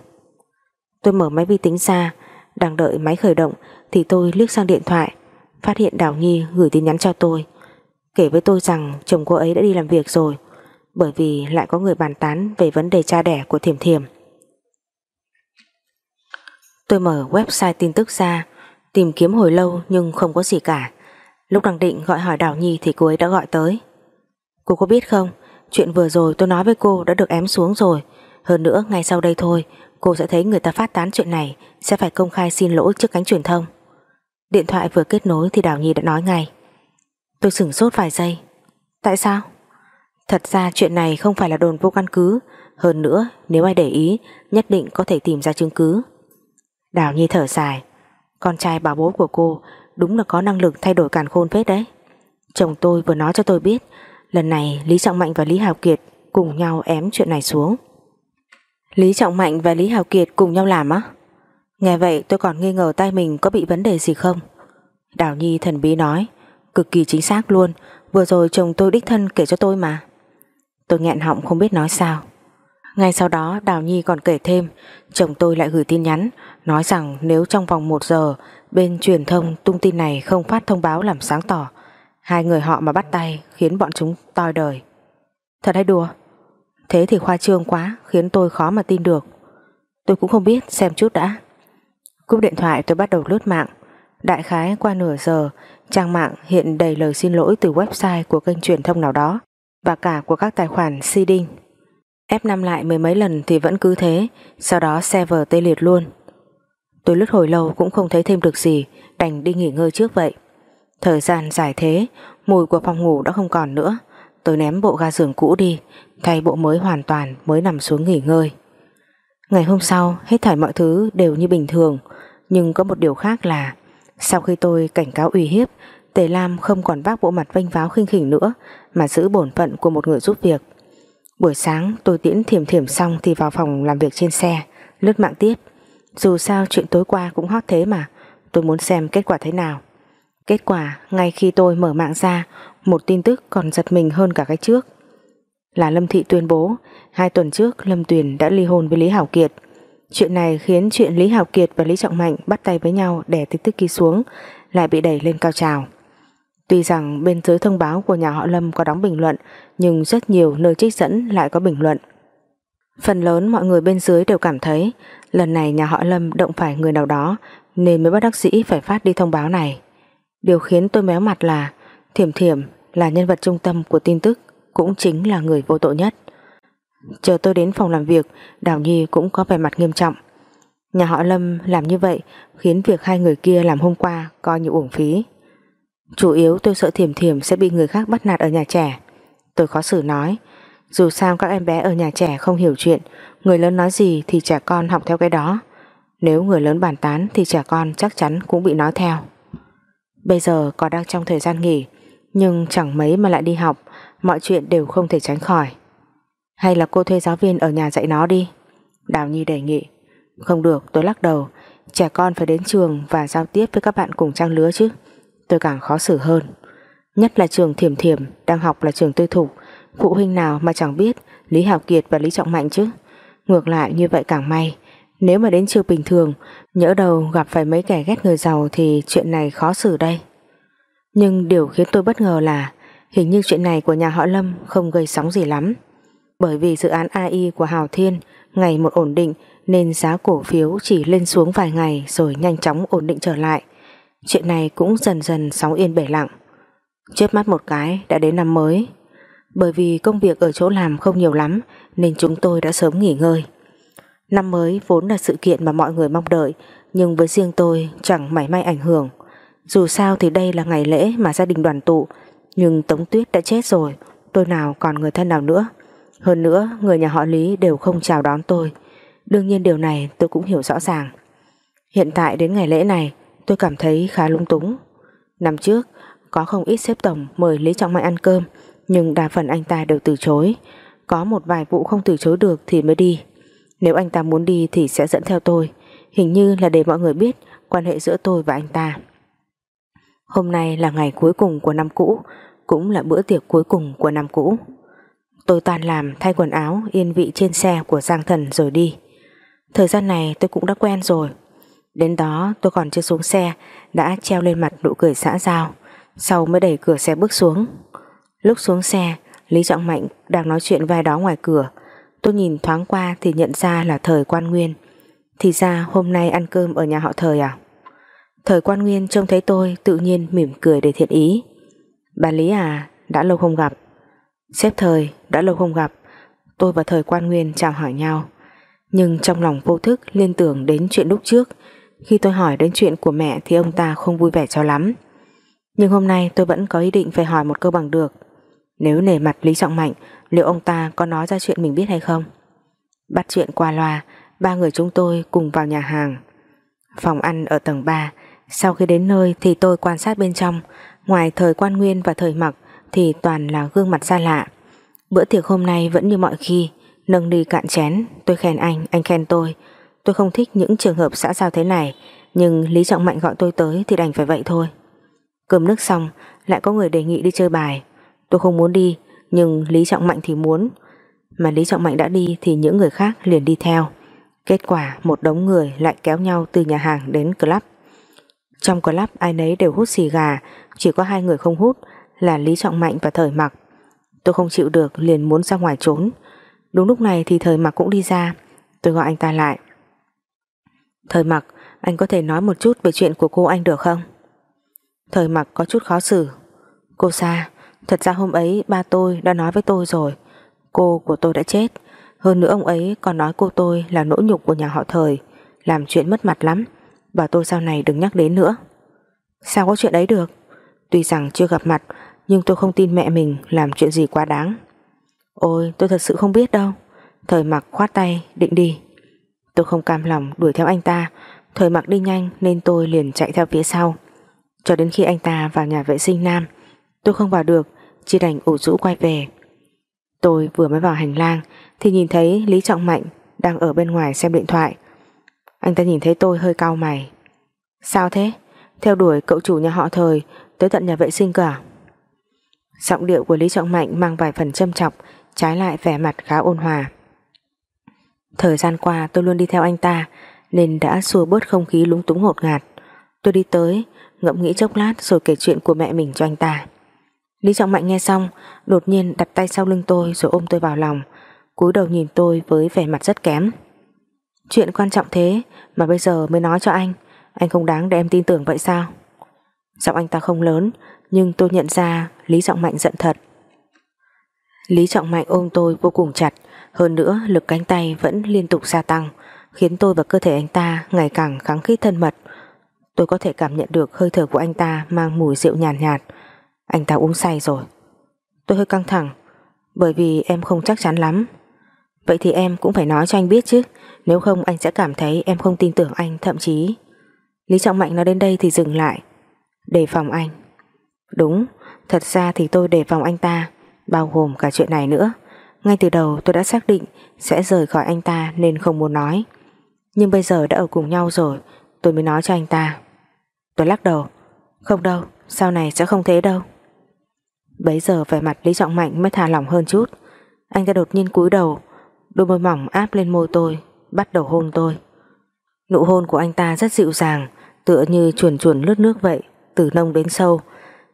Tôi mở máy vi tính ra, Đang đợi máy khởi động Thì tôi liếc sang điện thoại, Phát hiện Đào Nhi gửi tin nhắn cho tôi, Kể với tôi rằng chồng cô ấy đã đi làm việc rồi, Bởi vì lại có người bàn tán Về vấn đề cha đẻ của Thiểm Thiểm. Tôi mở website tin tức ra, Tìm kiếm hồi lâu nhưng không có gì cả. Lúc đang định gọi hỏi Đào Nhi Thì cô ấy đã gọi tới. Cô có biết không? Chuyện vừa rồi tôi nói với cô đã được ém xuống rồi. Hơn nữa, ngay sau đây thôi, Cô sẽ thấy người ta phát tán chuyện này, Sẽ phải công khai xin lỗi trước cánh truyền thông. Điện thoại vừa kết nối thì Đào Nhi đã nói ngay. Tôi sửng sốt vài giây. Tại sao? Thật ra chuyện này không phải là đồn vô căn cứ. Hơn nữa, nếu ai để ý, Nhất định có thể tìm ra chứng cứ. Đào Nhi thở dài. Con trai bảo bố của cô Đúng là có năng lực thay đổi càn khôn phết đấy. Chồng tôi vừa nói cho tôi biết Lần này, Lý Trọng Mạnh và Lý Hào Kiệt Cùng nhau ém chuyện này xuống. Lý Trọng Mạnh và Lý Hào Kiệt cùng nhau làm á? Nghe vậy, tôi còn nghi ngờ tay mình có bị vấn đề gì không? Đào Nhi thần bí nói, Cực kỳ chính xác luôn, Vừa rồi chồng tôi đích thân kể cho tôi mà. Tôi nghẹn họng không biết nói sao. Ngay sau đó, Đào Nhi còn kể thêm, Chồng tôi lại gửi tin nhắn, Nói rằng nếu trong vòng một giờ, Bên truyền thông tung tin này không phát thông báo làm sáng tỏ Hai người họ mà bắt tay Khiến bọn chúng toi đời. Thật hay đùa? Thế thì khoa trương quá, Khiến tôi khó mà tin được. Tôi cũng không biết xem chút đã. Cúp điện thoại tôi bắt đầu lướt mạng. Đại khái qua nửa giờ, Trang mạng hiện đầy lời xin lỗi từ website của kênh truyền thông nào đó Và cả của các tài khoản seeding. F5 lại mười mấy lần thì vẫn cứ thế, Sau đó server tê liệt luôn. Tôi lướt hồi lâu cũng không thấy thêm được gì, Đành đi nghỉ ngơi trước vậy. Thời gian dài thế Mùi của phòng ngủ đã không còn nữa Tôi ném bộ ga giường cũ đi Thay bộ mới hoàn toàn mới nằm xuống nghỉ ngơi Ngày hôm sau hết thảy mọi thứ đều như bình thường nhưng có một điều khác là Sau khi tôi cảnh cáo uy hiếp Tề Lam không còn vác bộ mặt vênh váo khinh khỉnh nữa Mà giữ bổn phận của một người giúp việc Buổi sáng tôi tiễn thiểm thiểm xong thì vào phòng làm việc trên xe, lướt mạng tiếp. Dù sao chuyện tối qua cũng hot thế mà, tôi muốn xem kết quả thế nào. Kết quả, ngay khi tôi mở mạng ra, một tin tức còn giật mình hơn cả cái trước. Là Lâm Thị tuyên bố, hai tuần trước Lâm Tuyền đã ly hôn với Lý Hảo Kiệt. Chuyện này khiến chuyện Lý Hảo Kiệt và Lý Trọng Mạnh bắt tay với nhau đè tin tức kia xuống, lại bị đẩy lên cao trào. Tuy rằng bên dưới thông báo của nhà họ Lâm có đóng bình luận, nhưng rất nhiều nơi trích dẫn lại có bình luận. Phần lớn mọi người bên dưới đều cảm thấy lần này nhà họ Lâm động phải người nào đó nên mới bắt đắc sĩ phải phát đi thông báo này. Điều khiến tôi méo mặt là, Thiểm Thiểm là nhân vật trung tâm của tin tức, cũng chính là người vô tội nhất. Chờ tôi đến phòng làm việc, Đào Nhi cũng có vẻ mặt nghiêm trọng. Nhà họ Lâm làm như vậy khiến việc hai người kia làm hôm qua coi như uổng phí. Chủ yếu tôi sợ Thiểm Thiểm sẽ bị người khác bắt nạt ở nhà trẻ. Tôi khó xử nói, dù sao các em bé ở nhà trẻ không hiểu chuyện, Người lớn nói gì thì trẻ con học theo cái đó Nếu người lớn bàn tán Thì trẻ con chắc chắn cũng bị nói theo Bây giờ còn đang trong thời gian nghỉ, Nhưng chẳng mấy mà lại đi học, Mọi chuyện đều không thể tránh khỏi. Hay là cô thuê giáo viên ở nhà dạy nó đi? Đào Nhi đề nghị. Không được, tôi lắc đầu. Trẻ con phải đến trường và giao tiếp với các bạn cùng trang lứa chứ. Tôi càng khó xử hơn. Nhất là trường thiểm thiểm, Đang học là trường tư thục. Phụ huynh nào mà chẳng biết Lý Hảo Kiệt và Lý Trọng Mạnh chứ? Ngược lại, như vậy càng may. Nếu mà đến chiều bình thường, Nhỡ đầu gặp phải mấy kẻ ghét người giàu Thì chuyện này khó xử đây. Nhưng điều khiến tôi bất ngờ là Hình như chuyện này của nhà họ Lâm Không gây sóng gì lắm. Bởi vì dự án AI của Hào Thiên Ngày một ổn định Nên giá cổ phiếu chỉ lên xuống vài ngày Rồi nhanh chóng ổn định trở lại. Chuyện này cũng dần dần sóng yên bể lặng. Chớp mắt một cái đã đến năm mới. Bởi vì công việc ở chỗ làm không nhiều lắm nên chúng tôi đã sớm nghỉ ngơi. Năm mới vốn là sự kiện mà mọi người mong đợi, nhưng với riêng tôi chẳng mảy may ảnh hưởng. Dù sao thì đây là ngày lễ mà gia đình đoàn tụ, nhưng Tống Tuyết đã chết rồi, tôi nào còn người thân nào nữa. Hơn nữa, người nhà họ Lý đều không chào đón tôi. Đương nhiên điều này tôi cũng hiểu rõ ràng. Hiện tại đến ngày lễ này, tôi cảm thấy khá lung túng. Năm trước, có không ít xếp tổng mời Lý Trọng Mạnh ăn cơm, nhưng đa phần anh ta đều từ chối Có một vài vụ không từ chối được thì mới đi nếu anh ta muốn đi thì sẽ dẫn theo tôi. Hình như là để mọi người biết Quan hệ giữa tôi và anh ta. Hôm nay là ngày cuối cùng của năm cũ Cũng là bữa tiệc cuối cùng của năm cũ. Tôi toàn làm thay quần áo Yên vị trên xe của Giang Thần rồi đi. Thời gian này tôi cũng đã quen rồi. Đến đó tôi còn chưa xuống xe Đã treo lên mặt nụ cười xã giao. Sau mới đẩy cửa xe bước xuống. Lúc xuống xe, Lý Trọng Mạnh đang nói chuyện vai đó ngoài cửa. Tôi nhìn thoáng qua thì nhận ra là thời quan nguyên. Thì ra hôm nay ăn cơm ở nhà họ thời à? Thời quan nguyên trông thấy tôi tự nhiên mỉm cười để thiện ý. Bà Lý à, đã lâu không gặp. Xếp thời, đã lâu không gặp. Tôi và thời quan nguyên chào hỏi nhau. Nhưng trong lòng vô thức liên tưởng đến chuyện lúc trước. Khi tôi hỏi đến chuyện của mẹ thì ông ta không vui vẻ cho lắm. Nhưng hôm nay tôi vẫn có ý định phải hỏi một câu bằng được. Nếu nề mặt Lý Trọng Mạnh Liệu ông ta có nói ra chuyện mình biết hay không? Bắt chuyện qua loa Ba người chúng tôi cùng vào nhà hàng. Phòng ăn ở tầng 3 Sau khi đến nơi thì tôi quan sát bên trong. Ngoài thời quan nguyên và thời mặc Thì toàn là gương mặt xa lạ. Bữa tiệc hôm nay vẫn như mọi khi Nâng ly cạn chén Tôi khen anh, anh khen tôi. Tôi không thích những trường hợp xã giao thế này Nhưng Lý Trọng Mạnh gọi tôi tới Thì đành phải vậy thôi. Cơm nước xong Lại có người đề nghị đi chơi bài. Tôi không muốn đi nhưng Lý Trọng Mạnh thì muốn. Mà Lý Trọng Mạnh đã đi thì những người khác liền đi theo. Kết quả một đống người lại kéo nhau từ nhà hàng đến club. Trong club ai nấy đều hút xì gà, Chỉ có hai người không hút Là Lý Trọng Mạnh và Thời Mặc. Tôi không chịu được liền muốn ra ngoài trốn. Đúng lúc này thì Thời Mặc cũng đi ra. Tôi gọi anh ta lại. Thời Mặc, Anh có thể nói một chút về chuyện của cô anh được không? Thời Mặc có chút khó xử. Cô Sa Thật ra hôm ấy ba tôi đã nói với tôi rồi. Cô của tôi đã chết. Hơn nữa ông ấy còn nói cô tôi là nỗi nhục của nhà họ thời, Làm chuyện mất mặt lắm. Bảo tôi sau này đừng nhắc đến nữa. Sao có chuyện ấy được? Tuy rằng chưa gặp mặt, Nhưng tôi không tin mẹ mình làm chuyện gì quá đáng. Ôi, tôi thật sự không biết đâu. Thời mặc khoát tay, định đi. Tôi không cam lòng đuổi theo anh ta. Thời mặc đi nhanh nên tôi liền chạy theo phía sau. Cho đến khi anh ta vào nhà vệ sinh nam, Tôi không vào được chỉ đành ủ rũ quay về Tôi vừa mới vào hành lang thì nhìn thấy Lý Trọng Mạnh đang ở bên ngoài xem điện thoại. Anh ta nhìn thấy tôi hơi cau mày. Sao thế? Theo đuổi cậu chủ nhà họ thời tới tận nhà vệ sinh cả. À? Giọng điệu của Lý Trọng Mạnh mang vài phần châm chọc, trái lại vẻ mặt khá ôn hòa. Thời gian qua tôi luôn đi theo anh ta, nên đã xua bớt không khí lúng túng ngột ngạt. Tôi đi tới, ngẫm nghĩ chốc lát rồi kể chuyện của mẹ mình cho anh ta. Lý Trọng Mạnh nghe xong, đột nhiên đặt tay sau lưng tôi rồi ôm tôi vào lòng, cúi đầu nhìn tôi với vẻ mặt rất kém. Chuyện quan trọng thế mà bây giờ mới nói cho anh, anh không đáng để em tin tưởng vậy sao? Giọng anh ta không lớn, nhưng tôi nhận ra Lý Trọng Mạnh giận thật. Lý Trọng Mạnh ôm tôi vô cùng chặt, hơn nữa lực cánh tay vẫn liên tục gia tăng, khiến tôi và cơ thể anh ta ngày càng kháng khít thân mật. Tôi có thể cảm nhận được hơi thở của anh ta mang mùi rượu nhàn nhạt, nhạt. Anh ta uống say rồi. Tôi hơi căng thẳng, bởi vì em không chắc chắn lắm. Vậy thì em cũng phải nói cho anh biết chứ, nếu không anh sẽ cảm thấy em không tin tưởng anh thậm chí. Lý Trọng Mạnh nói đến đây thì dừng lại, đề phòng anh. Đúng, thật ra thì tôi đề phòng anh ta, bao gồm cả chuyện này nữa. Ngay từ đầu tôi đã xác định sẽ rời khỏi anh ta nên không muốn nói. Nhưng bây giờ đã ở cùng nhau rồi, tôi mới nói cho anh ta. Tôi lắc đầu. Không đâu, sau này sẽ không thế đâu. Bấy giờ vẻ mặt Lý Trọng Mạnh mới thả lỏng hơn chút. Anh ta đột nhiên cúi đầu, đôi môi mỏng áp lên môi tôi, bắt đầu hôn tôi. Nụ hôn của anh ta rất dịu dàng, tựa như chuồn chuồn lướt nước vậy, từ nông đến sâu.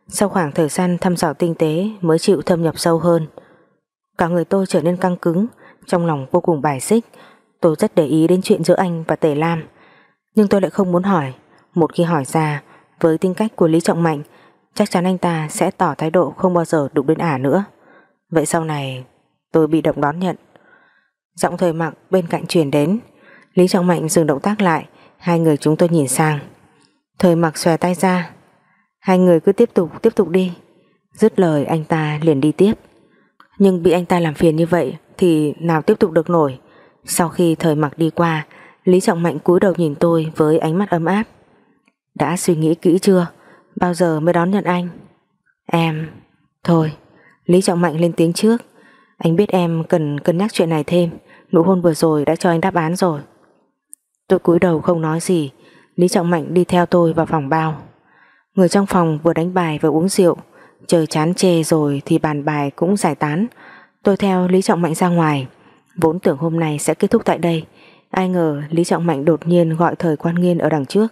Sau khoảng thời gian thăm dò tinh tế mới chịu thâm nhập sâu hơn. Cả người tôi trở nên căng cứng, trong lòng vô cùng bài xích. Tôi rất để ý đến chuyện giữa anh và Tề Lam. Nhưng tôi lại không muốn hỏi. Một khi hỏi ra, với tính cách của Lý Trọng Mạnh, chắc chắn anh ta sẽ tỏ thái độ không bao giờ đụng đến ả nữa. Vậy sau này, tôi bị động đón nhận. Giọng thời mặc bên cạnh truyền đến. Lý Trọng Mạnh dừng động tác lại, hai người chúng tôi nhìn sang. Thời mặc xòe tay ra. Hai người cứ tiếp tục, tiếp tục đi. Dứt lời anh ta liền đi tiếp. Nhưng bị anh ta làm phiền như vậy thì nào tiếp tục được nổi. Sau khi thời mặc đi qua, Lý Trọng Mạnh cúi đầu nhìn tôi với ánh mắt ấm áp. Đã suy nghĩ kỹ chưa? Bao giờ mới đón nhận anh? Em... Thôi, Lý Trọng Mạnh lên tiếng trước. Anh biết em cần cân nhắc chuyện này thêm. Nụ hôn vừa rồi đã cho anh đáp án rồi. Tôi cúi đầu không nói gì. Lý Trọng Mạnh đi theo tôi vào phòng bao. Người trong phòng vừa đánh bài vừa uống rượu. Trời chán chê rồi thì bàn bài cũng giải tán. Tôi theo Lý Trọng Mạnh ra ngoài. Vốn tưởng hôm nay sẽ kết thúc tại đây. Ai ngờ Lý Trọng Mạnh đột nhiên gọi thời quan nghiên ở đằng trước.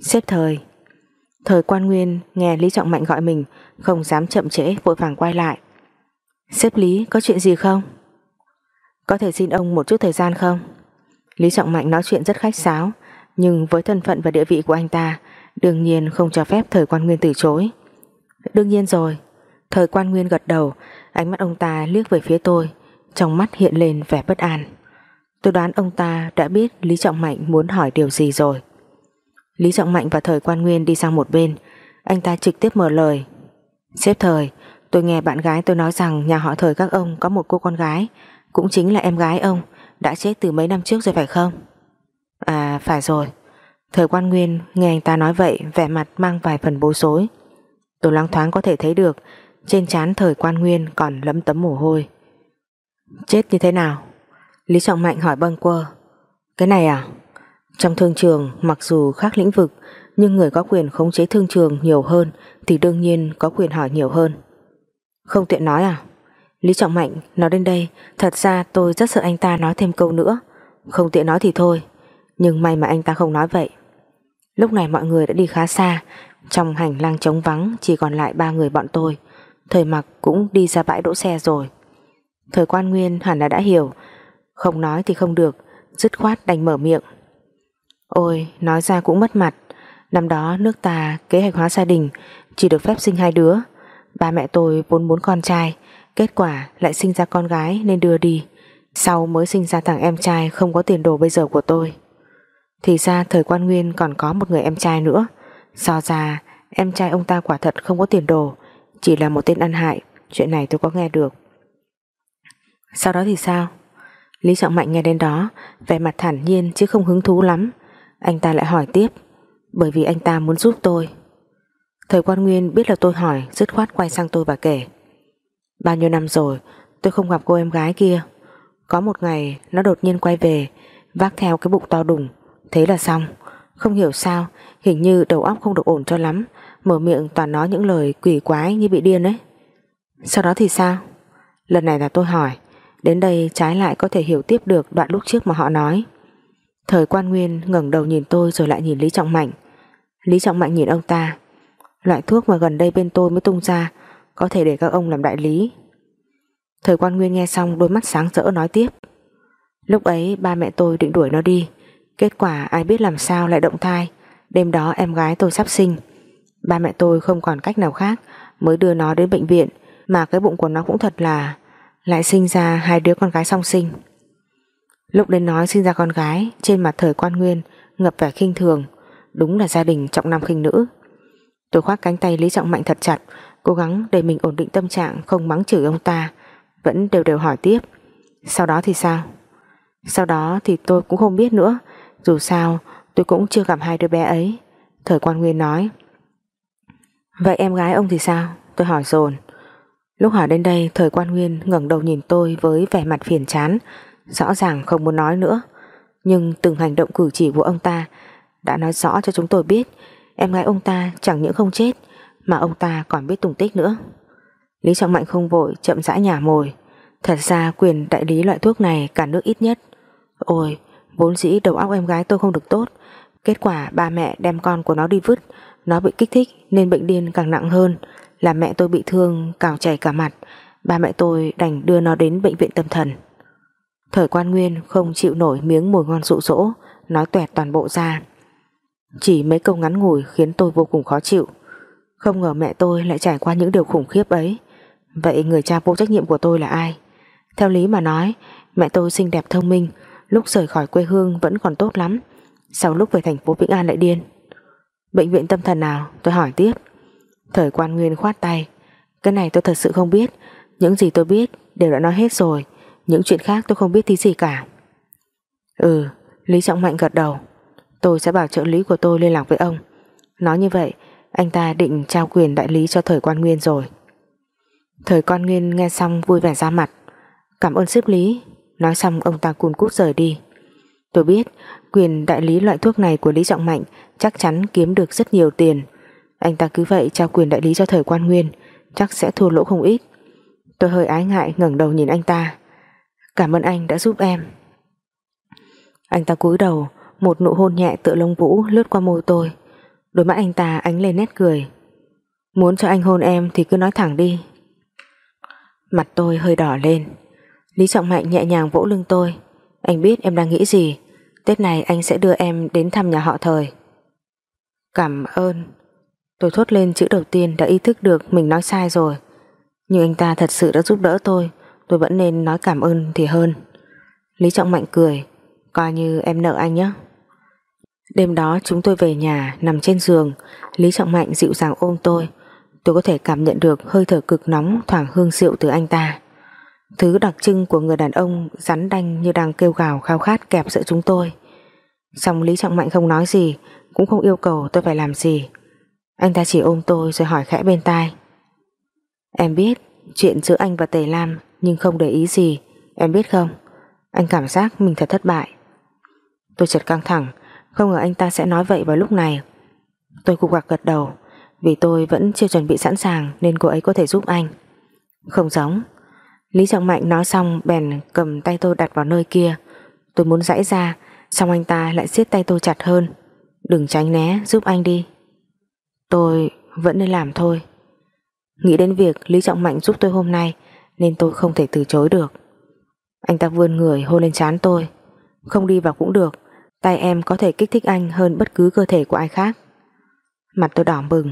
Xếp thời. Thời quan nguyên, nghe Lý Trọng Mạnh gọi mình, không dám chậm trễ, vội vàng quay lại. Xếp Lý, có chuyện gì không? Có thể xin ông một chút thời gian không? Lý Trọng Mạnh nói chuyện rất khách sáo, nhưng với thân phận và địa vị của anh ta, đương nhiên không cho phép thời quan nguyên từ chối. Đương nhiên rồi. Thời quan nguyên gật đầu, ánh mắt ông ta liếc về phía tôi, trong mắt hiện lên vẻ bất an. Tôi đoán ông ta đã biết Lý Trọng Mạnh muốn hỏi điều gì rồi. Lý Trọng Mạnh và Thời Quan Nguyên đi sang một bên. Anh ta trực tiếp mở lời. Xếp Thời, Tôi nghe bạn gái tôi nói rằng nhà họ Thời các ông có một cô con gái. Cũng chính là em gái ông. Đã chết từ mấy năm trước rồi phải không? À phải rồi. Thời Quan Nguyên nghe anh ta nói vậy, Vẻ mặt mang vài phần bối rối. Tôi loáng thoáng có thể thấy được, Trên trán Thời Quan Nguyên còn lấm tấm mồ hôi. Chết như thế nào? Lý Trọng Mạnh hỏi bâng quơ. Cái này à? Trong thương trường, mặc dù khác lĩnh vực, nhưng người có quyền khống chế thương trường nhiều hơn thì đương nhiên có quyền hỏi nhiều hơn. Không tiện nói à? Lý Trọng Mạnh nói đến đây, thật ra tôi rất sợ anh ta nói thêm câu nữa. Không tiện nói thì thôi, nhưng may mà anh ta không nói vậy. Lúc này mọi người đã đi khá xa, trong hành lang trống vắng chỉ còn lại ba người bọn tôi. Thời mặc cũng đi ra bãi đỗ xe rồi. Thời quan nguyên hẳn là đã hiểu, không nói thì không được, dứt khoát đành mở miệng Ôi, nói ra cũng mất mặt. Năm đó nước ta kế hoạch hóa gia đình chỉ được phép sinh hai đứa. Ba mẹ tôi vốn muốn con trai, kết quả lại sinh ra con gái nên đưa đi. Sau mới sinh ra thằng em trai không có tiền đồ bây giờ của tôi. Thì ra thời quan nguyên còn có một người em trai nữa. So ra em trai ông ta quả thật không có tiền đồ, chỉ là một tên ăn hại. Chuyện này tôi có nghe được. Sau đó thì sao? Lý Trọng Mạnh nghe đến đó, vẻ mặt thản nhiên chứ không hứng thú lắm. Anh ta lại hỏi tiếp, Bởi vì anh ta muốn giúp tôi. Thời quan nguyên biết là tôi hỏi, Dứt khoát quay sang tôi và kể, Bao nhiêu năm rồi, tôi không gặp cô em gái kia. Có một ngày, nó đột nhiên quay về, Vác theo cái bụng to đùng. Thế là xong. Không hiểu sao, Hình như đầu óc không được ổn cho lắm, Mở miệng toàn nói những lời quỷ quái như bị điên ấy. Sau đó thì sao? Lần này là tôi hỏi, Đến đây trái lại có thể hiểu tiếp được đoạn lúc trước mà họ nói. Thời quan nguyên ngẩng đầu nhìn tôi rồi lại nhìn Lý Trọng Mạnh. Lý Trọng Mạnh nhìn ông ta. Loại thuốc mà gần đây bên tôi mới tung ra, Có thể để các ông làm đại lý. Thời quan nguyên nghe xong đôi mắt sáng rỡ nói tiếp. Lúc ấy ba mẹ tôi định đuổi nó đi, Kết quả ai biết làm sao lại động thai. Đêm đó em gái tôi sắp sinh. Ba mẹ tôi không còn cách nào khác, Mới đưa nó đến bệnh viện, Mà cái bụng của nó cũng thật là Lại sinh ra hai đứa con gái song sinh. Lúc đến nói sinh ra con gái, Trên mặt thời quan nguyên, Ngập vẻ khinh thường. Đúng là gia đình trọng nam khinh nữ. Tôi khoác cánh tay Lý Trọng Mạnh thật chặt, Cố gắng để mình ổn định tâm trạng, Không mắng chửi ông ta. Vẫn đều đều hỏi tiếp, Sau đó thì sao? Sau đó thì tôi cũng không biết nữa. Dù sao, tôi cũng chưa gặp hai đứa bé ấy. Thời quan nguyên nói, Vậy em gái ông thì sao? Tôi hỏi dồn. Lúc hỏi đến đây, thời quan nguyên ngẩng đầu nhìn tôi Với vẻ mặt phiền chán. Rõ ràng không muốn nói nữa. Nhưng từng hành động cử chỉ của ông ta Đã nói rõ cho chúng tôi biết. Em gái ông ta chẳng những không chết, Mà ông ta còn biết tung tích nữa. Lý Trọng Mạnh không vội chậm rãi nhả mồi. Thật ra quyền đại lý loại thuốc này Cả nước ít nhất. Ôi, vốn dĩ đầu óc em gái tôi không được tốt. Kết quả ba mẹ đem con của nó đi vứt. Nó bị kích thích nên bệnh điên càng nặng hơn. Làm mẹ tôi bị thương cào chảy cả mặt. Ba mẹ tôi đành đưa nó đến bệnh viện tâm thần. Thời quan nguyên không chịu nổi miếng mùi ngon rụ rỗ Nói tuẹt toàn bộ ra. Chỉ mấy câu ngắn ngủi khiến tôi vô cùng khó chịu. Không ngờ mẹ tôi lại trải qua những điều khủng khiếp ấy. Vậy người cha vô trách nhiệm của tôi là ai? Theo lý mà nói, Mẹ tôi xinh đẹp thông minh, Lúc rời khỏi quê hương vẫn còn tốt lắm. Sau lúc về thành phố Vĩnh An lại điên. Bệnh viện tâm thần nào? Tôi hỏi tiếp. Thời quan nguyên khoát tay. Cái này tôi thật sự không biết. Những gì tôi biết đều đã nói hết rồi những chuyện khác tôi không biết tí gì cả. Ừ Lý Trọng Mạnh gật đầu. Tôi sẽ bảo trợ lý của tôi liên lạc với ông. Nói như vậy, Anh ta định trao quyền đại lý cho thời quan nguyên rồi. Thời quan nguyên nghe xong vui vẻ ra mặt. Cảm ơn xếp lý. Nói xong, ông ta cùn cút rời đi. Tôi biết, quyền đại lý loại thuốc này của Lý Trọng Mạnh chắc chắn kiếm được rất nhiều tiền. Anh ta cứ vậy trao quyền đại lý cho thời quan nguyên, chắc sẽ thua lỗ không ít. Tôi hơi ái ngại ngẩng đầu nhìn anh ta. Cảm ơn anh đã giúp em. Anh ta cúi đầu, Một nụ hôn nhẹ tựa lông vũ lướt qua môi tôi. Đôi mắt anh ta ánh lên nét cười. Muốn cho anh hôn em thì cứ nói thẳng đi. Mặt tôi hơi đỏ lên. Lý Trọng Mạnh nhẹ nhàng vỗ lưng tôi. Anh biết em đang nghĩ gì. Tết này anh sẽ đưa em đến thăm nhà họ thời. Cảm ơn. Tôi thốt lên chữ đầu tiên đã ý thức được mình nói sai rồi. Nhưng anh ta thật sự đã giúp đỡ tôi tôi vẫn nên nói cảm ơn thì hơn. Lý Trọng Mạnh cười, coi như em nợ anh nhé. Đêm đó chúng tôi về nhà, nằm trên giường, Lý Trọng Mạnh dịu dàng ôm tôi. Tôi có thể cảm nhận được hơi thở cực nóng thoảng hương rượu từ anh ta. Thứ đặc trưng của người đàn ông rắn đanh như đang kêu gào khao khát kẹp giữa chúng tôi. Xong Lý Trọng Mạnh không nói gì, cũng không yêu cầu tôi phải làm gì. Anh ta chỉ ôm tôi rồi hỏi khẽ bên tai. Em biết chuyện giữa anh và Tề Lam nhưng không để ý gì. Em biết không? Anh cảm giác mình thật thất bại. Tôi chợt căng thẳng. Không ngờ anh ta sẽ nói vậy vào lúc này. Tôi cục gạc gật đầu. Vì tôi vẫn chưa chuẩn bị sẵn sàng, Nên cô ấy có thể giúp anh. Không giống. Lý Trọng Mạnh nói xong, bèn cầm tay tôi đặt vào nơi kia. Tôi muốn giãy ra Xong anh ta lại siết tay tôi chặt hơn. Đừng tránh né, giúp anh đi. Tôi vẫn nên làm thôi. Nghĩ đến việc Lý Trọng Mạnh giúp tôi hôm nay nên tôi không thể từ chối được. Anh ta vươn người hôn lên trán tôi. Không đi vào cũng được, tay em có thể kích thích anh hơn bất cứ cơ thể của ai khác. Mặt tôi đỏ bừng.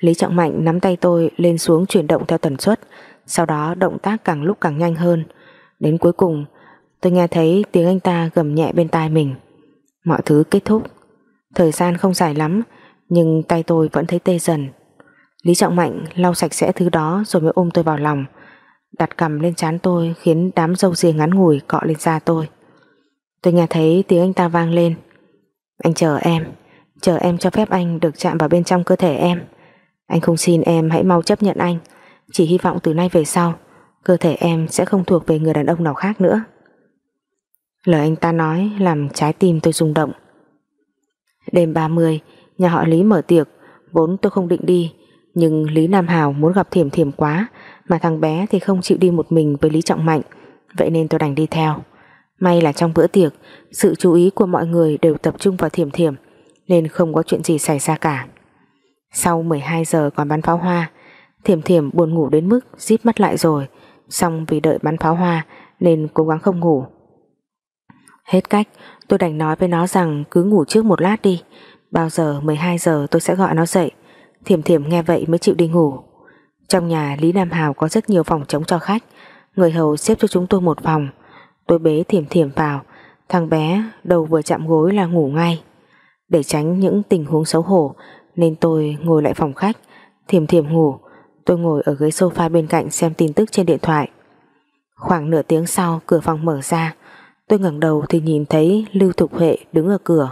Lý Trọng Mạnh nắm tay tôi lên xuống chuyển động theo tần suất, sau đó động tác càng lúc càng nhanh hơn. Đến cuối cùng, tôi nghe thấy tiếng anh ta gầm nhẹ bên tai mình. Mọi thứ kết thúc. Thời gian không dài lắm, nhưng tay tôi vẫn thấy tê dần. Lý Trọng Mạnh lau sạch sẽ thứ đó rồi mới ôm tôi vào lòng, đặt cầm lên trán tôi khiến đám râu ria ngắn ngủi cọ lên da tôi. Tôi nghe thấy tiếng anh ta vang lên. Anh chờ em, chờ em cho phép anh được chạm vào bên trong cơ thể em. Anh không xin em hãy mau chấp nhận anh, chỉ hy vọng từ nay về sau cơ thể em sẽ không thuộc về người đàn ông nào khác nữa. Lời anh ta nói làm trái tim tôi rung động. Đêm 30, nhà họ Lý mở tiệc, vốn tôi không định đi, nhưng Lý Nam Hào muốn gặp Thiểm Thiểm quá, mà thằng bé thì không chịu đi một mình với Lý Trọng Mạnh, vậy nên tôi đành đi theo. May là trong bữa tiệc, sự chú ý của mọi người đều tập trung vào Thiểm Thiểm, nên không có chuyện gì xảy ra cả. Sau 12 giờ còn bắn pháo hoa, Thiểm Thiểm buồn ngủ đến mức díp mắt lại rồi, xong vì đợi bắn pháo hoa nên cố gắng không ngủ. Hết cách, tôi đành nói với nó rằng cứ ngủ trước một lát đi, bao giờ 12 giờ tôi sẽ gọi nó dậy. Thiểm Thiểm nghe vậy mới chịu đi ngủ. Trong nhà Lý Nam Hào có rất nhiều phòng trống cho khách, người hầu xếp cho chúng tôi một phòng. Tôi bế Thiểm Thiểm vào, thằng bé đầu vừa chạm gối là ngủ ngay. Để tránh những tình huống xấu hổ nên tôi ngồi lại phòng khách, Thiểm Thiểm ngủ, tôi ngồi ở ghế sofa bên cạnh xem tin tức trên điện thoại. Khoảng nửa tiếng sau cửa phòng mở ra, tôi ngẩng đầu thì nhìn thấy Lưu Thục Huệ đứng ở cửa.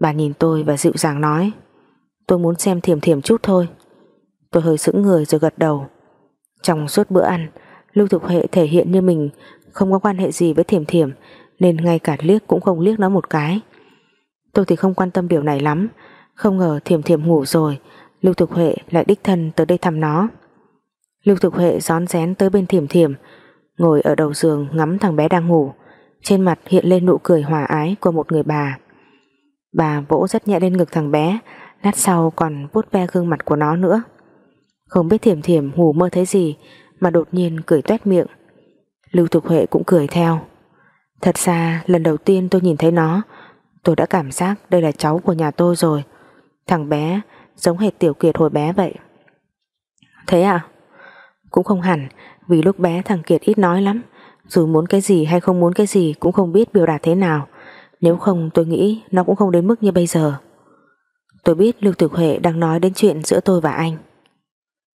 Bà nhìn tôi và dịu dàng nói, tôi muốn xem Thiểm Thiểm chút thôi. Tôi hơi sững người rồi gật đầu. Trong suốt bữa ăn, Lưu Thục Huệ thể hiện như mình không có quan hệ gì với Thiểm Thiểm nên ngay cả liếc cũng không liếc nó một cái. Tôi thì không quan tâm điều này lắm, không ngờ Thiểm Thiểm ngủ rồi, Lưu Thục Huệ lại đích thân tới đây thăm nó. Lưu Thục Huệ rón rén tới bên Thiểm Thiểm, ngồi ở đầu giường ngắm thằng bé đang ngủ, trên mặt hiện lên nụ cười hòa ái của một người bà. Bà vỗ rất nhẹ lên ngực thằng bé, lát sau còn vuốt ve gương mặt của nó nữa. Không biết Thiểm Thiểm ngủ mơ thấy gì mà đột nhiên cười tuét miệng. Lưu Thục Huệ cũng cười theo. Thật ra lần đầu tiên tôi nhìn thấy nó, tôi đã cảm giác đây là cháu của nhà tôi rồi. Thằng bé giống hệt Tiểu Kiệt hồi bé vậy. Thế à? Cũng không hẳn, vì lúc bé thằng Kiệt ít nói lắm, dù muốn cái gì hay không muốn cái gì cũng không biết biểu đạt thế nào. Nếu không tôi nghĩ nó cũng không đến mức như bây giờ. Tôi biết Lưu Thục Huệ đang nói đến chuyện giữa tôi và anh.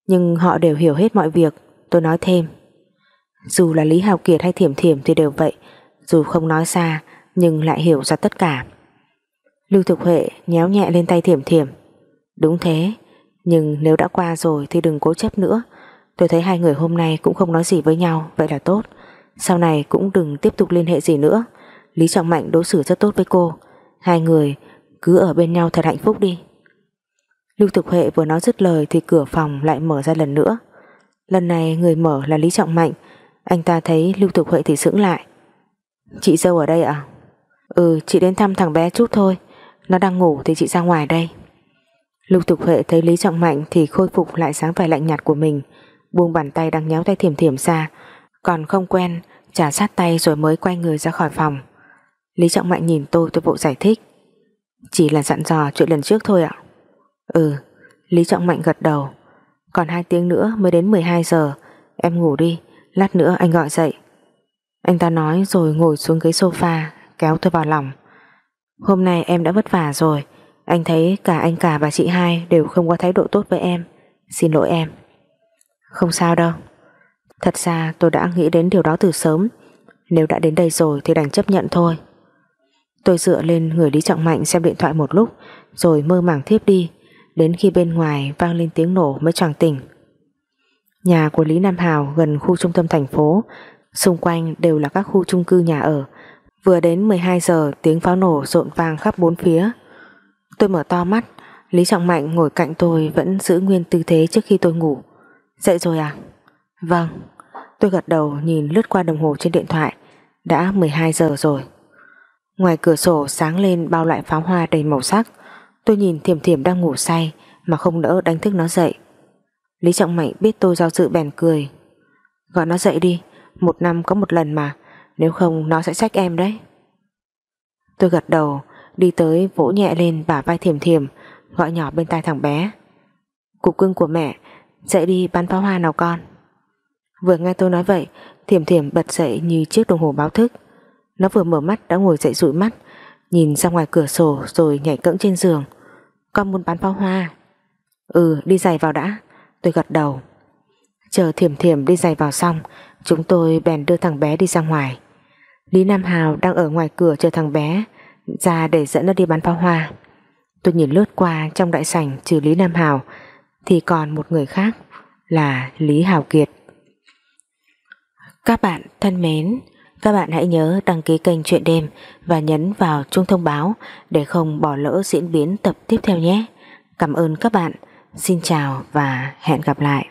Nhưng họ đều hiểu hết mọi việc, tôi nói thêm. Dù là Lý Hào Kiệt hay Thiểm Thiểm thì đều vậy, dù không nói ra nhưng lại hiểu ra tất cả. Lưu Thực Huệ nhéo nhẹ lên tay Thiểm Thiểm. Đúng thế, nhưng nếu đã qua rồi thì đừng cố chấp nữa. Tôi thấy hai người hôm nay cũng không nói gì với nhau, vậy là tốt. Sau này cũng đừng tiếp tục liên hệ gì nữa. Lý Trọng Mạnh đối xử rất tốt với cô. Hai người cứ ở bên nhau thật hạnh phúc đi. Lưu Thực Huệ vừa nói dứt lời thì cửa phòng lại mở ra lần nữa. Lần này người mở là Lý Trọng Mạnh. Anh ta thấy Lưu Thực Huệ thì sững lại. Chị dâu ở đây ạ? Ừ, chị đến thăm thằng bé chút thôi. Nó đang ngủ thì chị ra ngoài đây. Lưu Tục Huệ thấy Lý Trọng Mạnh thì khôi phục lại sáng vẻ lạnh nhạt của mình, buông bàn tay đang nhéo tay thiểm thiểm ra, còn không quen, trả sát tay rồi mới quay người ra khỏi phòng. Lý Trọng Mạnh nhìn tôi tôi bộ giải thích. Chỉ là dặn dò chuyện lần trước thôi ạ. Ừ, Lý Trọng Mạnh gật đầu. Còn hai tiếng nữa mới đến 12 giờ, em ngủ đi, lát nữa anh gọi dậy. Anh ta nói rồi ngồi xuống ghế sofa, kéo tôi vào lòng. Hôm nay em đã vất vả rồi, anh thấy cả anh cả và chị hai đều không có thái độ tốt với em. Xin lỗi em. Không sao đâu. Thật ra tôi đã nghĩ đến điều đó từ sớm. Nếu đã đến đây rồi thì đành chấp nhận thôi. Tôi dựa lên người Lý Trọng Mạnh xem điện thoại một lúc rồi mơ màng thiếp đi đến khi bên ngoài vang lên tiếng nổ mới choàng tỉnh. Nhà của Lý Nam Hào gần khu trung tâm thành phố, xung quanh đều là các khu chung cư nhà ở. Vừa đến 12 giờ, tiếng pháo nổ rộn vang khắp bốn phía. Tôi mở to mắt, Lý Trọng Mạnh ngồi cạnh tôi vẫn giữ nguyên tư thế trước khi tôi ngủ. Dậy rồi à? Vâng. Tôi gật đầu nhìn lướt qua đồng hồ trên điện thoại, Đã 12 giờ rồi. Ngoài cửa sổ sáng lên bao loại pháo hoa đầy màu sắc. Tôi nhìn thiểm thiểm đang ngủ say Mà không đỡ đánh thức nó dậy. Lý Trọng Mạnh biết tôi do dự bèn cười. Gọi nó dậy đi, Một năm có một lần mà, Nếu không nó sẽ trách em đấy. Tôi gật đầu, đi tới vỗ nhẹ lên bả vai thiềm thiềm gọi nhỏ bên tai thằng bé. Cục cưng của mẹ, dậy đi bắn pháo hoa nào con. Vừa nghe tôi nói vậy thiềm thiềm bật dậy như chiếc đồng hồ báo thức. Nó vừa mở mắt đã ngồi dậy dụi mắt, nhìn ra ngoài cửa sổ rồi nhảy cẫng trên giường con muốn bán pháo hoa ừ đi giày vào đã tôi gật đầu chờ thiểm thiểm đi giày vào xong chúng tôi bèn đưa thằng bé đi ra ngoài Lý Nam Hào đang ở ngoài cửa chờ thằng bé ra để dẫn nó đi bán pháo hoa. Tôi nhìn lướt qua trong đại sảnh trừ Lý Nam Hào thì còn một người khác là Lý Hào Kiệt. Các bạn thân mến, các bạn hãy nhớ đăng ký kênh Chuyện Đêm và nhấn vào chuông thông báo để không bỏ lỡ diễn biến tập tiếp theo nhé. Cảm ơn các bạn. Xin chào và hẹn gặp lại.